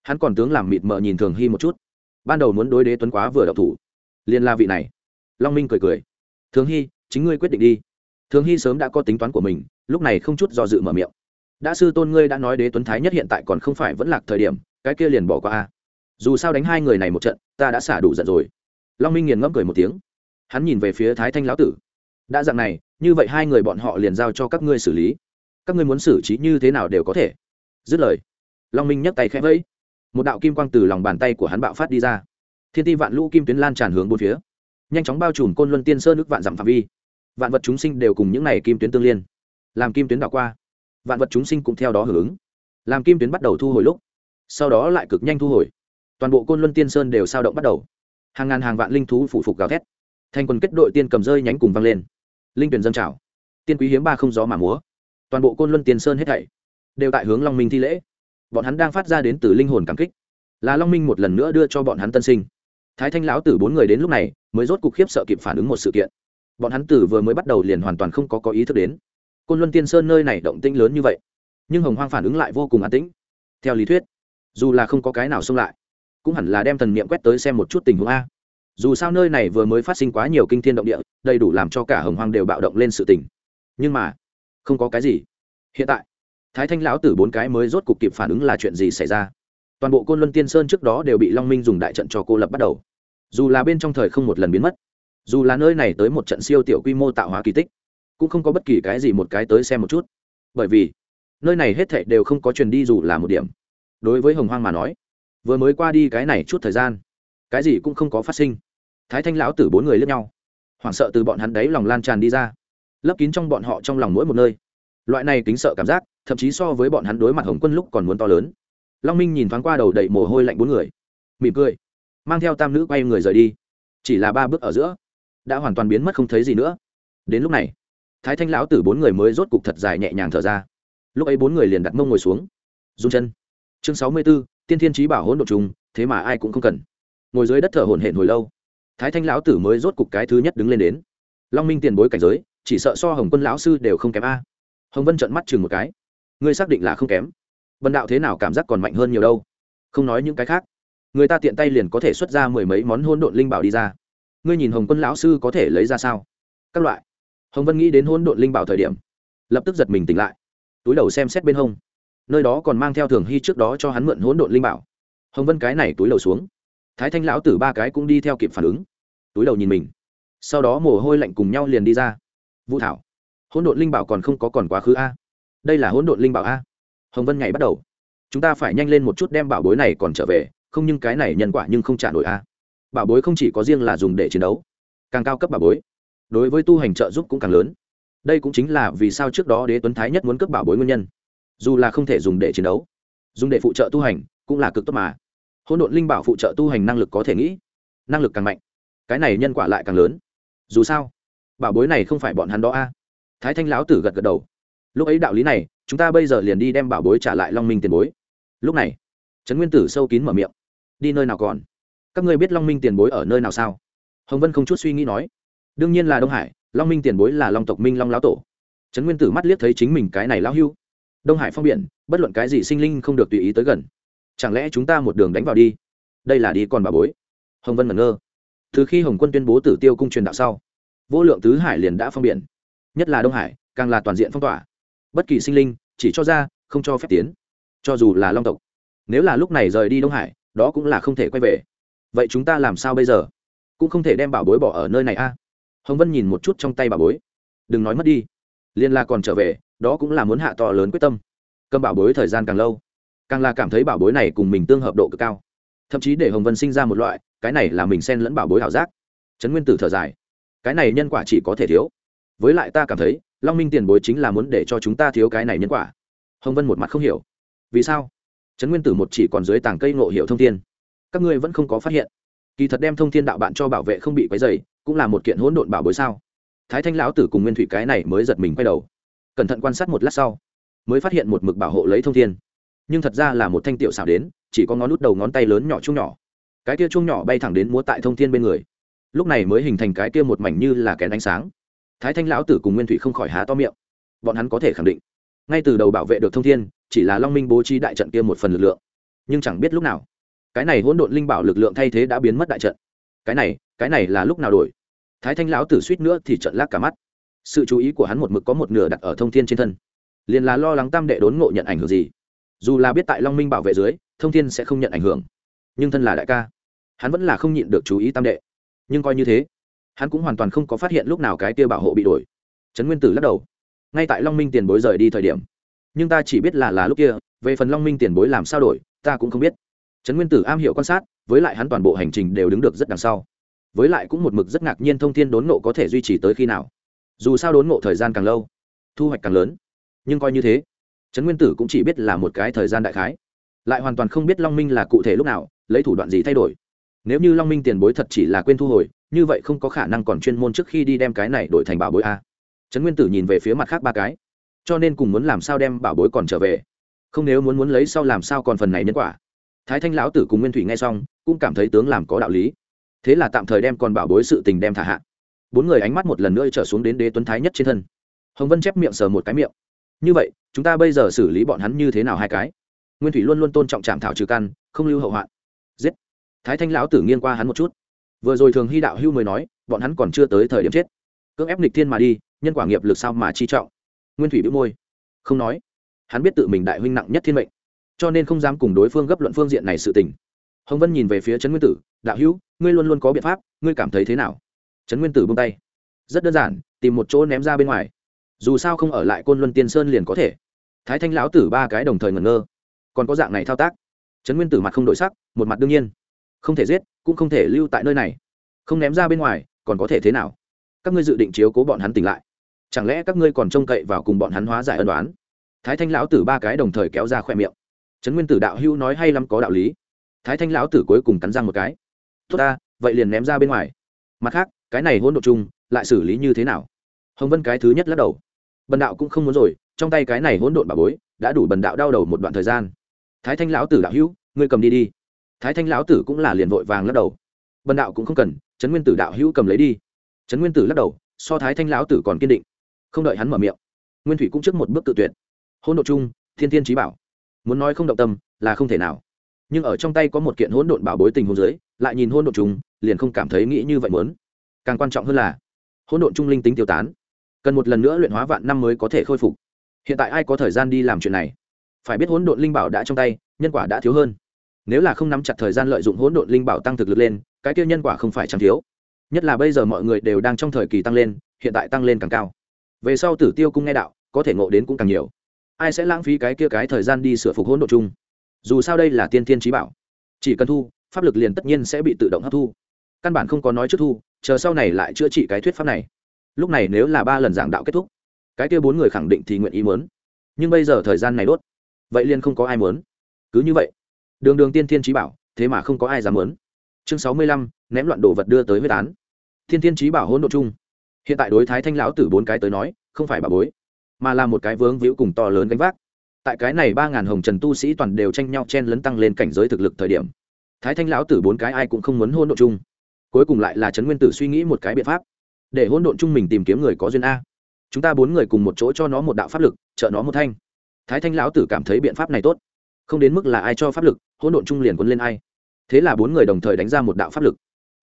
hắn còn tướng làm mịt mờ nhìn thường hy một chút. Ban đầu muốn đối đế tuấn quá vừa đậu thủ liên la vị này. Long minh cười cười. Thường hy, chính ngươi quyết định đi. Thường hy sớm đã có tính toán của mình, lúc này không chút do dự mở miệng. Đã sư tôn ngươi đã nói đế tuấn thái nhất hiện tại còn không phải vẫn lạc thời điểm, cái kia liền bỏ qua a. Dù sao đánh hai người này một trận, ta đã xả đủ giận rồi. Long minh nghiền ngẫm cười một tiếng. Hắn nhìn về phía thái thanh lão tử. Đã dạng này như vậy hai người bọn họ liền giao cho các ngươi xử lý. Các ngươi muốn xử trí như thế nào đều có thể. Dứt lời, long minh nhấc tay khẽ vẫy. Một đạo kim quang từ lòng bàn tay của hắn bạo phát đi ra. Thiên ti vạn lũ kim tuyến lan tràn hướng bốn phía. Nhanh chóng bao trùm côn luân tiên sơn nước vạn dặm phạm vi. Vạn vật chúng sinh đều cùng những n à y kim tuyến tương liên. Làm kim tuyến đảo qua, vạn vật chúng sinh cũng theo đó hưởng ứng. Làm kim tuyến bắt đầu thu hồi lúc, sau đó lại cực nhanh thu hồi. Toàn bộ côn luân tiên sơn đều sao động bắt đầu. Hàng ngàn hàng vạn linh thú phụ phục gào thét. Thành quần kết đội tiên cầm rơi nhánh cùng văng lên linh tuyển dâng trào. Tiên quý hiếm ba không gió mà múa. Toàn bộ côn luân tiên sơn hết thảy đều tại hướng long minh thi lễ. Bọn hắn đang phát ra đến từ linh hồn cảm kích. Là long minh một lần nữa đưa cho bọn hắn tân sinh. Thái thanh lão tử bốn người đến lúc này mới rốt cuộc khiếp sợ kịp phản ứng một sự kiện. Bọn hắn tử vừa mới bắt đầu liền hoàn toàn không có có ý thức đến. Côn luân tiên sơn nơi này động tĩnh lớn như vậy, nhưng hồng hoang phản ứng lại vô cùng an tĩnh. Theo lý thuyết, dù là không có cái nào xông lại, cũng hẳn là đem thần niệm quét tới xem một chút tình huống a dù sao nơi này vừa mới phát sinh quá nhiều kinh thiên động địa, đầy đủ làm cho cả hồng hoang đều bạo động lên sự tình. Nhưng mà, không có cái gì. Hiện tại, thái thanh lão tử bốn cái mới rốt cục kịp phản ứng là chuyện gì xảy ra? Toàn bộ côn luân tiên sơn trước đó đều bị long minh dùng đại trận cho cô lập bắt đầu. Dù là bên trong thời không một lần biến mất, dù là nơi này tới một trận siêu tiểu quy mô tạo hóa kỳ tích, cũng không có bất kỳ cái gì một cái tới xem một chút. Bởi vì, nơi này hết thệ đều không có truyền đi dù là một điểm. Đối với hồng hoang mà nói, vừa mới qua đi cái này chút thời gian, cái gì cũng không có phát sinh thái thanh lão tử bốn người lướt nhau. Hoảng sợ từ bọn hắn đấy lòng lan tràn đi ra. Lấp kín trong bọn họ trong lòng mỗi một nơi. Loại này kính sợ cảm giác, thậm chí so với bọn hắn đối mặt hồng quân lúc còn muốn to lớn. Long minh nhìn thoáng qua đầu đầy mồ hôi lạnh bốn người. Mỉm cười, mang theo tam nữ quay người rời đi. Chỉ là ba bước ở giữa, đã hoàn toàn biến mất không thấy gì nữa. Đến lúc này, thái thanh lão tử bốn người mới rốt cục thật dài nhẹ nhàng thở ra. Lúc ấy bốn người liền đặt mông ngồi xuống. Rung chân. Chương sáu mươi b ố tiên thiên trí bảo hỗn độ trùng, thế mà ai cũng không cần. Ngồi dưới đất thở hổn hển hồi lâu thái thanh lão tử mới rốt cục cái thứ nhất đứng lên đến. Long minh tiền bối cảnh giới, chỉ sợ so hồng quân lão sư đều không kém a. Hồng vân trận mắt chừng một cái. Ngươi xác định là không kém. Vần đạo thế nào cảm giác còn mạnh hơn nhiều đâu? Không nói những cái khác. Người ta tiện tay liền có thể xuất ra mười mấy món hôn độn linh bảo đi ra. Ngươi nhìn hồng quân lão sư có thể lấy ra sao? Các loại. Hồng vân nghĩ đến hôn độn linh bảo thời điểm, lập tức giật mình tỉnh lại. Túi đầu xem xét bên hông. Nơi đó còn mang theo thường hy trước đó cho hắn mượn hỗn độn linh bảo. Hồng vân cái này túi đầu xuống thái thanh lão tử ba cái cũng đi theo kịp phản ứng. Túi đầu nhìn mình. Sau đó mồ hôi lạnh cùng nhau liền đi ra. Vũ thảo, hỗn độn linh bảo còn không có còn quá khứ a? Đây là hỗn độn linh bảo a? Hồng vân ngày bắt đầu. Chúng ta phải nhanh lên một chút đem bảo bối này còn trở về, không nhưng cái này nhân quả nhưng không trả nổi a. Bảo bối không chỉ có riêng là dùng để chiến đấu, càng cao cấp bảo bối. Đối với tu hành trợ giúp cũng càng lớn. Đây cũng chính là vì sao trước đó đế tuấn thái nhất muốn cấp bảo bối nguyên nhân. Dù là không thể dùng để chiến đấu, dùng để phụ trợ tu hành, cũng là cực tốt mà hỗn độn linh bảo phụ trợ tu hành năng lực có thể nghĩ, năng lực càng mạnh, cái này nhân quả lại càng lớn. Dù sao, bảo bối này không phải bọn hắn đó a. Thái thanh lão tử gật gật đầu. Lúc ấy đạo lý này, chúng ta bây giờ liền đi đem bảo bối trả lại long minh tiền bối. Lúc này, trấn nguyên tử sâu kín mở miệng. Đi nơi nào còn? Các ngươi biết long minh tiền bối ở nơi nào sao? Hồng vân không chút suy nghĩ nói. Đương nhiên là đông hải, long minh tiền bối là long tộc minh long lão tổ. Trấn nguyên tử mắt liếc thấy chính mình cái này lão hưu. Đông hải phong biển, bất luận cái gì sinh linh không được tùy ý tới gần chẳng lẽ chúng ta một đường đánh vào đi? Đây là đi còn bà bối. Hồng vân ngẩn ngơ. Từ khi hồng quân tuyên bố tử tiêu cung truyền đạo sau, vô lượng tứ hải liền đã phong biển. Nhất là đông hải, càng là toàn diện phong tỏa. Bất kỳ sinh linh, chỉ cho ra, không cho phép tiến. Cho dù là long tộc. Nếu là lúc này rời đi đông hải, đó cũng là không thể quay về. Vậy chúng ta làm sao bây giờ? Cũng không thể đem bảo bối bỏ ở nơi này a. Hồng vân nhìn một chút trong tay bảo bối. Đừng nói mất đi. Liên la còn trở về, đó cũng là muốn hạ to lớn quyết tâm. Cầm bảo bối thời gian càng lâu càng là cảm thấy bảo bối này cùng mình tương hợp độ cực cao. Thậm chí để hồng vân sinh ra một loại, cái này là mình xen lẫn bảo bối ảo giác. Trấn nguyên tử thở dài. Cái này nhân quả chỉ có thể thiếu. Với lại ta cảm thấy, long minh tiền bối chính là muốn để cho chúng ta thiếu cái này nhân quả. Hồng vân một mặt không hiểu. Vì sao? Trấn nguyên tử một chỉ còn dưới tảng cây ngộ hiệu thông thiên. Các ngươi vẫn không có phát hiện. Kỳ thật đem thông thiên đạo bạn cho bảo vệ không bị quấy dày cũng là một kiện hỗn độn bảo bối sao? Thái thanh lão tử cùng nguyên thủy cái này mới giật mình quay đầu. Cẩn thận quan sát một lát sau, mới phát hiện một mực bảo hộ lấy thông thiên nhưng thật ra là một thanh tiểu xảo đến, chỉ có ngón nút đầu ngón tay lớn nhỏ chung nhỏ. Cái kia chung nhỏ bay thẳng đến múa tại thông thiên bên người. Lúc này mới hình thành cái kia một mảnh như là kén ánh sáng. Thái thanh lão tử cùng nguyên thủy không khỏi há to miệng. Bọn hắn có thể khẳng định, ngay từ đầu bảo vệ được thông thiên, chỉ là long minh bố trí đại trận kia một phần lực lượng. Nhưng chẳng biết lúc nào, cái này hỗn độn linh bảo lực lượng thay thế đã biến mất đại trận. Cái này cái này là lúc nào đổi? Thái thanh lão tử suýt nữa thì trận lác cả mắt. Sự chú ý của hắn một mực có một nửa đặt ở thông thiên trên thân. Liền là lo lắng tam đệ đốn ngộ nhận ảnh hưởng gì dù là biết tại long minh bảo vệ dưới, thông thiên sẽ không nhận ảnh hưởng. Nhưng thân là đại ca, hắn vẫn là không nhịn được chú ý tam đệ. Nhưng coi như thế, hắn cũng hoàn toàn không có phát hiện lúc nào cái kia bảo hộ bị đổi. Trấn nguyên tử lắc đầu. Ngay tại long minh tiền bối rời đi thời điểm, nhưng ta chỉ biết là là lúc kia, về phần long minh tiền bối làm sao đổi, ta cũng không biết. Trấn nguyên tử am hiểu quan sát, với lại hắn toàn bộ hành trình đều đứng được rất đằng sau. Với lại cũng một mực rất ngạc nhiên thông thiên đốn ngộ có thể duy trì tới khi nào. Dù sao đốn ngộ thời gian càng lâu, thu hoạch càng lớn. Nhưng coi như thế trấn nguyên tử cũng chỉ biết là một cái thời gian đại khái. Lại hoàn toàn không biết long minh là cụ thể lúc nào, lấy thủ đoạn gì thay đổi. Nếu như long minh tiền bối thật chỉ là quên thu hồi, như vậy không có khả năng còn chuyên môn trước khi đi đem cái này đổi thành bảo bối a. Trấn nguyên tử nhìn về phía mặt khác ba cái. Cho nên cùng muốn làm sao đem bảo bối còn trở về? Không nếu muốn muốn lấy sau làm sao còn phần này nhân quả. Thái thanh lão tử cùng nguyên thủy nghe xong, cũng cảm thấy tướng làm có đạo lý. Thế là tạm thời đem còn bảo bối sự tình đem thả hạ. Bốn người ánh mắt một lần nữa trở xuống đến đế tuấn thái nhất trên thân. Hồng vân chép miệng sờ một cái miệng như vậy, chúng ta bây giờ xử lý bọn hắn như thế nào hai cái? Nguyên thủy luôn luôn tôn trọng trạm thảo trừ căn, không lưu hậu hoạn. Giết. Thái thanh lão tử nghiêng qua hắn một chút. Vừa rồi thường hy đạo hưu mới nói, bọn hắn còn chưa tới thời điểm chết. Cưỡng ép nịch thiên mà đi, nhân quả nghiệp lực sao mà chi trọng? Nguyên thủy bĩu môi. Không nói. Hắn biết tự mình đại huynh nặng nhất thiên mệnh, cho nên không dám cùng đối phương gấp luận phương diện này sự tình. Hồng vân nhìn về phía trấn nguyên tử, đạo hữu, ngươi luôn luôn có biện pháp, ngươi cảm thấy thế nào? Trấn nguyên tử buông tay. Rất đơn giản, tìm một chỗ ném ra bên ngoài dù sao không ở lại côn luân tiên sơn liền có thể. Thái thanh lão tử ba cái đồng thời ngẩn ngơ. Còn có dạng này thao tác. Trấn nguyên tử mặt không đổi sắc, một mặt đương nhiên. Không thể giết, cũng không thể lưu tại nơi này. Không ném ra bên ngoài, còn có thể thế nào? Các ngươi dự định chiếu cố bọn hắn tỉnh lại. Chẳng lẽ các ngươi còn trông cậy vào cùng bọn hắn hóa giải ân đoán thái thanh lão tử ba cái đồng thời kéo ra khoe miệng. Trấn nguyên tử đạo hữu nói hay lắm có đạo lý. Thái thanh lão tử cuối cùng cắn răng một cái. Tốt ta, vậy liền ném ra bên ngoài. Mặt khác, cái này hỗn độ chung, lại xử lý như thế nào? Hồng vân cái thứ nhất lắc đầu bần đạo cũng không muốn rồi, trong tay cái này hỗn độn bà bối, đã đủ bần đạo đau đầu một đoạn thời gian. Thái thanh lão tử đạo hữu, ngươi cầm đi đi. Thái thanh lão tử cũng là liền vội vàng lắc đầu. Bần đạo cũng không cần, trấn nguyên tử đạo hữu cầm lấy đi. Trấn nguyên tử lắc đầu, so thái thanh lão tử còn kiên định. Không đợi hắn mở miệng, nguyên thủy cũng trước một bước tự tuyệt. Hỗn độn chung, thiên thiên trí bảo. Muốn nói không động tâm, là không thể nào. Nhưng ở trong tay có một kiện hỗn độn bảo bối tình hôn giới lại nhìn hỗn độn chung, liền không cảm thấy nghĩ như vậy muốn. Càng quan trọng hơn là, hỗn độn chung linh tính tiêu tán cần một lần nữa luyện hóa vạn năm mới có thể khôi phục. Hiện tại ai có thời gian đi làm chuyện này? Phải biết hỗn độn linh bảo đã trong tay, nhân quả đã thiếu hơn. Nếu là không nắm chặt thời gian lợi dụng hỗn độn linh bảo tăng thực lực lên, cái tiêu nhân quả không phải chẳng thiếu. Nhất là bây giờ mọi người đều đang trong thời kỳ tăng lên, hiện tại tăng lên càng cao. Về sau tử tiêu cung nghe đạo, có thể ngộ đến cũng càng nhiều. Ai sẽ lãng phí cái kia cái thời gian đi sửa phục hỗn độn chung? Dù sao đây là tiên thiên trí bảo. Chỉ cần thu, pháp lực liền tất nhiên sẽ bị tự động hấp thu. Căn bản không có nói trước thu, chờ sau này lại chữa trị cái thuyết pháp này lúc này nếu là ba lần giảng đạo kết thúc, cái kia bốn người khẳng định thì nguyện ý muốn. Nhưng bây giờ thời gian này đốt, vậy liền không có ai muốn. Cứ như vậy, đường đường tiên thiên trí bảo, thế mà không có ai dám muốn. Chương sáu mươi lăm, ném loạn đồ vật đưa tới huyết án thiên thiên trí bảo hỗn độ chung. Hiện tại đối thái thanh lão tử bốn cái tới nói, không phải bà bối, mà là một cái vướng víu cùng to lớn gánh vác. Tại cái này ba ngàn hồng trần tu sĩ toàn đều tranh nhau chen lấn tăng lên cảnh giới thực lực thời điểm, thái thanh lão tử bốn cái ai cũng không muốn hôn độ chung. Cuối cùng lại là trấn nguyên tử suy nghĩ một cái biện pháp để hỗn độn chung mình tìm kiếm người có duyên a. Chúng ta bốn người cùng một chỗ cho nó một đạo pháp lực, trợ nó một thanh. Thái thanh lão tử cảm thấy biện pháp này tốt. Không đến mức là ai cho pháp lực, hỗn độn chung liền quấn lên ai. Thế là bốn người đồng thời đánh ra một đạo pháp lực.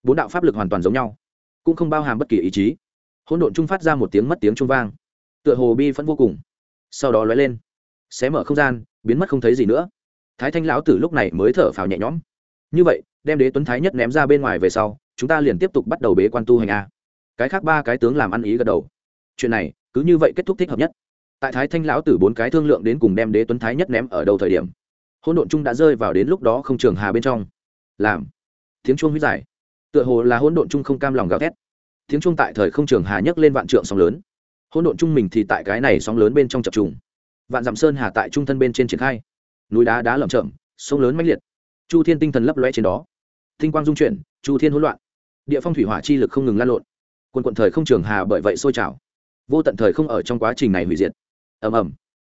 Bốn đạo pháp lực hoàn toàn giống nhau, cũng không bao hàm bất kỳ ý chí. Hỗn độn chung phát ra một tiếng mất tiếng trung vang. Tựa hồ bi phẫn vô cùng. Sau đó lóe lên, xé mở không gian, biến mất không thấy gì nữa. Thái thanh lão tử lúc này mới thở phào nhẹ nhõm. Như vậy, đem đế tuấn thái nhất ném ra bên ngoài về sau, chúng ta liền tiếp tục bắt đầu bế quan tu hành a cái khác ba cái tướng làm ăn ý gật đầu. Chuyện này, cứ như vậy kết thúc thích hợp nhất. Tại thái thanh lão tử bốn cái thương lượng đến cùng đem đế tuấn thái nhất ném ở đầu thời điểm hôn độn chung đã rơi vào đến lúc đó không trường hà bên trong. Làm. Tiếng chuông huyết giải tựa hồ là hôn độn chung không cam lòng gào thét. Tiếng chuông tại thời không trường hà nhấc lên vạn trượng sóng lớn. Hôn độn chung mình thì tại cái này sóng lớn bên trong chập trùng. Vạn dặm sơn hà tại trung thân bên trên triển khai. Núi đá đá lởm chởm, sông lớn mãnh liệt. Chu thiên tinh thần lấp loe trên đó. Tinh quang dung chuyển, chu thiên hỗn loạn. Địa phong thủy hỏa chi lực không ngừng lan lộn quân quận thời không trường hà bởi vậy sôi trào. Vô tận thời không ở trong quá trình này hủy diệt. Ầm ầm.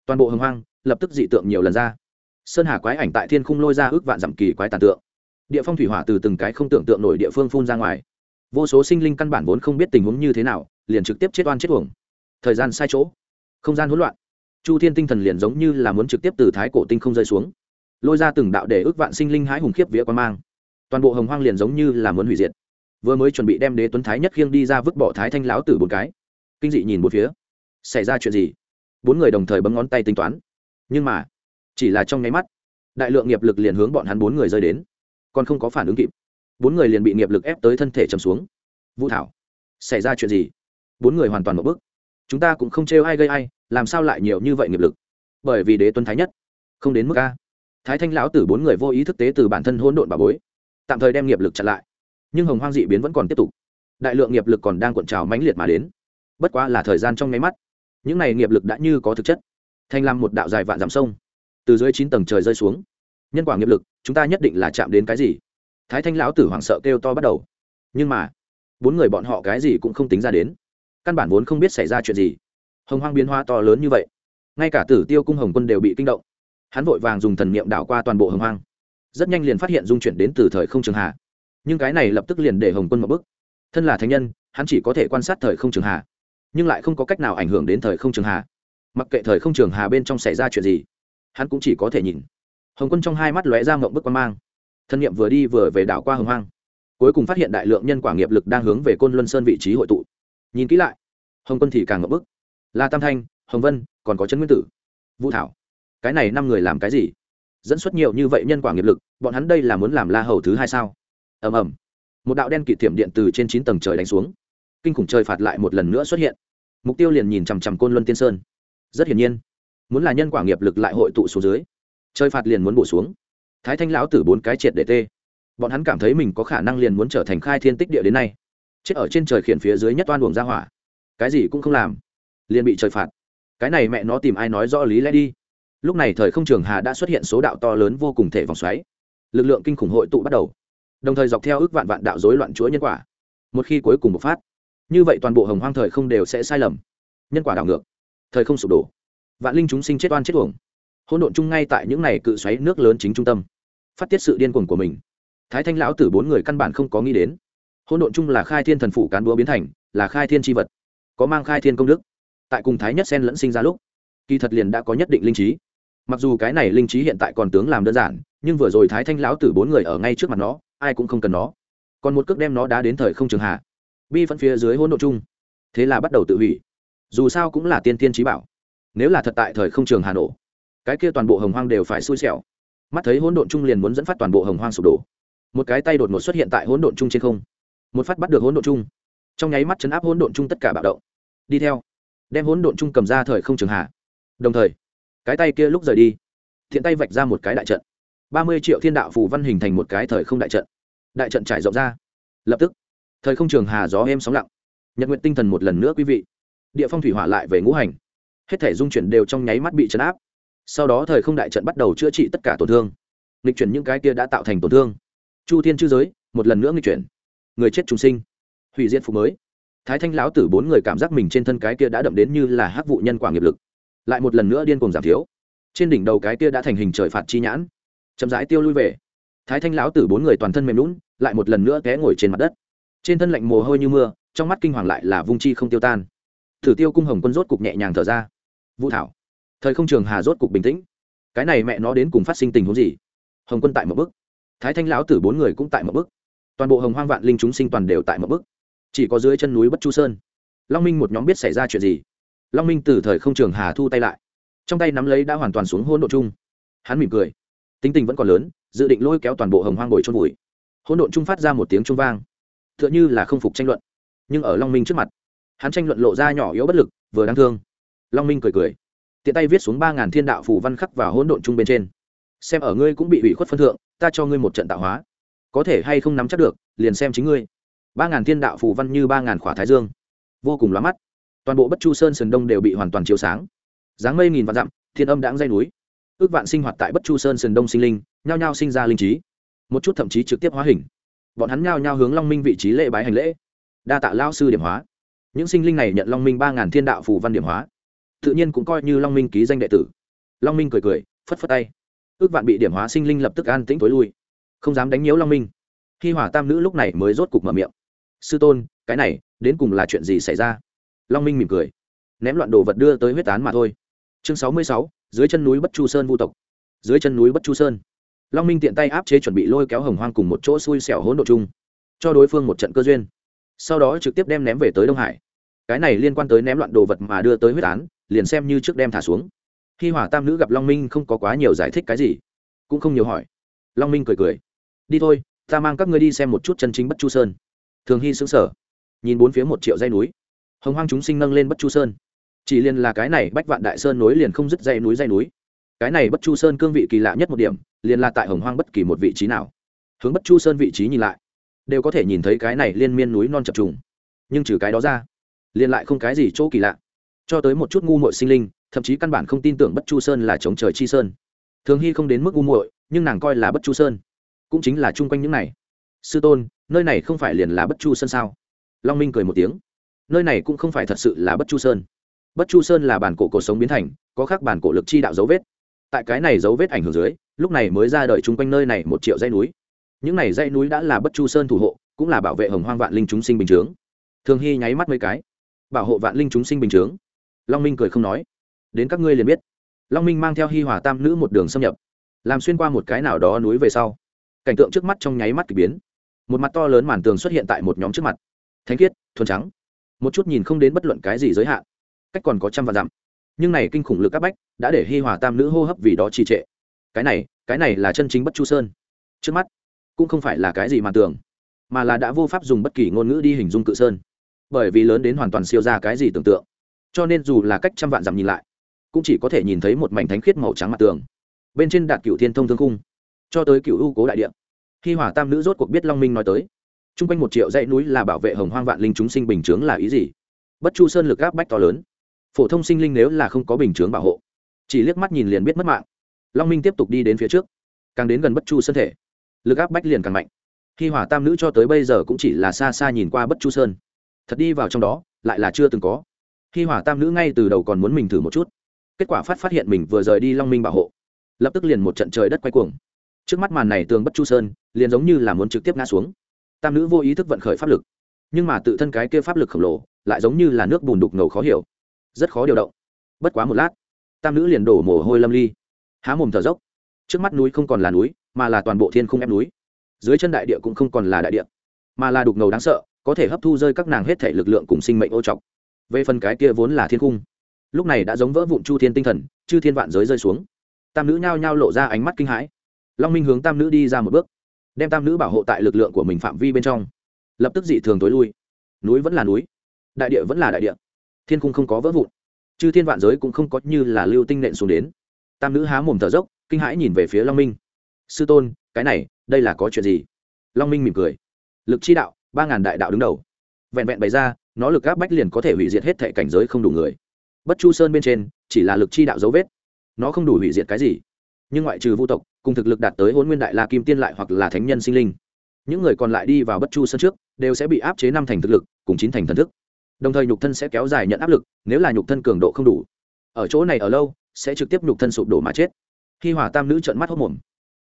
Toàn bộ hồng hoang lập tức dị tượng nhiều lần ra. Sơn hà quái ảnh tại thiên khung lôi ra ước vạn dặm kỳ quái tàn tượng. Địa phong thủy hỏa từ từng cái không tưởng tượng nổi địa phương phun ra ngoài. Vô số sinh linh căn bản vốn không biết tình huống như thế nào, liền trực tiếp chết oan chết uổng. Thời gian sai chỗ. Không gian hỗn loạn. Chu thiên tinh thần liền giống như là muốn trực tiếp từ thái cổ tinh không rơi xuống. Lôi ra từng đạo để ước vạn sinh linh hãi hùng khiếp vía quan mang. Toàn bộ hồng hoang liền giống như là muốn hủy diệt vừa mới chuẩn bị đem đế tuấn thái nhất khiêng đi ra vứt bỏ thái thanh lão tử bốn cái. Kinh dị nhìn một phía. Xảy ra chuyện gì? Bốn người đồng thời bấm ngón tay tính toán. Nhưng mà, chỉ là trong nháy mắt, đại lượng nghiệp lực liền hướng bọn hắn bốn người rơi đến. Còn không có phản ứng kịp. Bốn người liền bị nghiệp lực ép tới thân thể chầm xuống. Vũ thảo, xảy ra chuyện gì? Bốn người hoàn toàn một bước. Chúng ta cũng không trêu ai gây ai, làm sao lại nhiều như vậy nghiệp lực? Bởi vì đế tuấn thái nhất, không đến mức a. Thái thanh lão tử bốn người vô ý thức tế từ bản thân hỗn độn bà bối. Tạm thời đem nghiệp lực chặn lại nhưng hồng hoang dị biến vẫn còn tiếp tục. Đại lượng nghiệp lực còn đang cuộn trào mãnh liệt mà đến. Bất quá là thời gian trong nháy mắt. Những này nghiệp lực đã như có thực chất, thành làm một đạo dài vạn dặm sông. Từ dưới chín tầng trời rơi xuống. Nhân quả nghiệp lực, chúng ta nhất định là chạm đến cái gì? Thái thanh lão tử hoảng sợ kêu to bắt đầu. Nhưng mà, bốn người bọn họ cái gì cũng không tính ra đến. Căn bản vốn không biết xảy ra chuyện gì. Hồng hoang biến hoa to lớn như vậy. Ngay cả tử tiêu cung hồng quân đều bị kinh động. Hắn vội vàng dùng thần niệm đảo qua toàn bộ hồng hoang. Rất nhanh liền phát hiện dung chuyển đến từ thời không trường hạ nhưng cái này lập tức liền để hồng quân một bức thân là thánh nhân, hắn chỉ có thể quan sát thời không trường hà, nhưng lại không có cách nào ảnh hưởng đến thời không trường hà. Mặc kệ thời không trường hà bên trong xảy ra chuyện gì, hắn cũng chỉ có thể nhìn. Hồng quân trong hai mắt lóe ra mộng bức quan mang. Thân nhiệm vừa đi vừa về đảo qua hồng hoang. Cuối cùng phát hiện đại lượng nhân quả nghiệp lực đang hướng về côn luân sơn vị trí hội tụ. Nhìn kỹ lại, hồng quân thì càng ngậm bức. La tam thanh, hồng vân, còn có trấn nguyên tử, vũ thảo. Cái này năm người làm cái gì? Dẫn xuất nhiều như vậy nhân quả nghiệp lực, bọn hắn đây là muốn làm la hầu thứ hai sao? Ầm ầm. Một đạo đen kịt thiểm điện từ trên chín tầng trời đánh xuống. Kinh khủng trời phạt lại một lần nữa xuất hiện. Mục tiêu liền nhìn chằm chằm côn luân tiên sơn. Rất hiển nhiên, muốn là nhân quả nghiệp lực lại hội tụ xuống dưới, trời phạt liền muốn bổ xuống. Thái thanh lão tử bốn cái triệt để tê. Bọn hắn cảm thấy mình có khả năng liền muốn trở thành khai thiên tích địa đến nay. Chết ở trên trời khiển phía dưới nhất toan buồng ra hỏa. Cái gì cũng không làm, liền bị trời phạt. Cái này mẹ nó tìm ai nói rõ lý lẽ đi. Lúc này thời không trường hà đã xuất hiện số đạo to lớn vô cùng thể vòng xoáy. Lực lượng kinh khủng hội tụ bắt đầu đồng thời dọc theo ước vạn vạn đạo dối loạn chuỗi nhân quả. Một khi cuối cùng bộc phát, như vậy toàn bộ hồng hoang thời không đều sẽ sai lầm. Nhân quả đảo ngược, thời không sụp đổ, vạn linh chúng sinh chết oan chết uổng. Hỗn độn chung ngay tại những này cự xoáy nước lớn chính trung tâm, phát tiết sự điên cuồng của mình. Thái thanh lão tử bốn người căn bản không có nghĩ đến, hỗn độn chung là khai thiên thần phủ cán búa biến thành, là khai thiên tri vật, có mang khai thiên công đức. Tại cùng thái nhất sen lẫn sinh ra lúc, kỳ thật liền đã có nhất định linh trí. Mặc dù cái này linh trí hiện tại còn tướng làm đơn giản, nhưng vừa rồi thái thanh lão tử bốn người ở ngay trước mặt nó ai cũng không cần nó. Còn một cước đem nó đá đến thời không trường hạ. Bi phân phía dưới hỗn độ chung. Thế là bắt đầu tự hủy. Dù sao cũng là tiên tiên trí bảo. Nếu là thật tại thời không trường hà nổ, cái kia toàn bộ hồng hoang đều phải xui xẻo. Mắt thấy hỗn độn chung liền muốn dẫn phát toàn bộ hồng hoang sụp đổ. Một cái tay đột ngột xuất hiện tại hỗn độn chung trên không. Một phát bắt được hỗn độn chung. Trong nháy mắt chấn áp hỗn độn chung tất cả bạo động. Đi theo, đem hỗn độn chung cầm ra thời không trường hạ. Đồng thời, cái tay kia lúc rời đi, thiện tay vạch ra một cái đại trận ba mươi triệu thiên đạo phù văn hình thành một cái thời không đại trận. Đại trận trải rộng ra. Lập tức, thời không trường hà gió êm sóng lặng. Nhật nguyện tinh thần một lần nữa quý vị. Địa phong thủy hỏa lại về ngũ hành. Hết thể dung chuyển đều trong nháy mắt bị chấn áp. Sau đó thời không đại trận bắt đầu chữa trị tất cả tổn thương. Nghịch chuyển những cái kia đã tạo thành tổn thương. Chu thiên chư giới, một lần nữa nghịch chuyển. Người chết trùng sinh. Hủy diệt phục mới. Thái thanh lão tử bốn người cảm giác mình trên thân cái kia đã đậm đến như là hắc vụ nhân quả nghiệp lực. Lại một lần nữa điên cuồng giảm thiếu. Trên đỉnh đầu cái kia đã thành hình trời phạt chi nhãn chậm rãi tiêu lui về. Thái thanh lão tử bốn người toàn thân mềm lún lại một lần nữa té ngồi trên mặt đất. Trên thân lạnh mồ hôi như mưa, trong mắt kinh hoàng lại là vung chi không tiêu tan. Thử tiêu cung hồng quân rốt cục nhẹ nhàng thở ra. Vũ thảo, thời không trường hà rốt cục bình tĩnh. Cái này mẹ nó đến cùng phát sinh tình huống gì? Hồng quân tại một bức thái thanh lão tử bốn người cũng tại một bức toàn bộ hồng hoang vạn linh chúng sinh toàn đều tại một bức chỉ có dưới chân núi bất chu sơn. Long minh một nhóm biết xảy ra chuyện gì? Long minh từ thời không trường hà thu tay lại. Trong tay nắm lấy đã hoàn toàn xuống hôn độ chung. Hắn mỉm cười tính tình vẫn còn lớn, dự định lôi kéo toàn bộ hồng hoang bồi trôn vùi. Hỗn độn trung phát ra một tiếng trung vang. T h ư ợ n h ư là không phục tranh luận, nhưng ở long minh trước mặt, hắn tranh luận lộ ra nhỏ yếu bất lực, vừa đáng thương. Long minh cười cười, tiện tay viết xuống ba ngàn thiên đạo phù văn khắc và hỗn độn chung bên trên. Xem ở ngươi cũng bị ủy khuất phân thượng, ta cho ngươi một trận tạo hóa. Có thể hay không nắm chắc được, liền xem chính ngươi. Ba ngàn thiên đạo phù văn như ba ngàn khỏa thái dương. Vô cùng lóa mắt. Toàn bộ bất chu sơn sườn đông đều bị hoàn toàn chiếu sáng. Dáng mây nghìn vạn dặm, thiên âm đãng dây núi ước vạn sinh hoạt tại bất chu sơn sườn đông sinh linh, nhao nhao sinh ra linh trí. Một chút thậm chí trực tiếp hóa hình. Bọn hắn nhao nhao hướng long minh vị trí lễ bái hành lễ. Đa tạ lao sư điểm hóa. Những sinh linh này nhận long minh ba ngàn thiên đạo phù văn điểm hóa. Tự nhiên cũng coi như long minh ký danh đệ tử. Long minh cười cười, phất phất tay. Ước vạn bị điểm hóa sinh linh lập tức an tĩnh tối lui. Không dám đánh nhiễu long minh. Khi hỏa tam nữ lúc này mới rốt cục mở miệng. Sư tôn, cái này, đến cùng là chuyện gì xảy ra? Long minh mỉm cười. Ném loạn đồ vật đưa tới huyết án mà thôi. Chương sáu mươi sáu dưới chân núi bất chu sơn vu tộc. Dưới chân núi bất chu sơn. Long minh tiện tay áp chế chuẩn bị lôi kéo hồng hoang cùng một chỗ xui xẻo hỗn độ chung, cho đối phương một trận cơ duyên. Sau đó trực tiếp đem ném về tới đông hải. Cái này liên quan tới ném loạn đồ vật mà đưa tới huyết án, liền xem như trước đem thả xuống. Khi hỏa tam nữ gặp long minh không có quá nhiều giải thích cái gì, cũng không nhiều hỏi. Long minh cười cười. Đi thôi, ta mang các ngươi đi xem một chút chân chính bất chu sơn. Thường hy xứng sở nhìn bốn phía một triệu dây núi. Hồng hoang chúng sinh nâng lên bất chu sơn chỉ liền là cái này bách vạn đại sơn nối liền không dứt dây núi dây núi. Cái này bất chu sơn cương vị kỳ lạ nhất một điểm, liền là tại hồng hoang bất kỳ một vị trí nào. Hướng bất chu sơn vị trí nhìn lại, đều có thể nhìn thấy cái này liên miên núi non chập trùng. Nhưng trừ cái đó ra, liền lại không cái gì chỗ kỳ lạ. Cho tới một chút ngu muội sinh linh, thậm chí căn bản không tin tưởng bất chu sơn là chống trời chi sơn. Thường hy không đến mức ngu muội, nhưng nàng coi là bất chu sơn. Cũng chính là chung quanh những này. Sư tôn, nơi này không phải liền là bất chu sơn sao? Long minh cười một tiếng. Nơi này cũng không phải thật sự là bất chu sơn bất chu sơn là bản cổ cuộc sống biến thành, có khác bản cổ lực chi đạo dấu vết. Tại cái này dấu vết ảnh hưởng dưới, lúc này mới ra đời chung quanh nơi này một triệu dãy núi. Những này dãy núi đã là bất chu sơn thủ hộ, cũng là bảo vệ hồng hoang vạn linh chúng sinh bình chướng. Thường hy nháy mắt mấy cái. Bảo hộ vạn linh chúng sinh bình chướng. Long minh cười không nói. Đến các ngươi liền biết. Long minh mang theo hi hòa tam nữ một đường xâm nhập. Làm xuyên qua một cái nào đó núi về sau, cảnh tượng trước mắt trong nháy mắt k ỳ biến. Một mặt to lớn màn tường xuất hiện tại một nhóm trước mặt. Thánh khiết, thuần trắng. Một chút nhìn không đến bất luận cái gì giới hạn cách còn có trăm vạn dặm. Nhưng này kinh khủng lực áp bách đã để hi hòa tam nữ hô hấp vì đó trì trệ. Cái này cái này là chân chính bất chu sơn. Trước mắt, cũng không phải là cái gì mà tưởng, mà là đã vô pháp dùng bất kỳ ngôn ngữ đi hình dung cự sơn. Bởi vì lớn đến hoàn toàn siêu ra cái gì tưởng tượng. Cho nên dù là cách trăm vạn dặm nhìn lại, cũng chỉ có thể nhìn thấy một mảnh thánh khiết màu trắng mặt tường. Bên trên đạt cựu thiên thông thương cung cho tới cựu ưu cố đại điện khi hỏa tam nữ rốt cuộc biết long minh nói tới. T r u n g quanh một triệu dãy núi là bảo vệ hồng hoang vạn linh chúng sinh bình chướng là ý gì? Bất chu sơn lực gáp bách to lớn phổ thông sinh linh nếu là không có bình chướng bảo hộ, chỉ liếc mắt nhìn liền biết mất mạng. Long minh tiếp tục đi đến phía trước, càng đến gần bất chu sơn thể. Lực áp bách liền càng mạnh. Khi hỏa tam nữ cho tới bây giờ cũng chỉ là xa xa nhìn qua bất chu sơn. Thật đi vào trong đó, lại là chưa từng có. Khi hỏa tam nữ ngay từ đầu còn muốn mình thử một chút, kết quả phát phát hiện mình vừa rời đi long minh bảo hộ, lập tức liền một trận trời đất quay cuồng. Trước mắt màn này tường bất chu sơn, liền giống như là muốn trực tiếp ngã xuống. Tam nữ vô ý thức vận khởi pháp lực, nhưng mà tự thân cái kia pháp lực khổng lồ, lại giống như là nước bùn đục ngầu khó hiểu rất khó điều động. Bất quá một lát, tam nữ liền đổ mồ hôi lâm ly. Há mồm thở dốc. Trước mắt núi không còn là núi, mà là toàn bộ thiên không ép núi. Dưới chân đại địa cũng không còn là đại địa, mà là đục ngầu đáng sợ, có thể hấp thu rơi các nàng hết thể lực lượng cùng sinh mệnh ô trọc. Về phần cái kia vốn là thiên cung lúc này đã giống vỡ vụn chu thiên tinh thần, chư thiên vạn giới rơi xuống. Tam nữ nhao nhao lộ ra ánh mắt kinh hãi. Long minh hướng tam nữ đi ra một bước, đem tam nữ bảo hộ tại lực lượng của mình phạm vi bên trong. Lập tức dị thường tối lui. Núi vẫn là núi, đại địa vẫn là đại địa thiên cung không có vỡ vụn chứ thiên vạn giới cũng không có như là lưu tinh nện xuống đến. Tam nữ há mồm thở dốc, kinh hãi nhìn về phía long minh. Sư tôn, cái này, đây là có chuyện gì? Long minh mỉm cười. Lực chi đạo, ba ngàn đại đạo đứng đầu. Vẹn vẹn bày ra, nó lực áp bách liền có thể hủy diệt hết thệ cảnh giới không đủ người. Bất chu sơn bên trên, chỉ là lực chi đạo dấu vết. Nó không đủ hủy diệt cái gì. Nhưng ngoại trừ vũ tộc, cùng thực lực đạt tới hôn nguyên đại la kim tiên lại hoặc là thánh nhân sinh linh, những người còn lại đi vào bất chu sơn trước, đều sẽ bị áp chế năm thành thực lực, cùng chín thành thần thức đồng thời nhục thân sẽ kéo dài nhận áp lực, nếu là nhục thân cường độ không đủ, ở chỗ này ở lâu, sẽ trực tiếp nhục thân sụp đổ mà chết. Khi hỏa tam nữ trợn mắt hốc mồm.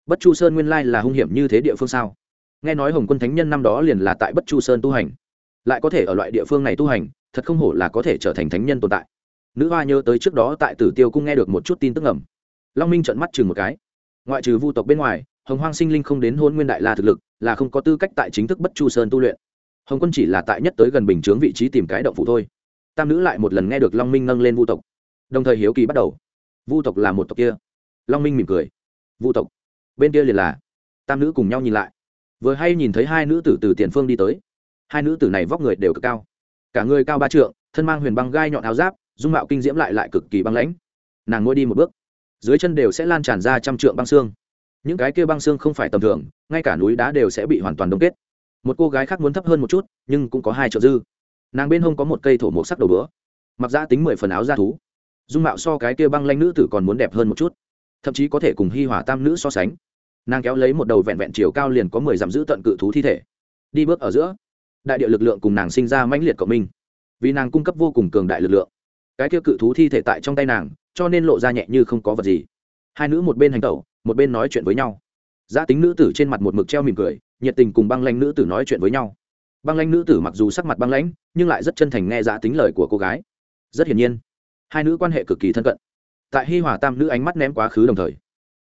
Bất chu sơn nguyên lai là hung hiểm như thế địa phương sao? Nghe nói hồng quân thánh nhân năm đó liền là tại bất chu sơn tu hành. Lại có thể ở loại địa phương này tu hành, thật không hổ là có thể trở thành thánh nhân tồn tại. Nữ hoa nhớ tới trước đó tại tử tiêu cung nghe được một chút tin tức ẩm long minh trợn mắt chừng một cái. Ngoại trừ vu tộc bên ngoài, hồng hoang sinh linh không đến hôn nguyên đại la thực lực, là không có tư cách tại chính thức bất chu sơn tu luyện hồng quân chỉ là tại nhất tới gần bình chướng vị trí tìm cái động phủ thôi. Tam nữ lại một lần nghe được long minh nâng lên vu tộc. Đồng thời hiếu kỳ bắt đầu. Vu tộc là một tộc kia. Long minh mỉm cười. Vu tộc. Bên kia liền là. Tam nữ cùng nhau nhìn lại. Vừa hay nhìn thấy hai nữ tử từ tiền phương đi tới. Hai nữ tử này vóc người đều cực cao. Cả người cao ba trượng, thân mang huyền băng gai nhọn áo giáp, dung mạo kinh diễm lại lại cực kỳ băng lãnh. Nàng ngồi đi một bước. Dưới chân đều sẽ lan tràn ra trăm trượng băng xương. Những cái kia băng xương không phải tầm thường, ngay cả núi đá đều sẽ bị hoàn toàn đông kết một cô gái khác muốn thấp hơn một chút, nhưng cũng có hai trợ dư. Nàng bên hông có một cây thổ mộc sắc đầu bữa mặc ra tính mười phần áo da thú. Dung mạo so cái kia băng lanh nữ tử còn muốn đẹp hơn một chút. Thậm chí có thể cùng hi hỏa tam nữ so sánh. Nàng kéo lấy một đầu vẹn vẹn chiều cao liền có mười dặm giữ tận cự thú thi thể. Đi bước ở giữa, đại địa lực lượng cùng nàng sinh ra mãnh liệt cộng minh. Vì nàng cung cấp vô cùng cường đại lực lượng. Cái kia cự thú thi thể tại trong tay nàng, cho nên lộ ra nhẹ như không có vật gì. Hai nữ một bên hành tẩu, một bên nói chuyện với nhau giá tính nữ tử trên mặt một mực treo mỉm cười, nhiệt tình cùng băng lanh nữ tử nói chuyện với nhau. Băng lanh nữ tử mặc dù sắc mặt băng lãnh, nhưng lại rất chân thành nghe giá tính lời của cô gái. Rất hiển nhiên, hai nữ quan hệ cực kỳ thân cận. Tại hi hòa tam nữ ánh mắt ném quá khứ đồng thời,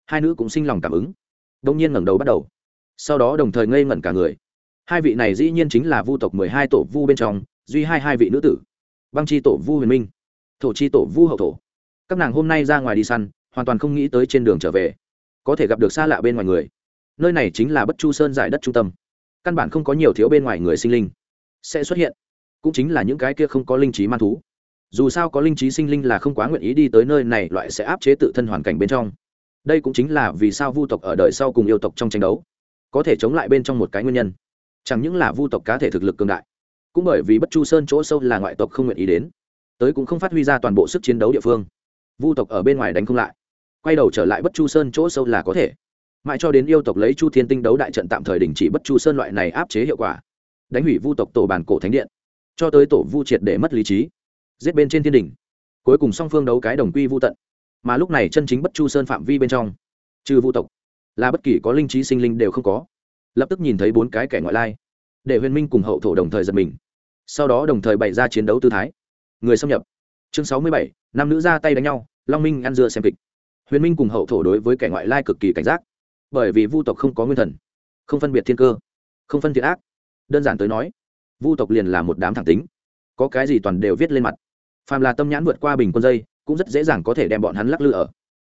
hai nữ cũng sinh lòng cảm ứng. Đông nhiên ngẩng đầu bắt đầu. Sau đó đồng thời ngây ngẩn cả người. Hai vị này dĩ nhiên chính là vu tộc mười hai tổ vu bên trong, duy hai hai vị nữ tử. Băng chi tổ vu huyền minh, thổ chi tổ vu hậu thổ. Các nàng hôm nay ra ngoài đi săn, hoàn toàn không nghĩ tới trên đường trở về có thể gặp được xa lạ bên ngoài người. Nơi này chính là bất chu sơn giải đất trung tâm. Căn bản không có nhiều thiếu bên ngoài người sinh linh sẽ xuất hiện. Cũng chính là những cái kia không có linh trí man thú. Dù sao có linh trí sinh linh là không quá nguyện ý đi tới nơi này, loại sẽ áp chế tự thân hoàn cảnh bên trong. Đây cũng chính là vì sao vu tộc ở đời sau cùng yêu tộc trong tranh đấu, có thể chống lại bên trong một cái nguyên nhân. Chẳng những là vu tộc cá thể thực lực cường đại, cũng bởi vì bất chu sơn chỗ sâu là ngoại tộc không nguyện ý đến, tới cũng không phát huy ra toàn bộ sức chiến đấu địa phương. Vu tộc ở bên ngoài đánh không lại quay đầu trở lại bất chu sơn chỗ sâu là có thể. Mãi cho đến yêu tộc lấy chu thiên tinh đấu đại trận tạm thời đình chỉ bất chu sơn loại này áp chế hiệu quả, đánh hủy vu tộc tổ bàn cổ thánh điện, cho tới tổ vu triệt để mất lý trí, giết bên trên thiên đình. Cuối cùng song phương đấu cái đồng quy vu tận. Mà lúc này chân chính bất chu sơn phạm vi bên trong, trừ vu tộc, là bất kỳ có linh trí sinh linh đều không có. Lập tức nhìn thấy bốn cái kẻ ngoại lai, để huyền minh cùng hậu thổ đồng thời giật mình. Sau đó đồng thời bày ra chiến đấu tư thái. Người xâm nhập. Chương sáu mươi bảy, nam nữ ra tay đánh nhau, long minh ăn dưa xem kịch huyền minh cùng hậu thổ đối với kẻ ngoại lai cực kỳ cảnh giác, bởi vì vu tộc không có nguyên thần, không phân biệt thiên cơ, không phân thiện ác. Đơn giản tới nói, vu tộc liền là một đám thẳng tính, có cái gì toàn đều viết lên mặt. Phàm là tâm nhãn vượt qua bình quân dây, cũng rất dễ dàng có thể đem bọn hắn lắc lư ở.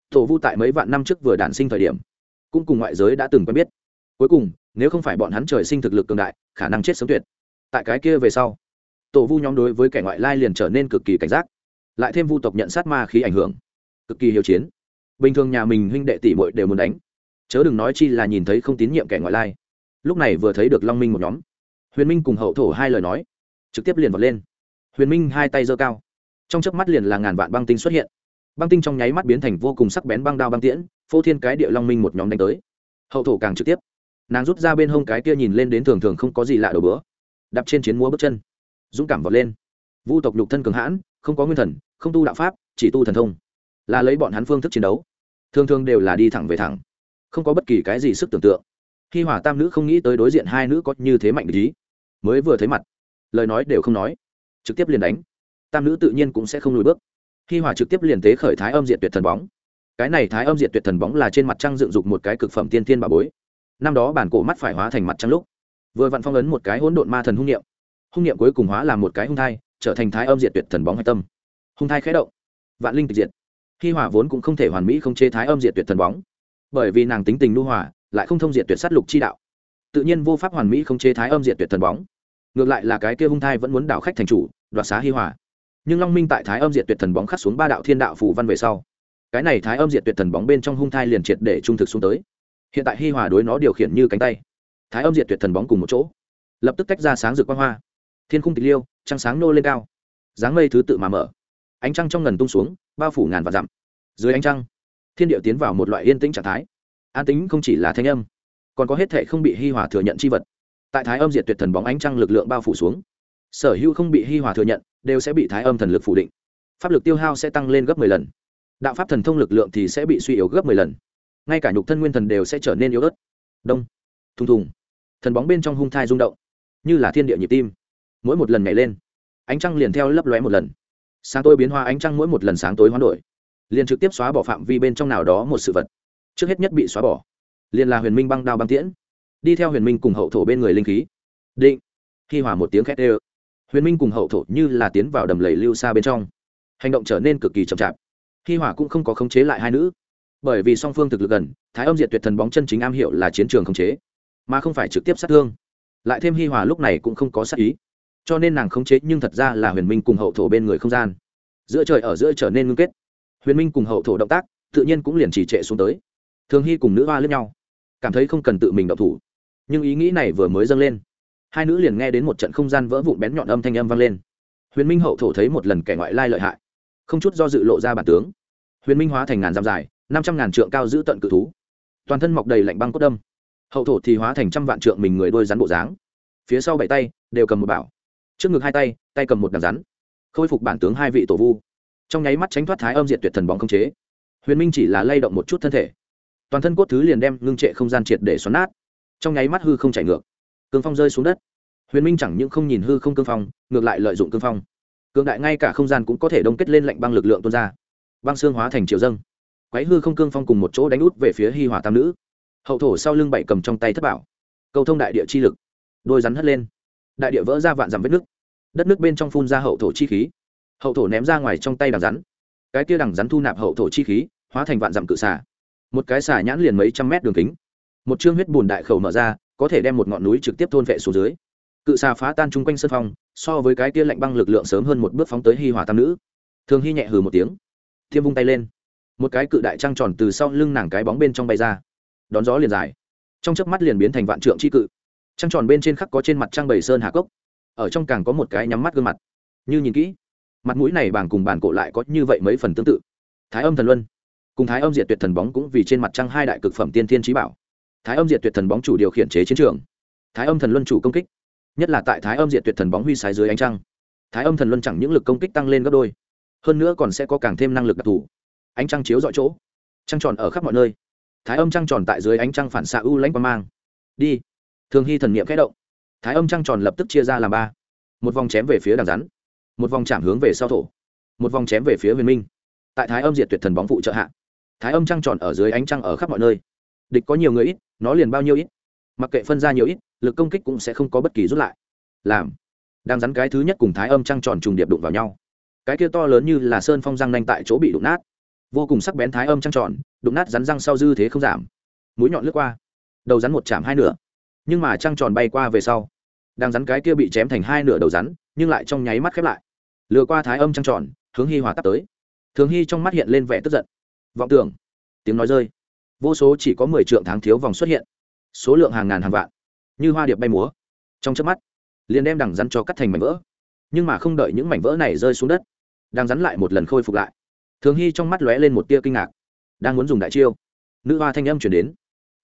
Tổ vu tại mấy vạn năm trước vừa đản sinh thời điểm, cũng cùng ngoại giới đã từng quen biết. Cuối cùng, nếu không phải bọn hắn trời sinh thực lực cường đại, khả năng chết sống tuyệt. Tại cái kia về sau, tổ vu nhóm đối với kẻ ngoại lai liền trở nên cực kỳ cảnh giác, lại thêm vu tộc nhận sát ma khí ảnh hưởng, cực kỳ hiếu chiến bình thường nhà mình huynh đệ tỷ muội đều muốn đánh. Chớ đừng nói chi là nhìn thấy không tín nhiệm kẻ ngoại lai. Lúc này vừa thấy được long minh một nhóm. Huyền minh cùng hậu thổ hai lời nói, trực tiếp liền vọt lên. Huyền minh hai tay giơ cao. Trong chớp mắt liền là ngàn vạn băng tinh xuất hiện. Băng tinh trong nháy mắt biến thành vô cùng sắc bén băng đao băng tiễn, phô thiên cái địa long minh một nhóm đánh tới. Hậu thổ càng trực tiếp. Nàng rút ra bên hông cái kia nhìn lên đến thường thường không có gì lạ đầu bữa. Đạp trên chiến múa bước chân. Dũng cảm vọt lên. Vu tộc nhục thân cường hãn, không có nguyên thần, không tu đạo pháp, chỉ tu thần thông. Là lấy bọn hắn phương thức chiến đấu thường thường đều là đi thẳng về thẳng. Không có bất kỳ cái gì sức tưởng tượng. Khi hỏa tam nữ không nghĩ tới đối diện hai nữ có như thế mạnh lý mới vừa thấy mặt, lời nói đều không nói. Trực tiếp liền đánh. Tam nữ tự nhiên cũng sẽ không lùi bước. Khi hỏa trực tiếp liền tế khởi thái âm diện tuyệt thần bóng. Cái này thái âm diện tuyệt thần bóng là trên mặt trăng dựng dục một cái cực phẩm tiên thiên bà bối. Năm đó bản cổ mắt phải hóa thành mặt trăng lúc, vừa vặn phong ấn một cái hỗn độn ma thần hung niệm. Hung niệm cuối cùng hóa làm một cái hung thai, trở thành thái âm diện tuyệt thần bóng hạch tâm. Hung thai khé động, vạn linh tịch diệt. Hi hỏa vốn cũng không thể hoàn mỹ không chế thái âm diệt tuyệt thần bóng. Bởi vì nàng tính tình nu hòa, lại không thông diệt tuyệt sát lục chi đạo. Tự nhiên vô pháp hoàn mỹ không chế thái âm diệt tuyệt thần bóng. Ngược lại là cái kia hung thai vẫn muốn đảo khách thành chủ, đoạt xá hi hòa. Nhưng long minh tại thái âm diệt tuyệt thần bóng khắc xuống ba đạo thiên đạo phủ văn về sau, cái này thái âm diệt tuyệt thần bóng bên trong hung thai liền triệt để trung thực xuống tới. Hiện tại hi hòa đối nó điều khiển như cánh tay. Thái âm diệt tuyệt thần bóng cùng một chỗ, lập tức tách ra sáng rực quang hoa. Thiên khung tịch liêu, trăng sáng nô lên cao. Dáng mây thứ tự mà mở ánh trăng trong ngần tung xuống, bao phủ ngàn và dặm. Dưới ánh trăng, thiên địa tiến vào một loại yên tĩnh trạng thái. An tính không chỉ là thanh âm, còn có hết thệ không bị hi hòa thừa nhận c h i vật. Tại thái âm diệt tuyệt thần bóng ánh trăng lực lượng bao phủ xuống, sở hữu không bị hi hòa thừa nhận đều sẽ bị thái âm thần lực phủ định. Pháp lực tiêu hao sẽ tăng lên gấp m ộ ư ơ i lần. Đạo pháp thần thông lực lượng thì sẽ bị suy yếu gấp m ộ ư ơ i lần. Ngay cả nhục thân nguyên thần đều sẽ trở nên yếu ớt. Đông. Thùng thùng. Thần bóng bên trong hung thai rung động, như là thiên địa nhịp tim. Mỗi một lần nhảy lên, ánh trăng liền theo lấp lóe một lần sáng tôi biến hoa ánh trăng mỗi một lần sáng tối hoán đổi. Liền trực tiếp xóa bỏ phạm vi bên trong nào đó một sự vật. Trước hết nhất bị xóa bỏ. Liền là huyền minh băng đao băng tiễn. Đi theo huyền minh cùng hậu thổ bên người linh khí. Định. Khi hỏa một tiếng khét ê huyền minh cùng hậu thổ như là tiến vào đầm lầy lưu xa bên trong. Hành động trở nên cực kỳ chậm chạp. Hi hỏa cũng không có khống chế lại hai nữ. Bởi vì song phương thực lực gần, thái âm diệt tuyệt thần bóng chân chính am hiểu là chiến trường khống chế, mà không phải trực tiếp sát thương. Lại thêm hi hòa lúc này cũng không có sát ý cho nên nàng khống chế, nhưng thật ra là huyền minh cùng hậu thổ bên người không gian. Giữa trời ở giữa trở nên ngưng kết. Huyền minh cùng hậu thổ động tác, tự nhiên cũng liền chỉ trệ xuống tới. Thường hy cùng nữ hoa lướt nhau, cảm thấy không cần tự mình động thủ. Nhưng ý nghĩ này vừa mới dâng lên, hai nữ liền nghe đến một trận không gian vỡ vụn bén nhọn âm thanh âm vang lên. Huyền minh hậu thổ thấy một lần kẻ ngoại lai lợi hại, không chút do dự lộ ra bản tướng. Huyền minh hóa thành ngàn dặm dài, năm trăm ngàn trượng cao giữ tận cự thú. Toàn thân mọc đầy lạnh băng cốt đâm. Hậu thổ thì hóa thành trăm vạn trượng mình người đôi rắn bộ dáng. Phía sau bảy tay đều cầm một bảo trước ngực hai tay tay cầm một đàn rắn. Khôi phục bản tướng hai vị tổ vu. Trong nháy mắt tránh thoát thái âm diệt tuyệt thần bóng không chế. Huyền minh chỉ là lay động một chút thân thể. Toàn thân cốt thứ liền đem ngưng trệ không gian triệt để xoắn nát. Trong nháy mắt hư không chảy ngược. Cương phong rơi xuống đất. Huyền minh chẳng những không nhìn hư không cương phong, ngược lại lợi dụng cương phong. Cường đại ngay cả không gian cũng có thể đông kết lên lạnh băng lực lượng tuôn ra. Băng xương hóa thành triều dâng. Quái hư không cương phong cùng một chỗ đánh út về phía hi hòa tam nữ. Hậu thổ sau lưng bảy cầm trong tay thất bảo. Cầu thông đại địa chi lực. Đôi rắn hất lên đại địa vỡ ra vạn dặm vết nước. Đất nước bên trong phun ra hậu thổ chi khí. Hậu thổ ném ra ngoài trong tay đằng rắn. Cái kia đằng rắn thu nạp hậu thổ chi khí, hóa thành vạn dặm cự xả một cái xả nhãn liền mấy trăm mét đường kính. Một chương huyết bùn đại khẩu mở ra, có thể đem một ngọn núi trực tiếp thôn vệ xuống dưới. Cự xà phá tan chung quanh sân phong so với cái kia lạnh băng lực lượng sớm hơn một bước phóng tới hi hòa tam nữ. Thường hy nhẹ hừ một tiếng. Thiêm vung tay lên. Một cái cự đại trăng tròn từ sau lưng nàng cái bóng bên trong bay ra. Đón gió liền dài. Trong chớp mắt liền biến thành vạn trượng c cự trăng tròn bên trên khắc có trên mặt trăng bầy sơn hà cốc. Ở trong càng có một cái nhắm mắt gương mặt. Như nhìn kỹ, mặt mũi này bàng cùng bàn cổ lại có như vậy mấy phần tương tự. Thái âm thần luân. Cùng thái âm diệt tuyệt thần bóng cũng vì trên mặt trăng hai đại cực phẩm tiên thiên trí bảo. Thái âm diệt tuyệt thần bóng chủ điều khiển chế chiến trường. Thái âm thần luân chủ công kích. Nhất là tại thái âm diệt tuyệt thần bóng huy sái dưới ánh trăng, thái âm thần luân chẳng những lực công kích tăng lên gấp đôi, hơn nữa còn sẽ có càng thêm năng lực đặc thù. Ánh trăng chiếu dọi chỗ. Trăng tròn ở khắp mọi nơi. Thái âm trăng tròn tại dưới ánh trăng phản xạ u lãnh qua mang. Đi thường hy thần n i ệ m kẽ động. Thái âm trăng tròn lập tức chia ra làm ba. Một vòng chém về phía đằng rắn, một vòng chạm hướng về sau thổ, một vòng chém về phía huyền minh. Tại thái âm diệt tuyệt thần bóng phụ trợ hạ, thái âm trăng tròn ở dưới ánh trăng ở khắp mọi nơi. Địch có nhiều người ít, nó liền bao nhiêu ít. Mặc kệ phân ra nhiều ít, lực công kích cũng sẽ không có bất kỳ rút lại. Làm. Đang rắn cái thứ nhất cùng thái âm trăng tròn trùng điệp đụng vào nhau. Cái kia to lớn như là sơn phong răng nanh tại chỗ bị đụng nát. Vô cùng sắc bén thái âm trăng tròn, đụng nát rắn răng sau dư thế không giảm. Mũi nhọn lướt qua. Đầu rắn một chạm hai nửa nhưng mà trăng tròn bay qua về sau, đang rắn cái kia bị chém thành hai nửa đầu rắn, nhưng lại trong nháy mắt khép lại. Lừa qua thái âm trăng tròn, hướng hi hòa tắt tới. Thường hy trong mắt hiện lên vẻ tức giận. Vọng tưởng. Tiếng nói rơi. Vô số chỉ có mười trượng tháng thiếu vòng xuất hiện. Số lượng hàng ngàn hàng vạn. Như hoa điệp bay múa. Trong chớp mắt, liền đem đằng rắn cho cắt thành mảnh vỡ. Nhưng mà không đợi những mảnh vỡ này rơi xuống đất đang rắn lại một lần khôi phục lại. Thường hy trong mắt lóe lên một tia kinh ngạc. Đang muốn dùng đại chiêu, nữ hoa thanh âm chuyển đến.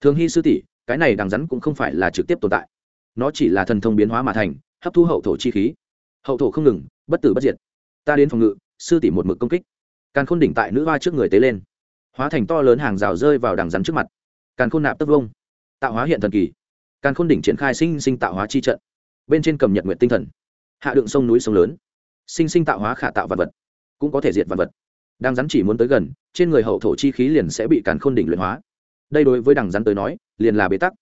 Thường hy sư tỷ cái này đằng rắn cũng không phải là trực tiếp tồn tại. Nó chỉ là thần thông biến hóa mà thành, hấp thu hậu thổ chi khí. Hậu thổ không ngừng, bất tử bất diệt. Ta đến phòng ngự, sư tỷ một mực công kích. Càn khôn đỉnh tại nữ hoa trước người tế lên. Hóa thành to lớn hàng rào rơi vào đằng rắn trước mặt. Càn khôn nạp tấp vông. Tạo hóa hiện thần kỳ. Càn khôn đỉnh triển khai sinh sinh tạo hóa chi trận. Bên trên cầm nhật nguyện tinh thần. Hạ đựng sông núi sông lớn. Sinh sinh tạo hóa khả tạo vật vật. Cũng có thể diệt vật vật. Đang rắn chỉ muốn tới gần, trên người hậu thổ chi khí liền sẽ bị càn khôn đỉnh luyện hóa đây đối với đằng rắn tới nói, liền là bế tắc,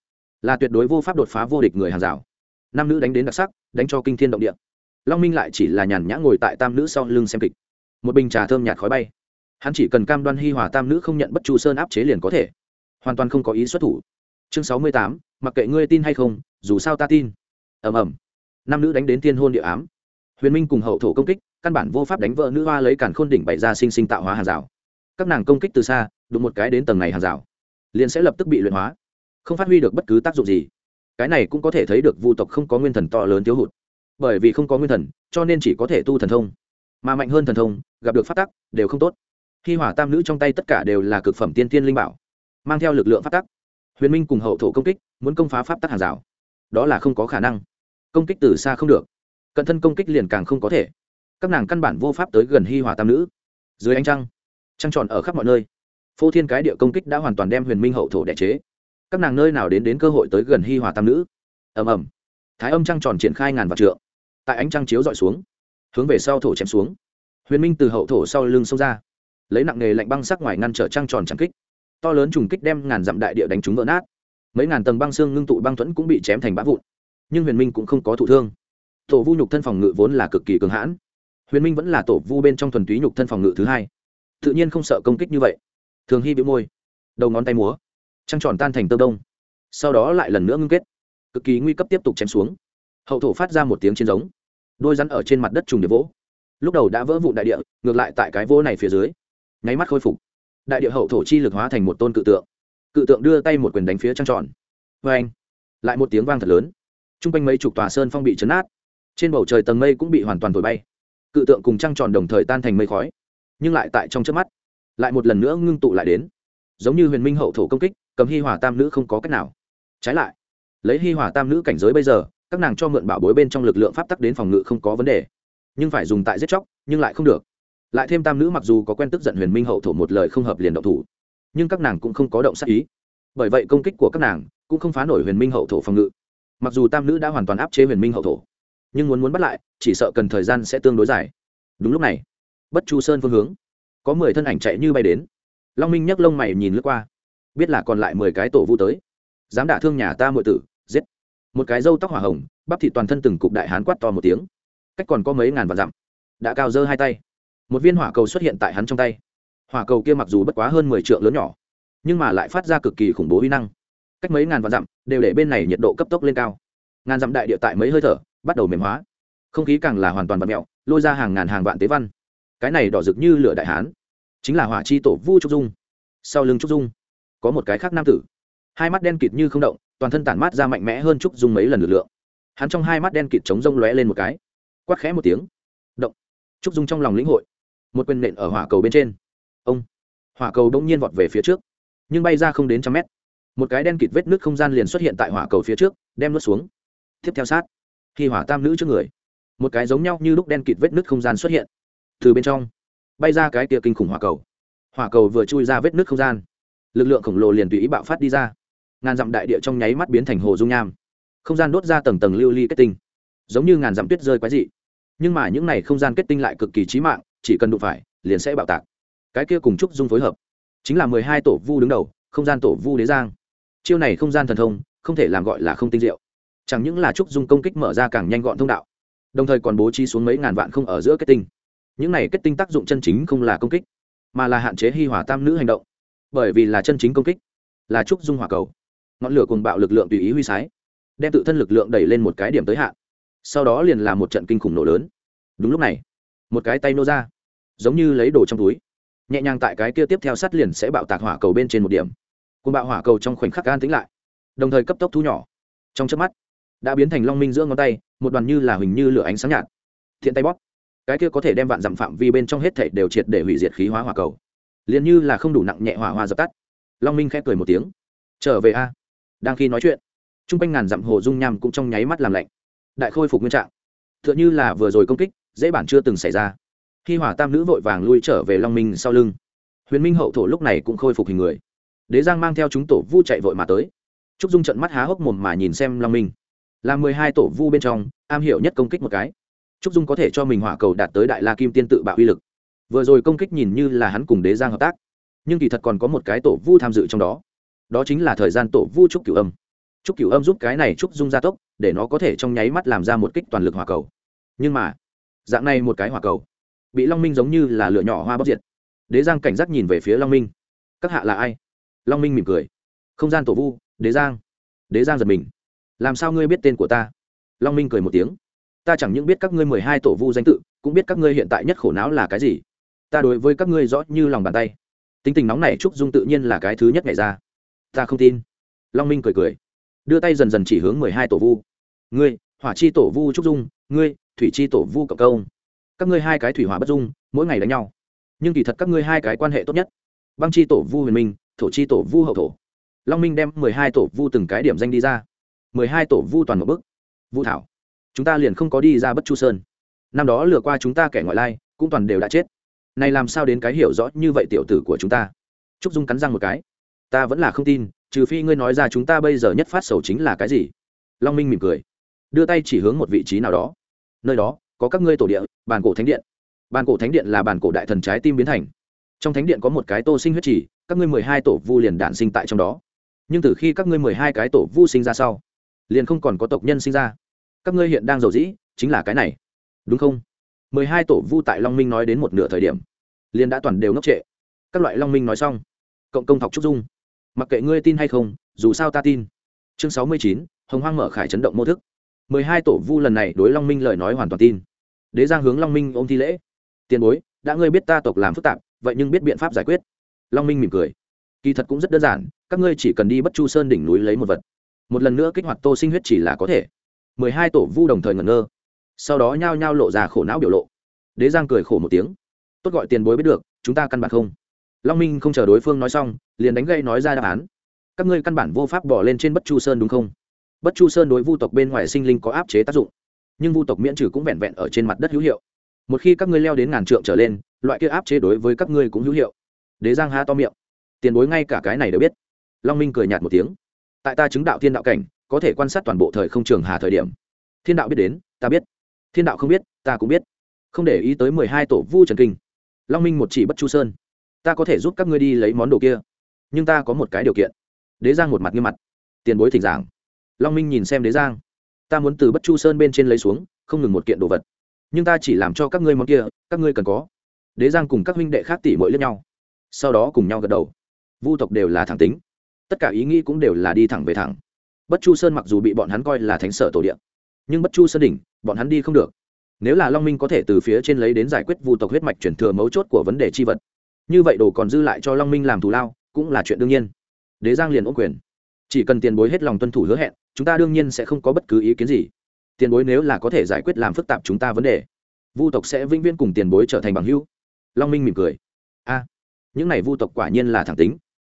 là tuyệt đối vô pháp đột phá vô địch người hàng rào. Nam nữ đánh đến đặc sắc, đánh cho kinh thiên động địa. Long minh lại chỉ là nhàn nhã ngồi tại tam nữ sau lưng xem kịch. Một bình trà thơm nhạt khói bay. Hắn chỉ cần cam đoan hi hòa tam nữ không nhận bất chu sơn áp chế liền có thể. Hoàn toàn không có ý xuất thủ. Chương sáu mươi tám, mặc kệ ngươi tin hay không, dù sao ta tin. Ầm ầm. Nam nữ đánh đến tiên hôn địa ám. Huyền minh cùng hậu thổ công kích, căn bản vô pháp đánh vỡ nữ hoa lấy cản khôn đỉnh bày ra sinh sinh tạo hóa hàng rào. Các nàng công kích từ xa, đụng một cái đến tầng này hàng rào liền sẽ lập tức bị luyện hóa, không phát huy được bất cứ tác dụng gì. Cái này cũng có thể thấy được vu tộc không có nguyên thần to lớn thiếu hụt. Bởi vì không có nguyên thần, cho nên chỉ có thể tu thần thông. Mà mạnh hơn thần thông, gặp được phát tắc, đều không tốt. Khi hỏa tam nữ trong tay tất cả đều là cực phẩm tiên tiên linh bảo, mang theo lực lượng phát tắc. Huyền minh cùng hậu thổ công kích, muốn công phá pháp tắc hàng rào. Đó là không có khả năng. Công kích từ xa không được. Cận thân công kích liền càng không có thể. Các nàng căn bản vô pháp tới gần hi hòa tam nữ. Dưới ánh trăng trăng tròn ở khắp mọi nơi phô thiên cái địa công kích đã hoàn toàn đem huyền minh hậu thổ đẻ chế. Các nàng nơi nào đến đến cơ hội tới gần hi hòa tam nữ? Ầm ầm. Thái âm trăng tròn triển khai ngàn vạn trượng. Tại ánh trăng chiếu dọi xuống, hướng về sau thổ chém xuống. Huyền minh từ hậu thổ sau lưng xông ra, lấy nặng nghề lạnh băng sắc ngoài ngăn trở trăng tròn trăng kích. To lớn trùng kích đem ngàn dặm đại địa đánh trúng vỡ nát. Mấy ngàn tầng băng xương ngưng tụ băng thuẫn cũng bị chém thành bã vụn. Nhưng huyền minh cũng không có thụ thương. Tổ vu nhục thân phòng ngự vốn là cực kỳ cường hãn. Huyền minh vẫn là tổ vu bên trong thuần túy nhục thân phòng ngự thứ hai. Tự nhiên không sợ công kích như vậy thường hy bị môi, đầu ngón tay múa, trăng tròn tan thành tơ đông, sau đó lại lần nữa ngưng kết, cực kỳ nguy cấp tiếp tục chém xuống. Hậu thổ phát ra một tiếng chiến giống, đôi rắn ở trên mặt đất trùng địa vỗ. Lúc đầu đã vỡ vụn đại địa, ngược lại tại cái vỗ này phía dưới, nháy mắt khôi phục. Đại địa hậu thổ chi lực hóa thành một tôn cự tượng cự tượng đưa tay một quyền đánh phía trăng tròn. Vê anh lại một tiếng vang thật lớn. T r u n g quanh mấy chục tòa sơn phong bị chấn át trên bầu trời tầng mây cũng bị hoàn toàn thổi bay. Cự tượng cùng trăng tròn đồng thời tan thành mây khói, nhưng lại tại trong trước mắt lại một lần nữa ngưng tụ lại đến. Giống như huyền minh hậu thổ công kích, cầm hi hòa tam nữ không có cách nào. Trái lại, lấy hi hòa tam nữ cảnh giới bây giờ, các nàng cho mượn bảo bối bên trong lực lượng pháp tắc đến phòng ngự không có vấn đề. Nhưng phải dùng tại giết chóc, nhưng lại không được. Lại thêm tam nữ mặc dù có quen tức giận huyền minh hậu thổ một lời không hợp liền động thủ, nhưng các nàng cũng không có động sát ý. Bởi vậy công kích của các nàng cũng không phá nổi huyền minh hậu thổ phòng ngự. Mặc dù tam nữ đã hoàn toàn áp chế huyền minh hậu thổ, nhưng muốn muốn bắt lại, chỉ sợ cần thời gian sẽ tương đối dài. Đúng lúc này, bất chu sơn phương hướng có mười thân ảnh chạy như bay đến. Long minh nhấc lông mày nhìn lướt qua. Biết là còn lại mười cái tổ vu tới. Dám đả thương nhà ta muội tử, giết. Một cái râu tóc hỏa hồng, bắp thị toàn thân từng cục đại hán quát to một tiếng. Cách còn có mấy ngàn vạn dặm. Đã cao dơ hai tay. Một viên hỏa cầu xuất hiện tại hắn trong tay. Hỏa cầu kia mặc dù bất quá hơn mười trượng lớn nhỏ, nhưng mà lại phát ra cực kỳ khủng bố uy năng. Cách mấy ngàn vạn dặm, đều để bên này nhiệt độ cấp tốc lên cao. Ngàn dặm đại địa tại mấy hơi thở, bắt đầu mềm hóa. Không khí càng là hoàn toàn vật mẹo, lôi ra hàng ngàn hàng vạn tế văn cái này đỏ rực như lửa đại hán, chính là hỏa chi tổ vu trúc dung. Sau lưng trúc dung, có một cái khác nam tử. Hai mắt đen kịt như không động, toàn thân tản mát ra mạnh mẽ hơn trúc dung mấy lần lực lượng. Hắn trong hai mắt đen kịt chống rông lóe lên một cái, quát khẽ một tiếng. Động. Trúc dung trong lòng lĩnh hội, một quyền nện ở hỏa cầu bên trên. Ông. Hỏa cầu đ ỗ n g nhiên vọt về phía trước, nhưng bay ra không đến trăm mét. Một cái đen kịt vết nước không gian liền xuất hiện tại hỏa cầu phía trước, đem nuốt xuống. Tiếp theo sát. Khi hỏa tam nữ trước người, một cái giống nhau như lúc đen kịt vết nước không gian xuất hiện từ bên trong bay ra cái tia kinh khủng hỏa cầu. Hỏa cầu vừa chui ra vết nước không gian. Lực lượng khổng lồ liền tùy ý bạo phát đi ra. Ngàn dặm đại địa trong nháy mắt biến thành hồ dung nham. Không gian đốt ra tầng tầng lưu ly kết tinh. Giống như ngàn dặm tuyết rơi quái dị. Nhưng mà những n à y không gian kết tinh lại cực kỳ trí mạng, chỉ cần đụng phải, liền sẽ bạo tạc. Cái kia cùng trúc dung phối hợp, chính là mười hai tổ vu đứng đầu, không gian tổ vu đế giang. Chiêu này không gian thần thông, không thể làm gọi là không tinh diệu. Chẳng những là trúc dung công kích mở ra càng nhanh gọn thông đạo, đồng thời còn bố trí xuống mấy ngàn vạn không ở giữa kết tinh những này kết tinh tác dụng chân chính không là công kích, mà là hạn chế hi hỏa tam nữ hành động. Bởi vì là chân chính công kích, là trúc dung hỏa cầu. Ngọn lửa cùng bạo lực lượng tùy ý huy sái, đem tự thân lực lượng đẩy lên một cái điểm tới hạn. Sau đó liền là một trận kinh khủng nổ lớn. Đúng lúc này, một cái tay nô ra, giống như lấy đồ trong túi, nhẹ nhàng tại cái kia tiếp theo sắt liền sẽ bạo tạc hỏa cầu bên trên một điểm. Cùng bạo hỏa cầu trong khoảnh khắc an tĩnh lại, đồng thời cấp tốc thu nhỏ. Trong chớp mắt, đã biến thành long minh giữa ngón tay, một đoàn như là huỳnh như lửa ánh sáng nhạt. Thiện tay bóp cái kia có thể đem vạn dặm phạm vi bên trong hết thảy đều triệt để hủy diệt khí hóa hỏa cầu. Liền như là không đủ nặng nhẹ hỏa hoa dập tắt. Long minh khẽ cười một tiếng. Trở về a. À? Đang khi nói chuyện t r u n g quanh ngàn dặm hồ dung nham cũng trong nháy mắt làm lạnh. Đại khôi phục nguyên trạng. T h ư ợ n h ư là vừa rồi công kích, dễ bản chưa từng xảy ra. Khi hỏa tam nữ vội vàng lui trở về long minh sau lưng, huyền minh hậu thổ lúc này cũng khôi phục hình người. Đế giang mang theo chúng tổ vu chạy vội mà tới. Trúc dung trận mắt há hốc mồm mà nhìn xem long minh. Là mười hai tổ vu bên trong, am hiểu nhất công kích một cái trúc dung có thể cho mình hỏa cầu đạt tới đại la kim tiên tự bạo uy lực. Vừa rồi công kích nhìn như là hắn cùng đế giang hợp tác, nhưng kỳ thật còn có một cái tổ vu tham dự trong đó. Đó chính là thời gian tổ vu trúc cửu âm. Trúc cửu âm giúp cái này trúc dung gia tốc, để nó có thể trong nháy mắt làm ra một kích toàn lực hỏa cầu. Nhưng mà, dạng này một cái hỏa cầu, bị long minh giống như là lửa nhỏ hoa bóc diệt. Đế giang cảnh giác nhìn về phía long minh. Các hạ là ai? Long minh mỉm cười. Không gian tổ vu, đế giang. Đế giang giật mình. Làm sao ngươi biết tên của ta? Long minh cười một tiếng ta chẳng những biết các ngươi mười hai tổ vu danh tự, cũng biết các ngươi hiện tại nhất khổ não là cái gì. Ta đối với các ngươi rõ như lòng bàn tay. Tính tình nóng này trúc dung tự nhiên là cái thứ nhất ngày ra. Ta không tin. Long minh cười cười. Đưa tay dần dần chỉ hướng mười hai tổ vu. Ngươi, hỏa chi tổ vu trúc dung, ngươi, thủy chi tổ vu cộng công. Các ngươi hai cái thủy hỏa bất dung, mỗi ngày đánh nhau. Nhưng kỳ thật các ngươi hai cái quan hệ tốt nhất. Băng chi tổ vu huyền minh, thổ chi tổ vu hậu thổ. Long minh đem mười hai tổ vu từng cái điểm danh đi ra. mười hai tổ vu toàn một bức vu thảo chúng ta liền không có đi ra bất chu sơn. Năm đó lừa qua chúng ta kẻ ngoại lai, cũng toàn đều đã chết. Này làm sao đến cái hiểu rõ như vậy tiểu tử của chúng ta? Trúc dung cắn răng một cái. Ta vẫn là không tin, trừ phi ngươi nói ra chúng ta bây giờ nhất phát sầu chính là cái gì? Long minh mỉm cười. Đưa tay chỉ hướng một vị trí nào đó. Nơi đó, có các ngươi tổ địa, bàn cổ thánh điện. Bàn cổ thánh điện là bàn cổ đại thần trái tim biến thành. Trong thánh điện có một cái tô sinh huyết chỉ các ngươi mười hai tổ vu liền đản sinh tại trong đó. Nhưng từ khi các ngươi mười hai cái tổ vu sinh ra sau, liền không còn có tộc nhân sinh ra các ngươi hiện đang giàu dĩ, chính là cái này. Đúng không? Mười hai tổ vu tại long minh nói đến một nửa thời điểm, liền đã toàn đều ngốc trệ. Các loại long minh nói xong, cộng công thọc trúc dung. Mặc kệ ngươi tin hay không, dù sao ta tin. Chương sáu mươi chín, hồng hoang mở khải chấn động mô thức. Mười hai tổ vu lần này đối long minh lời nói hoàn toàn tin. Đế giang hướng long minh ôm thi lễ. Tiền bối, đã ngươi biết ta tộc làm phức tạp, vậy nhưng biết biện pháp giải quyết. Long minh mỉm cười. Kỳ thật cũng rất đơn giản, các ngươi chỉ cần đi bất chu sơn đỉnh núi lấy một vật. Một lần nữa kích hoạt tô sinh huyết chỉ là có thể mười hai tổ vu đồng thời ngẩn ngơ. Sau đó nhao nhao lộ ra khổ não biểu lộ. Đế giang cười khổ một tiếng. Tốt gọi tiền bối biết được, chúng ta căn bản không. Long minh không chờ đối phương nói xong, liền đánh gây nói ra đáp án. Các ngươi căn bản vô pháp bỏ lên trên bất chu sơn đúng không? Bất chu sơn đối vu tộc bên ngoài sinh linh có áp chế tác dụng. Nhưng vu tộc miễn trừ cũng vẹn vẹn ở trên mặt đất hữu hiệu. Một khi các ngươi leo đến ngàn trượng trở lên, loại kia áp chế đối với các ngươi cũng hữu hiệu. Đế giang ha to miệng. Tiền bối ngay cả cái này đều biết. Long minh cười nhạt một tiếng. Tại ta chứng đạo thiên đạo cảnh có thể quan sát toàn bộ thời không trường hà thời điểm. Thiên đạo biết đến, ta biết. Thiên đạo không biết, ta cũng biết. Không để ý tới mười hai tổ vu trần kinh. Long minh một chỉ bất chu sơn. Ta có thể giúp các ngươi đi lấy món đồ kia. Nhưng ta có một cái điều kiện. Đế giang một mặt nghiêm mặt. Tiền bối thỉnh giảng. Long minh nhìn xem đế giang. Ta muốn từ bất chu sơn bên trên lấy xuống, không ngừng một kiện đồ vật. Nhưng ta chỉ làm cho các ngươi món kia, các ngươi cần có. Đế giang cùng các huynh đệ khác tỉ mỗi lẫn nhau. Sau đó cùng nhau gật đầu. Vu tộc đều là thẳng tính. Tất cả ý nghĩ cũng đều là đi thẳng về thẳng bất chu sơn mặc dù bị bọn hắn coi là thánh sở tổ điện nhưng bất chu sơn đỉnh, bọn hắn đi không được. Nếu là long minh có thể từ phía trên lấy đến giải quyết vu tộc huyết mạch chuyển thừa mấu chốt của vấn đề chi vật, như vậy đồ còn dư lại cho long minh làm thù lao, cũng là chuyện đương nhiên. Đế giang liền ôm quyền. Chỉ cần tiền bối hết lòng tuân thủ hứa hẹn, chúng ta đương nhiên sẽ không có bất cứ ý kiến gì. Tiền bối nếu là có thể giải quyết làm phức tạp chúng ta vấn đề, vu tộc sẽ vĩnh viễn cùng tiền bối trở thành bằng hữu. Long minh mỉm cười. A, những này vu tộc quả nhiên là thẳng tính.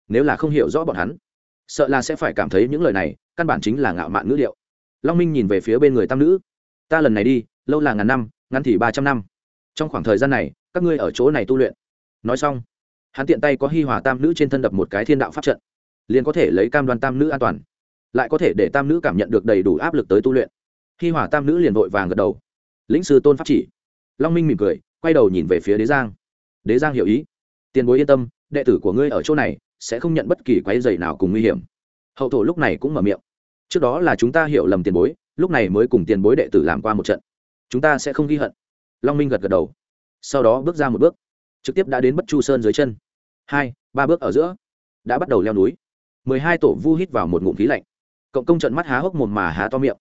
Nếu là không hiểu rõ bọn hắn, sợ là sẽ phải cảm thấy những lời này căn bản chính là ngạo mạn ngữ điệu. Long minh nhìn về phía bên người tam nữ. Ta lần này đi, lâu là ngàn năm, ngắn thì ba trăm năm. Trong khoảng thời gian này, các ngươi ở chỗ này tu luyện. Nói xong, hắn tiện tay có hi hòa tam nữ trên thân đập một cái thiên đạo pháp trận, liền có thể lấy cam đoan tam nữ an toàn, lại có thể để tam nữ cảm nhận được đầy đủ áp lực tới tu luyện. Hi hòa tam nữ liền vội vàng gật đầu. Lĩnh sư tôn pháp chỉ. Long minh mỉm cười, quay đầu nhìn về phía đế giang. Đế giang hiểu ý. Tiền bối yên tâm, đệ tử của ngươi ở chỗ này sẽ không nhận bất kỳ quái dày nào cùng nguy hiểm hậu thổ lúc này cũng mở miệng. Trước đó là chúng ta hiểu lầm tiền bối, lúc này mới cùng tiền bối đệ tử làm qua một trận. Chúng ta sẽ không ghi hận. Long minh gật gật đầu. Sau đó bước ra một bước, trực tiếp đã đến bất chu sơn dưới chân. Hai, ba bước ở giữa, đã bắt đầu leo núi. Mười hai tổ vu hít vào một ngụm khí lạnh. Cộng công trận mắt há hốc mồm mà há to miệng.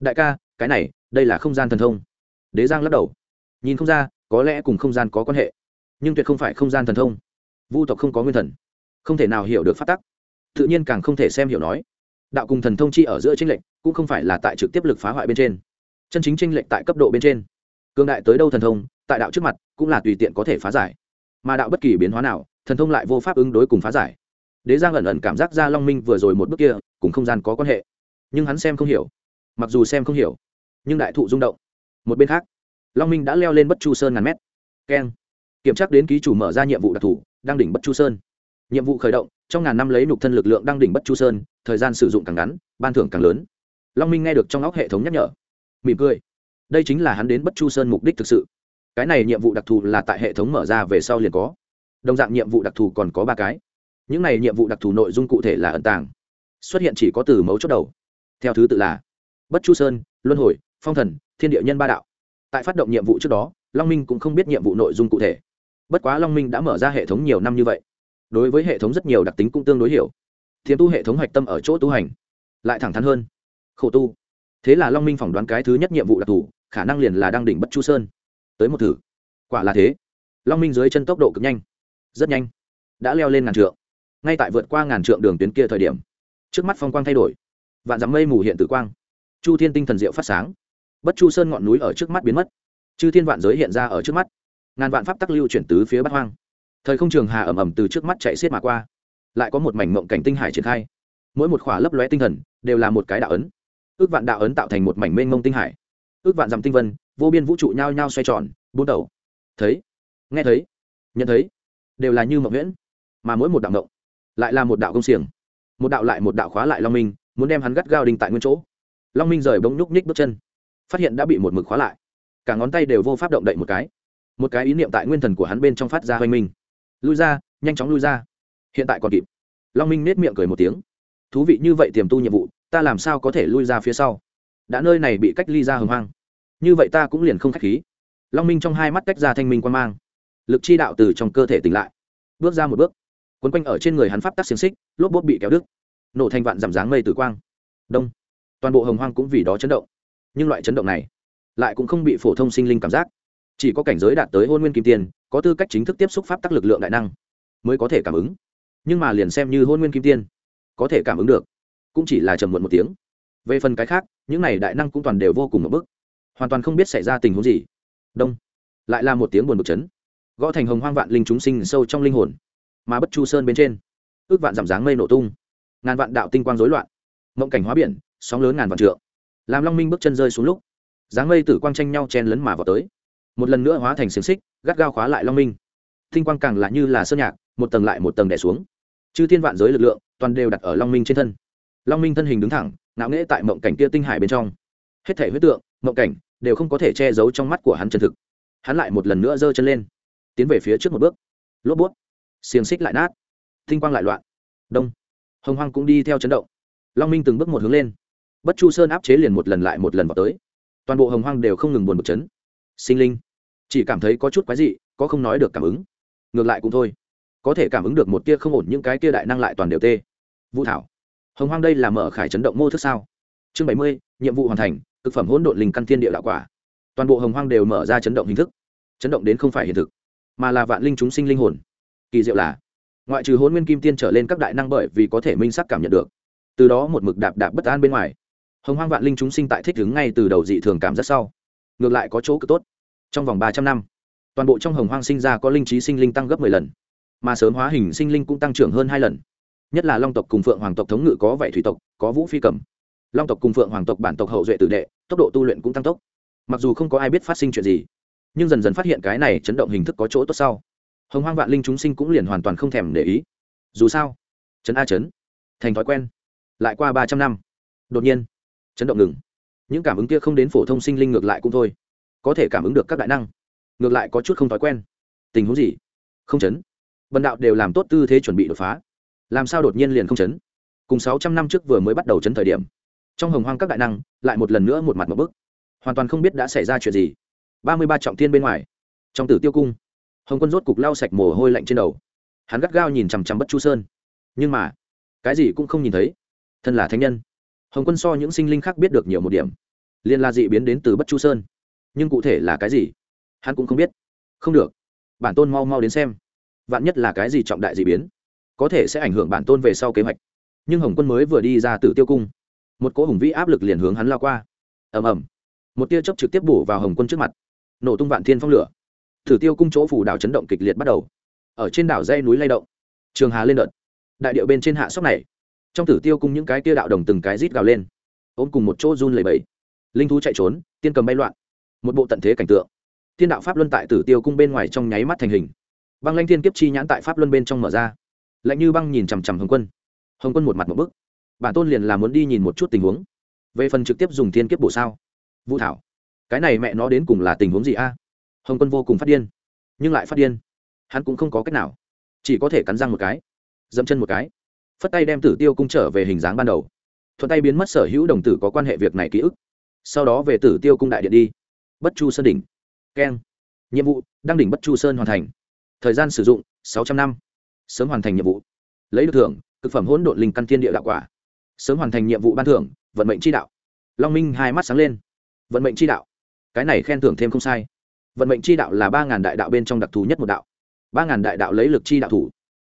Đại ca, cái này, đây là không gian thần thông. Đế giang lắc đầu. Nhìn không ra, có lẽ cùng không gian có quan hệ, nhưng tuyệt không phải không gian thần thông. Vu tộc không có nguyên thần, không thể nào hiểu được phát tắc tự nhiên càng không thể xem hiểu nói. Đạo cùng thần thông chi ở giữa tranh lệch, cũng không phải là tại trực tiếp lực phá hoại bên trên. Chân chính tranh lệch tại cấp độ bên trên. Cương đại tới đâu thần thông, tại đạo trước mặt, cũng là tùy tiện có thể phá giải. Mà đạo bất kỳ biến hóa nào, thần thông lại vô pháp ứng đối cùng phá giải. Đế giang ẩn ẩn cảm giác ra long minh vừa rồi một bước kia, cùng không gian có quan hệ. Nhưng hắn xem không hiểu. Mặc dù xem không hiểu, nhưng đại thụ rung động. Một bên khác, long minh đã leo lên bất chu sơn ngàn mét. Keng. Kiểm tra đến ký chủ mở ra nhiệm vụ đặc thù, đang đỉnh bất chu sơn. Nhiệm vụ khởi động trong ngàn năm lấy nục thân lực lượng đang đỉnh bất chu sơn, thời gian sử dụng càng ngắn, ban thưởng càng lớn. Long minh nghe được trong óc hệ thống nhắc nhở, mỉm cười. Đây chính là hắn đến bất chu sơn mục đích thực sự. Cái này nhiệm vụ đặc thù là tại hệ thống mở ra về sau liền có. Đồng dạng nhiệm vụ đặc thù còn có ba cái. Những này nhiệm vụ đặc thù nội dung cụ thể là ẩn tàng. Xuất hiện chỉ có từ mấu chốt đầu. Theo thứ tự là bất chu sơn, luân hồi, phong thần, thiên địa nhân ba đạo. Tại phát động nhiệm vụ trước đó, long minh cũng không biết nhiệm vụ nội dung cụ thể. Bất quá long minh đã mở ra hệ thống nhiều năm như vậy đối với hệ thống rất nhiều đặc tính cũng tương đối hiểu. Thiếm tu hệ thống hạch tâm ở chỗ tu hành, lại thẳng thắn hơn. Khổ tu, thế là long minh phỏng đoán cái thứ nhất nhiệm vụ đặc thù, khả năng liền là đang đỉnh bất chu sơn. Tới một thử. Quả là thế. Long minh dưới chân tốc độ cực nhanh, rất nhanh, đã leo lên ngàn trượng. Ngay tại vượt qua ngàn trượng đường tuyến kia thời điểm, trước mắt phong quang thay đổi. Vạn dắm mây mù hiện tử quang. Chu thiên tinh thần diệu phát sáng. Bất chu sơn ngọn núi ở trước mắt biến mất. Chư thiên vạn giới hiện ra ở trước mắt. Ngàn vạn pháp tắc lưu chuyển tứ phía bắc hoang thời không trường hà ẩm ẩm từ trước mắt chạy xiết mà qua. Lại có một mảnh mộng cảnh tinh hải triển khai. Mỗi một khỏa lấp lóe tinh thần, đều là một cái đạo ấn. Ước vạn đạo ấn tạo thành một mảnh mênh mông tinh hải. Ước vạn dặm tinh vân, vô biên vũ trụ nhao nhao xoay tròn bút đầu. Thấy, nghe thấy, nhận thấy, đều là như mộng nguyễn mà mỗi một đạo mộng lại là một đạo công xiềng. Một đạo lại một đạo khóa lại long minh, muốn đem hắn gắt gao đinh tại nguyên chỗ. Long minh rời bỗng nhúc nhích bước chân, phát hiện đã bị một mực khóa lại. Cả ngón tay đều vô pháp động đậy một cái. Một cái ý niệm tại nguyên thần của hắn bên trong phát ra hoanh minh lui ra, nhanh chóng lui ra. Hiện tại còn kịp. Long minh nết miệng cười một tiếng. Thú vị như vậy tiềm tu nhiệm vụ, ta làm sao có thể lui ra phía sau? Đã nơi này bị cách ly ra hầm hoang. Như vậy ta cũng liền không k h á c h khí. Long minh trong hai mắt cách ra thanh minh quan mang. Lực chi đạo từ trong cơ thể tỉnh lại. Bước ra một bước. Quấn quanh ở trên người hắn pháp tắc xiềng xích, lốp bốt bị kéo đứt. Nổ thành vạn giảm dáng mây tử quang. Đông. Toàn bộ hồng hoang cũng vì đó chấn động. Nhưng loại chấn động này lại cũng không bị phổ thông sinh linh cảm giác chỉ có cảnh giới đạt tới hôn nguyên kim Tiên, có tư cách chính thức tiếp xúc pháp tắc lực lượng đại năng, mới có thể cảm ứng. Nhưng mà liền xem như hôn nguyên kim tiên, có thể cảm ứng được, cũng chỉ là trầm muộn một tiếng. Về phần cái khác, những này đại năng cũng toàn đều vô cùng một bức. Hoàn toàn không biết xảy ra tình huống gì. Đông. Lại là một tiếng buồn bực chấn. Gõ thành hồng hoang vạn linh chúng sinh sâu trong linh hồn, mà bất chu sơn bên trên, ước vạn giảm dáng mây nổ tung, ngàn vạn đạo tinh quang rối loạn, mộng cảnh hóa biển, sóng lớn ngàn vạn trượng. Làm long minh bước chân rơi xuống lúc, dáng mây tử quang tranh nhau chen lấn mà vào tới một lần nữa hóa thành xiềng xích, gắt gao khóa lại long minh. Thinh quang càng là như là sơn nhạc, một tầng lại một tầng đẻ xuống. Chư thiên vạn giới lực lượng, toàn đều đặt ở long minh trên thân. Long minh thân hình đứng thẳng, ngạo nghễ tại mộng cảnh kia tinh hải bên trong. Hết thể huyết tượng, mộng cảnh, đều không có thể che giấu trong mắt của hắn chân thực. Hắn lại một lần nữa giơ chân lên, tiến về phía trước một bước. Lốp bút. Xiềng xích lại nát. Thinh quang lại loạn. Đông. Hồng hoang cũng đi theo chấn động. Long minh từng bước một hướng lên. Bất chu sơn áp chế liền một lần lại một lần vào tới. Toàn bộ hồng hoang đều không ngừng buồn bực chấn. Sinh linh chỉ cảm thấy có chút quái dị, có không nói được cảm ứng. Ngược lại cũng thôi. Có thể cảm ứng được một tia không ổn những cái tia đại năng lại toàn đều tê. Vũ thảo. Hồng hoang đây là mở khải chấn động mô thức sao? Chương bảy mươi, nhiệm vụ hoàn thành thực phẩm hỗn độn linh căn thiên địa đạo quả. Toàn bộ hồng hoang đều mở ra chấn động hình thức. Chấn động đến không phải hiện thực, mà là vạn linh chúng sinh linh hồn. Kỳ diệu là, ngoại trừ hôn nguyên kim tiên trở lên các đại năng bởi vì có thể minh sắc cảm nhận được, từ đó một mực đạp đạp bất an bên ngoài. Hồng hoang vạn linh chúng sinh tại thích ứng ngay từ đầu dị thường cảm rất sau. Ngược lại có chỗ cực tốt trong vòng ba trăm năm, toàn bộ trong hồng hoang sinh ra có linh trí sinh linh tăng gấp mười lần, mà sớm hóa hình sinh linh cũng tăng trưởng hơn hai lần. Nhất là long tộc cùng phượng hoàng tộc thống ngự có vậy thủy tộc, có vũ phi cầm. Long tộc cùng phượng hoàng tộc bản tộc hậu duệ tử đệ, tốc độ tu luyện cũng tăng tốc. Mặc dù không có ai biết phát sinh chuyện gì, nhưng dần dần phát hiện cái này chấn động hình thức có chỗ tốt sau. Hồng hoang vạn linh chúng sinh cũng liền hoàn toàn không thèm để ý. Dù sao, chấn a chấn, thành thói quen. Lại qua ba trăm năm, đột nhiên, chấn động ngừng. Những cảm ứng kia không đến phổ thông sinh linh ngược lại cũng thôi có thể cảm ứng được các đại năng. Ngược lại có chút không thói quen. Tình huống gì? Không chấn. Bần đạo đều làm tốt tư thế chuẩn bị đột phá. Làm sao đột nhiên liền không chấn? Cùng sáu trăm năm trước vừa mới bắt đầu chấn thời điểm, trong hồng hoang các đại năng lại một lần nữa một mặt một bức. Hoàn toàn không biết đã xảy ra chuyện gì. Ba mươi ba trọng thiên bên ngoài, trong tử tiêu cung, hồng quân rốt cục lau sạch mồ hôi lạnh trên đầu. Hắn gắt gao nhìn chằm chằm bất chu sơn. Nhưng mà, cái gì cũng không nhìn thấy. Thân là thánh nhân, hồng quân so những sinh linh khác biết được nhiều một điểm. Liên la dị biến đến từ bất chu sơn nhưng cụ thể là cái gì? Hắn cũng không biết. Không được. Bản tôn mau mau đến xem. Vạn nhất là cái gì trọng đại dị biến, có thể sẽ ảnh hưởng bản tôn về sau kế hoạch. Nhưng hồng quân mới vừa đi ra từ tiêu cung, một cỗ hùng vĩ áp lực liền hướng hắn lao qua. Ầm ầm. Một tia chớp trực tiếp bổ vào hồng quân trước mặt. Nổ tung vạn thiên phong lửa. Thử tiêu cung chỗ phủ đảo chấn động kịch liệt bắt đầu. Ở trên đảo dây núi lay động. Trường hà lên đợt. Đại điệu bên trên hạ sóc này. Trong tử tiêu cung những cái tia đạo đồng từng cái rít gào lên. Ôm cùng một chỗ run lầy bẫy linh thú chạy trốn, tiên cầm bay loạn một bộ tận thế cảnh tượng. Thiên đạo pháp luân tại tử tiêu cung bên ngoài trong nháy mắt thành hình. Băng lanh thiên kiếp chi nhãn tại pháp luân bên trong mở ra. Lạnh như băng nhìn chằm chằm hồng quân. Hồng quân một mặt một bức. Bản tôn liền là muốn đi nhìn một chút tình huống. Về phần trực tiếp dùng thiên kiếp bổ sao? Vũ thảo, cái này mẹ nó đến cùng là tình huống gì a? Hồng quân vô cùng phát điên, nhưng lại phát điên. Hắn cũng không có cách nào. Chỉ có thể cắn răng một cái, dẫm chân một cái, phất tay đem tử tiêu cung trở về hình dáng ban đầu. Thuận tay biến mất sở hữu đồng tử có quan hệ việc này ký ức. Sau đó về tử tiêu cung đại điện đi bất chu sơn đỉnh. Keng. Nhiệm vụ, đăng đỉnh bất chu sơn hoàn thành. Thời gian sử dụng, sáu trăm năm. Sớm hoàn thành nhiệm vụ. Lấy được thưởng thực phẩm hỗn độn linh căn thiên địa đạo quả. Sớm hoàn thành nhiệm vụ ban thưởng, vận mệnh chi đạo. Long minh hai mắt sáng lên. Vận mệnh chi đạo. Cái này khen thưởng thêm không sai. Vận mệnh chi đạo là ba ngàn đại đạo bên trong đặc thù nhất một đạo. ba ngàn đại đạo lấy lực chi đạo thủ.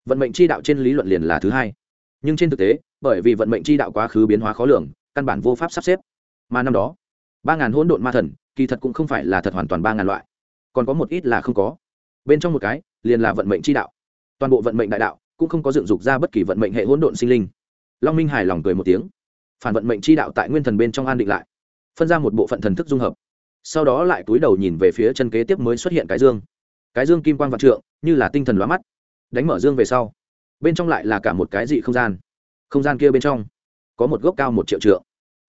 Vận mệnh chi đạo trên lý luận liền là thứ hai. Nhưng trên thực tế, bởi vì vận mệnh chi đạo quá khứ biến hóa khó lường, căn bản vô pháp sắp xếp. Mà năm đó, ba ngàn hỗn độn ma thần kỳ thật cũng không phải là thật hoàn toàn ba ngàn loại, còn có một ít là không có. Bên trong một cái, liền là vận mệnh chi đạo. Toàn bộ vận mệnh đại đạo cũng không có dựng dục ra bất kỳ vận mệnh hệ hỗn độn sinh linh. Long minh hài lòng cười một tiếng. Phản vận mệnh chi đạo tại nguyên thần bên trong an định lại, phân ra một bộ phận thần thức dung hợp. Sau đó lại túi đầu nhìn về phía chân kế tiếp mới xuất hiện cái dương. Cái dương kim quan g vạn trượng, như là tinh thần lóa mắt. Đánh mở dương về sau, bên trong lại là cả một cái dị không gian. Không gian kia bên trong có một gốc cao một triệu trượng.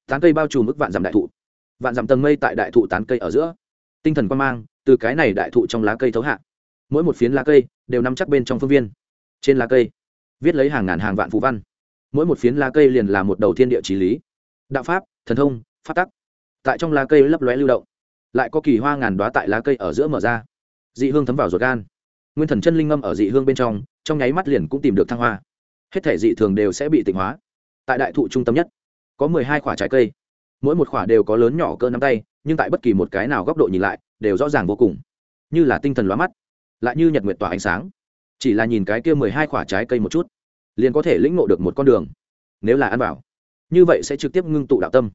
Tán cây bao trùm ức vạn dặm đại thụ vạn dặm tầng mây tại đại thụ tán cây ở giữa. Tinh thần quan mang, từ cái này đại thụ trong lá cây thấu hạ. Mỗi một phiến lá cây đều nằm chắc bên trong phương viên. Trên lá cây, viết lấy hàng ngàn hàng vạn phú văn. Mỗi một phiến lá cây liền là một đầu thiên địa trí lý. Đạo pháp, thần thông phát tắc, tại trong lá cây lấp lóe lưu động. Lại có kỳ hoa ngàn đoá tại lá cây ở giữa mở ra. Dị hương thấm vào ruột gan. Nguyên thần chân linh ngâm ở dị hương bên trong trong nháy mắt liền cũng tìm được thăng hoa. Hết thể dị thường đều sẽ bị tịnh hóa. Tại đại thụ trung tâm nhất, có mười hai quả trái cây mỗi một khỏa đều có lớn nhỏ cơ nắm tay, nhưng tại bất kỳ một cái nào góc độ nhìn lại, đều rõ ràng vô cùng. Như là tinh thần lóa mắt, lại như nhật nguyệt tỏa ánh sáng. Chỉ là nhìn cái kia mười hai quả trái cây một chút, liền có thể lĩnh ngộ được một con đường. Nếu là ăn vào, như vậy sẽ trực tiếp ngưng tụ đạo tâm,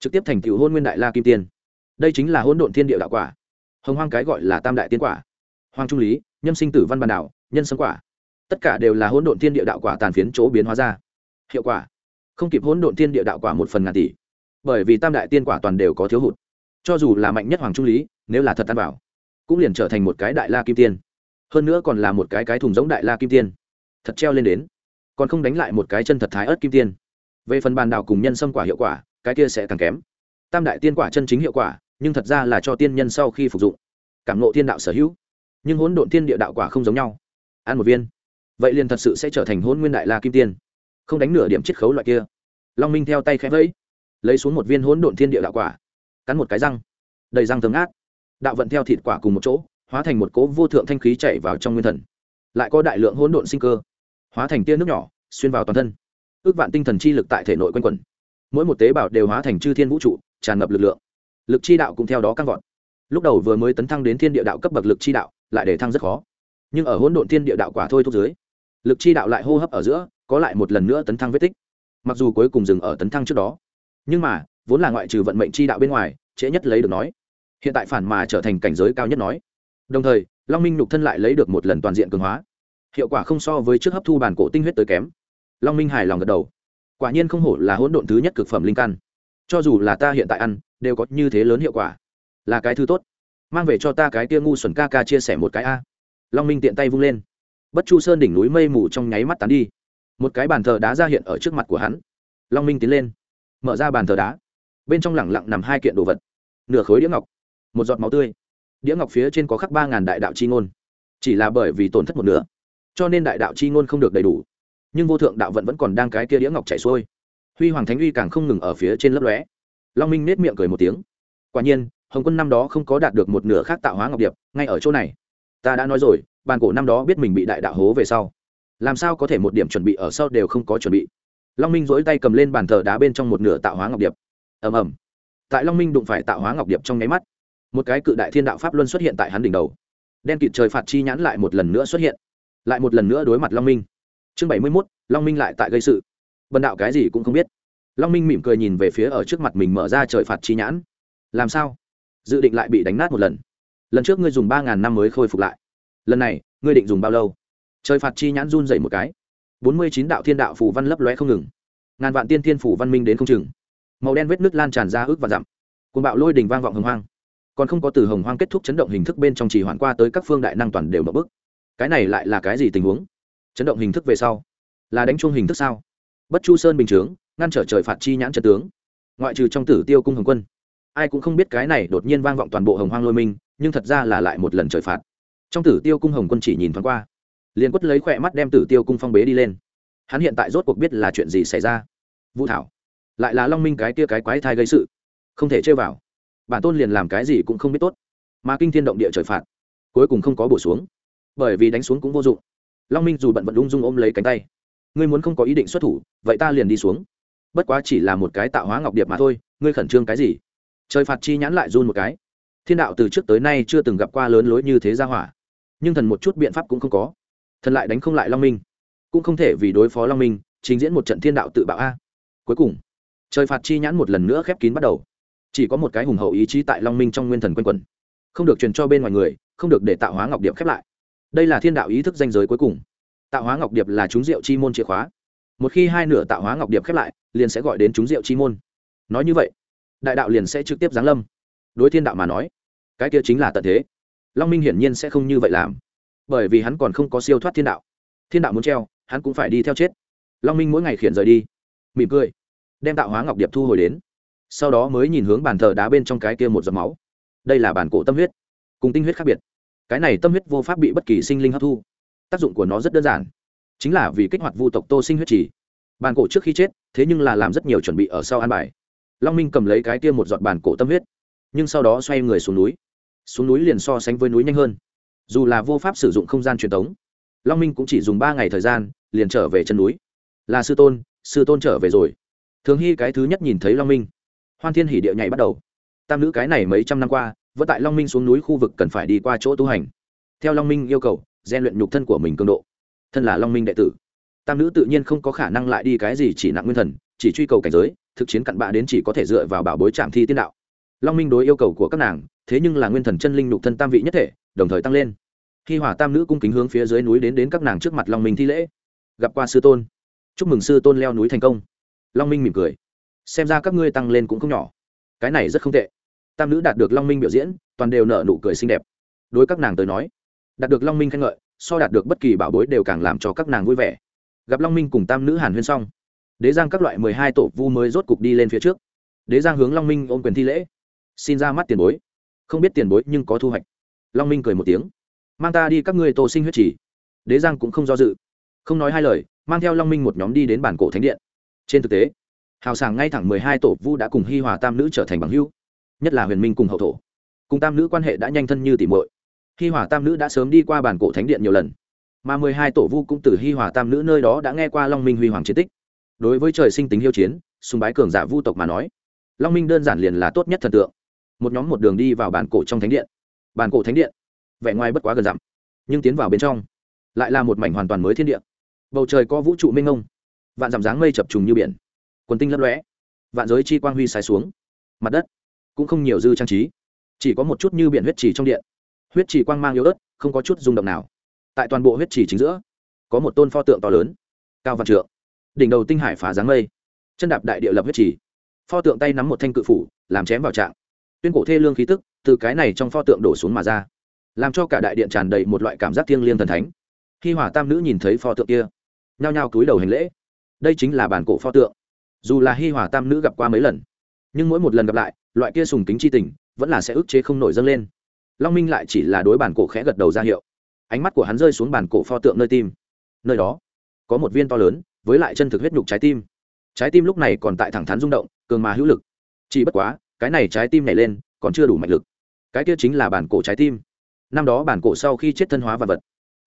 trực tiếp thành tựu hôn nguyên đại la kim tiên. Đây chính là hôn độn thiên địa đạo quả. Hồng hoang cái gọi là tam đại tiên quả. Hoàng trung lý, nhâm sinh tử văn bản đạo nhân sâm quả. Tất cả đều là hỗn độn thiên địa đạo quả tàn phiến chỗ biến hóa ra. Hiệu quả. Không kịp hỗn độn thiên địa đạo quả một phần ngàn tỷ bởi vì tam đại tiên quả toàn đều có thiếu hụt. Cho dù là mạnh nhất hoàng trung lý, nếu là thật tan bảo cũng liền trở thành một cái đại la kim tiên. Hơn nữa còn là một cái cái thùng giống đại la kim tiên. Thật treo lên đến. Còn không đánh lại một cái chân thật thái ớt kim tiên. Về phần bàn đào cùng nhân sâm quả hiệu quả, cái kia sẽ càng kém. Tam đại tiên quả chân chính hiệu quả, nhưng thật ra là cho tiên nhân sau khi phục dụng. Cảm nộ thiên đạo sở hữu. Nhưng hỗn độn thiên địa đạo quả không giống nhau. Ăn một viên. Vậy liền thật sự sẽ trở thành hỗn nguyên đại la kim tiên. Không đánh nửa điểm chiết khấu loại kia. Long minh theo tay khẽ vẫy lấy xuống một viên hỗn độn thiên địa đạo quả, cắn một cái răng, đầy răng thấm át đạo vận theo thịt quả cùng một chỗ, hóa thành một cỗ vô thượng thanh khí chạy vào trong nguyên thần. Lại có đại lượng hỗn độn sinh cơ, hóa thành tia nước nhỏ, xuyên vào toàn thân. Ước vạn tinh thần chi lực tại thể nội quanh quẩn. Mỗi một tế bào đều hóa thành chư thiên vũ trụ, tràn ngập lực lượng. Lực chi đạo cũng theo đó căng vọt. Lúc đầu vừa mới tấn thăng đến thiên địa đạo cấp bậc lực chi đạo, lại để thăng rất khó. Nhưng ở hỗn độn thiên địa đạo quả thôi thúc dưới, lực chi đạo lại hô hấp ở giữa, có lại một lần nữa tấn thăng vết tích. Mặc dù cuối cùng dừng ở tấn thăng trước đó nhưng mà, vốn là ngoại trừ vận mệnh chi đạo bên ngoài, trễ nhất lấy được nói. Hiện tại phản mà trở thành cảnh giới cao nhất nói. Đồng thời, long minh nhục thân lại lấy được một lần toàn diện cường hóa. Hiệu quả không so với trước hấp thu bản cổ tinh huyết tới kém. Long minh hài lòng gật đầu. Quả nhiên không hổ là hỗn độn thứ nhất cực phẩm linh căn. Cho dù là ta hiện tại ăn, đều có như thế lớn hiệu quả. Là cái thứ tốt. Mang về cho ta cái tia ngu xuẩn ca ca chia sẻ một cái a. Long minh tiện tay vung lên. Bất chu sơn đỉnh núi mây mù trong nháy mắt tán đi. Một cái bàn thờ đá ra hiện ở trước mặt của hắn. Long minh tiến lên mở ra bàn thờ đá. Bên trong lẳng lặng nằm hai kiện đồ vật. Nửa khối đĩa ngọc, một giọt máu tươi. Đĩa ngọc phía trên có khắc ba ngàn đại đạo c h i ngôn. Chỉ là bởi vì tổn thất một nửa, cho nên đại đạo c h i ngôn không được đầy đủ. Nhưng vô thượng đạo vận vẫn còn đang cái kia đĩa ngọc chảy xuôi. Huy hoàng thánh uy càng không ngừng ở phía trên lấp lóe. Long minh nết miệng cười một tiếng. Quả nhiên, hồng quân năm đó không có đạt được một nửa khác tạo hóa ngọc điệp, ngay ở chỗ này. Ta đã nói rồi, bàn cổ năm đó biết mình bị đại đạo hố về sau. Làm sao có thể một điểm chuẩn bị ở sau đều không có chuẩn bị? Long minh dỗi tay cầm lên bàn thờ đá bên trong một nửa tạo hóa ngọc điệp. Ầm ầm. Tại long minh đụng phải tạo hóa ngọc điệp trong nháy mắt, một cái cự đại thiên đạo pháp luân xuất hiện tại hắn đỉnh đầu. Đen kịt trời phạt chi nhãn lại một lần nữa xuất hiện. Lại một lần nữa đối mặt long minh. Chương bảy mươi mốt, long minh lại tại gây sự. Bần đạo cái gì cũng không biết. Long minh mỉm cười nhìn về phía ở trước mặt mình mở ra trời phạt chi nhãn. Làm sao? Dự định lại bị đánh nát một lần. Lần trước ngươi dùng ba ngàn năm mới khôi phục lại. Lần này, ngươi định dùng bao lâu? Trời phạt chi nhãn run dày một cái bốn mươi chín đạo thiên đạo phủ văn lấp lóe không ngừng. Ngàn vạn tiên thiên phủ văn minh đến không chừng. Màu đen vết nước lan tràn ra ước và dặm. Cùng bạo lôi đình vang vọng hồng hoang. Còn không có từ hồng hoang kết thúc chấn động hình thức bên trong chỉ hoàn qua tới các phương đại năng toàn đều mở bức cái này lại là cái gì tình huống? Chấn động hình thức về sau, là đánh chuông hình thức sao? Bất chu sơn bình chướng, ngăn trở trời phạt chi nhãn trật tướng. Ngoại trừ trong tử tiêu cung hồng quân, ai cũng không biết cái này đột nhiên vang vọng toàn bộ hồng hoang lôi minh, nhưng thật ra là lại một lần trời phạt. Trong tử tiêu cung hồng quân chỉ nhìn thoáng qua liền quất lấy khỏe mắt đem tử tiêu cung phong bế đi lên. Hắn hiện tại rốt cuộc biết là chuyện gì xảy ra. Vũ thảo, lại là long minh cái kia cái quái thai gây sự. Không thể chơi vào. Bản tôn liền làm cái gì cũng không biết tốt. Mà kinh thiên động địa trời phạt, cuối cùng không có bổ xuống. Bởi vì đánh xuống cũng vô dụng. Long minh dù bận vận ung dung ôm lấy cánh tay. Ngươi muốn không có ý định xuất thủ, vậy ta liền đi xuống. Bất quá chỉ là một cái tạo hóa ngọc điệp mà thôi, ngươi khẩn trương cái gì? Trời phạt chi nhãn lại run một cái. Thiên đạo từ trước tới nay chưa từng gặp qua lớn lối như thế ra hỏa. Nhưng thần một chút biện pháp cũng không có thần lại đánh không lại long minh. Cũng không thể vì đối phó long minh, trình diễn một trận thiên đạo tự bạo a. Cuối cùng, trời phạt chi nhãn một lần nữa khép kín bắt đầu. Chỉ có một cái hùng hậu ý chí tại long minh trong nguyên thần quanh quẩn. Không được truyền cho bên ngoài người, không được để tạo hóa ngọc điệp khép lại. Đây là thiên đạo ý thức danh giới cuối cùng. Tạo hóa ngọc điệp là chúng rượu chi môn chìa khóa. Một khi hai nửa tạo hóa ngọc điệp khép lại, liền sẽ gọi đến chúng rượu chi môn. Nói như vậy, đại đạo liền sẽ trực tiếp giáng lâm. Đối thiên đạo mà nói, cái kia chính là tận thế. Long minh hiển nhiên sẽ không như vậy làm bởi vì hắn còn không có siêu thoát thiên đạo. Thiên đạo muốn treo, hắn cũng phải đi theo chết. Long minh mỗi ngày khiển rời đi. Mỉm cười. Đem tạo hóa ngọc điệp thu hồi đến. Sau đó mới nhìn hướng bàn thờ đá bên trong cái kia một giọt máu. Đây là bản cổ tâm huyết. Cùng tinh huyết khác biệt. Cái này tâm huyết vô pháp bị bất kỳ sinh linh hấp thu. Tác dụng của nó rất đơn giản. Chính là vì kích hoạt vu tộc tô sinh huyết trì. Bàn cổ trước khi chết, thế nhưng là làm rất nhiều chuẩn bị ở sau an bài. Long minh cầm lấy cái kia một giọt bàn cổ tâm huyết. Nhưng sau đó xoay người xuống núi. Xuống núi liền so sánh với núi nhanh hơn dù là vô pháp sử dụng không gian truyền thống long minh cũng chỉ dùng ba ngày thời gian, liền trở về chân núi. Là sư tôn sư tôn trở về rồi. Thường hy cái thứ nhất nhìn thấy long minh, hoan thiên hỉ địa nhảy bắt đầu. Tam nữ cái này mấy trăm năm qua, vẫn tại long minh xuống núi khu vực cần phải đi qua chỗ tu hành. Theo long minh yêu cầu gian luyện nhục thân của mình cường độ. Thân là long minh đệ tử. Tam nữ tự nhiên không có khả năng lại đi cái gì chỉ nặng nguyên thần, chỉ truy cầu cảnh giới, thực chiến cặn bạ đến chỉ có thể dựa vào bảo bối trạm thi tiên đạo. Long minh đối yêu cầu của các nàng, thế nhưng là nguyên thần chân linh nhục thân tam vị nhất thể đồng thời tăng lên. Khi hỏa tam nữ cung kính hướng phía dưới núi đến đến các nàng trước mặt long minh thi lễ. Gặp qua sư tôn. Chúc mừng sư tôn leo núi thành công. Long minh mỉm cười. Xem ra các ngươi tăng lên cũng không nhỏ. Cái này rất không tệ. Tam nữ đạt được long minh biểu diễn, toàn đều nở nụ cười xinh đẹp. Đối các nàng tới nói, đạt được long minh khen ngợi, so đạt được bất kỳ bảo bối đều càng làm cho các nàng vui vẻ. Gặp long minh cùng tam nữ hàn huyên xong, đế giang các loại mười hai tổ vu mới rốt cục đi lên phía trước. Đế giang hướng long minh ôm quyền thi lễ. Xin ra mắt tiền bối. Không biết tiền bối nhưng có thu hoạch long minh cười một tiếng. Mang ta đi các ngươi tổ sinh huyết chỉ đế giang cũng không do dự. Không nói hai lời, mang theo long minh một nhóm đi đến bản cổ thánh điện. Trên thực tế, hào sảng ngay thẳng mười hai tổ vu đã cùng hi hòa tam nữ trở thành bằng hữu, nhất là huyền minh cùng hậu thổ. Cùng tam nữ quan hệ đã nhanh thân như tỉ mội hi hòa tam nữ đã sớm đi qua bản cổ thánh điện nhiều lần, mà mười hai tổ vu cũng từ hi hòa tam nữ nơi đó đã nghe qua long minh huy hoàng chiến tích. Đối với trời sinh tính hiếu chiến, sùng bái cường giả vu tộc mà nói, long minh đơn giản liền là tốt nhất thần tượng. Một nhóm một đường đi vào bản cổ trong thánh điện bàn cổ thánh điện. Vẻ ngoài bất quá gần dặm, nhưng tiến vào bên trong lại là một mảnh hoàn toàn mới thiên địa. Bầu trời có vũ trụ mênh ngông vạn dặm dáng mây chập trùng như biển, quần tinh lấp lóe, vạn giới chi quang huy sai xuống. Mặt đất cũng không nhiều dư trang trí, chỉ có một chút như biển huyết trì trong điện. Huyết trì quang mang yếu ớt, không có chút rung động nào. Tại toàn bộ huyết trì chính giữa, có một tôn pho tượng to lớn, cao vạn trượng, đỉnh đầu tinh hải phá dáng mây, chân đạp đại địa lập huyết trì. Pho tượng tay nắm một thanh cự phủ, làm chém vào trạng. Tuyên cổ thê lương khí tức từ cái này trong pho tượng đổ xuống mà ra, làm cho cả đại điện tràn đầy một loại cảm giác thiêng liêng thần thánh. Khi hỏa tam nữ nhìn thấy pho tượng kia, nhao nhao cúi đầu hành lễ. Đây chính là bản cổ pho tượng. Dù là hi hỏa tam nữ gặp qua mấy lần, nhưng mỗi một lần gặp lại, loại kia sùng kính c h i tình vẫn là sẽ ức chế không nổi dâng lên. Long minh lại chỉ là đối bản cổ khẽ gật đầu ra hiệu. Ánh mắt của hắn rơi xuống bản cổ pho tượng nơi tim. Nơi đó, có một viên to lớn, với lại chân thực huyết nhục trái tim. Trái tim lúc này còn tại thẳng thắn rung động, cường mà hữu lực. Chỉ bất quá, cái này trái tim nhảy lên, còn chưa đủ mạnh lực cái kia chính là bản cổ trái tim. Năm đó bản cổ sau khi chết thân hóa vật vật,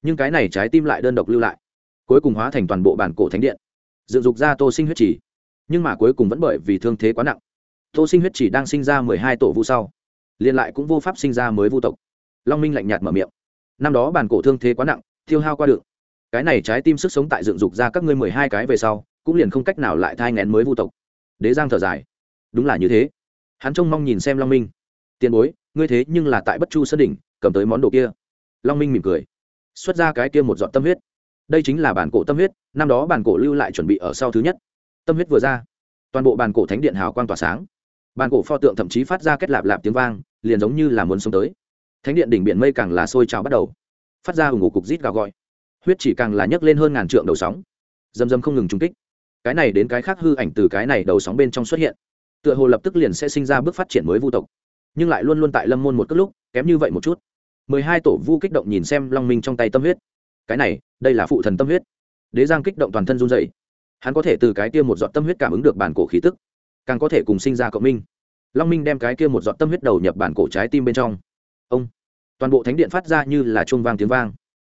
nhưng cái này trái tim lại đơn độc lưu lại, cuối cùng hóa thành toàn bộ bản cổ thánh điện, dựng dục ra tô sinh huyết chỉ. Nhưng mà cuối cùng vẫn bởi vì thương thế quá nặng, tô sinh huyết chỉ đang sinh ra mười hai tổ vu sau liên lại cũng vô pháp sinh ra mới vu tộc. Long minh lạnh nhạt mở miệng. Năm đó bản cổ thương thế quá nặng thiêu hao qua được. Cái này trái tim sức sống tại dựng dục ra các ngươi mười hai cái về sau, cũng liền không cách nào lại thai ngén mới vu tộc. Đế giang thở dài. Đúng là như thế. Hắn trông mong nhìn xem long minh. Tiền bối ngươi thế nhưng là tại bất chu sân đỉnh, cầm tới món đồ kia. Long minh mỉm cười, xuất ra cái kia một giọt tâm huyết. Đây chính là bản cổ tâm huyết, năm đó bản cổ lưu lại chuẩn bị ở sau thứ nhất. Tâm huyết vừa ra, toàn bộ bản cổ thánh điện hào quang tỏa sáng. Bản cổ pho tượng thậm chí phát ra kết lạp lạp tiếng vang, liền giống như là muốn sống tới. Thánh điện đỉnh biển mây càng là sôi trào bắt đầu, phát ra ủng ủ cục rít gào gọi. Huyết chỉ càng là nhấc lên hơn ngàn trượng đầu sóng dầm dầm không ngừng trung kích. Cái này đến cái khác hư ảnh từ cái này đầu sóng bên trong xuất hiện, tựa hồ lập tức liền sẽ sinh ra bước phát triển mới vu tộc nhưng lại luôn luôn tại lâm môn một cất lúc, kém như vậy một chút. mười hai tổ vu kích động nhìn xem long minh trong tay tâm huyết. Cái này, đây là phụ thần tâm huyết. Đế giang kích động toàn thân run dậy hắn có thể từ cái kia một giọt tâm huyết cảm ứng được bản cổ khí tức, càng có thể cùng sinh ra cộng minh. Long minh đem cái kia một giọt tâm huyết đầu nhập bản cổ trái tim bên trong. Ông, toàn bộ thánh điện phát ra như là chuông vang tiếng vang.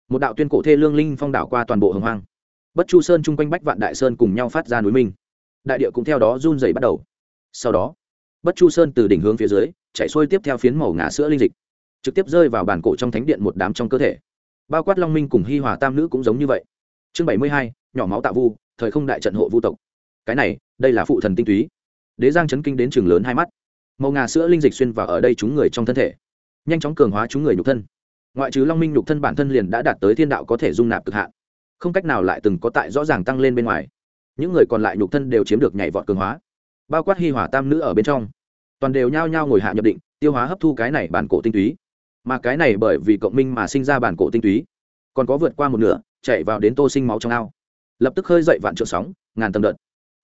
Một đạo tuyên cổ thê lương linh phong đảo qua toàn bộ hồng hoang. Bất chu sơn chung quanh bách vạn đại sơn cùng nhau phát ra núi minh. Đại địa cũng theo đó run dày bắt đầu. Sau đó, bất chu sơn từ đỉnh hướng phía dưới chạy xuôi tiếp theo phiến màu ngà sữa linh dịch, trực tiếp rơi vào bàn cổ trong thánh điện một đám trong cơ thể. Bao quát long minh cùng hi hòa tam nữ cũng giống như vậy. Chương bảy mươi hai, nhỏ máu tạ vu, thời không đại trận hộ vu tộc. Cái này, đây là phụ thần tinh túy. Đế giang chấn kinh đến trường lớn hai mắt. Màu ngà sữa linh dịch xuyên vào ở đây chúng người trong thân thể. Nhanh chóng cường hóa chúng người nhục thân. Ngoại trừ long minh nhục thân bản thân liền đã đạt tới thiên đạo có thể dung nạp cực hạn. Không cách nào lại từng có tại rõ ràng tăng lên bên ngoài. Những người còn lại nhục thân đều chiếm được nhảy vọt cường hóa. Bao quát hi hỏa tam nữ ở bên trong toàn đều nhao nhao ngồi hạ nhập định, tiêu hóa hấp thu cái này bản cổ tinh túy. Mà cái này bởi vì cộng minh mà sinh ra bản cổ tinh túy. Còn có vượt qua một nửa, chạy vào đến tô sinh máu trong ao. Lập tức khơi dậy vạn trượng sóng, ngàn tầng đợt.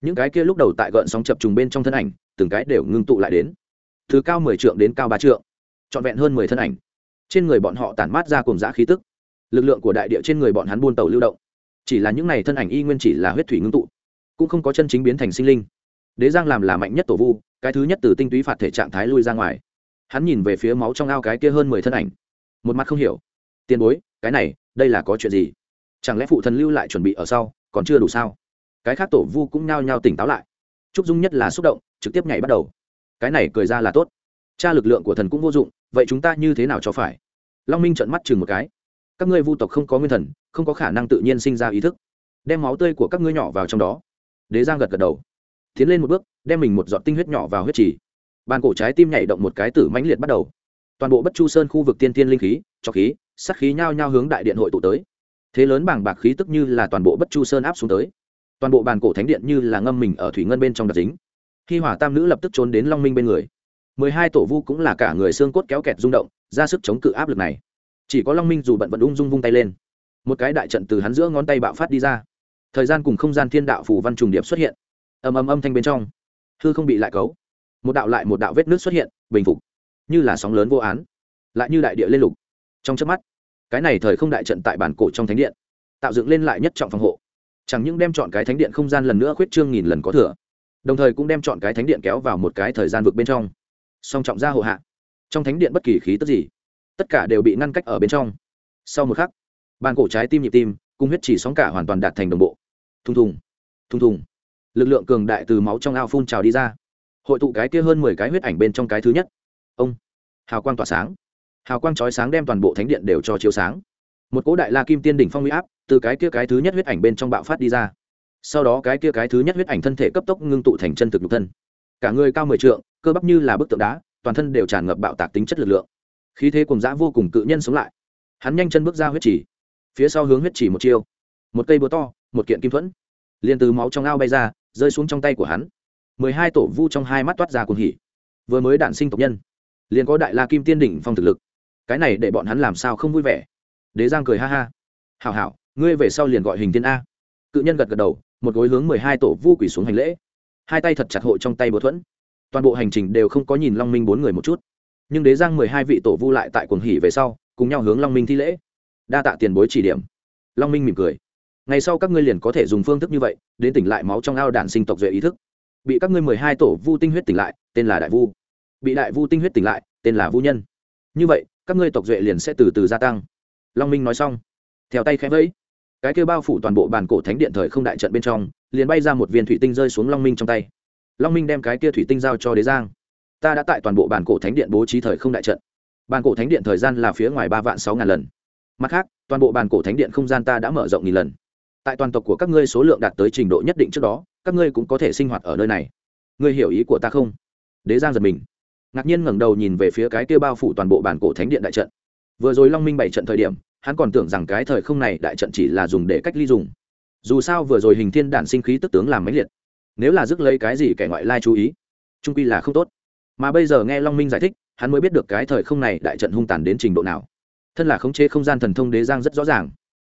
Những cái kia lúc đầu tại gợn sóng chập trùng bên trong thân ảnh, từng cái đều ngưng tụ lại đến. Từ cao mười trượng đến cao ba trượng, trọn vẹn hơn mười thân ảnh. Trên người bọn họ tản mát ra cùng giã khí tức. Lực lượng của đại địa trên người bọn hắn buôn tàu lưu động. Chỉ là những n à y thân ảnh y nguyên chỉ là huyết thủy ngưng tụ, cũng không có chân chính biến thành sinh linh. Đế giang làm là mạnh nhất tổ vu cái thứ nhất từ tinh túy phạt thể trạng thái lui ra ngoài. Hắn nhìn về phía máu trong ao cái kia hơn mười thân ảnh. Một mặt không hiểu. Tiền bối, cái này, đây là có chuyện gì? Chẳng lẽ phụ thần lưu lại chuẩn bị ở sau, còn chưa đủ sao? Cái khác tổ vu cũng nhao nhao tỉnh táo lại. Trúc dung nhất là xúc động, trực tiếp nhảy bắt đầu. Cái này cười ra là tốt. Cha lực lượng của thần cũng vô dụng, vậy chúng ta như thế nào cho phải? Long minh trợn mắt chừng một cái. Các ngươi vu tộc không có nguyên thần, không có khả năng tự nhiên sinh ra ý thức. Đem máu tươi của các ngươi nhỏ vào trong đó. Đế giang gật gật đầu tiến lên một bước, đem mình một giọt tinh huyết nhỏ vào huyết trì. Bàn cổ trái tim nhảy động một cái tử mãnh liệt bắt đầu. Toàn bộ bất chu sơn khu vực tiên tiên linh khí, cho khí sắc khí nhao nhao hướng đại điện hội tụ tới. Thế lớn bảng bạc khí tức như là toàn bộ bất chu sơn áp xuống tới. Toàn bộ bàn cổ thánh điện như là ngâm mình ở thủy ngân bên trong đặc dính. Khi hỏa tam nữ lập tức trốn đến long minh bên người. Mười hai tổ vu cũng là cả người xương cốt kéo kẹt rung động, ra sức chống cự áp lực này. Chỉ có long minh dù bận vận ung dung vung tay lên. Một cái đại trận từ hắn giữa ngón tay bạo phát đi ra. Thời gian cùng không gian thiên đạo phủ văn trùng điệp xuất hiện ầm ầm âm thanh bên trong. Hư không bị lại cấu. Một đạo lại một đạo vết nước xuất hiện, bình phục. Như là sóng lớn vô án. Lại như đại địa lên lục. Trong chớp mắt, cái này thời không đại trận tại bản cổ trong thánh điện, tạo dựng lên lại nhất trọng phòng hộ. Chẳng những đem chọn cái thánh điện không gian lần nữa khuyết trương nghìn lần có thừa, đồng thời cũng đem chọn cái thánh điện kéo vào một cái thời gian vực bên trong. Song trọng ra hộ hạ, trong thánh điện bất kỳ khí tức gì, tất cả đều bị ngăn cách ở bên trong. Sau một khắc bàn cổ trái tim nhịp tim cung huyết chỉ sóng cả hoàn toàn đạt thành đồng bộ. Thùng thùng thùng thùng lực lượng cường đại từ máu trong ao phun trào đi ra. Hội tụ cái kia hơn mười cái huyết ảnh bên trong cái thứ nhất. Ông, hào quang tỏa sáng. Hào quang chói sáng đem toàn bộ thánh điện đều cho chiếu sáng. Một cỗ đại la kim tiên đỉnh phong huy áp từ cái kia cái thứ nhất huyết ảnh bên trong bạo phát đi ra. Sau đó cái kia cái thứ nhất huyết ảnh thân thể cấp tốc ngưng tụ thành chân thực nhục thân. Cả người cao mười trượng, cơ bắp như là bức tượng đá, toàn thân đều tràn ngập bạo tạc tính chất lực lượng. Khí thế cùng dã vô cùng cự nhân sống lại. Hắn nhanh chân bước ra huyết chỉ. Phía sau hướng huyết chỉ một chiêu. Một cây búa to, một kiện kim thuẫn. Liền từ máu trong ao bay ra rơi xuống trong tay của hắn. Mười hai tổ vu trong hai mắt toát ra cuồng hỉ. Vừa mới đản sinh tộc nhân, liền có đại la kim tiên đỉnh phong thực lực. Cái này để bọn hắn làm sao không vui vẻ? Đế giang cười ha ha. Hảo hảo, ngươi về sau liền gọi hình tiên a. Cự nhân gật gật đầu, một gối hướng mười hai tổ vu quỷ xuống hành lễ. Hai tay thật chặt hộ trong tay búa thuẫn. Toàn bộ hành trình đều không có nhìn long minh bốn người một chút. Nhưng đế giang mười hai vị tổ vu lại tại cuồng hỉ về sau, cùng nhau hướng long minh thi lễ, đa tạ tiền bối chỉ điểm. Long minh mỉm cười ngày sau các ngươi liền có thể dùng phương thức như vậy, đến tỉnh lại máu trong ao đản sinh tộc duệ ý thức. Bị các ngươi mười hai tổ vu tinh huyết tỉnh lại, tên là đại vu. Bị đại vu tinh huyết tỉnh lại, tên là vu nhân. Như vậy, các ngươi tộc duệ liền sẽ từ từ gia tăng. Long minh nói xong, theo tay khẽ vẫy. Cái kêu bao phủ toàn bộ bàn cổ thánh điện thời không đại trận bên trong, liền bay ra một viên thủy tinh rơi xuống long minh trong tay. Long minh đem cái kia thủy tinh giao cho đế giang. Ta đã tại toàn bộ bàn cổ thánh điện bố trí thời không đại trận. Bàn cổ thánh điện thời gian là phía ngoài ba vạn sáu ngàn lần. Mặt khác, toàn bộ bàn cổ thánh điện không gian ta đã mở rộng nghìn lần tại toàn tộc của các ngươi số lượng đạt tới trình độ nhất định trước đó, các ngươi cũng có thể sinh hoạt ở nơi này. Ngươi hiểu ý của ta không? Đế giang giật mình. Ngạc nhiên ngẩng đầu nhìn về phía cái kia bao phủ toàn bộ bản cổ thánh điện đại trận. Vừa rồi long minh bảy trận thời điểm, hắn còn tưởng rằng cái thời không này đại trận chỉ là dùng để cách ly dùng. Dù sao vừa rồi hình thiên đản sinh khí tức tướng làm mấy liệt. Nếu là dứt lấy cái gì kẻ ngoại lai chú ý, trung quy là không tốt. Mà bây giờ nghe long minh giải thích, hắn mới biết được cái thời không này đại trận hung tàn đến trình độ nào. Thân là khống chế không gian thần thông đế giang rất rõ ràng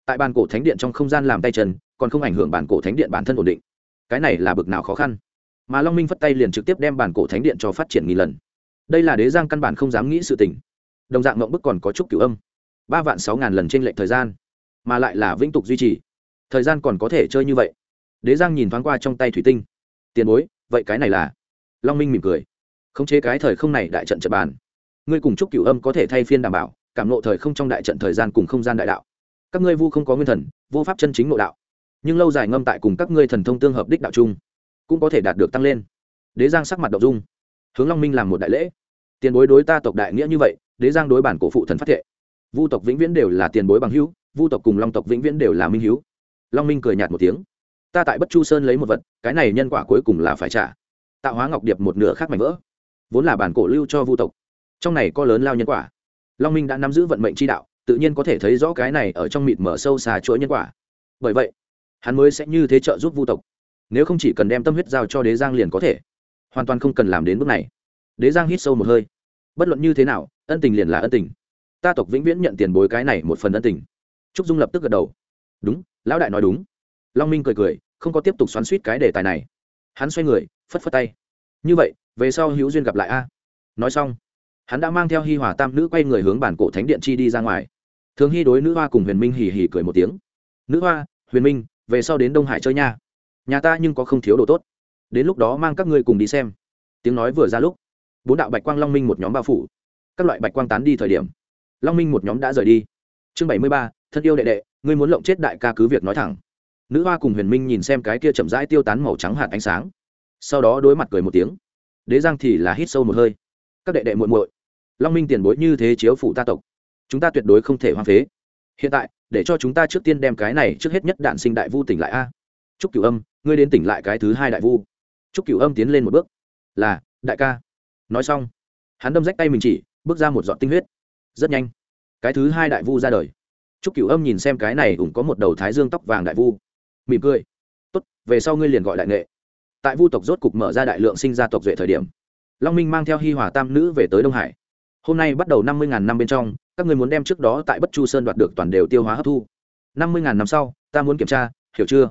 tại bàn cổ thánh điện trong không gian làm tay chân, còn không ảnh hưởng bản cổ thánh điện bản thân ổn định. Cái này là bực nào khó khăn. Mà long minh phất tay liền trực tiếp đem bản cổ thánh điện cho phát triển nghìn lần. Đây là đế giang căn bản không dám nghĩ sự tình. Đồng dạng mộng bức còn có chút cửu âm. Ba vạn sáu ngàn lần trên lệch thời gian, mà lại là vĩnh tục duy trì. Thời gian còn có thể chơi như vậy. Đế giang nhìn thoáng qua trong tay thủy tinh. Tiền bối, vậy cái này là? Long minh mỉm cười. Khống chế cái thời không này đại trận trận bàn. Ngươi cùng chúc cửu âm có thể thay phiên đảm bảo, cảm nộ thời không trong đại trận thời gian cùng không gian đại đạo các ngươi vu không có nguyên thần, vô pháp chân chính nội đạo. Nhưng lâu dài ngâm tại cùng các ngươi thần thông tương hợp đích đạo chung, cũng có thể đạt được tăng lên. Đế giang sắc mặt đậu dung. Hướng long minh làm một đại lễ. Tiền bối đối ta tộc đại nghĩa như vậy, đế giang đối bản cổ phụ thần phát thệ. Vu tộc vĩnh viễn đều là tiền bối bằng hữu, vu tộc cùng long tộc vĩnh viễn đều là minh hữu. Long minh cười nhạt một tiếng. Ta tại bất chu sơn lấy một vật, cái này nhân quả cuối cùng là phải trả. Tạo hóa ngọc điệp một nửa khác mảnh vỡ. Vốn là bản cổ lưu cho vu tộc. Trong này có lớn lao nhân quả. Long minh đã nắm giữ vận mệnh chi đạo tự nhiên có thể thấy rõ cái này ở trong mịt mở sâu xa chuỗi nhân quả. Bởi vậy, hắn mới sẽ như thế trợ giúp vu tộc. Nếu không chỉ cần đem tâm huyết giao cho đế giang liền có thể. Hoàn toàn không cần làm đến bước này. Đế giang hít sâu một hơi. Bất luận như thế nào, ân tình liền là ân tình. Ta tộc vĩnh viễn nhận tiền bối cái này một phần ân tình. Trúc dung lập tức gật đầu. Đúng, lão đại nói đúng. Long minh cười cười, không có tiếp tục xoắn suýt cái đề tài này. Hắn xoay người, phất phất tay. Như vậy, về sau hữu duyên gặp lại a. Nói xong, hắn đã mang theo hi hòa tam nữ quay người hướng bản cổ thánh điện chi đi ra ngoài thường hy đối nữ hoa cùng huyền minh hì hì cười một tiếng. Nữ hoa, huyền minh, về sau đến đông hải chơi nha. Nhà ta nhưng có không thiếu đồ tốt. Đến lúc đó mang các ngươi cùng đi xem. Tiếng nói vừa ra lúc, bốn đạo bạch quang long minh một nhóm bao phủ. Các loại bạch quang tán đi thời điểm, long minh một nhóm đã rời đi. Chương bảy mươi ba, thân yêu đệ đệ, ngươi muốn lộng chết đại ca cứ việc nói thẳng. Nữ hoa cùng huyền minh nhìn xem cái kia chậm rãi tiêu tán màu trắng hạt ánh sáng. Sau đó đối mặt cười một tiếng. Đế giang thì là hít sâu một hơi. Các đệ đệ muội muội, long minh tiền bối như thế chiếu phụ ta tộc chúng ta tuyệt đối không thể hoang phế. Hiện tại, để cho chúng ta trước tiên đem cái này trước hết nhất đạn sinh đại vu tỉnh lại a. Chúc cửu âm, ngươi đến tỉnh lại cái thứ hai đại vu. Chúc cửu âm tiến lên một bước. Là, đại ca. Nói xong, hắn đâm rách tay mình chỉ, bước ra một giọt tinh huyết. Rất nhanh, cái thứ hai đại vu ra đời. Chúc cửu âm nhìn xem cái này cũng có một đầu thái dương tóc vàng đại vu. Mỉm cười. Tốt, về sau ngươi liền gọi đại nghệ. Tại vu tộc rốt cục mở ra đại lượng sinh ra tộc duệ thời điểm, long minh mang theo hi hòa tam nữ về tới đông hải. Hôm nay bắt đầu năm mươi ngàn năm bên trong các người muốn đem trước đó tại bất chu sơn đoạt được toàn đều tiêu hóa hấp thu. Năm mươi ngàn năm sau, ta muốn kiểm tra, hiểu chưa?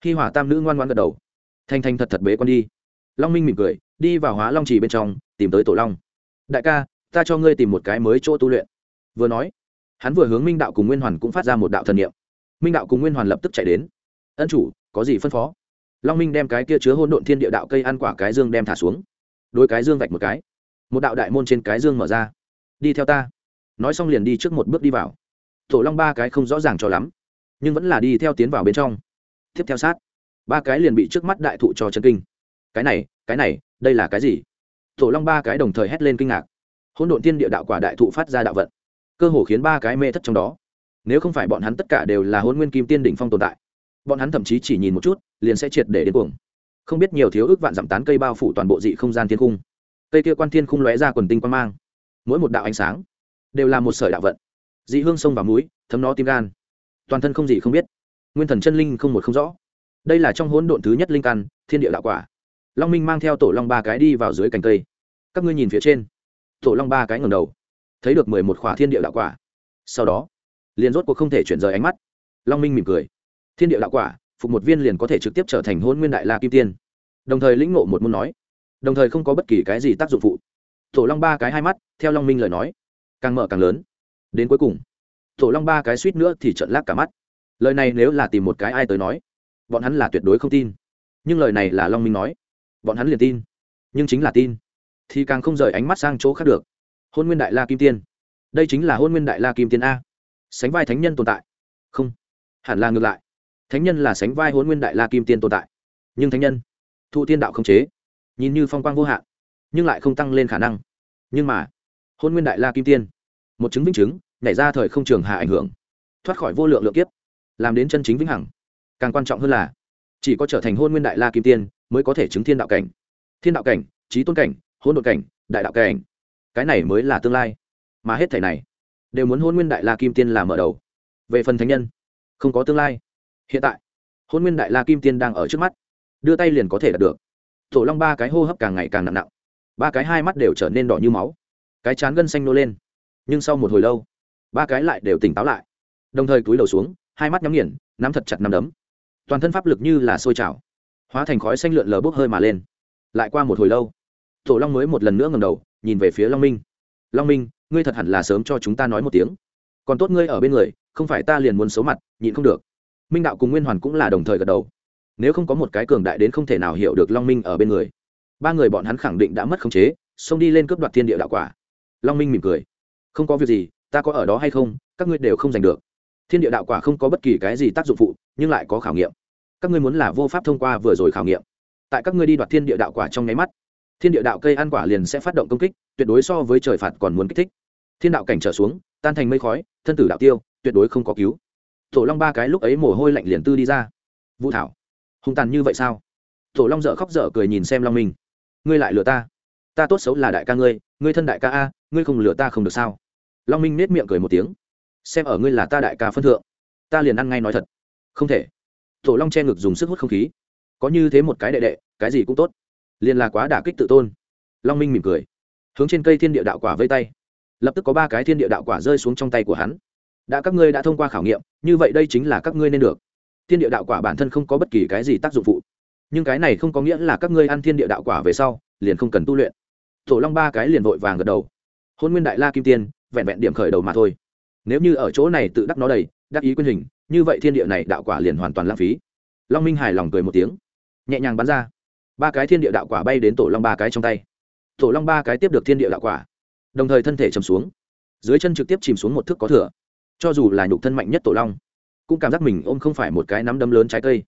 Khi hỏa tam nữ ngoan ngoan gật đầu. Thanh thanh thật thật bế con đi. Long minh mỉm cười, đi vào hóa long trì bên trong, tìm tới tổ long. Đại ca, ta cho ngươi tìm một cái mới chỗ tu luyện. Vừa nói, hắn vừa hướng minh đạo cùng nguyên hoàn cũng phát ra một đạo thần niệm. Minh đạo cùng nguyên hoàn lập tức chạy đến. Ân chủ, có gì phân phó? Long minh đem cái kia chứa hôn độn thiên địa đạo cây ăn quả cái dương đem thả xuống. Đôi cái dương vạch một cái. Một đạo đại môn trên cái dương mở ra. Đi theo ta nói xong liền đi trước một bước đi vào. Tổ long ba cái không rõ ràng cho lắm, nhưng vẫn là đi theo tiến vào bên trong. Tiếp theo sát, ba cái liền bị trước mắt đại thụ cho chân kinh. Cái này cái này, đây là cái gì? Tổ long ba cái đồng thời hét lên kinh ngạc. Hôn độn thiên địa đạo quả đại thụ phát ra đạo vận. Cơ hồ khiến ba cái mê thất trong đó. Nếu không phải bọn hắn tất cả đều là hôn nguyên kim tiên đỉnh phong tồn tại, bọn hắn thậm chí chỉ nhìn một chút, liền sẽ triệt để đến cuồng. Không biết nhiều thiếu ước vạn dặm tán cây bao phủ toàn bộ dị không gian thiên cung. Cây kia quan thiên khung lóe ra quần tinh quan mang. Mỗi một đạo ánh sáng đều là một sợi đạo vận. Dị hương sông vào mũi, thấm nó tim gan. Toàn thân không gì không biết. Nguyên thần chân linh không một không rõ. Đây là trong hỗn độn thứ nhất linh căn, thiên địa đạo quả. Long minh mang theo tổ long ba cái đi vào dưới cành cây. Các ngươi nhìn phía trên. Tổ long ba cái ngầm đầu. Thấy được mười một khỏa thiên địa đạo quả. Sau đó, liền rốt cuộc không thể chuyển rời ánh mắt. Long minh mỉm cười. Thiên địa đạo quả, phục một viên liền có thể trực tiếp trở thành hôn nguyên đại la kim tiên. Đồng thời lĩnh ngộ một môn nói. Đồng thời không có bất kỳ cái gì tác dụng phụ. Tổ long ba cái hai mắt, theo long minh lời nói càng mở càng lớn. Đến cuối cùng tổ long ba cái suýt nữa thì trận lác cả mắt. Lời này nếu là tìm một cái ai tới nói, bọn hắn là tuyệt đối không tin. Nhưng lời này là long minh nói, bọn hắn liền tin. Nhưng chính là tin, thì càng không rời ánh mắt sang chỗ khác được. Hôn nguyên đại la kim tiên. Đây chính là hôn nguyên đại la kim tiên a. Sánh vai thánh nhân tồn tại. Không, hẳn là ngược lại. Thánh nhân là sánh vai hôn nguyên đại la kim tiên tồn tại. Nhưng thánh nhân, thụ tiên đạo không chế, nhìn như phong quang vô hạn, nhưng lại không tăng lên khả năng. Nhưng mà hôn nguyên đại la kim tiên. Một chứng vĩnh chứng, nhảy ra thời không trường hạ ảnh hưởng. Thoát khỏi vô lượng lượng kiếp. Làm đến chân chính vĩnh hằng. Càng quan trọng hơn là, chỉ có trở thành hôn nguyên đại la kim tiên mới có thể chứng thiên đạo cảnh. Thiên đạo cảnh, trí tôn cảnh hôn đ ộ cảnh, đại đạo cảnh. Cái này mới là tương lai. Mà hết thể này, đều muốn hôn nguyên đại la kim tiên làm mở đầu. Về phần thánh nhân, không có tương lai. Hiện tại, hôn nguyên đại la kim tiên đang ở trước mắt. Đưa tay liền có thể đạt được. Tổ long ba cái hô hấp càng ngày càng nặng nặng. Ba cái hai mắt đều trở nên đỏ như máu cái chán gân xanh nô lên. Nhưng sau một hồi lâu, ba cái lại đều tỉnh táo lại. Đồng thời cúi đầu xuống, hai mắt nhắm nghiền, nắm thật chặt nắm đấm. Toàn thân pháp lực như là sôi trào, hóa thành khói xanh lượn lờ bốc hơi mà lên. Lại qua một hồi lâu, tổ long mới một lần nữa ngầm đầu, nhìn về phía long minh. Long minh, ngươi thật hẳn là sớm cho chúng ta nói một tiếng. Còn tốt ngươi ở bên người, không phải ta liền muốn xấu mặt, nhịn không được. Minh đạo cùng nguyên hoàn cũng là đồng thời gật đầu. Nếu không có một cái cường đại đến không thể nào hiểu được long minh ở bên người, ba người bọn hắn khẳng định đã mất khống chế, xông đi lên cướp đoạt thiên địa đạo quả long minh mỉm cười. Không có việc gì, ta có ở đó hay không, các ngươi đều không giành được. Thiên địa đạo quả không có bất kỳ cái gì tác dụng phụ, nhưng lại có khảo nghiệm. Các ngươi muốn là vô pháp thông qua vừa rồi khảo nghiệm. Tại các ngươi đi đoạt thiên địa đạo quả trong nháy mắt, thiên địa đạo cây ăn quả liền sẽ phát động công kích, tuyệt đối so với trời phạt còn muốn kích thích. Thiên đạo cảnh trở xuống, tan thành mây khói, thân tử đạo tiêu, tuyệt đối không có cứu. Tổ long ba cái lúc ấy mồ hôi lạnh liền tư đi ra. Vũ thảo, hung tàn như vậy sao? Tổ long dở khóc dở cười nhìn xem long minh. Ngươi lại lừa ta ta tốt xấu là đại ca ngươi ngươi thân đại ca a, ngươi không lừa ta không được sao? Long minh nết miệng cười một tiếng. Xem ở ngươi là ta đại ca phân thượng, ta liền ăn ngay nói thật. Không thể. Tổ long che ngực dùng sức hút không khí. Có như thế một cái đệ đệ, cái gì cũng tốt. Liền là quá đả kích tự tôn. Long minh mỉm cười. Hướng trên cây thiên địa đạo quả vây tay. Lập tức có ba cái thiên địa đạo quả rơi xuống trong tay của hắn. Đã các ngươi đã thông qua khảo nghiệm, như vậy đây chính là các ngươi nên được. Thiên địa đạo quả bản thân không có bất kỳ cái gì tác dụng phụ. Nhưng cái này không có nghĩa là các ngươi ăn thiên địa đạo quả về sau, liền không cần tu luyện tổ long ba cái liền vội vàng gật đầu. Hôn nguyên đại la kim tiên, vẹn vẹn điểm khởi đầu mà thôi. Nếu như ở chỗ này tự đắc nó đầy, đắc ý quyên hình, như vậy thiên địa này đạo quả liền hoàn toàn lãng phí. Long minh hài lòng cười một tiếng. Nhẹ nhàng bắn ra. Ba cái thiên địa đạo quả bay đến tổ long ba cái trong tay. Tổ long ba cái tiếp được thiên địa đạo quả, đồng thời thân thể chầm xuống. Dưới chân trực tiếp chìm xuống một thước có thừa. cho dù là nhục thân mạnh nhất tổ long, cũng cảm giác mình ôm không phải một cái nắm đấm lớn trái cây,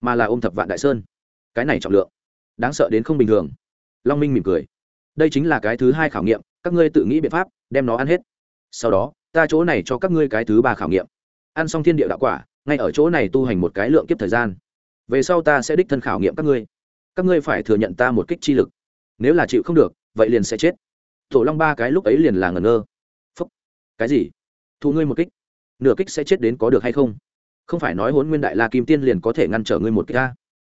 mà là ôm thập vạn đại sơn. Cái này trọng lượng, đáng sợ đến không bình thường. Long minh mỉm cười đây chính là cái thứ hai khảo nghiệm, các ngươi tự nghĩ biện pháp, đem nó ăn hết. Sau đó, ta chỗ này cho các ngươi cái thứ ba khảo nghiệm. Ăn xong thiên địa đạo quả, ngay ở chỗ này tu hành một cái lượng kiếp thời gian. Về sau ta sẽ đích thân khảo nghiệm các ngươi. Các ngươi phải thừa nhận ta một kích chi lực. Nếu là chịu không được, vậy liền sẽ chết. Tổ long ba cái lúc ấy liền là ngẩn ngơ. Phúc. Cái gì? Thu ngươi một kích. Nửa kích sẽ chết đến có được hay không? Không phải nói hốn nguyên đại la kim tiên liền có thể ngăn trở ngươi một kích ta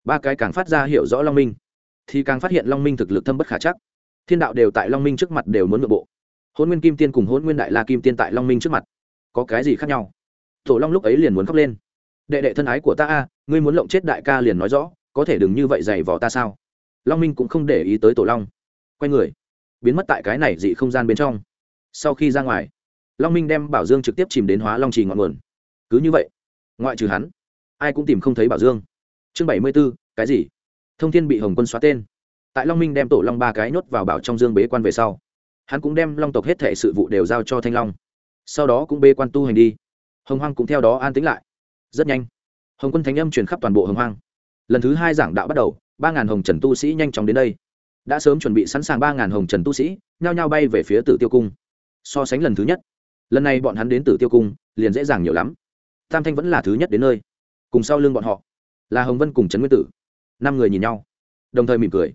ba cái càng phát ra hiểu rõ long minh, thì càng phát hiện long minh thực lực thâm bất khả chắc thiên đạo đều tại long minh trước mặt đều muốn nội bộ. Hôn nguyên kim tiên cùng hôn nguyên đại la kim tiên tại long minh trước mặt, có cái gì khác nhau? Tổ long lúc ấy liền muốn khóc lên. Đệ đệ thân ái của ta a, ngươi muốn lộng chết đại ca liền nói rõ, có thể đừng như vậy dày vò ta sao? Long minh cũng không để ý tới tổ long. Quay người, biến mất tại cái này dị không gian bên trong. Sau khi ra ngoài, long minh đem bảo dương trực tiếp chìm đến hóa long trì ngọn nguồn. Cứ như vậy, ngoại trừ hắn, ai cũng tìm không thấy bảo dương. Chương bảy mươi b ố cái gì? Thông thiên bị hồng quân xóa tên tại long minh đem tổ long ba cái nhốt vào bảo trong dương bế quan về sau, hắn cũng đem long tộc hết thể sự vụ đều giao cho thanh long. Sau đó cũng bế quan tu hành đi. Hồng hoang cũng theo đó an tính lại. Rất nhanh, hồng quân thánh âm truyền khắp toàn bộ hồng hoang. Lần thứ hai giảng đạo bắt đầu, ba ngàn hồng trần tu sĩ nhanh chóng đến đây. Đã sớm chuẩn bị sẵn sàng ba ngàn hồng trần tu sĩ, nhao nhao bay về phía tử tiêu cung. So sánh lần thứ nhất, lần này bọn hắn đến tử tiêu cung, liền dễ dàng nhiều lắm. Tam thanh vẫn là thứ nhất đến nơi. Cùng sau lưng bọn họ, là hồng vân cùng trấn nguyên tử. Năm người nhìn nhau, đồng thời mỉm cười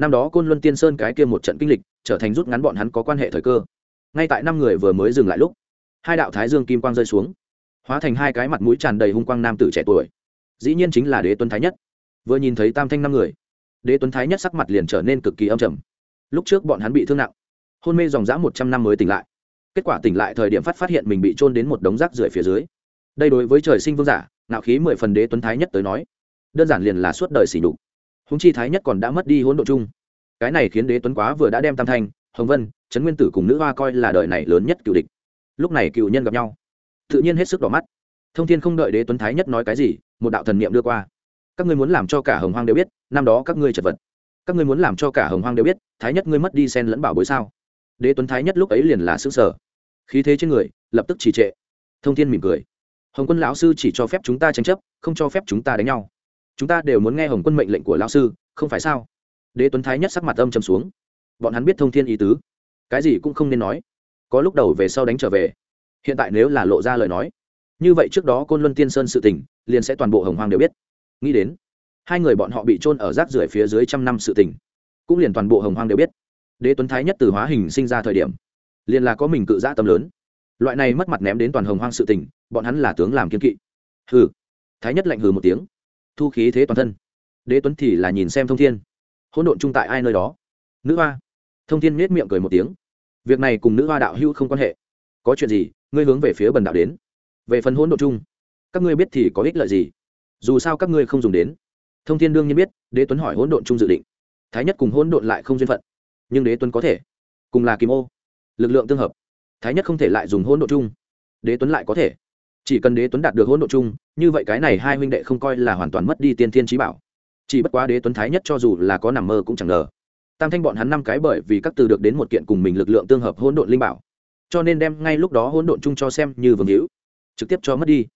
năm đó côn luân tiên sơn cái kia một trận kinh lịch, trở thành rút ngắn bọn hắn có quan hệ thời cơ. Ngay tại năm người vừa mới dừng lại lúc, hai đạo thái dương kim quang rơi xuống, hóa thành hai cái mặt mũi tràn đầy hung quang nam tử trẻ tuổi. Dĩ nhiên chính là đế tuấn thái nhất. Vừa nhìn thấy tam thanh năm người, đế tuấn thái nhất sắc mặt liền trở nên cực kỳ âm trầm. Lúc trước bọn hắn bị thương nặng, hôn mê dòng dã một trăm năm mới tỉnh lại. Kết quả tỉnh lại thời điểm phát phát hiện mình bị trôn đến một đống rác rưởi phía dưới. Đây đối với trời sinh vương giả nạo khí mười phần đế tuấn thái nhất tới nói, đơn giản liền là suốt đời xỉ đục húng chi thái nhất còn đã mất đi hỗn độ chung. Cái này khiến đế tuấn quá vừa đã đem tam thanh, hồng vân, trấn nguyên tử cùng nữ hoa coi là đời này lớn nhất cựu địch. Lúc này cựu nhân gặp nhau, tự nhiên hết sức đỏ mắt. Thông thiên không đợi đế tuấn thái nhất nói cái gì, một đạo thần niệm đưa qua. Các ngươi muốn làm cho cả hồng hoang đều biết, năm đó các ngươi chật vật. Các ngươi muốn làm cho cả hồng hoang đều biết, thái nhất ngươi mất đi sen lẫn bảo bối sao? Đế tuấn thái nhất lúc ấy liền là xứ sở khí thế trên người, lập tức trì trệ. Thông thiên mỉm cười. Hồng quân lão sư chỉ cho phép chúng ta tranh chấp, không cho phép chúng ta đánh nhau chúng ta đều muốn nghe hồng quân mệnh lệnh của lão sư, không phải sao? Đế tuấn thái nhất sắc mặt âm trầm xuống. Bọn hắn biết thông thiên ý tứ. Cái gì cũng không nên nói. Có lúc đầu về sau đánh trở về. Hiện tại nếu là lộ ra lời nói, như vậy trước đó côn luân tiên sơn sự tình, liền sẽ toàn bộ hồng hoàng đều biết. Nghĩ đến, hai người bọn họ bị trôn ở rác rưởi phía dưới trăm năm sự tình, cũng liền toàn bộ hồng hoàng đều biết. Đế tuấn thái nhất từ hóa hình sinh ra thời điểm, liền là có mình cự giã tâm lớn. Loại này mất mặt ném đến toàn hồng hoang sự tình, bọn hắn là tướng làm kiên kỵ. Hừ. Thái nhất lạnh hừ một tiếng thu khí thế toàn thân. Đế tuấn thì là nhìn xem thông thiên. Hỗn độn chung tại ai nơi đó? Nữ hoa. Thông thiên nhếch miệng cười một tiếng. Việc này cùng nữ hoa đạo hữu không quan hệ. Có chuyện gì, ngươi hướng về phía bần đạo đến. Về phần hỗn Độn chung, các ngươi biết thì có ích lợi gì? Dù sao các ngươi không dùng đến. Thông thiên đương nhiên biết, đế tuấn hỏi hỗn độn chung dự định. Thái nhất cùng hỗn độn lại không duyên phận. Nhưng đế tuấn có thể. Cùng là kim ô. Lực lượng tương hợp. Thái nhất không thể lại dùng hỗn Độn chung. Đế tuấn lại có thể chỉ cần đế tuấn đạt được hỗn độ chung, như vậy cái này hai huynh đệ không coi là hoàn toàn mất đi tiên thiên trí bảo. Chỉ bất quá đế tuấn thái nhất cho dù là có nằm mơ cũng chẳng ngờ. Tam thanh bọn hắn năm cái bởi vì các từ được đến một kiện cùng mình lực lượng tương hợp hỗn độn linh bảo. Cho nên đem ngay lúc đó hỗn độn chung cho xem như vương hữu. Trực tiếp cho mất đi.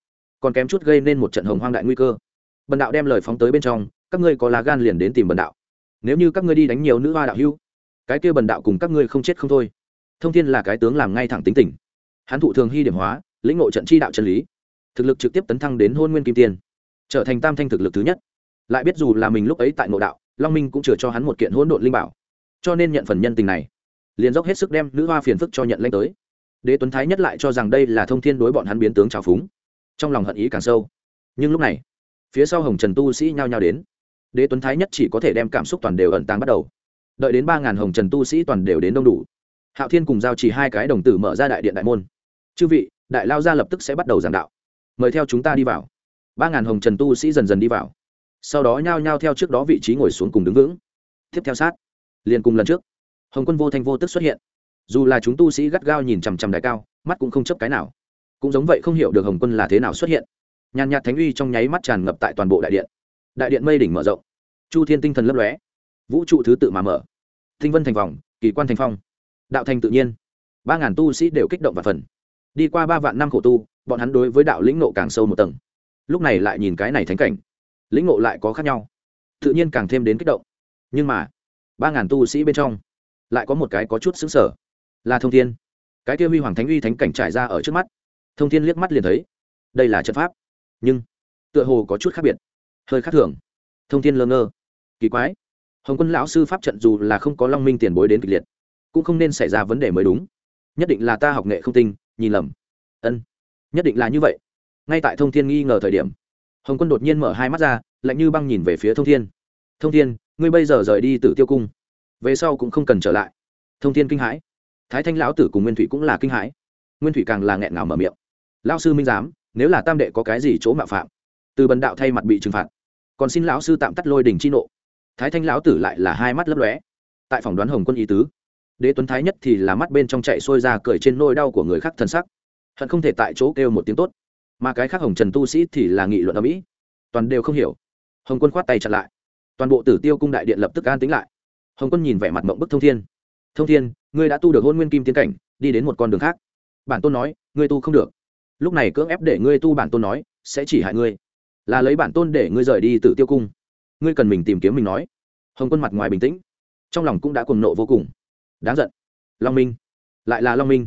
Còn kém chút gây nên một trận hồng hoang đại nguy cơ. Bần đạo đem lời phóng tới bên trong, các ngươi có lá gan liền đến tìm bần đạo. Nếu như các ngươi đi đánh nhiều nữ hoa đạo hưu cái kia bần đạo cùng các ngươi không chết không thôi. Thông thiên là cái tướng làm ngay thẳng tính tình. Hắn thụ thường hy điểm hóa lĩnh ngộ trận chi đạo chân lý, thực lực trực tiếp tấn thăng đến hôn nguyên kim tiên, trở thành tam thanh thực lực thứ nhất. Lại biết dù là mình lúc ấy tại ngộ đạo, long minh cũng chừa cho hắn một kiện hỗn độn linh bảo, cho nên nhận phần nhân tình này, liền dốc hết sức đem nữ hoa phiền phức cho nhận lên tới. Đế tuấn thái nhất lại cho rằng đây là thông thiên đối bọn hắn biến tướng trào phúng, trong lòng hận ý càng sâu. Nhưng lúc này, phía sau hồng trần tu sĩ nhao nhao đến. Đế tuấn thái nhất chỉ có thể đem cảm xúc toàn đều ẩn tàng bắt đầu. Đợi đến ba ngàn hồng trần tu sĩ toàn đều đến đông đủ, hạo thiên cùng giao chỉ hai cái đồng tử mở ra đại điện đại môn. Chư vị đại lao gia lập tức sẽ bắt đầu giảng đạo. Mời theo chúng ta đi vào. Ba ngàn hồng trần tu sĩ dần dần đi vào. Sau đó nhao nhao theo trước đó vị trí ngồi xuống cùng đứng vững. Tiếp theo sát. Liền cùng lần trước. Hồng quân vô thanh vô tức xuất hiện. Dù là chúng tu sĩ gắt gao nhìn chằm chằm đại cao, mắt cũng không chấp cái nào. Cũng giống vậy không hiểu được hồng quân là thế nào xuất hiện. Nhàn nhạt thánh uy trong nháy mắt tràn ngập tại toàn bộ đại điện. Đại điện mây đỉnh mở rộng. Chu thiên tinh thần lấp lóe. Vũ trụ thứ tự mà mở. Thinh vân thành vòng, kỳ quan thành phong. Đạo thành tự nhiên. Ba ngàn tu sĩ đều kích động và phần đi qua ba vạn năm khổ tu, bọn hắn đối với đạo lĩnh nộ càng sâu một tầng. Lúc này lại nhìn cái này thánh cảnh, lĩnh ngộ lại có khác nhau. Tự nhiên càng thêm đến kích động. Nhưng mà, ba ngàn tu sĩ bên trong, lại có một cái có chút xứng sở là thông thiên. Cái kia huy hoàng thánh uy thánh cảnh trải ra ở trước mắt. Thông thiên liếc mắt liền thấy, đây là trận pháp. Nhưng, tựa hồ có chút khác biệt, hơi khác thường. Thông thiên lơ ngơ, kỳ quái. Hồng quân lão sư pháp trận dù là không có long minh tiền bối đến kịch liệt, cũng không nên xảy ra vấn đề mới đúng. Nhất định là ta học nghệ không tinh nhìn lầm. Ân, nhất định là như vậy. Ngay tại thông thiên nghi ngờ thời điểm, hồng quân đột nhiên mở hai mắt ra, lạnh như băng nhìn về phía thông thiên. Thông thiên, ngươi bây giờ rời đi từ tiêu cung, về sau cũng không cần trở lại. Thông thiên kinh hãi. Thái thanh lão tử cùng nguyên thủy cũng là kinh hãi. Nguyên thủy càng là nghẹn ngào mở miệng. Lão sư minh giám, nếu là tam đệ có cái gì chỗ mạo phạm, từ bần đạo thay mặt bị trừng phạt, còn xin lão sư tạm tắt lôi đình chi nộ. Thái thanh lão tử lại là hai mắt lấp lóe. Tại phòng đoán hồng quân ý tứ đế tuấn thái nhất thì là mắt bên trong chạy sôi ra cười trên nôi đau của người khác thân sắc. Hận không thể tại chỗ kêu một tiếng tốt. Mà cái khác hồng trần tu sĩ thì là nghị luận ở mỹ. Toàn đều không hiểu. Hồng quân khoát tay chặt lại. Toàn bộ tử tiêu cung đại điện lập tức an tính lại. Hồng quân nhìn vẻ mặt mộng bức thông thiên. Thông thiên, ngươi đã tu được hôn nguyên kim tiến cảnh, đi đến một con đường khác. Bản tôn nói, ngươi tu không được. Lúc này cưỡng ép để ngươi tu bản tôn nói, sẽ chỉ hại ngươi. Là lấy bản tôn để ngươi rời đi tử tiêu cung. Ngươi cần mình tìm kiếm mình nói. Hồng quân mặt ngoài bình tĩnh. Trong lòng cũng đã cuồng nộ vô cùng đáng giận. Long minh. Lại là long minh.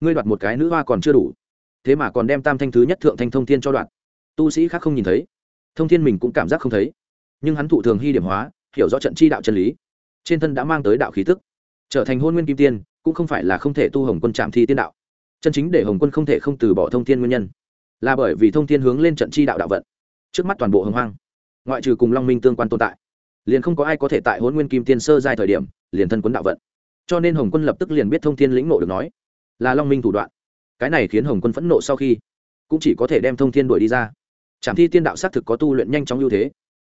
Ngươi đoạt một cái nữ hoa còn chưa đủ. Thế mà còn đem tam thanh thứ nhất thượng thanh thông thiên cho đoạt, tu sĩ khác không nhìn thấy. Thông thiên mình cũng cảm giác không thấy. Nhưng hắn thụ thường hy điểm hóa hiểu rõ trận chi đạo chân lý. Trên thân đã mang tới đạo khí tức. Trở thành hôn nguyên kim tiên cũng không phải là không thể tu hồng quân trạm thi tiên đạo. Chân chính để hồng quân không thể không từ bỏ thông thiên nguyên nhân. Là bởi vì thông thiên hướng lên trận chi đạo đạo vận. Trước mắt toàn bộ hồng hoang ngoại trừ cùng long minh tương quan tồn tại liền không có ai có thể tại hôn nguyên kim tiên sơ giai thời điểm liền thân quấn đạo vận cho nên hồng quân lập tức liền biết thông thiên lĩnh nộ được nói là long minh thủ đoạn cái này khiến hồng quân phẫn nộ sau khi cũng chỉ có thể đem thông thiên đuổi đi ra trạm thi tiên đạo xác thực có tu luyện nhanh chóng ưu thế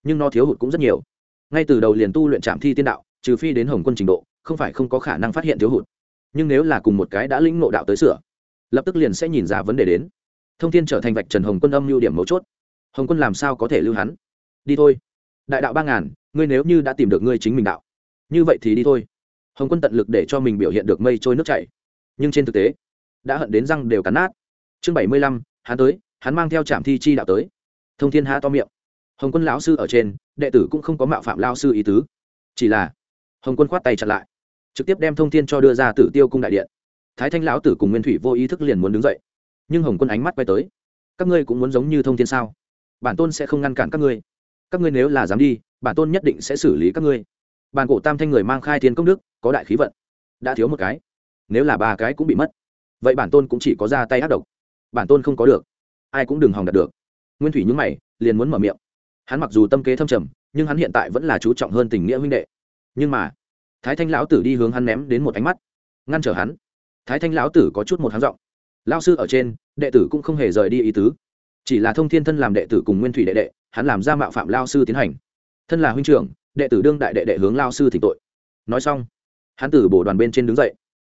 nhưng nó thiếu hụt cũng rất nhiều ngay từ đầu liền tu luyện trạm thi tiên đạo trừ phi đến hồng quân trình độ không phải không có khả năng phát hiện thiếu hụt nhưng nếu là cùng một cái đã lĩnh nộ đạo tới sửa lập tức liền sẽ nhìn ra vấn đề đến thông thiên trở thành vạch trần hồng quân âm lưu điểm mấu chốt hồng quân làm sao có thể lưu hắn đi thôi đại đạo ba ngàn ngươi nếu như đã tìm được ngươi chính mình đạo như vậy thì đi thôi hồng quân tận lực để cho mình biểu hiện được mây trôi nước chảy. Nhưng trên thực tế, đã hận đến răng đều cắn nát. Chương bảy mươi lăm, hắn tới, hắn mang theo trạm thi chi đạo tới. Thông thiên há to miệng. Hồng quân lão sư ở trên, đệ tử cũng không có mạo phạm lao sư ý tứ. Chỉ là, hồng quân khoát tay chặt lại, trực tiếp đem thông thiên cho đưa ra tử tiêu cung đại điện. Thái thanh lão tử cùng nguyên thủy vô ý thức liền muốn đứng dậy. Nhưng hồng quân ánh mắt quay tới. Các ngươi cũng muốn giống như thông thiên sao? Bản tôn sẽ không ngăn cản các ngươi. Các ngươi nếu là dám đi, bản tôn nhất định sẽ xử lý các ngươi bàn cổ tam thanh người mang khai thiên công đức, có đại khí vận. Đã thiếu một cái. Nếu là ba cái cũng bị mất. Vậy bản tôn cũng chỉ có ra tay ác độc. Bản tôn không có được. Ai cũng đừng hòng đạt được. Nguyên thủy nhúng mày, liền muốn mở miệng. Hắn mặc dù tâm kế thâm trầm, nhưng hắn hiện tại vẫn là chú trọng hơn tình nghĩa huynh đệ. Nhưng mà, thái thanh lão tử đi hướng hắn ném đến một ánh mắt, ngăn trở hắn. Thái thanh lão tử có chút một hắn giọng. Lao sư ở trên, đệ tử cũng không hề rời đi ý tứ. Chỉ là thông thiên thân làm đệ tử cùng nguyên thủy đệ đệ, hắn làm ra mạo phạm lao sư tiến hành. Thân là huynh trưởng đệ tử đương đại đệ đệ hướng lao sư thỉnh tội. Nói xong, hắn tử bổ đoàn bên trên đứng dậy.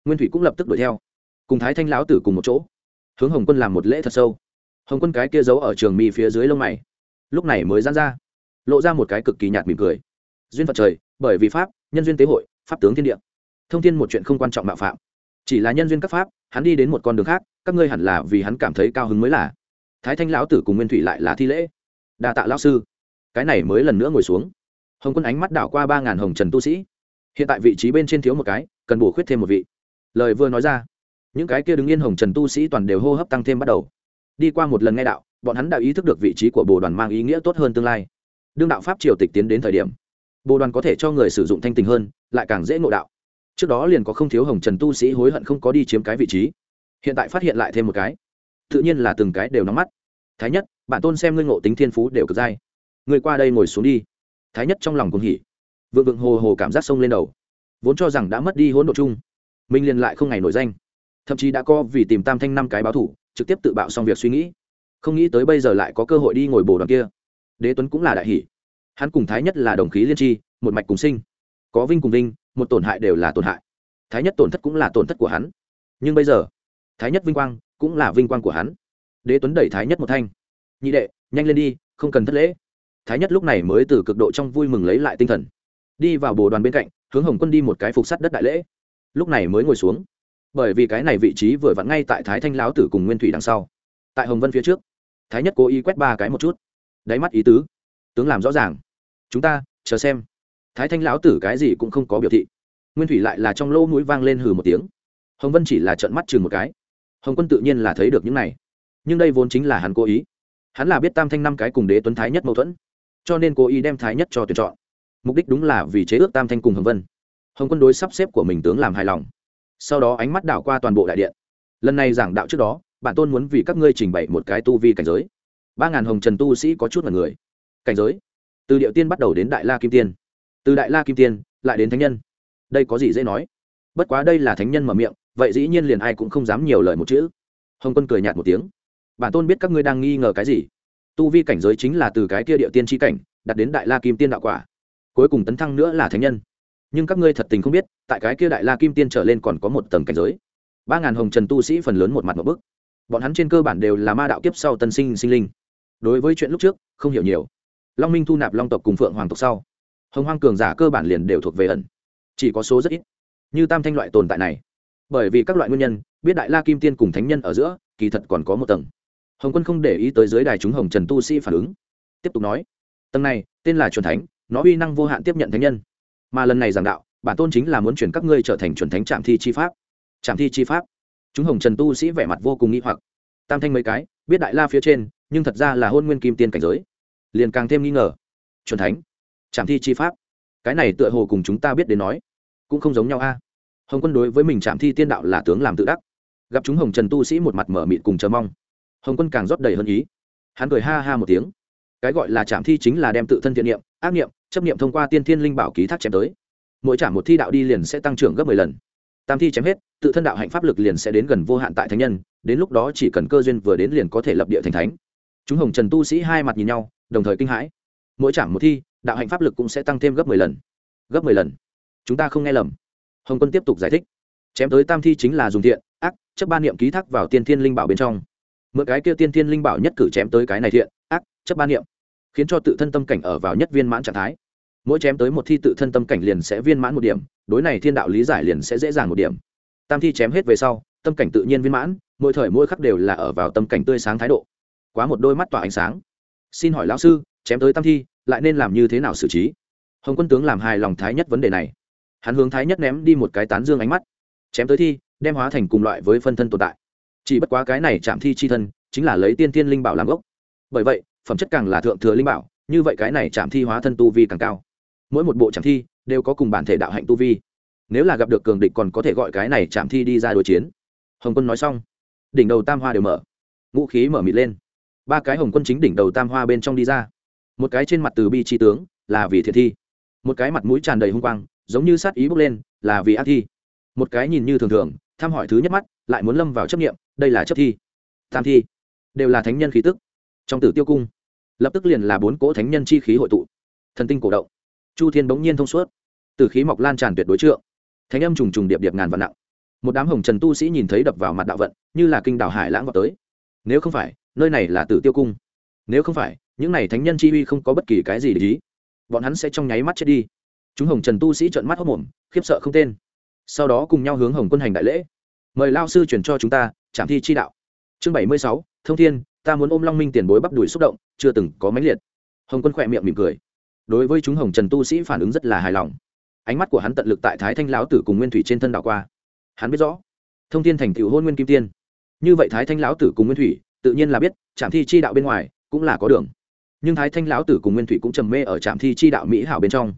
Nguyên thủy cũng lập tức đuổi theo. Cùng thái thanh lão tử cùng một chỗ, hướng hồng quân làm một lễ thật sâu. Hồng quân cái kia giấu ở trường mi phía dưới lông mày, lúc này mới dán ra, lộ ra một cái cực kỳ nhạt mỉm cười. Duyên phật trời, bởi vì pháp, nhân duyên tế hội, pháp tướng thiên địa. Thông tin một chuyện không quan trọng mạo phạm, chỉ là nhân duyên các pháp, hắn đi đến một con đường khác, các ngươi hẳn là vì hắn cảm thấy cao hứng mới là. Thái thanh lão tử cùng nguyên thủy lại là thi lễ. Đa tạ lão sư. Cái này mới lần nữa ngồi xuống hồng quân ánh mắt đảo qua ba ngàn hồng trần tu sĩ. Hiện tại vị trí bên trên thiếu một cái, cần bổ khuyết thêm một vị. Lời vừa nói ra, những cái kia đứng yên hồng trần tu sĩ toàn đều hô hấp tăng thêm bắt đầu. Đi qua một lần nghe đạo, bọn hắn đã ý thức được vị trí của bồ đoàn mang ý nghĩa tốt hơn tương lai. Đương đạo pháp triều tịch tiến đến thời điểm, bồ đoàn có thể cho người sử dụng thanh tình hơn, lại càng dễ ngộ đạo. Trước đó liền có không thiếu hồng trần tu sĩ hối hận không có đi chiếm cái vị trí. Hiện tại phát hiện lại thêm một cái. Tự nhiên là từng cái đều nóng mắt. Thái nhất bản tôn xem ngươi ngộ tính thiên phú đều cực dai. Ngươi qua đây ngồi xuống đi thái nhất trong lòng cũng hỉ. Vượng vượng hồ hồ cảm giác sông lên đầu. Vốn cho rằng đã mất đi hỗn độ chung minh liền lại không ngày nổi danh. Thậm chí đã co vì tìm tam thanh năm cái báo thủ, trực tiếp tự bạo xong việc suy nghĩ. Không nghĩ tới bây giờ lại có cơ hội đi ngồi bồ đoàn kia. Đế tuấn cũng là đại hỷ hắn cùng thái nhất là đồng khí liên tri, một mạch cùng sinh. Có vinh cùng vinh, một tổn hại đều là tổn hại. Thái nhất tổn thất cũng là tổn thất của hắn. Nhưng bây giờ, thái nhất vinh quang cũng là vinh quang của hắn. Đế tuấn đẩy thái nhất một thanh. Nhị đệ, nhanh lên đi, không cần thất lễ thái nhất lúc này mới từ cực độ trong vui mừng lấy lại tinh thần. Đi vào bồ đoàn bên cạnh, hướng hồng quân đi một cái phục sắt đất đại lễ. Lúc này mới ngồi xuống. Bởi vì cái này vị trí vừa vặn ngay tại thái thanh lão tử cùng nguyên thủy đằng sau. Tại hồng vân phía trước, thái nhất cố ý quét ba cái một chút. Đáy mắt ý tứ, tướng làm rõ ràng. Chúng ta, chờ xem. Thái thanh lão tử cái gì cũng không có biểu thị. Nguyên thủy lại là trong lỗ mũi vang lên hừ một tiếng. Hồng vân chỉ là trợn mắt chừng một cái. Hồng quân tự nhiên là thấy được những này. Nhưng đây vốn chính là hắn cố ý. Hắn là biết tam thanh năm cái cùng đế tuấn thái nhất mâu thuẫn cho nên cố ý đem thái nhất cho tuyển chọn. Mục đích đúng là vì chế ước tam thanh cùng hồng vân. Hồng quân đối sắp xếp của mình tướng làm hài lòng. Sau đó ánh mắt đảo qua toàn bộ đại điện. Lần này giảng đạo trước đó bản tôn muốn vì các ngươi trình bày một cái tu vi cảnh giới. Ba ngàn hồng trần tu sĩ có chút là người. Cảnh giới? Từ điệu tiên bắt đầu đến đại la kim tiên. Từ đại la kim tiên, lại đến thánh nhân. Đây có gì dễ nói? Bất quá đây là thánh nhân mở miệng, vậy dĩ nhiên liền ai cũng không dám nhiều lời một chữ. Hồng quân cười nhạt một tiếng. Bản tôn biết các ngươi đang nghi ngờ cái gì? Tu vi cảnh giới chính là từ cái kia điệu tiên tri cảnh đặt đến đại la kim tiên đạo quả. Cuối cùng tấn thăng nữa là thánh nhân. Nhưng các ngươi thật tình không biết, tại cái kia đại la kim tiên trở lên còn có một tầng cảnh giới. Ba ngàn hồng trần tu sĩ phần lớn một mặt một bức. Bọn hắn trên cơ bản đều là ma đạo kiếp sau tân sinh sinh linh. Đối với chuyện lúc trước, không hiểu nhiều. Long minh thu nạp long tộc cùng phượng hoàng tộc sau, hồng hoang cường giả cơ bản liền đều thuộc về ẩn. Chỉ có số rất ít. Như tam thanh loại tồn tại này. Bởi vì các loại nguyên nhân, biết đại la kim tiên cùng thánh nhân ở giữa, kỳ thật còn có một tầng hồng quân không để ý tới giới đài chúng hồng trần tu sĩ phản ứng. Tiếp tục nói, tầng này, tên là truyền thánh, nó uy năng vô hạn tiếp nhận thánh nhân. Mà lần này giảng đạo, bản tôn chính là muốn chuyển các ngươi trở thành truyền thánh trạm thi chi pháp. Trạm thi chi pháp? Chúng hồng trần tu sĩ vẻ mặt vô cùng nghĩ hoặc. Tam thanh mấy cái, biết đại la phía trên, nhưng thật ra là hôn nguyên kim tiên cảnh giới. Liền càng thêm nghi ngờ. Truyền thánh, trạm thi chi pháp? Cái này tựa hồ cùng chúng ta biết đến nói, cũng không giống nhau a. Hồng quân đối với mình trạm thi tiên đạo là tướng làm tự đắc. Gặp chúng hồng trần tu sĩ một mặt mở mịt cùng chờ mong hồng quân càng rót đầy hơn ý. Hắn cười ha ha một tiếng. Cái gọi là trạm thi chính là đem tự thân thiện niệm, ác niệm, chấp niệm thông qua tiên thiên linh bảo ký thác chém tới. Mỗi trạm một thi đạo đi liền sẽ tăng trưởng gấp mười lần. Tam thi chém hết, tự thân đạo hạnh pháp lực liền sẽ đến gần vô hạn tại thánh nhân, đến lúc đó chỉ cần cơ duyên vừa đến liền có thể lập địa thành thánh. Chúng hồng trần tu sĩ hai mặt nhìn nhau, đồng thời kinh hãi. Mỗi trạm một thi, đạo hạnh pháp lực cũng sẽ tăng thêm gấp mười lần. Gấp mười lần. Chúng ta không nghe lầm. Hồng quân tiếp tục giải thích. Chém tới tam thi chính là dùng thiện, ác, chấp ba niệm ký thác vào tiên thiên linh bảo bên trong mượn cái kia tiên thiên linh bảo nhất cử chém tới cái này thiện, ác, chấp ba niệm, khiến cho tự thân tâm cảnh ở vào nhất viên mãn trạng thái. Mỗi chém tới một thi tự thân tâm cảnh liền sẽ viên mãn một điểm, đối này thiên đạo lý giải liền sẽ dễ dàng một điểm. Tam thi chém hết về sau, tâm cảnh tự nhiên viên mãn, mỗi thời mỗi khắc đều là ở vào tâm cảnh tươi sáng thái độ. Quá một đôi mắt tỏa ánh sáng. Xin hỏi lão sư, chém tới tam thi, lại nên làm như thế nào xử trí? Hồng quân tướng làm hài lòng thái nhất vấn đề này. Hắn hướng thái nhất ném đi một cái tán dương ánh mắt. Chém tới thi, đem hóa thành cùng loại với phân thân tồn tại chỉ bất quá cái này chạm thi chi thân, chính là lấy tiên tiên linh bảo làm gốc. Bởi vậy, phẩm chất càng là thượng thừa linh bảo, như vậy cái này chạm thi hóa thân tu vi càng cao. Mỗi một bộ chạm thi đều có cùng bản thể đạo hạnh tu vi. Nếu là gặp được cường địch còn có thể gọi cái này chạm thi đi ra đối chiến. Hồng quân nói xong, đỉnh đầu tam hoa đều mở. Ngũ khí mở mịt lên. Ba cái hồng quân chính đỉnh đầu tam hoa bên trong đi ra. Một cái trên mặt từ bi tri tướng, là vì thiệt thi. Một cái mặt mũi tràn đầy hung quang, giống như sát ý bốc lên, là vì ác thi. Một cái nhìn như thường thường thăm hỏi thứ nhất mắt lại muốn lâm vào chấp nghiệm đây là chấp thi. Tam thi, đều là thánh nhân khí tức. Trong tử tiêu cung, lập tức liền là bốn cỗ thánh nhân chi khí hội tụ. Thần tinh cổ động. Chu thiên bỗng nhiên thông suốt. Từ khí mọc lan tràn tuyệt đối trượng. Thánh âm trùng trùng điệp điệp ngàn vạn nặng. Một đám hồng trần tu sĩ nhìn thấy đập vào mặt đạo vận, như là kinh đảo hải lãng vào tới. Nếu không phải, nơi này là tử tiêu cung. Nếu không phải, những này thánh nhân chi uy không có bất kỳ cái gì để ý. Bọn hắn sẽ trong nháy mắt chết đi. Chúng hồng trần tu sĩ trợn mắt hốc mồm, khiếp sợ không tên. Sau đó cùng nhau hướng hồng quân hành đại lễ mời lao sư chuyển cho chúng ta Trạm thi chi đạo. Chương bảy mươi sáu, thông thiên, ta muốn ôm long minh tiền bối bắp đùi xúc động, chưa từng có mãnh liệt. Hồng quân khỏe miệng mỉm cười. Đối với chúng hồng trần tu sĩ phản ứng rất là hài lòng. Ánh mắt của hắn tận lực tại thái thanh lão tử cùng nguyên thủy trên thân đạo qua. Hắn biết rõ, thông thiên thành tựu hôn nguyên kim tiên. Như vậy thái thanh lão tử cùng nguyên thủy, tự nhiên là biết trạm thi chi đạo bên ngoài cũng là có đường. Nhưng thái thanh lão tử cùng nguyên thủy cũng trầm mê ở trạm thi chi đạo mỹ hảo bên trong.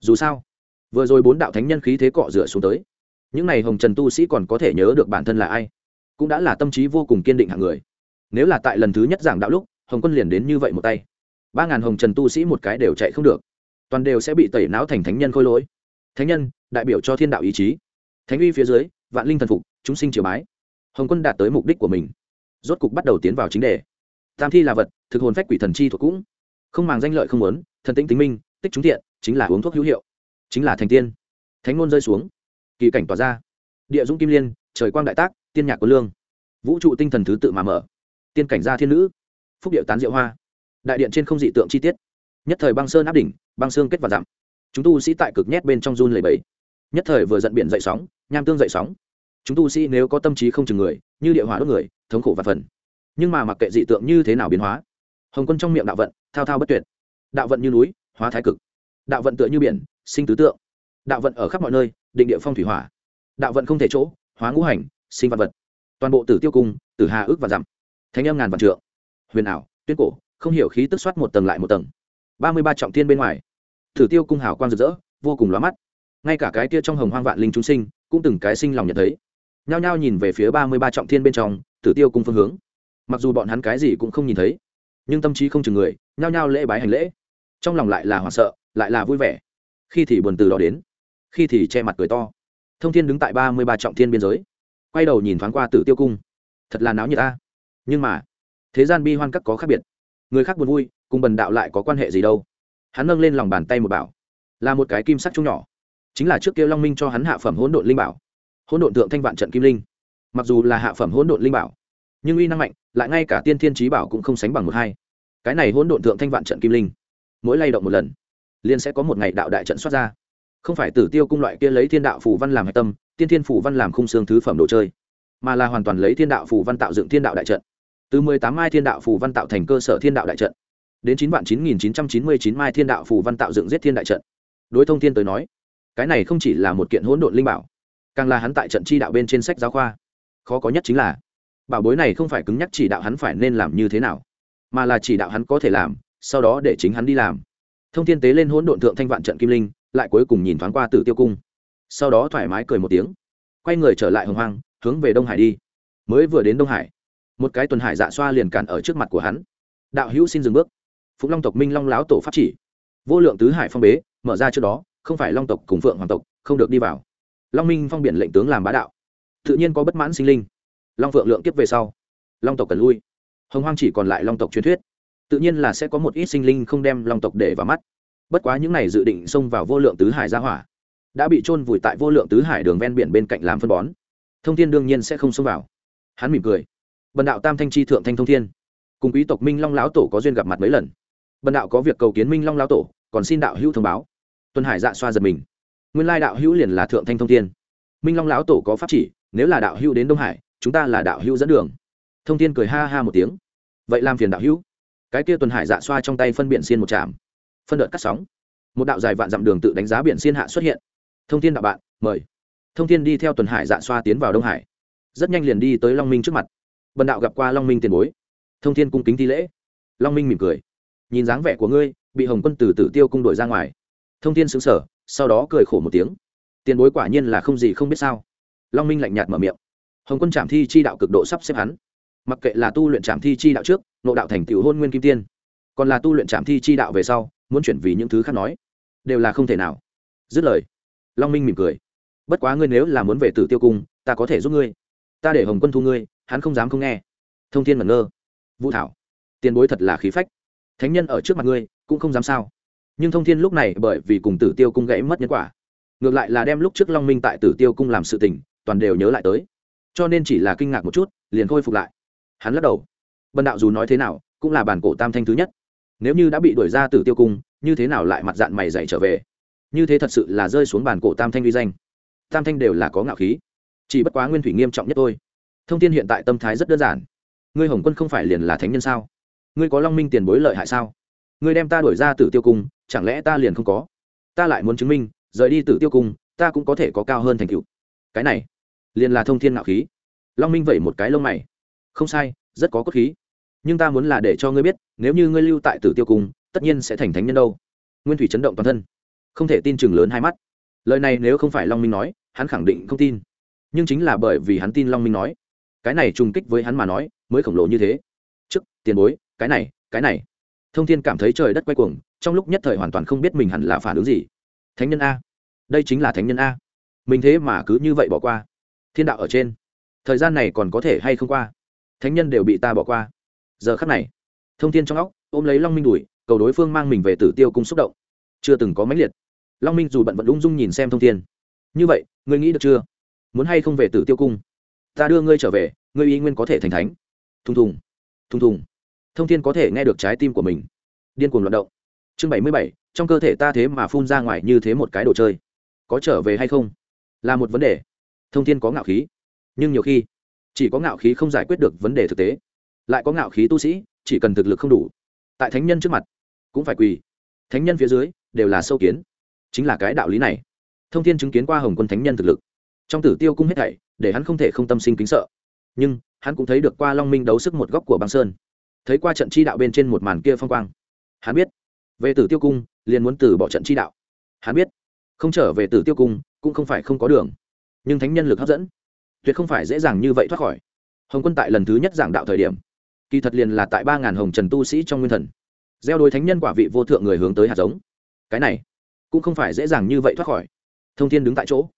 Dù sao, vừa rồi bốn đạo thánh nhân khí thế cọ rửa xuống tới những n à y hồng trần tu sĩ còn có thể nhớ được bản thân là ai, cũng đã là tâm trí vô cùng kiên định hạng người. Nếu là tại lần thứ nhất giảng đạo lúc, hồng quân liền đến như vậy một tay. Ba ngàn hồng trần tu sĩ một cái đều chạy không được. Toàn đều sẽ bị tẩy não thành thánh nhân khôi lỗi. Thánh nhân, đại biểu cho thiên đạo ý chí. Thánh uy phía dưới, vạn linh thần phục, chúng sinh triều bái. Hồng quân đạt tới mục đích của mình. Rốt cục bắt đầu tiến vào chính đề. Tam thi là vật, thực hồn phách quỷ thần chi thuộc cũng. Không màng danh lợi không muốn, thần tĩnh tính minh, tích chúng thiện, chính là uống thuốc hữu hiệu. Chính là thành tiên. Thánh ngôn rơi xuống kỳ cảnh tỏa ra. Địa dũng kim liên, trời quang đại tác, tiên nhạc của lương. Vũ trụ tinh thần thứ tự mà mở. Tiên cảnh gia thiên nữ. Phúc điệu tán diệu hoa. Đại điện trên không dị tượng chi tiết. Nhất thời băng sơn áp đỉnh, băng xương kết và dặm. Chúng tu sĩ tại cực nhét bên trong run lầy bẫy nhất thời vừa giận biển dậy sóng, nham tương dậy sóng. Chúng tu sĩ nếu có tâm trí không chừng người, như địa hỏa đốt người, thống khổ và phần. Nhưng mà mặc kệ dị tượng như thế nào biến hóa, hồng quân trong miệng đạo vận, thao thao bất tuyệt. Đạo vận như núi, hóa thái cực. Đạo vận tựa như biển, sinh tứ tượng. Đạo vận ở khắp mọi nơi định địa phong thủy hỏa, đạo vận không thể chỗ, hóa ngũ hành, sinh vật vật. Toàn bộ tử tiêu cung, tử hà ước và dặm. Thánh âm ngàn vạn trượng. Huyền ảo tuyết cổ, không hiểu khí tức soát một tầng lại một tầng. Ba mươi ba trọng thiên bên ngoài. Tử tiêu cung hào quang rực rỡ, vô cùng lóa mắt. Ngay cả cái kia trong hồng hoang vạn linh chúng sinh, cũng từng cái sinh lòng nhận thấy. Nhao nhao nhìn về phía ba mươi ba trọng thiên bên trong, tử tiêu cung phương hướng. Mặc dù bọn hắn cái gì cũng không nhìn thấy, nhưng tâm trí không chừng người, nhao nhao lễ bái hành lễ. Trong lòng lại là hoảng sợ, lại là vui vẻ. Khi thì buồn từ đó đến khi thì che mặt cười to. Thông thiên đứng tại ba mươi ba trọng thiên biên giới, quay đầu nhìn thoáng qua tử tiêu cung. Thật là náo nhiệt ta. Nhưng mà, thế gian bi hoan các có khác biệt. Người khác buồn vui, cùng bần đạo lại có quan hệ gì đâu. Hắn nâng lên lòng bàn tay một bảo, là một cái kim sắc chung nhỏ. Chính là trước kia long minh cho hắn hạ phẩm hỗn độn linh bảo. Hỗn độn tượng thanh vạn trận kim linh. Mặc dù là hạ phẩm hỗn độn linh bảo, nhưng uy năng mạnh, lại ngay cả tiên thiên trí bảo cũng không sánh bằng một hai. Cái này hỗn độn tượng thanh vạn trận kim linh, mỗi lay động một lần, liền sẽ có một ngày đạo đại trận xuất ra không phải tử tiêu cung loại kia lấy thiên đạo Phủ văn làm hạch tâm, tiên thiên Phủ văn làm khung xương thứ phẩm đồ chơi, mà là hoàn toàn lấy thiên đạo Phủ văn tạo dựng thiên đạo đại trận. Từ mười tám mai thiên đạo Phủ văn tạo thành cơ sở thiên đạo đại trận, đến chín vạn chín nghìn chín trăm chín mươi chín mai thiên đạo Phủ văn tạo dựng giết thiên đại trận. Đối thông thiên tới nói, cái này không chỉ là một kiện hỗn độn linh bảo, càng là hắn tại trận chi đạo bên trên sách giáo khoa. Khó có nhất chính là, bảo bối này không phải cứng nhắc chỉ đạo hắn phải nên làm như thế nào, mà là chỉ đạo hắn có thể làm, sau đó để chính hắn đi làm. Thông thiên tế lên hỗn độn thượng thanh vạn trận kim linh lại cuối cùng nhìn thoáng qua tử tiêu cung. Sau đó thoải mái cười một tiếng, quay người trở lại hồng hoang, hướng về đông hải đi. Mới vừa đến đông hải, một cái tuần hải dạ xoa liền cản ở trước mặt của hắn. Đạo hữu xin dừng bước. Phụng long tộc minh long láo tổ pháp chỉ. Vô lượng tứ hải phong bế, mở ra trước đó, không phải long tộc cùng phượng hoàng tộc, không được đi vào. Long minh phong biển lệnh tướng làm bá đạo. Tự nhiên có bất mãn sinh linh. Long phượng lượng kiếp về sau, long tộc cần lui. Hồng hoang chỉ còn lại long tộc truyền thuyết. Tự nhiên là sẽ có một ít sinh linh không đem long tộc để vào mắt bất quá những này dự định xông vào vô lượng tứ hải ra hỏa, đã bị trôn vùi tại vô lượng tứ hải đường ven biển bên cạnh làm phân bón. Thông thiên đương nhiên sẽ không xông vào. Hắn mỉm cười. Bần đạo tam thanh chi thượng thanh thông thiên. Cùng quý tộc minh long lão tổ có duyên gặp mặt mấy lần. Bần đạo có việc cầu kiến minh long lão tổ, còn xin đạo hữu thông báo. Tuân hải dạ xoa giật mình. Nguyên lai đạo hữu liền là thượng thanh thông thiên. Minh long lão tổ có pháp chỉ, nếu là đạo hữu đến đông hải, chúng ta là đạo hữu dẫn đường. Thông thiên cười ha ha một tiếng. Vậy làm phiền đạo hữu. Cái kia tuần hải dạ xoa trong tay phân biển xiên một trạm phân đợt cắt sóng. Một đạo dài vạn dặm đường tự đánh giá biển xiên hạ xuất hiện. Thông thiên đạo bạn, mời. Thông thiên đi theo tuần hải dạ xoa tiến vào đông hải. Rất nhanh liền đi tới long minh trước mặt. Bần đạo gặp qua long minh tiền bối. Thông thiên cung kính thi lễ. Long minh mỉm cười. Nhìn dáng vẻ của ngươi, bị hồng quân từ tử tiêu cung đổi ra ngoài. Thông thiên xứng sở sau đó cười khổ một tiếng. Tiền bối quả nhiên là không gì không biết sao. Long minh lạnh nhạt mở miệng. Hồng quân trạm thi chi đạo cực độ sắp xếp hắn. Mặc kệ là tu luyện trạm thi chi đạo trước, nộ đạo thành tựu hôn nguyên kim tiên, còn là tu luyện trạm thi chi đạo về sau muốn chuyển vì những thứ khác nói, đều là không thể nào. Dứt lời, long minh mỉm cười. Bất quá ngươi nếu là muốn về tử tiêu cung, ta có thể giúp ngươi. Ta để hồng quân thu ngươi, hắn không dám không nghe. Thông thiên mẩn ngơ. Vũ thảo, tiền bối thật là khí phách. Thánh nhân ở trước mặt ngươi, cũng không dám sao. Nhưng thông thiên lúc này bởi vì cùng tử tiêu cung gãy mất nhân quả. Ngược lại là đem lúc trước long minh tại tử tiêu cung làm sự tình, toàn đều nhớ lại tới. Cho nên chỉ là kinh ngạc một chút, liền khôi phục lại. Hắn lắc đầu. Bần đạo dù nói thế nào, cũng là bản cổ tam thanh thứ nhất nếu như đã bị đuổi ra từ tiêu cung, như thế nào lại mặt dạng mày dày trở về? Như thế thật sự là rơi xuống bàn cổ tam thanh uy danh. Tam thanh đều là có ngạo khí. Chỉ bất quá nguyên thủy nghiêm trọng nhất thôi. Thông tin hiện tại tâm thái rất đơn giản. Ngươi hồng quân không phải liền là thánh nhân sao? Ngươi có long minh tiền bối lợi hại sao? Ngươi đem ta đuổi ra từ tiêu cung, chẳng lẽ ta liền không có? Ta lại muốn chứng minh, rời đi từ tiêu cung, ta cũng có thể có cao hơn thành tựu. Cái này, liền là thông thiên ngạo khí. Long minh vẩy một cái lông mày. Không sai, rất có cốt khí nhưng ta muốn là để cho ngươi biết, nếu như ngươi lưu tại tử tiêu cung, tất nhiên sẽ thành thánh nhân đâu. Nguyên thủy chấn động toàn thân, không thể tin chừng lớn hai mắt. Lời này nếu không phải long minh nói, hắn khẳng định không tin. Nhưng chính là bởi vì hắn tin long minh nói, cái này trùng kích với hắn mà nói, mới khổng lồ như thế. Trước, tiền bối, cái này cái này. Thông thiên cảm thấy trời đất quay cuồng, trong lúc nhất thời hoàn toàn không biết mình hẳn là phản ứng gì. Thánh nhân a, đây chính là thánh nhân a. Mình thế mà cứ như vậy bỏ qua. Thiên đạo ở trên, thời gian này còn có thể hay không qua? Thánh nhân đều bị ta bỏ qua giờ khắc này, thông thiên trong óc, ôm lấy long minh đùi cầu đối phương mang mình về tử tiêu cung xúc động. Chưa từng có mãnh liệt. Long minh dù bận vận ung dung nhìn xem thông thiên. Như vậy, ngươi nghĩ được chưa? Muốn hay không về tử tiêu cung? Ta đưa ngươi trở về, ngươi y nguyên có thể thành thánh. Thùng thùng thùng thùng. Thông thiên có thể nghe được trái tim của mình. Điên cuồng loạt động. Chương bảy mươi bảy, trong cơ thể ta thế mà phun ra ngoài như thế một cái đồ chơi. Có trở về hay không? Là một vấn đề. Thông thiên có ngạo khí. Nhưng nhiều khi, chỉ có ngạo khí không giải quyết được vấn đề thực tế lại có ngạo khí tu sĩ, chỉ cần thực lực không đủ, tại thánh nhân trước mặt, cũng phải quỳ. Thánh nhân phía dưới đều là sâu kiến. Chính là cái đạo lý này. Thông thiên chứng kiến qua hồng quân thánh nhân thực lực. Trong tử tiêu cung hết thảy, để hắn không thể không tâm sinh kính sợ. Nhưng, hắn cũng thấy được qua long minh đấu sức một góc của băng sơn. Thấy qua trận chi đạo bên trên một màn kia phong quang. Hắn biết, về tử tiêu cung, liền muốn từ bỏ trận chi đạo. Hắn biết, không trở về tử tiêu cung, cũng không phải không có đường. Nhưng thánh nhân lực hấp dẫn, tuyệt không phải dễ dàng như vậy thoát khỏi. Hồng quân tại lần thứ nhất giảng đạo thời điểm kỳ thật liền là tại ba ngàn hồng trần tu sĩ trong nguyên thần. Gieo đôi thánh nhân quả vị vô thượng người hướng tới hạt giống. Cái này, cũng không phải dễ dàng như vậy thoát khỏi. Thông thiên đứng tại chỗ.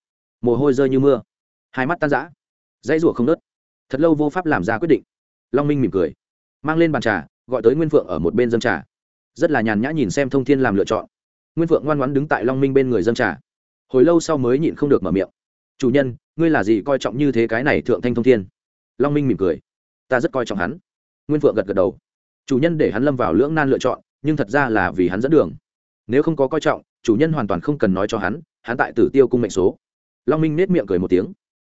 Mồ hôi rơi như mưa. Hai mắt tan rã. Dãy rủa không nớt thật lâu vô pháp làm ra quyết định. Long minh mỉm cười. Mang lên bàn trà, gọi tới nguyên phượng ở một bên dân trà. Rất là nhàn nhã nhìn xem thông thiên làm lựa chọn. Nguyên phượng ngoan ngoãn đứng tại long minh bên người dân trà. Hồi lâu sau mới nhịn không được mở miệng. Chủ nhân, ngươi là gì coi trọng như thế cái này thượng thanh thông thiên? Long minh mỉm cười. Ta rất coi trọng hắn nguyên phượng gật gật đầu. Chủ nhân để hắn lâm vào lưỡng nan lựa chọn, nhưng thật ra là vì hắn dẫn đường. Nếu không có coi trọng, chủ nhân hoàn toàn không cần nói cho hắn hắn tại tử tiêu cung mệnh số. Long minh nết miệng cười một tiếng.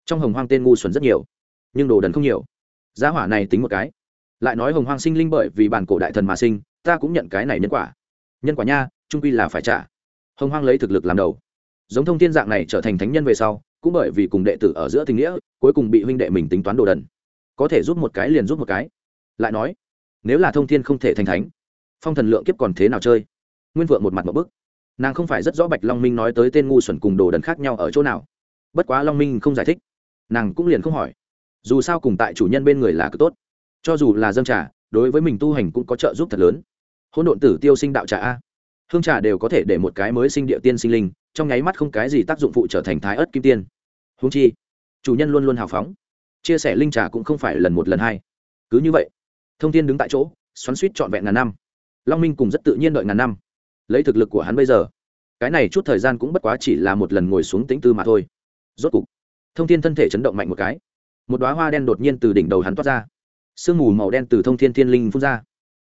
Trong hồng hoang tên ngu xuẩn rất nhiều, nhưng đồ đần không nhiều. Giá hỏa này tính một cái. Lại nói hồng hoang sinh linh bởi vì bản cổ đại thần mà sinh, ta cũng nhận cái này nhân quả. Nhân quả nha, trung quy là phải trả. Hồng hoang lấy thực lực làm đầu. Giống thông thiên dạng này trở thành thánh nhân về sau, cũng bởi vì cùng đệ tử ở giữa tình nghĩa, cuối cùng bị huynh đệ mình tính toán đồ đần. Có thể giúp một cái liền giúp một cái lại nói, nếu là thông thiên không thể thành thánh, phong thần lượng kiếp còn thế nào chơi? Nguyên vượng một mặt một bức. Nàng không phải rất rõ bạch long minh nói tới tên ngu xuẩn cùng đồ đần khác nhau ở chỗ nào. Bất quá long minh không giải thích. Nàng cũng liền không hỏi. Dù sao cùng tại chủ nhân bên người là cực tốt. Cho dù là dân trà, đối với mình tu hành cũng có trợ giúp thật lớn. Hôn độn tử tiêu sinh đạo trà a. Hương trà đều có thể để một cái mới sinh địa tiên sinh linh, trong nháy mắt không cái gì tác dụng phụ trở thành thái ớt kim tiên. Húng chi, chủ nhân luôn luôn hào phóng. Chia sẻ linh trà cũng không phải lần một lần hai. Cứ như vậy thông tin đứng tại chỗ, xoắn suýt trọn vẹn ngàn năm. Long minh cùng rất tự nhiên đợi ngàn năm. Lấy thực lực của hắn bây giờ, cái này chút thời gian cũng bất quá chỉ là một lần ngồi xuống tính tư mà thôi. Rốt cục, thông tin thân thể chấn động mạnh một cái. Một đoá hoa đen đột nhiên từ đỉnh đầu hắn toát ra. Sương mù màu đen từ thông thiên thiên linh phun ra.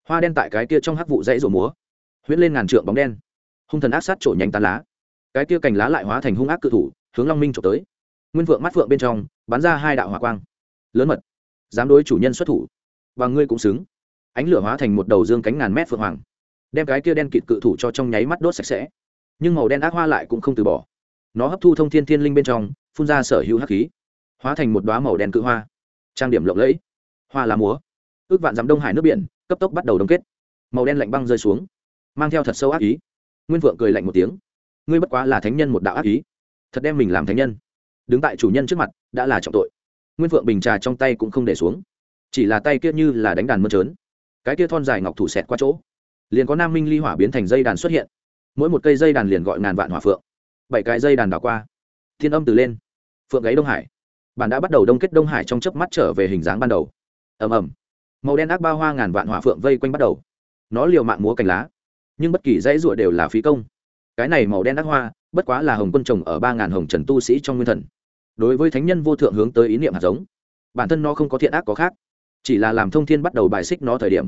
Hoa đen tại cái kia trong hắc vụ dãy rổ múa huyễn lên ngàn trượng bóng đen. Hung thần ác sát trổ nhánh tán lá. Cái kia cành lá lại hóa thành hung ác cự thủ, hướng long minh trổ tới. Nguyên vượng mắt vượng bên trong, bắn ra hai đạo hỏa quang. Lớn mật, dám đối chủ nhân xuất thủ và ngươi cũng xứng. Ánh lửa hóa thành một đầu dương cánh ngàn mét phượng hoàng, đem cái kia đen kịt cự thủ cho trong nháy mắt đốt sạch sẽ. Nhưng màu đen ác hoa lại cũng không từ bỏ. Nó hấp thu thông thiên thiên linh bên trong, phun ra sở hữu hắc khí, hóa thành một đoá màu đen cự hoa. Trang điểm lộng lẫy. Hoa lá múa. Ước vạn dắm đông hải nước biển, cấp tốc bắt đầu đông kết. Màu đen lạnh băng rơi xuống, mang theo thật sâu ác ý. Nguyên vượng cười lạnh một tiếng. Ngươi bất quá là thánh nhân một đạo ác ý. Thật đem mình làm thánh nhân. Đứng tại chủ nhân trước mặt, đã là trọng tội. Nguyên vượng bình trà trong tay cũng không để xuống chỉ là tay kia như là đánh đàn mơn trớn. Cái kia thon dài ngọc thủ xẹt qua chỗ, liền có nam minh ly hỏa biến thành dây đàn xuất hiện. Mỗi một cây dây đàn liền gọi ngàn vạn hỏa phượng. Bảy cái dây đàn đảo qua, thiên âm từ lên. Phượng gáy đông hải. Bản đã bắt đầu đông kết đông hải trong chớp mắt trở về hình dáng ban đầu. Ầm ầm. Màu đen ác ba hoa ngàn vạn hỏa phượng vây quanh bắt đầu. Nó liều mạng múa cành lá, nhưng bất kỳ dãy rủa đều là phí công. Cái này màu đen ác hoa, bất quá là hồng quân trồng ở ba ngàn hồng trần tu sĩ trong nguyên thần. Đối với thánh nhân vô thượng hướng tới ý niệm hạt giống, bản thân nó không có thiện ác có khác chỉ là làm thông thiên bắt đầu bài xích nó thời điểm,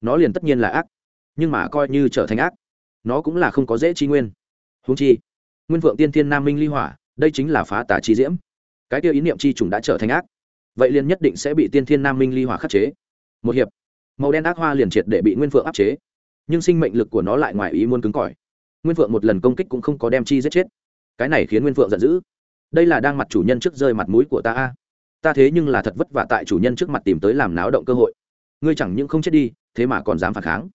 nó liền tất nhiên là ác, nhưng mà coi như trở thành ác, nó cũng là không có dễ chi nguyên. Húng chi, nguyên vượng tiên thiên nam minh ly hỏa, đây chính là phá tà chi diễm. Cái kia ý niệm chi trùng đã trở thành ác, vậy liền nhất định sẽ bị tiên thiên nam minh ly hỏa khắc chế. Một hiệp, màu đen ác hoa liền triệt để bị nguyên vượng áp chế, nhưng sinh mệnh lực của nó lại ngoài ý muốn cứng cỏi. Nguyên vượng một lần công kích cũng không có đem chi giết chết. Cái này khiến nguyên vượng giận dữ. Đây là đang mặt chủ nhân trước rơi mặt mũi của ta a ta thế nhưng là thật vất vả tại chủ nhân trước mặt tìm tới làm náo động cơ hội. Ngươi chẳng những không chết đi, thế mà còn dám phản kháng.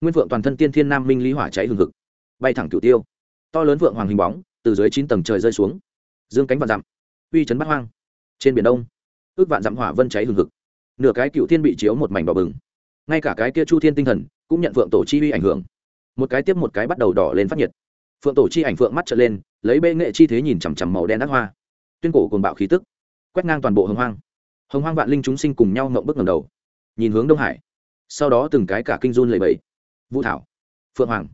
Nguyên vượng toàn thân tiên thiên nam minh lý hỏa cháy hừng hực. Bay thẳng cửu tiêu. To lớn vượng hoàng hình bóng, từ dưới chín tầng trời rơi xuống. Dương cánh vạn dặm. Uy chấn bắt hoang. Trên biển đông, ước vạn dặm hỏa vân cháy hừng hực. Nửa cái cựu thiên bị chiếu một mảnh đỏ bừng. Ngay cả cái kia chu thiên tinh thần, cũng nhận phượng tổ chi uy ảnh hưởng. Một cái tiếp một cái bắt đầu đỏ lên phát nhiệt. Phượng tổ chi ảnh phượng mắt trở lên, lấy bê nghệ chi thế nhìn chằm chằm màu đen đắc hoa. Tuyên cổ cồn bạo khí tức quét ngang toàn bộ hồng hoang. Hồng hoang vạn linh chúng sinh cùng nhau ngậm bước ngầm đầu, nhìn hướng đông hải. Sau đó từng cái cả kinh run lầy bẫy vũ thảo, phượng hoàng,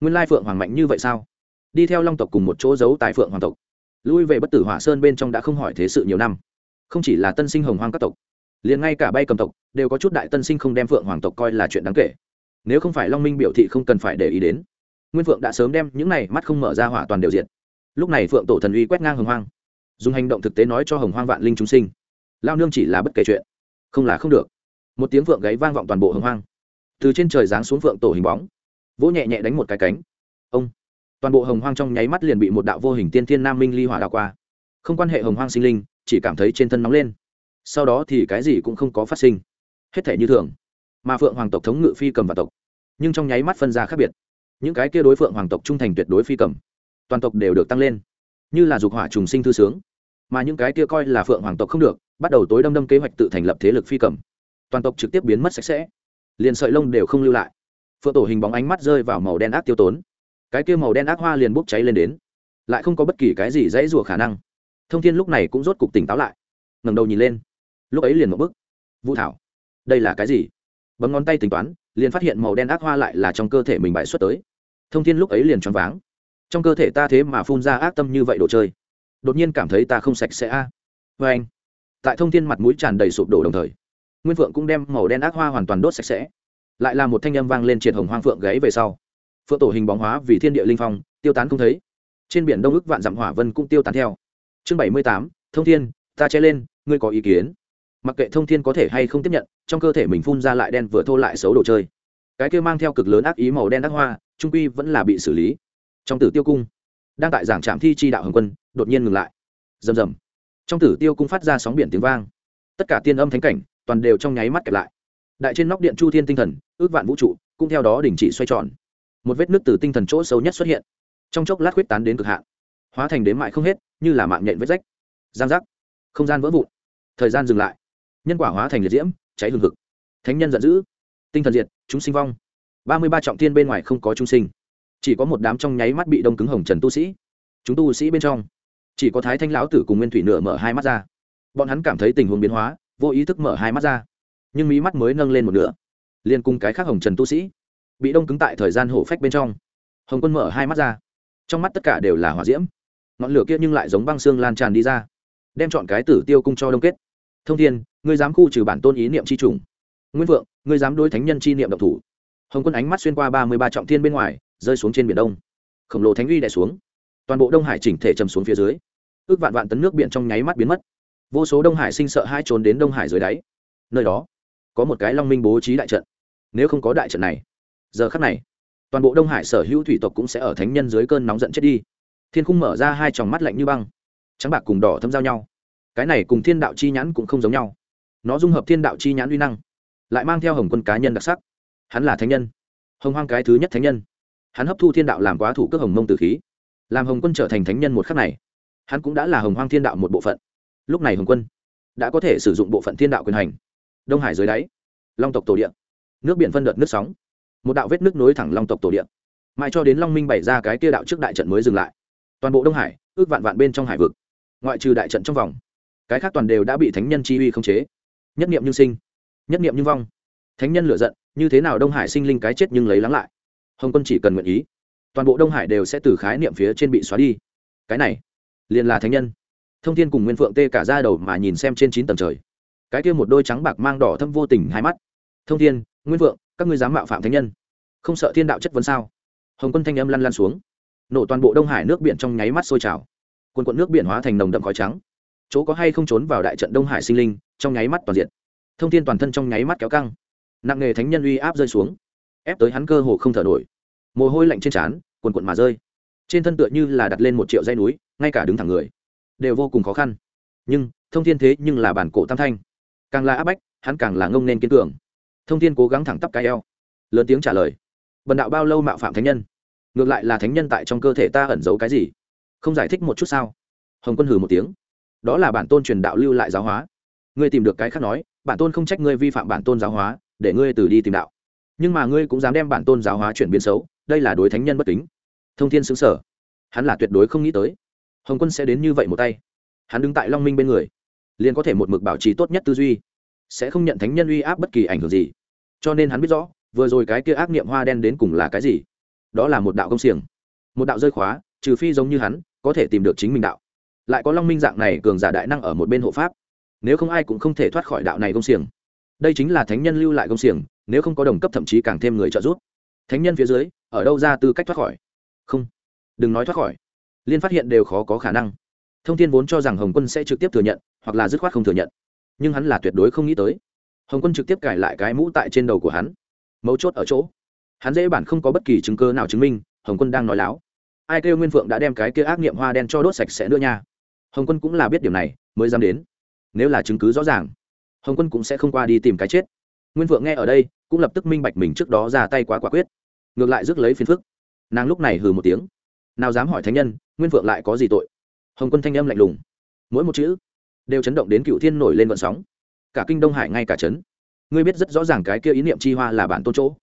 nguyên lai phượng hoàng mạnh như vậy sao? Đi theo long tộc cùng một chỗ giấu tại phượng hoàng tộc. Lui về bất tử hỏa sơn bên trong đã không hỏi thế sự nhiều năm. Không chỉ là tân sinh hồng hoang các tộc, liền ngay cả bay cầm tộc đều có chút đại tân sinh không đem phượng hoàng tộc coi là chuyện đáng kể. Nếu không phải long minh biểu thị không cần phải để ý đến, nguyên phượng đã sớm đem những này mắt không mở ra hỏa toàn đều diệt. Lúc này phượng tổ thần uy quét ngang hồng hoang dùng hành động thực tế nói cho hồng hoang vạn linh chúng sinh. Lao nương chỉ là bất kể chuyện. Không là không được. Một tiếng phượng gáy vang vọng toàn bộ hồng hoang. Từ trên trời giáng xuống phượng tổ hình bóng. Vỗ nhẹ nhẹ đánh một cái cánh. Ông. Toàn bộ hồng hoang trong nháy mắt liền bị một đạo vô hình tiên thiên nam minh ly hỏa đạo qua. Không quan hệ hồng hoang sinh linh, chỉ cảm thấy trên thân nóng lên. Sau đó thì cái gì cũng không có phát sinh. Hết thể như thường. Mà phượng hoàng tộc thống ngự phi cầm và tộc. Nhưng trong nháy mắt phân ra khác biệt. Những cái kia đối phượng hoàng tộc trung thành tuyệt đối phi cầm. Toàn tộc đều được tăng lên. Như là dục hỏa trùng sinh thư sướng mà những cái kia coi là phượng hoàng tộc không được, bắt đầu tối đâm đâm kế hoạch tự thành lập thế lực phi cầm. Toàn tộc trực tiếp biến mất sạch sẽ. Liền sợi lông đều không lưu lại. Phượng tổ hình bóng ánh mắt rơi vào màu đen ác tiêu tốn. Cái kia màu đen ác hoa liền bốc cháy lên đến. Lại không có bất kỳ cái gì dãy rủa khả năng. Thông thiên lúc này cũng rốt cục tỉnh táo lại. Ngẩng đầu nhìn lên. Lúc ấy liền một bức vũ thảo, đây là cái gì? Bấm ngón tay tính toán, liền phát hiện màu đen ác hoa lại là trong cơ thể mình bại xuất tới. Thông thiên lúc ấy liền choáng váng. Trong cơ thể ta thế mà phun ra ác tâm như vậy đồ chơi đột nhiên cảm thấy ta không sạch sẽ a. À. vê anh, tại thông thiên mặt mũi tràn đầy sụp đổ đồng thời, nguyên phượng cũng đem màu đen ác hoa hoàn toàn đốt sạch sẽ. Lại là một thanh âm vang lên triệt hồng hoang phượng gáy về sau. Phượng tổ hình bóng hóa vì thiên địa linh phong, tiêu tán không thấy. Trên biển đông ức vạn dặm hỏa vân cũng tiêu tán theo. Chương bảy mươi tám, thông thiên, ta che lên, ngươi có ý kiến? Mặc kệ thông thiên có thể hay không tiếp nhận, trong cơ thể mình phun ra lại đen vừa thô lại xấu đồ chơi. Cái kia mang theo cực lớn ác ý màu đen ác hoa, trung quy vẫn là bị xử lý. Trong tử tiêu cung, đang tại giảng trạm thi chi đạo hồng quân đột nhiên ngừng lại. Rầm rầm. Trong tử tiêu cung phát ra sóng biển tiếng vang. Tất cả tiên âm thánh cảnh, toàn đều trong nháy mắt kẹp lại. Đại trên nóc điện chu thiên tinh thần, ước vạn vũ trụ, cũng theo đó đình chỉ xoay tròn. Một vết nước từ tinh thần chỗ sâu nhất xuất hiện. Trong chốc lát huyết tán đến cực hạn. Hóa thành đến mại không hết, như là mạng nhện vết rách. Giang giác. Không gian vỡ vụn. Thời gian dừng lại. Nhân quả hóa thành liệt diễm, cháy hừng hực. Thánh nhân giận dữ. Tinh thần diệt, chúng sinh vong. Ba mươi ba trọng thiên bên ngoài không có chúng sinh. Chỉ có một đám trong nháy mắt bị đông cứng hồng trần tu sĩ. Chúng tu sĩ bên trong chỉ có thái thanh lão tử cùng nguyên thủy nửa mở hai mắt ra. Bọn hắn cảm thấy tình huống biến hóa, vô ý thức mở hai mắt ra. Nhưng mí mắt mới nâng lên một nửa. Liên cung cái khác hồng trần tu sĩ bị đông cứng tại thời gian hổ phách bên trong. Hồng quân mở hai mắt ra. Trong mắt tất cả đều là hỏa diễm. Ngọn lửa kia nhưng lại giống băng xương lan tràn đi ra, đem chọn cái tử tiêu cung cho đông kết. Thông thiên, ngươi dám khu trừ bản tôn ý niệm c h i trùng. Nguyên vượng, ngươi dám đối thánh nhân c h i niệm độc thủ. Hồng quân ánh mắt xuyên qua ba mươi ba trọng thiên bên ngoài, rơi xuống trên biển đông. Khổng lồ thánh uy đẻ xuống toàn bộ đông hải chỉnh thể chầm xuống phía dưới ước vạn vạn tấn nước biển trong nháy mắt biến mất vô số đông hải sinh sợ hai trốn đến đông hải dưới đáy nơi đó có một cái long minh bố trí đại trận nếu không có đại trận này giờ khắc này toàn bộ đông hải sở hữu thủy tộc cũng sẽ ở thánh nhân dưới cơn nóng giận chết đi thiên khung mở ra hai tròng mắt lạnh như băng trắng bạc cùng đỏ thâm giao nhau cái này cùng thiên đạo chi nhãn cũng không giống nhau nó dung hợp thiên đạo chi nhãn uy năng lại mang theo hồng quân cá nhân đặc sắc hắn là thánh nhân hồng hoang cái thứ nhất thánh nhân hắn hấp thu thiên đạo làm quá thủ cước hồng mông tử khí làm hồng quân trở thành thánh nhân một khắc này, hắn cũng đã là hồng hoang thiên đạo một bộ phận. Lúc này hồng quân đã có thể sử dụng bộ phận thiên đạo quyền hành. Đông hải dưới đáy, long tộc tổ điện nước biển phân đợt nước sóng, một đạo vết nước nối thẳng long tộc tổ điện mãi cho đến long minh bày ra cái kia đạo trước đại trận mới dừng lại, toàn bộ đông hải, ước vạn vạn bên trong hải vực, ngoại trừ đại trận trong vòng, cái khác toàn đều đã bị thánh nhân chi uy khống chế. Nhất niệm như sinh, nhất niệm như vong. Thánh nhân lựa giận, như thế nào đông hải sinh linh cái chết nhưng lấy lắng lại? Hồng quân chỉ cần nguyện ý toàn bộ đông hải đều sẽ từ khái niệm phía trên bị xóa đi. Cái này, liền là thánh nhân. Thông thiên cùng nguyên phượng tê cả ra đầu mà nhìn xem trên chín tầng trời. Cái kia một đôi trắng bạc mang đỏ thâm vô tình hai mắt. Thông thiên, nguyên phượng, các ngươi dám mạo phạm thánh nhân? Không sợ thiên đạo chất vấn sao? Hồng quân thanh âm lăn lăn xuống. Nổ toàn bộ đông hải nước biển trong nháy mắt sôi trào. Quần quận nước biển hóa thành nồng đậm khói trắng. Chỗ có hay không trốn vào đại trận đông hải sinh linh, trong nháy mắt toàn diện thông thiên toàn thân trong nháy mắt kéo căng. Nặng nghề thánh nhân uy áp rơi xuống, ép tới hắn cơ hồ không thở nổi mồ hôi lạnh trên trán quần quận mà rơi. Trên thân tựa như là đặt lên một triệu dây núi, ngay cả đứng thẳng người đều vô cùng khó khăn. Nhưng, thông thiên thế nhưng là bản cổ tam thanh. Càng là áp bách, hắn càng là ngông nên kiên cường. Thông thiên cố gắng thẳng tắp cái eo, lớn tiếng trả lời. Bần đạo bao lâu mạo phạm thánh nhân? Ngược lại là thánh nhân tại trong cơ thể ta ẩn giấu cái gì? Không giải thích một chút sao? Hồng quân hừ một tiếng. Đó là bản tôn truyền đạo lưu lại giáo hóa. Ngươi tìm được cái khác nói, bản tôn không trách ngươi vi phạm bản tôn giáo hóa, để ngươi từ đi tìm đạo. Nhưng mà ngươi cũng dám đem bản tôn giáo hóa chuyển biến xấu đây là đối thánh nhân bất kính. Thông thiên xứng sở hắn là tuyệt đối không nghĩ tới. Hồng quân sẽ đến như vậy một tay. Hắn đứng tại long minh bên người, liền có thể một mực bảo trì tốt nhất tư duy, sẽ không nhận thánh nhân uy áp bất kỳ ảnh hưởng gì. Cho nên hắn biết rõ, vừa rồi cái kia ác niệm hoa đen đến cùng là cái gì? Đó là một đạo công xiềng. Một đạo rơi khóa, trừ phi giống như hắn, có thể tìm được chính mình đạo. Lại có long minh dạng này cường giả đại năng ở một bên hộ pháp. Nếu không ai cũng không thể thoát khỏi đạo này công xiềng. Đây chính là thánh nhân lưu lại công xiềng, nếu không có đồng cấp thậm chí càng thêm người trợ giúp. Thánh nhân phía dưới ở đâu ra tư cách thoát khỏi? Không. Đừng nói thoát khỏi. Liên phát hiện đều khó có khả năng. Thông tin vốn cho rằng hồng quân sẽ trực tiếp thừa nhận, hoặc là dứt khoát không thừa nhận. Nhưng hắn là tuyệt đối không nghĩ tới. Hồng quân trực tiếp cải lại cái mũ tại trên đầu của hắn. Mấu chốt ở chỗ, hắn dễ bản không có bất kỳ chứng cơ nào chứng minh, hồng quân đang nói láo. Ai kêu nguyên phượng đã đem cái kia ác nghiệm hoa đen cho đốt sạch sẽ nữa nha. Hồng quân cũng là biết điều này, mới dám đến. Nếu là chứng cứ rõ ràng, hồng quân cũng sẽ không qua đi tìm cái chết. Nguyên phượng nghe ở đây, cũng lập tức minh bạch mình trước đó ra tay quá quả quyết ngược lại rước lấy phiền phức. Nàng lúc này hừ một tiếng. Nào dám hỏi thánh nhân, nguyên phượng lại có gì tội? Hồng quân thanh âm lạnh lùng. Mỗi một chữ đều chấn động đến cựu thiên nổi lên vận sóng. Cả kinh đông hải ngay cả chấn. Ngươi biết rất rõ ràng cái kia ý niệm chi hoa là bản tôn chỗ.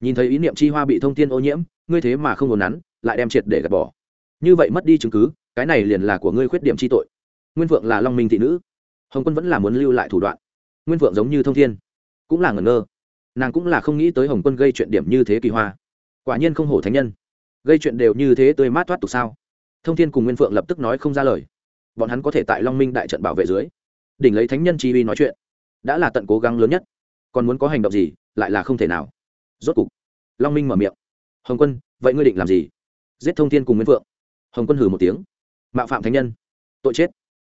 Nhìn thấy ý niệm chi hoa bị thông tin ô nhiễm, ngươi thế mà không ngồn nắn, lại đem triệt để gạt bỏ. Như vậy mất đi chứng cứ, cái này liền là của ngươi khuyết điểm chi tội. Nguyên vượng là long minh thị nữ. Hồng quân vẫn là muốn lưu lại thủ đoạn. Nguyên vượng giống như thông thiên. Cũng là ngẩn ngơ. Nàng cũng là không nghĩ tới hồng quân gây chuyện điểm như thế kỳ hoa quả nhiên không hổ thánh nhân. Gây chuyện đều như thế tươi mát thoát tục sao? Thông thiên cùng nguyên phượng lập tức nói không ra lời. Bọn hắn có thể tại long minh đại trận bảo vệ dưới, đỉnh lấy thánh nhân chi uy nói chuyện, đã là tận cố gắng lớn nhất. Còn muốn có hành động gì, lại là không thể nào. Rốt cục, long minh mở miệng. Hồng quân, vậy ngươi định làm gì? Giết thông thiên cùng nguyên phượng. Hồng quân hử một tiếng. Mạo phạm thánh nhân. Tội chết.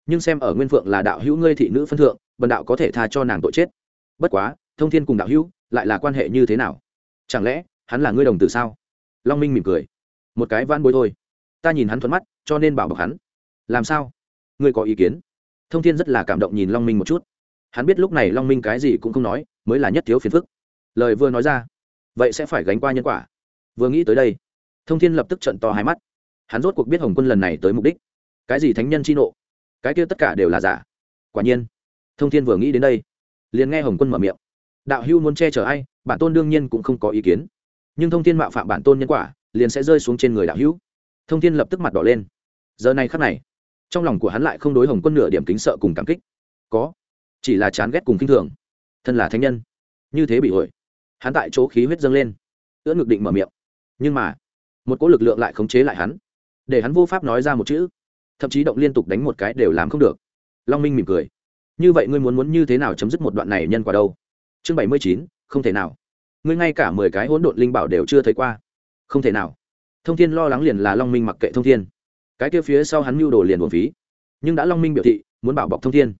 Nhưng xem ở nguyên phượng là đạo hữu ngươi thị nữ phân thượng, bần đạo có thể tha cho nàng tội chết. Bất quá, thông thiên cùng đạo hữu, lại là quan hệ như thế nào? Chẳng lẽ hắn là ngươi đồng tử sao? Long minh mỉm cười. Một cái van bối thôi. Ta nhìn hắn thuận mắt, cho nên bảo bọc hắn. Làm sao? Ngươi có ý kiến? Thông thiên rất là cảm động nhìn long minh một chút. Hắn biết lúc này long minh cái gì cũng không nói, mới là nhất thiếu phiền phức. Lời vừa nói ra, vậy sẽ phải gánh qua nhân quả. Vừa nghĩ tới đây, thông thiên lập tức trận to hai mắt. Hắn rốt cuộc biết hồng quân lần này tới mục đích. Cái gì thánh nhân chi nộ? Cái kia tất cả đều là giả. Quả nhiên, thông thiên vừa nghĩ đến đây, liền nghe hồng quân mở miệng. Đạo hưu muốn che chở ai, bản tôn đương nhiên cũng không có ý kiến nhưng thông thiên mạo phạm bản tôn nhân quả liền sẽ rơi xuống trên người đạo hữu. Thông thiên lập tức mặt đỏ lên. Giờ này khắc này, trong lòng của hắn lại không đối hồng quân nửa điểm kính sợ cùng cảm kích. Có, chỉ là chán ghét cùng k i n h thường. Thân là thánh nhân, như thế bị ổi hắn tại chỗ khí huyết dâng lên, ưỡn ngực định mở miệng. Nhưng mà, một cỗ lực lượng lại khống chế lại hắn, để hắn vô pháp nói ra một chữ. Thậm chí động liên tục đánh một cái đều làm không được. Long minh mỉm cười. Như vậy ngươi muốn muốn như thế nào chấm dứt một đoạn này nhân quả đâu? Chương bảy mươi chín, không thể nào ngươi ngay cả mười cái hỗn độn linh bảo đều chưa thấy qua. Không thể nào. Thông thiên lo lắng liền là long minh mặc kệ thông thiên. Cái kia phía sau hắn mưu đồ liền buồn phí. Nhưng đã long minh biểu thị, muốn bảo bọc thông thiên.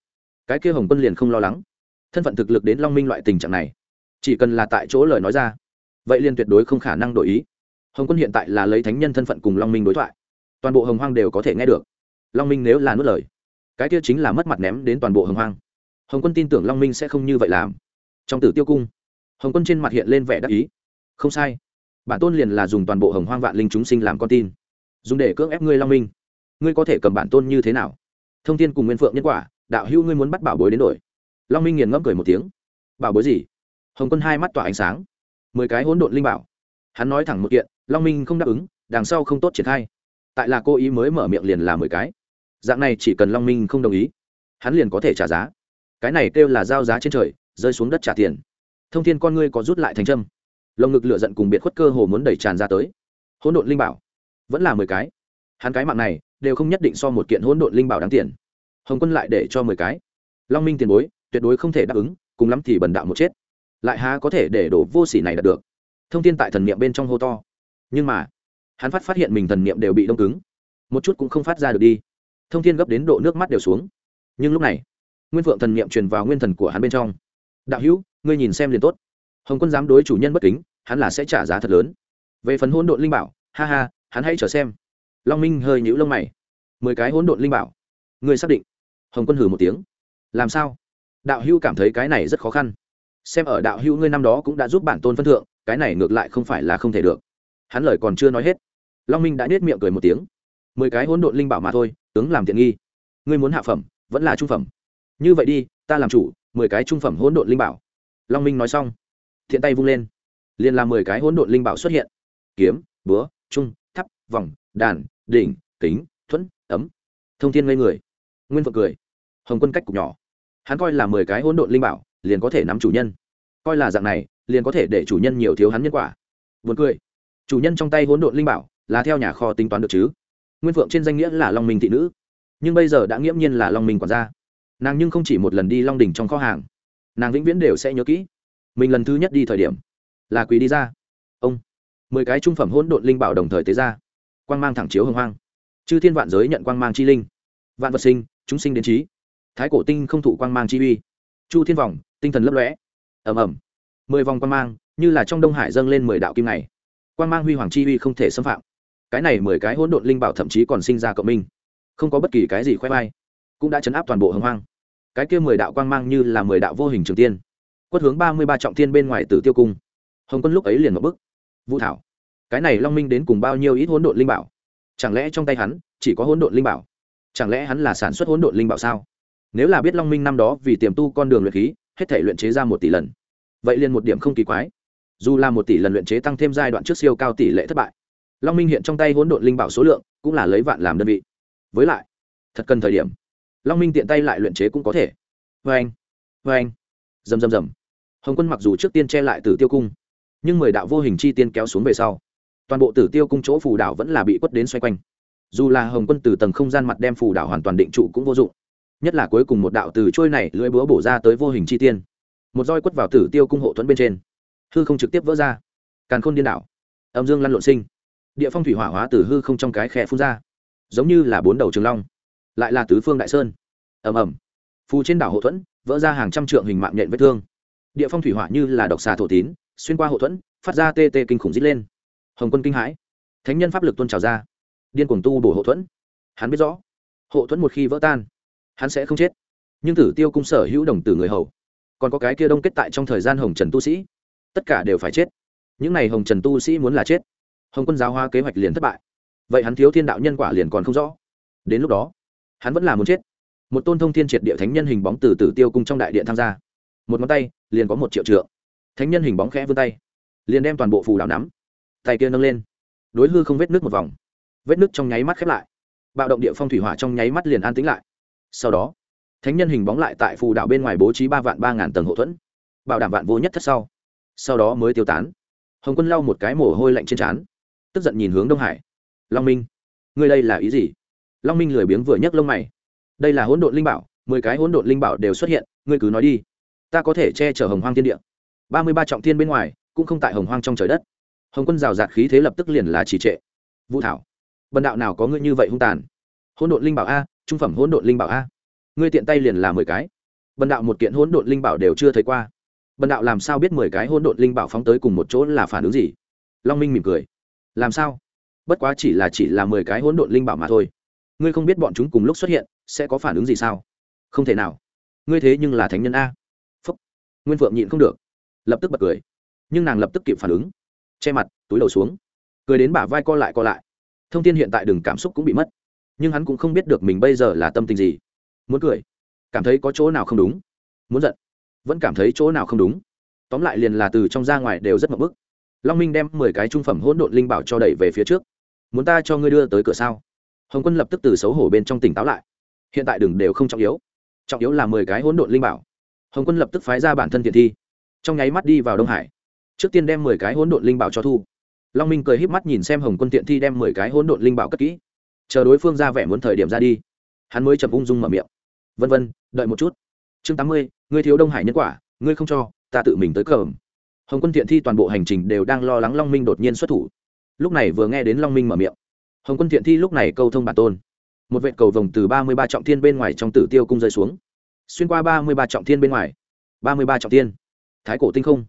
Cái kia hồng quân liền không lo lắng. Thân phận thực lực đến long minh loại tình trạng này, chỉ cần là tại chỗ lời nói ra, vậy liền tuyệt đối không khả năng đổi ý. Hồng quân hiện tại là lấy thánh nhân thân phận cùng long minh đối thoại. Toàn bộ hồng hoang đều có thể nghe được. Long minh nếu là nuốt lời, cái kia chính là mất mặt ném đến toàn bộ hồng hoang. Hồng quân tin tưởng long minh sẽ không như vậy làm. Trong tử tiêu cung hồng quân trên mặt hiện lên vẻ đắc ý không sai bản tôn liền là dùng toàn bộ hồng hoang vạn linh chúng sinh làm con tin dùng để cưỡng ép ngươi long minh ngươi có thể cầm bản tôn như thế nào thông tin cùng nguyên phượng nhân quả đạo hữu ngươi muốn bắt bảo bối đến đổi long minh nghiền ngẫm cười một tiếng bảo bối gì hồng quân hai mắt tỏa ánh sáng mười cái hỗn độn linh bảo hắn nói thẳng một kiện long minh không đáp ứng đằng sau không tốt triển khai tại là cô ý mới mở miệng liền là mười cái dạng này chỉ cần long minh không đồng ý hắn liền có thể trả giá cái này kêu là giao giá trên trời rơi xuống đất trả tiền thông thiên con ngươi có rút lại thành trâm lồng ngực lửa giận cùng biệt khuất cơ hồ muốn đẩy tràn ra tới. Hỗn độn linh bảo. Vẫn là mười cái. Hắn cái mạng này, đều không nhất định so một kiện hỗn độn linh bảo đáng tiền. Hồng quân lại để cho mười cái. Long minh tiền bối, tuyệt đối không thể đáp ứng, cùng lắm thì bần đạo một chết. Lại há có thể để đổ vô sỉ này đạt được. Thông tin tại thần niệm bên trong hô to. Nhưng mà, hắn phát phát hiện mình thần niệm đều bị đông cứng. Một chút cũng không phát ra được đi. Thông thiên gấp đến độ nước mắt đều xuống. Nhưng lúc này, nguyên vượng thần niệm truyền vào nguyên thần của hắn bên trong. Đạo hữu ngươi nhìn xem liền tốt. Hồng quân dám đối chủ nhân bất kính, hắn là sẽ trả giá thật lớn. Về phần hỗn độn linh bảo, ha ha, hắn hãy chờ xem. Long minh hơi nhũ lông mày. Mười cái hỗn độn linh bảo. Ngươi xác định? Hồng quân hử một tiếng. Làm sao? Đạo Hưu cảm thấy cái này rất khó khăn. Xem ở đạo Hưu ngươi năm đó cũng đã giúp bản tôn phân thượng, cái này ngược lại không phải là không thể được. Hắn lời còn chưa nói hết, long minh đã nết miệng cười một tiếng. Mười cái hỗn độn linh bảo mà thôi, tướng làm tiện nghi. Ngươi muốn hạ phẩm, vẫn là trung phẩm. Như vậy đi, ta làm chủ, mười cái trung phẩm hỗn độn linh bảo long minh nói xong, thiện tay vung lên, liền làm mười cái hỗn độn linh bảo xuất hiện. Kiếm, búa, trung thắp vòng, đàn, đỉnh, kính, thuẫn, ấm. Thông thiên ngây người. Nguyên phượng cười. Hồng quân cách cục nhỏ. Hắn coi là mười cái hỗn độn linh bảo, liền có thể nắm chủ nhân. Coi là dạng này, liền có thể để chủ nhân nhiều thiếu hắn nhân quả. Vượt cười. Chủ nhân trong tay hỗn độn linh bảo là theo nhà kho tính toán được chứ? Nguyên phượng trên danh nghĩa là long minh thị nữ. Nhưng bây giờ đã nghiễm nhiên là long minh quản gia. Nàng nhưng không chỉ một lần đi long đình trong kho hàng nàng vĩnh viễn đều sẽ nhớ kỹ. Mình lần thứ nhất đi thời điểm, là quý đi ra. Ông, mười cái trung phẩm hỗn độn linh bảo đồng thời tế ra. Quang mang thẳng chiếu hưng hoang. Chư thiên vạn giới nhận quang mang chi linh. Vạn vật sinh, chúng sinh đến trí. Thái cổ tinh không thụ quang mang chi uy. Chu thiên vòng tinh thần lấp lõe ẩm ẩm mười vòng quang mang, như là trong đông hải dâng lên mười đạo kim này. Quang mang huy hoàng chi uy không thể xâm phạm. Cái này mười cái hỗn độn linh bảo thậm chí còn sinh ra cộng minh. Không có bất kỳ cái gì khoe vai. Cũng đã chấn áp toàn bộ hồng hoang cái kia mười đạo quang mang như là mười đạo vô hình trường tiên. Quất hướng ba mươi ba trọng thiên bên ngoài tử tiêu cung. Hồng quân lúc ấy liền một bức vũ thảo, cái này long minh đến cùng bao nhiêu ít hỗn độn linh bảo? Chẳng lẽ trong tay hắn chỉ có hỗn độn linh bảo? Chẳng lẽ hắn là sản xuất hỗn độn linh bảo sao? Nếu là biết long minh năm đó vì tiềm tu con đường luyện khí, hết thể luyện chế ra một tỷ lần. Vậy liền một điểm không kỳ quái. Dù là một tỷ lần luyện chế tăng thêm giai đoạn trước siêu cao tỷ lệ thất bại, long minh hiện trong tay hỗn độn linh bảo số lượng cũng là lấy vạn làm đơn vị. Với lại, thật cần thời điểm long minh tiện tay lại luyện chế cũng có thể. Vê anh vê anh. Rầm rầm rầm. Hồng quân mặc dù trước tiên che lại tử tiêu cung, nhưng mười đạo vô hình chi tiên kéo xuống về sau, toàn bộ tử tiêu cung chỗ phù đảo vẫn là bị quất đến xoay quanh. Dù là hồng quân từ tầng không gian mặt đem phù đảo hoàn toàn định trụ cũng vô dụng, nhất là cuối cùng một đạo từ trôi này lưỡi búa bổ ra tới vô hình chi tiên. Một roi quất vào tử tiêu cung hộ thuẫn bên trên, hư không trực tiếp vỡ ra. Càn khôn điên đảo, âm dương lăn lộn sinh. Địa phong thủy hỏa hóa từ hư không trong cái khe phun ra, giống như là bốn đầu trường long lại là tứ phương đại sơn. Ầm ầm. Phù trên đảo hộ thuẫn, vỡ ra hàng trăm trượng hình mạng nhện vết thương. Địa phong thủy hỏa như là độc xà thổ tín, xuyên qua hộ thuẫn, phát ra tê tê kinh khủng dít lên. Hồng quân kinh hãi. Thánh nhân pháp lực tôn trào ra. Điên cuồng tu bổ hộ thuẫn. Hắn biết rõ, hộ thuẫn một khi vỡ tan, hắn sẽ không chết. Nhưng tử tiêu cung sở hữu đồng tử người hầu, còn có cái kia đông kết tại trong thời gian hồng trần tu sĩ, tất cả đều phải chết. Những n à y hồng trần tu sĩ muốn là chết. Hồng quân giáo hoa kế hoạch liền thất bại. Vậy hắn thiếu thiên đạo nhân quả liền còn không rõ. Đến lúc đó hắn vẫn là muốn chết. Một tôn thông thiên triệt địa thánh nhân hình bóng từ tử tiêu cung trong đại điện tham gia một ngón tay, liền có một triệu trượng. Thánh nhân hình bóng khẽ vươn tay, liền đem toàn bộ phù đảo nắm. Tay kia nâng lên. Đối hư không vết nước một vòng. Vết nước trong nháy mắt khép lại. Bạo động địa phong thủy hỏa trong nháy mắt liền an tĩnh lại. Sau đó, thánh nhân hình bóng lại tại phù đảo bên ngoài bố trí ba vạn ba ngàn tầng hậu thuẫn, bảo đảm vạn vô nhất thất sau. Sau đó mới tiêu tán. Hồng quân lau một cái mồ hôi lạnh trên trán, tức giận nhìn hướng đông hải. Long minh, ngươi đây là ý gì? Long minh lười biếng vừa nhấc lông mày. Đây là hỗn độn linh bảo, mười cái hỗn độn linh bảo đều xuất hiện, ngươi cứ nói đi. Ta có thể che chở hồng hoang thiên địa. Ba mươi ba trọng thiên bên ngoài, cũng không tại hồng hoang trong trời đất. Hồng quân rào rạt khí thế lập tức liền là trì trệ. Vũ thảo, bần đạo nào có ngươi như vậy hung tàn? Hỗn độn linh bảo a, trung phẩm hỗn độn linh bảo a. Ngươi tiện tay liền là mười cái. Bần đạo một kiện hỗn độn linh bảo đều chưa thấy qua. Bần đạo làm sao biết mười cái hỗn độn linh bảo phóng tới cùng một chỗ là phản ứng gì? Long minh mỉm cười. Làm sao? Bất quá chỉ là chỉ là mười cái hỗn độn linh bảo mà thôi ngươi không biết bọn chúng cùng lúc xuất hiện sẽ có phản ứng gì sao? Không thể nào. Ngươi thế nhưng là thánh nhân a. Phúc. Nguyên phượng nhịn không được. Lập tức bật cười. Nhưng nàng lập tức kịp phản ứng. Che mặt, túi đầu xuống. Cười đến bả vai co lại co lại. Thông tin hiện tại đừng cảm xúc cũng bị mất. Nhưng hắn cũng không biết được mình bây giờ là tâm tình gì. Muốn cười. Cảm thấy có chỗ nào không đúng. Muốn giận. Vẫn cảm thấy chỗ nào không đúng. Tóm lại liền là từ trong ra ngoài đều rất mập bức. Long minh đem mười cái trung phẩm hỗn độn linh bảo cho đẩy về phía trước. Muốn ta cho ngươi đưa tới cửa sao? Hồng quân lập tức từ xấu hổ bên trong tỉnh táo lại. Hiện tại đừng đều không trọng yếu. Trọng yếu là mười cái hỗn độn linh bảo. Hồng quân lập tức phái ra bản thân thiện thi. Trong nháy mắt đi vào đông hải. Trước tiên đem mười cái hỗn độn linh bảo cho thu. Long minh cười híp mắt nhìn xem hồng quân tiện thi đem mười cái hỗn độn linh bảo cất kỹ. Chờ đối phương ra vẻ muốn thời điểm ra đi, hắn mới chậm ung dung mở miệng. Vân vân, đợi một chút. Chương tám mươi, ngươi thiếu đông hải nhân quả, ngươi không cho, ta tự mình tới cờm hồng quân thiện thi toàn bộ hành trình đều đang lo lắng long minh đột nhiên xuất thủ. Lúc này vừa nghe đến long minh mở miệng hồng quân thiện thi lúc này câu thông bản tôn. Một vệ cầu vồng từ ba mươi ba trọng thiên bên ngoài trong tử tiêu cung rơi xuống. Xuyên qua ba mươi ba trọng thiên bên ngoài. ba mươi ba trọng thiên. Thái cổ tinh không.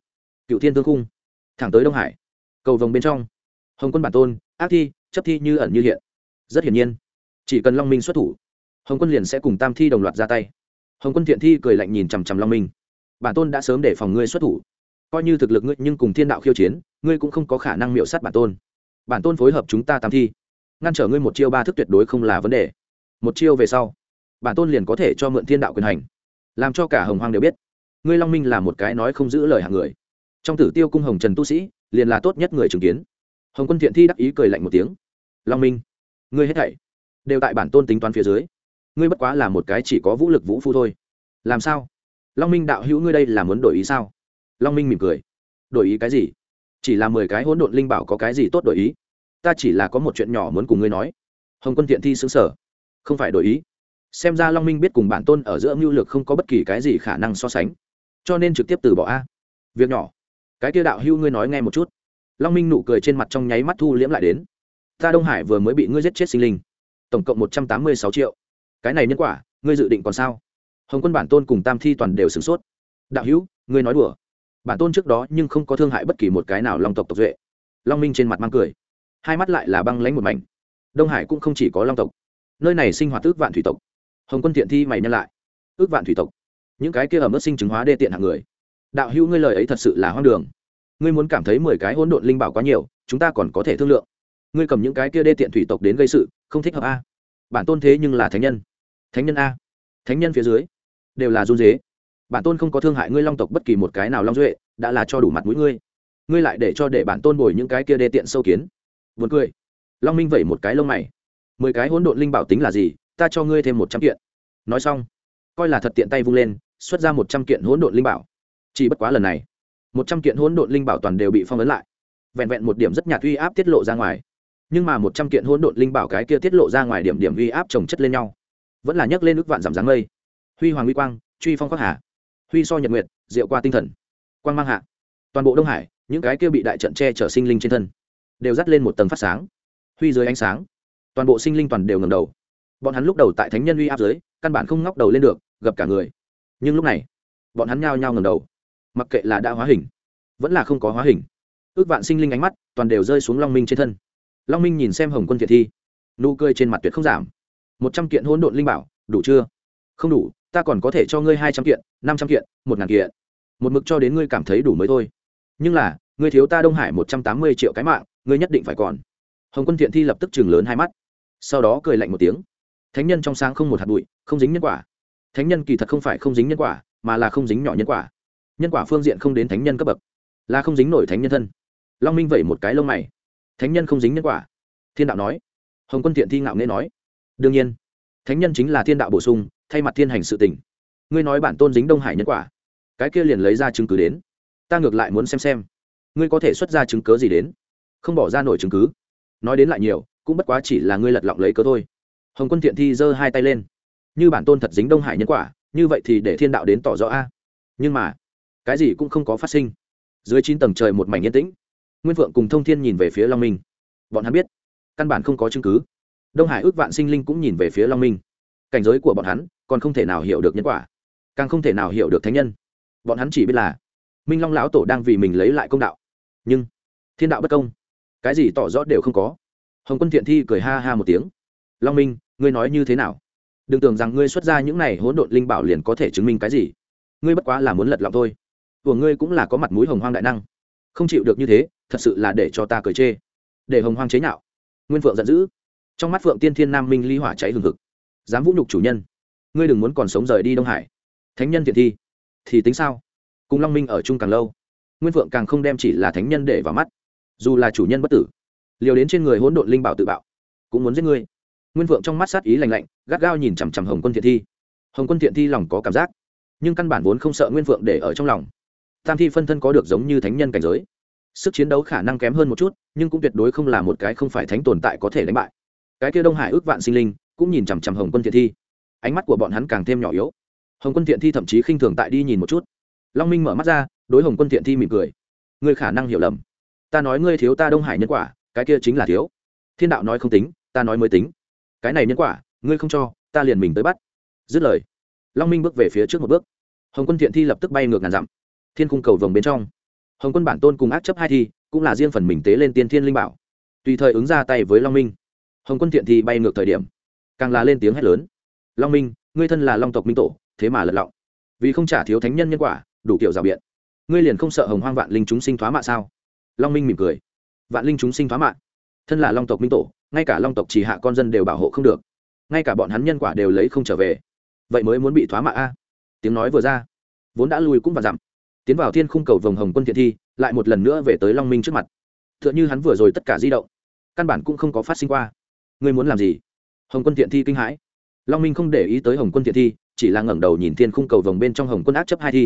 Cựu thiên tương khung. Thẳng tới đông hải. Cầu vồng bên trong. Hồng quân bản tôn, ác thi, chấp thi như ẩn như hiện. Rất hiển nhiên. Chỉ cần long minh xuất thủ, hồng quân liền sẽ cùng tam thi đồng loạt ra tay. Hồng quân thiện thi cười lạnh nhìn chằm chằm long minh. Bản tôn đã sớm để phòng ngươi xuất thủ. Coi như thực lực ngươi nhưng cùng thiên đạo khiêu chiến, ngươi cũng không có khả năng miệu sát bản tôn. Bản tôn phối hợp chúng ta tam thi ngăn trở ngươi một chiêu ba thức tuyệt đối không là vấn đề. Một chiêu về sau, bản tôn liền có thể cho mượn thiên đạo quyền hành, làm cho cả hồng hoàng đều biết. Ngươi long minh là một cái nói không giữ lời hạng người. Trong tử tiêu cung hồng trần tu sĩ, liền là tốt nhất người chứng kiến. Hồng quân thiện thi đắc ý cười lạnh một tiếng. Long minh, ngươi hết thảy đều tại bản tôn tính toán phía dưới. Ngươi bất quá là một cái chỉ có vũ lực vũ phu thôi. Làm sao? Long minh đạo hữu ngươi đây là muốn đổi ý sao? Long minh mỉm cười. Đổi ý cái gì? Chỉ là mười cái hỗn độn linh bảo có cái gì tốt đổi ý? Ta chỉ là có một chuyện nhỏ muốn cùng ngươi nói. Hồng quân thiện thi xứng sở không phải đổi ý. Xem ra long minh biết cùng bản tôn ở giữa mưu lược không có bất kỳ cái gì khả năng so sánh. Cho nên trực tiếp từ bỏ a. Việc nhỏ. Cái kia đạo hưu ngươi nói nghe một chút. Long minh nụ cười trên mặt trong nháy mắt thu liễm lại đến. Ta đông hải vừa mới bị ngươi giết chết sinh linh. Tổng cộng một trăm tám mươi sáu triệu. Cái này nhân quả, ngươi dự định còn sao? Hồng quân bản tôn cùng tam thi toàn đều sửng sốt. Đạo hữu, ngươi nói đùa. Bản tôn trước đó nhưng không có thương hại bất kỳ một cái nào long tộc tộc duệ. Long minh trên mặt mang cười hai mắt lại là băng lánh một mảnh. Đông hải cũng không chỉ có long tộc, nơi này sinh hoạt ước vạn thủy tộc. Hồng quân thiện thi mày nhân lại. Ước vạn thủy tộc? Những cái kia ở mức sinh chứng hóa đê tiện hạng người. Đạo hữu ngươi lời ấy thật sự là hoang đường. Ngươi muốn cảm thấy mười cái hỗn độn linh bảo quá nhiều, chúng ta còn có thể thương lượng. Ngươi cầm những cái kia đê tiện thủy tộc đến gây sự, không thích hợp a. Bản tôn thế nhưng là thánh nhân. Thánh nhân a. Thánh nhân phía dưới, đều là run dế bản tôn không có thương hại ngươi long tộc bất kỳ một cái nào long duệ, đã là cho đủ mặt mũi ngươi. Ngươi lại để cho để bản tôn bồi những cái kia đê tiện sâu kiến. Buồn cười. Long minh vẩy một cái lông mày. Mười cái hỗn độn linh bảo tính là gì? Ta cho ngươi thêm một trăm kiện. Nói xong, coi là thật tiện tay vung lên, xuất ra một trăm kiện hỗn độn linh bảo. Chỉ bất quá lần này, một trăm kiện hỗn độn linh bảo toàn đều bị phong ấn lại. Vẹn vẹn một điểm rất nhạt uy áp tiết lộ ra ngoài. Nhưng mà một trăm kiện hỗn độn linh bảo cái kia tiết lộ ra ngoài điểm điểm uy áp chồng chất lên nhau. Vẫn là nhấc lên ức vạn giảm dáng mây. Huy hoàng uy quang, truy phong khắc hà huy so nhật nguyệt, diệu qua tinh thần. Quang mang hạ. Toàn bộ đông hải, những cái kia bị đại trận che chở sinh linh trên thân đều dắt lên một tầng phát sáng. Huy dưới ánh sáng, toàn bộ sinh linh toàn đều ngầm đầu. Bọn hắn lúc đầu tại thánh nhân uy áp dưới, căn bản không ngóc đầu lên được gập cả người. Nhưng lúc này, bọn hắn nhao nhao ngầm đầu. Mặc kệ là đã hóa hình, vẫn là không có hóa hình. Ước vạn sinh linh ánh mắt toàn đều rơi xuống long minh trên thân. Long minh nhìn xem hồng quân thiệt thi, nụ cười trên mặt tuyệt không giảm. Một trăm kiện hỗn độn linh bảo, đủ chưa? Không đủ, ta còn có thể cho ngươi hai trăm kiện, năm trăm kiện, một ngàn kiện. Một mực cho đến ngươi cảm thấy đủ mới thôi. Nhưng là, ngươi thiếu ta đông hải một trăm tám mươi triệu cái mạng ngươi nhất định phải còn. Hồng quân thiện thi lập tức chừng lớn hai mắt, sau đó cười lạnh một tiếng. Thánh nhân trong sáng không một hạt bụi, không dính nhân quả. Thánh nhân kỳ thật không phải không dính nhân quả, mà là không dính nhỏ nhân quả. Nhân quả phương diện không đến thánh nhân cấp bậc, là không dính nổi thánh nhân thân. Long minh vẩy một cái lông mày. Thánh nhân không dính nhân quả. Thiên đạo nói. Hồng quân thiện thi ngạo nghễ nói. Đương nhiên, thánh nhân chính là thiên đạo bổ sung, thay mặt thiên hành sự tình. Ngươi nói bản tôn dính đông hải nhân quả, cái kia liền lấy ra chứng cứ đến. Ta ngược lại muốn xem xem, ngươi có thể xuất ra chứng cớ gì đến? Không bỏ ra nổi chứng cứ. Nói đến lại nhiều, cũng bất quá chỉ là ngươi lật lọng lấy cớ thôi. Hồng quân thiện thi giơ hai tay lên. Như bản tôn thật dính đông hải nhân quả, như vậy thì để thiên đạo đến tỏ rõ a. Nhưng mà, cái gì cũng không có phát sinh. Dưới chín tầng trời một mảnh yên tĩnh, nguyên vượng cùng thông thiên nhìn về phía long minh. Bọn hắn biết, căn bản không có chứng cứ. Đông hải ước vạn sinh linh cũng nhìn về phía long minh. Cảnh giới của bọn hắn còn không thể nào hiểu được nhân quả, càng không thể nào hiểu được thánh nhân. Bọn hắn chỉ biết là minh long lão tổ đang vì mình lấy lại công đạo. Nhưng, thiên đạo bất công cái gì tỏ rõ đều không có. Hồng quân thiện thi cười ha ha một tiếng. Long minh, ngươi nói như thế nào? Đừng tưởng rằng ngươi xuất ra những này hỗn độn linh bảo liền có thể chứng minh cái gì. Ngươi bất quá là muốn lật lọng thôi. Của ngươi cũng là có mặt mũi hồng hoang đại năng. Không chịu được như thế, thật sự là để cho ta cười chê. Để hồng hoang chế nhạo. Nguyên phượng giận dữ. Trong mắt phượng tiên thiên nam minh ly hỏa cháy hừng hực. Dám vũ nhục chủ nhân, ngươi đừng muốn còn sống rời đi đông hải. Thánh nhân thiện thi, thì tính sao? Cùng long minh ở chung càng lâu, nguyên phượng càng không đem chỉ là thánh nhân để vào mắt dù là chủ nhân bất tử, liều đến trên người hỗn độn linh bảo tự bạo, cũng muốn giết ngươi. Nguyên vượng trong mắt sát ý lạnh lạnh, gắt gao nhìn chằm chằm hồng quân thiện thi. Hồng quân thiện thi lòng có cảm giác, nhưng căn bản vốn không sợ nguyên vượng để ở trong lòng. Tam thi phân thân có được giống như thánh nhân cảnh giới. Sức chiến đấu khả năng kém hơn một chút, nhưng cũng tuyệt đối không là một cái không phải thánh tồn tại có thể đánh bại. Cái kia đông hải ước vạn sinh linh, cũng nhìn chằm chằm hồng quân thiện thi. Ánh mắt của bọn hắn càng thêm nhỏ yếu. Hồng quân thiện thi thậm chí khinh thường tại đi nhìn một chút. Long minh mở mắt ra, đối hồng quân thiện thi mỉm cười. Ngươi khả năng hiểu lầm ta nói ngươi thiếu ta đông hải nhân quả, cái kia chính là thiếu. Thiên đạo nói không tính, ta nói mới tính. Cái này nhân quả, ngươi không cho, ta liền mình tới bắt. Dứt lời, long minh bước về phía trước một bước. Hồng quân thiện thi lập tức bay ngược ngàn dặm. Thiên cung cầu vồng bên trong. Hồng quân bản tôn cùng ác chấp hai thi, cũng là riêng phần mình tế lên tiên thiên linh bảo. Tùy thời ứng ra tay với long minh. Hồng quân thiện thi bay ngược thời điểm, càng là lên tiếng hét lớn. Long minh, ngươi thân là long tộc minh tổ, thế mà lật lọng. Vì không trả thiếu thánh nhân nhân quả, đủ kiểu rào biện. Ngươi liền không sợ hồng hoang vạn linh chúng sinh thoá mạ sao? Long minh mỉm cười. Vạn linh chúng sinh phá mạng. Thân là long tộc minh tổ, ngay cả long tộc chỉ hạ con dân đều bảo hộ không được. Ngay cả bọn hắn nhân quả đều lấy không trở về. Vậy mới muốn bị thoá mạ a? Tiếng nói vừa ra, vốn đã lùi cũng và dặm. Tiến vào thiên khung cầu vồng hồng quân thiện thi, lại một lần nữa về tới long minh trước mặt. T h ư ợ n h ư hắn vừa rồi tất cả di động, căn bản cũng không có phát sinh qua. Ngươi muốn làm gì? Hồng quân thiện thi kinh hãi. Long minh không để ý tới hồng quân thiện thi, chỉ là ngẩng đầu nhìn thiên khung cầu vồng bên trong hồng quân ác chấp hai thi.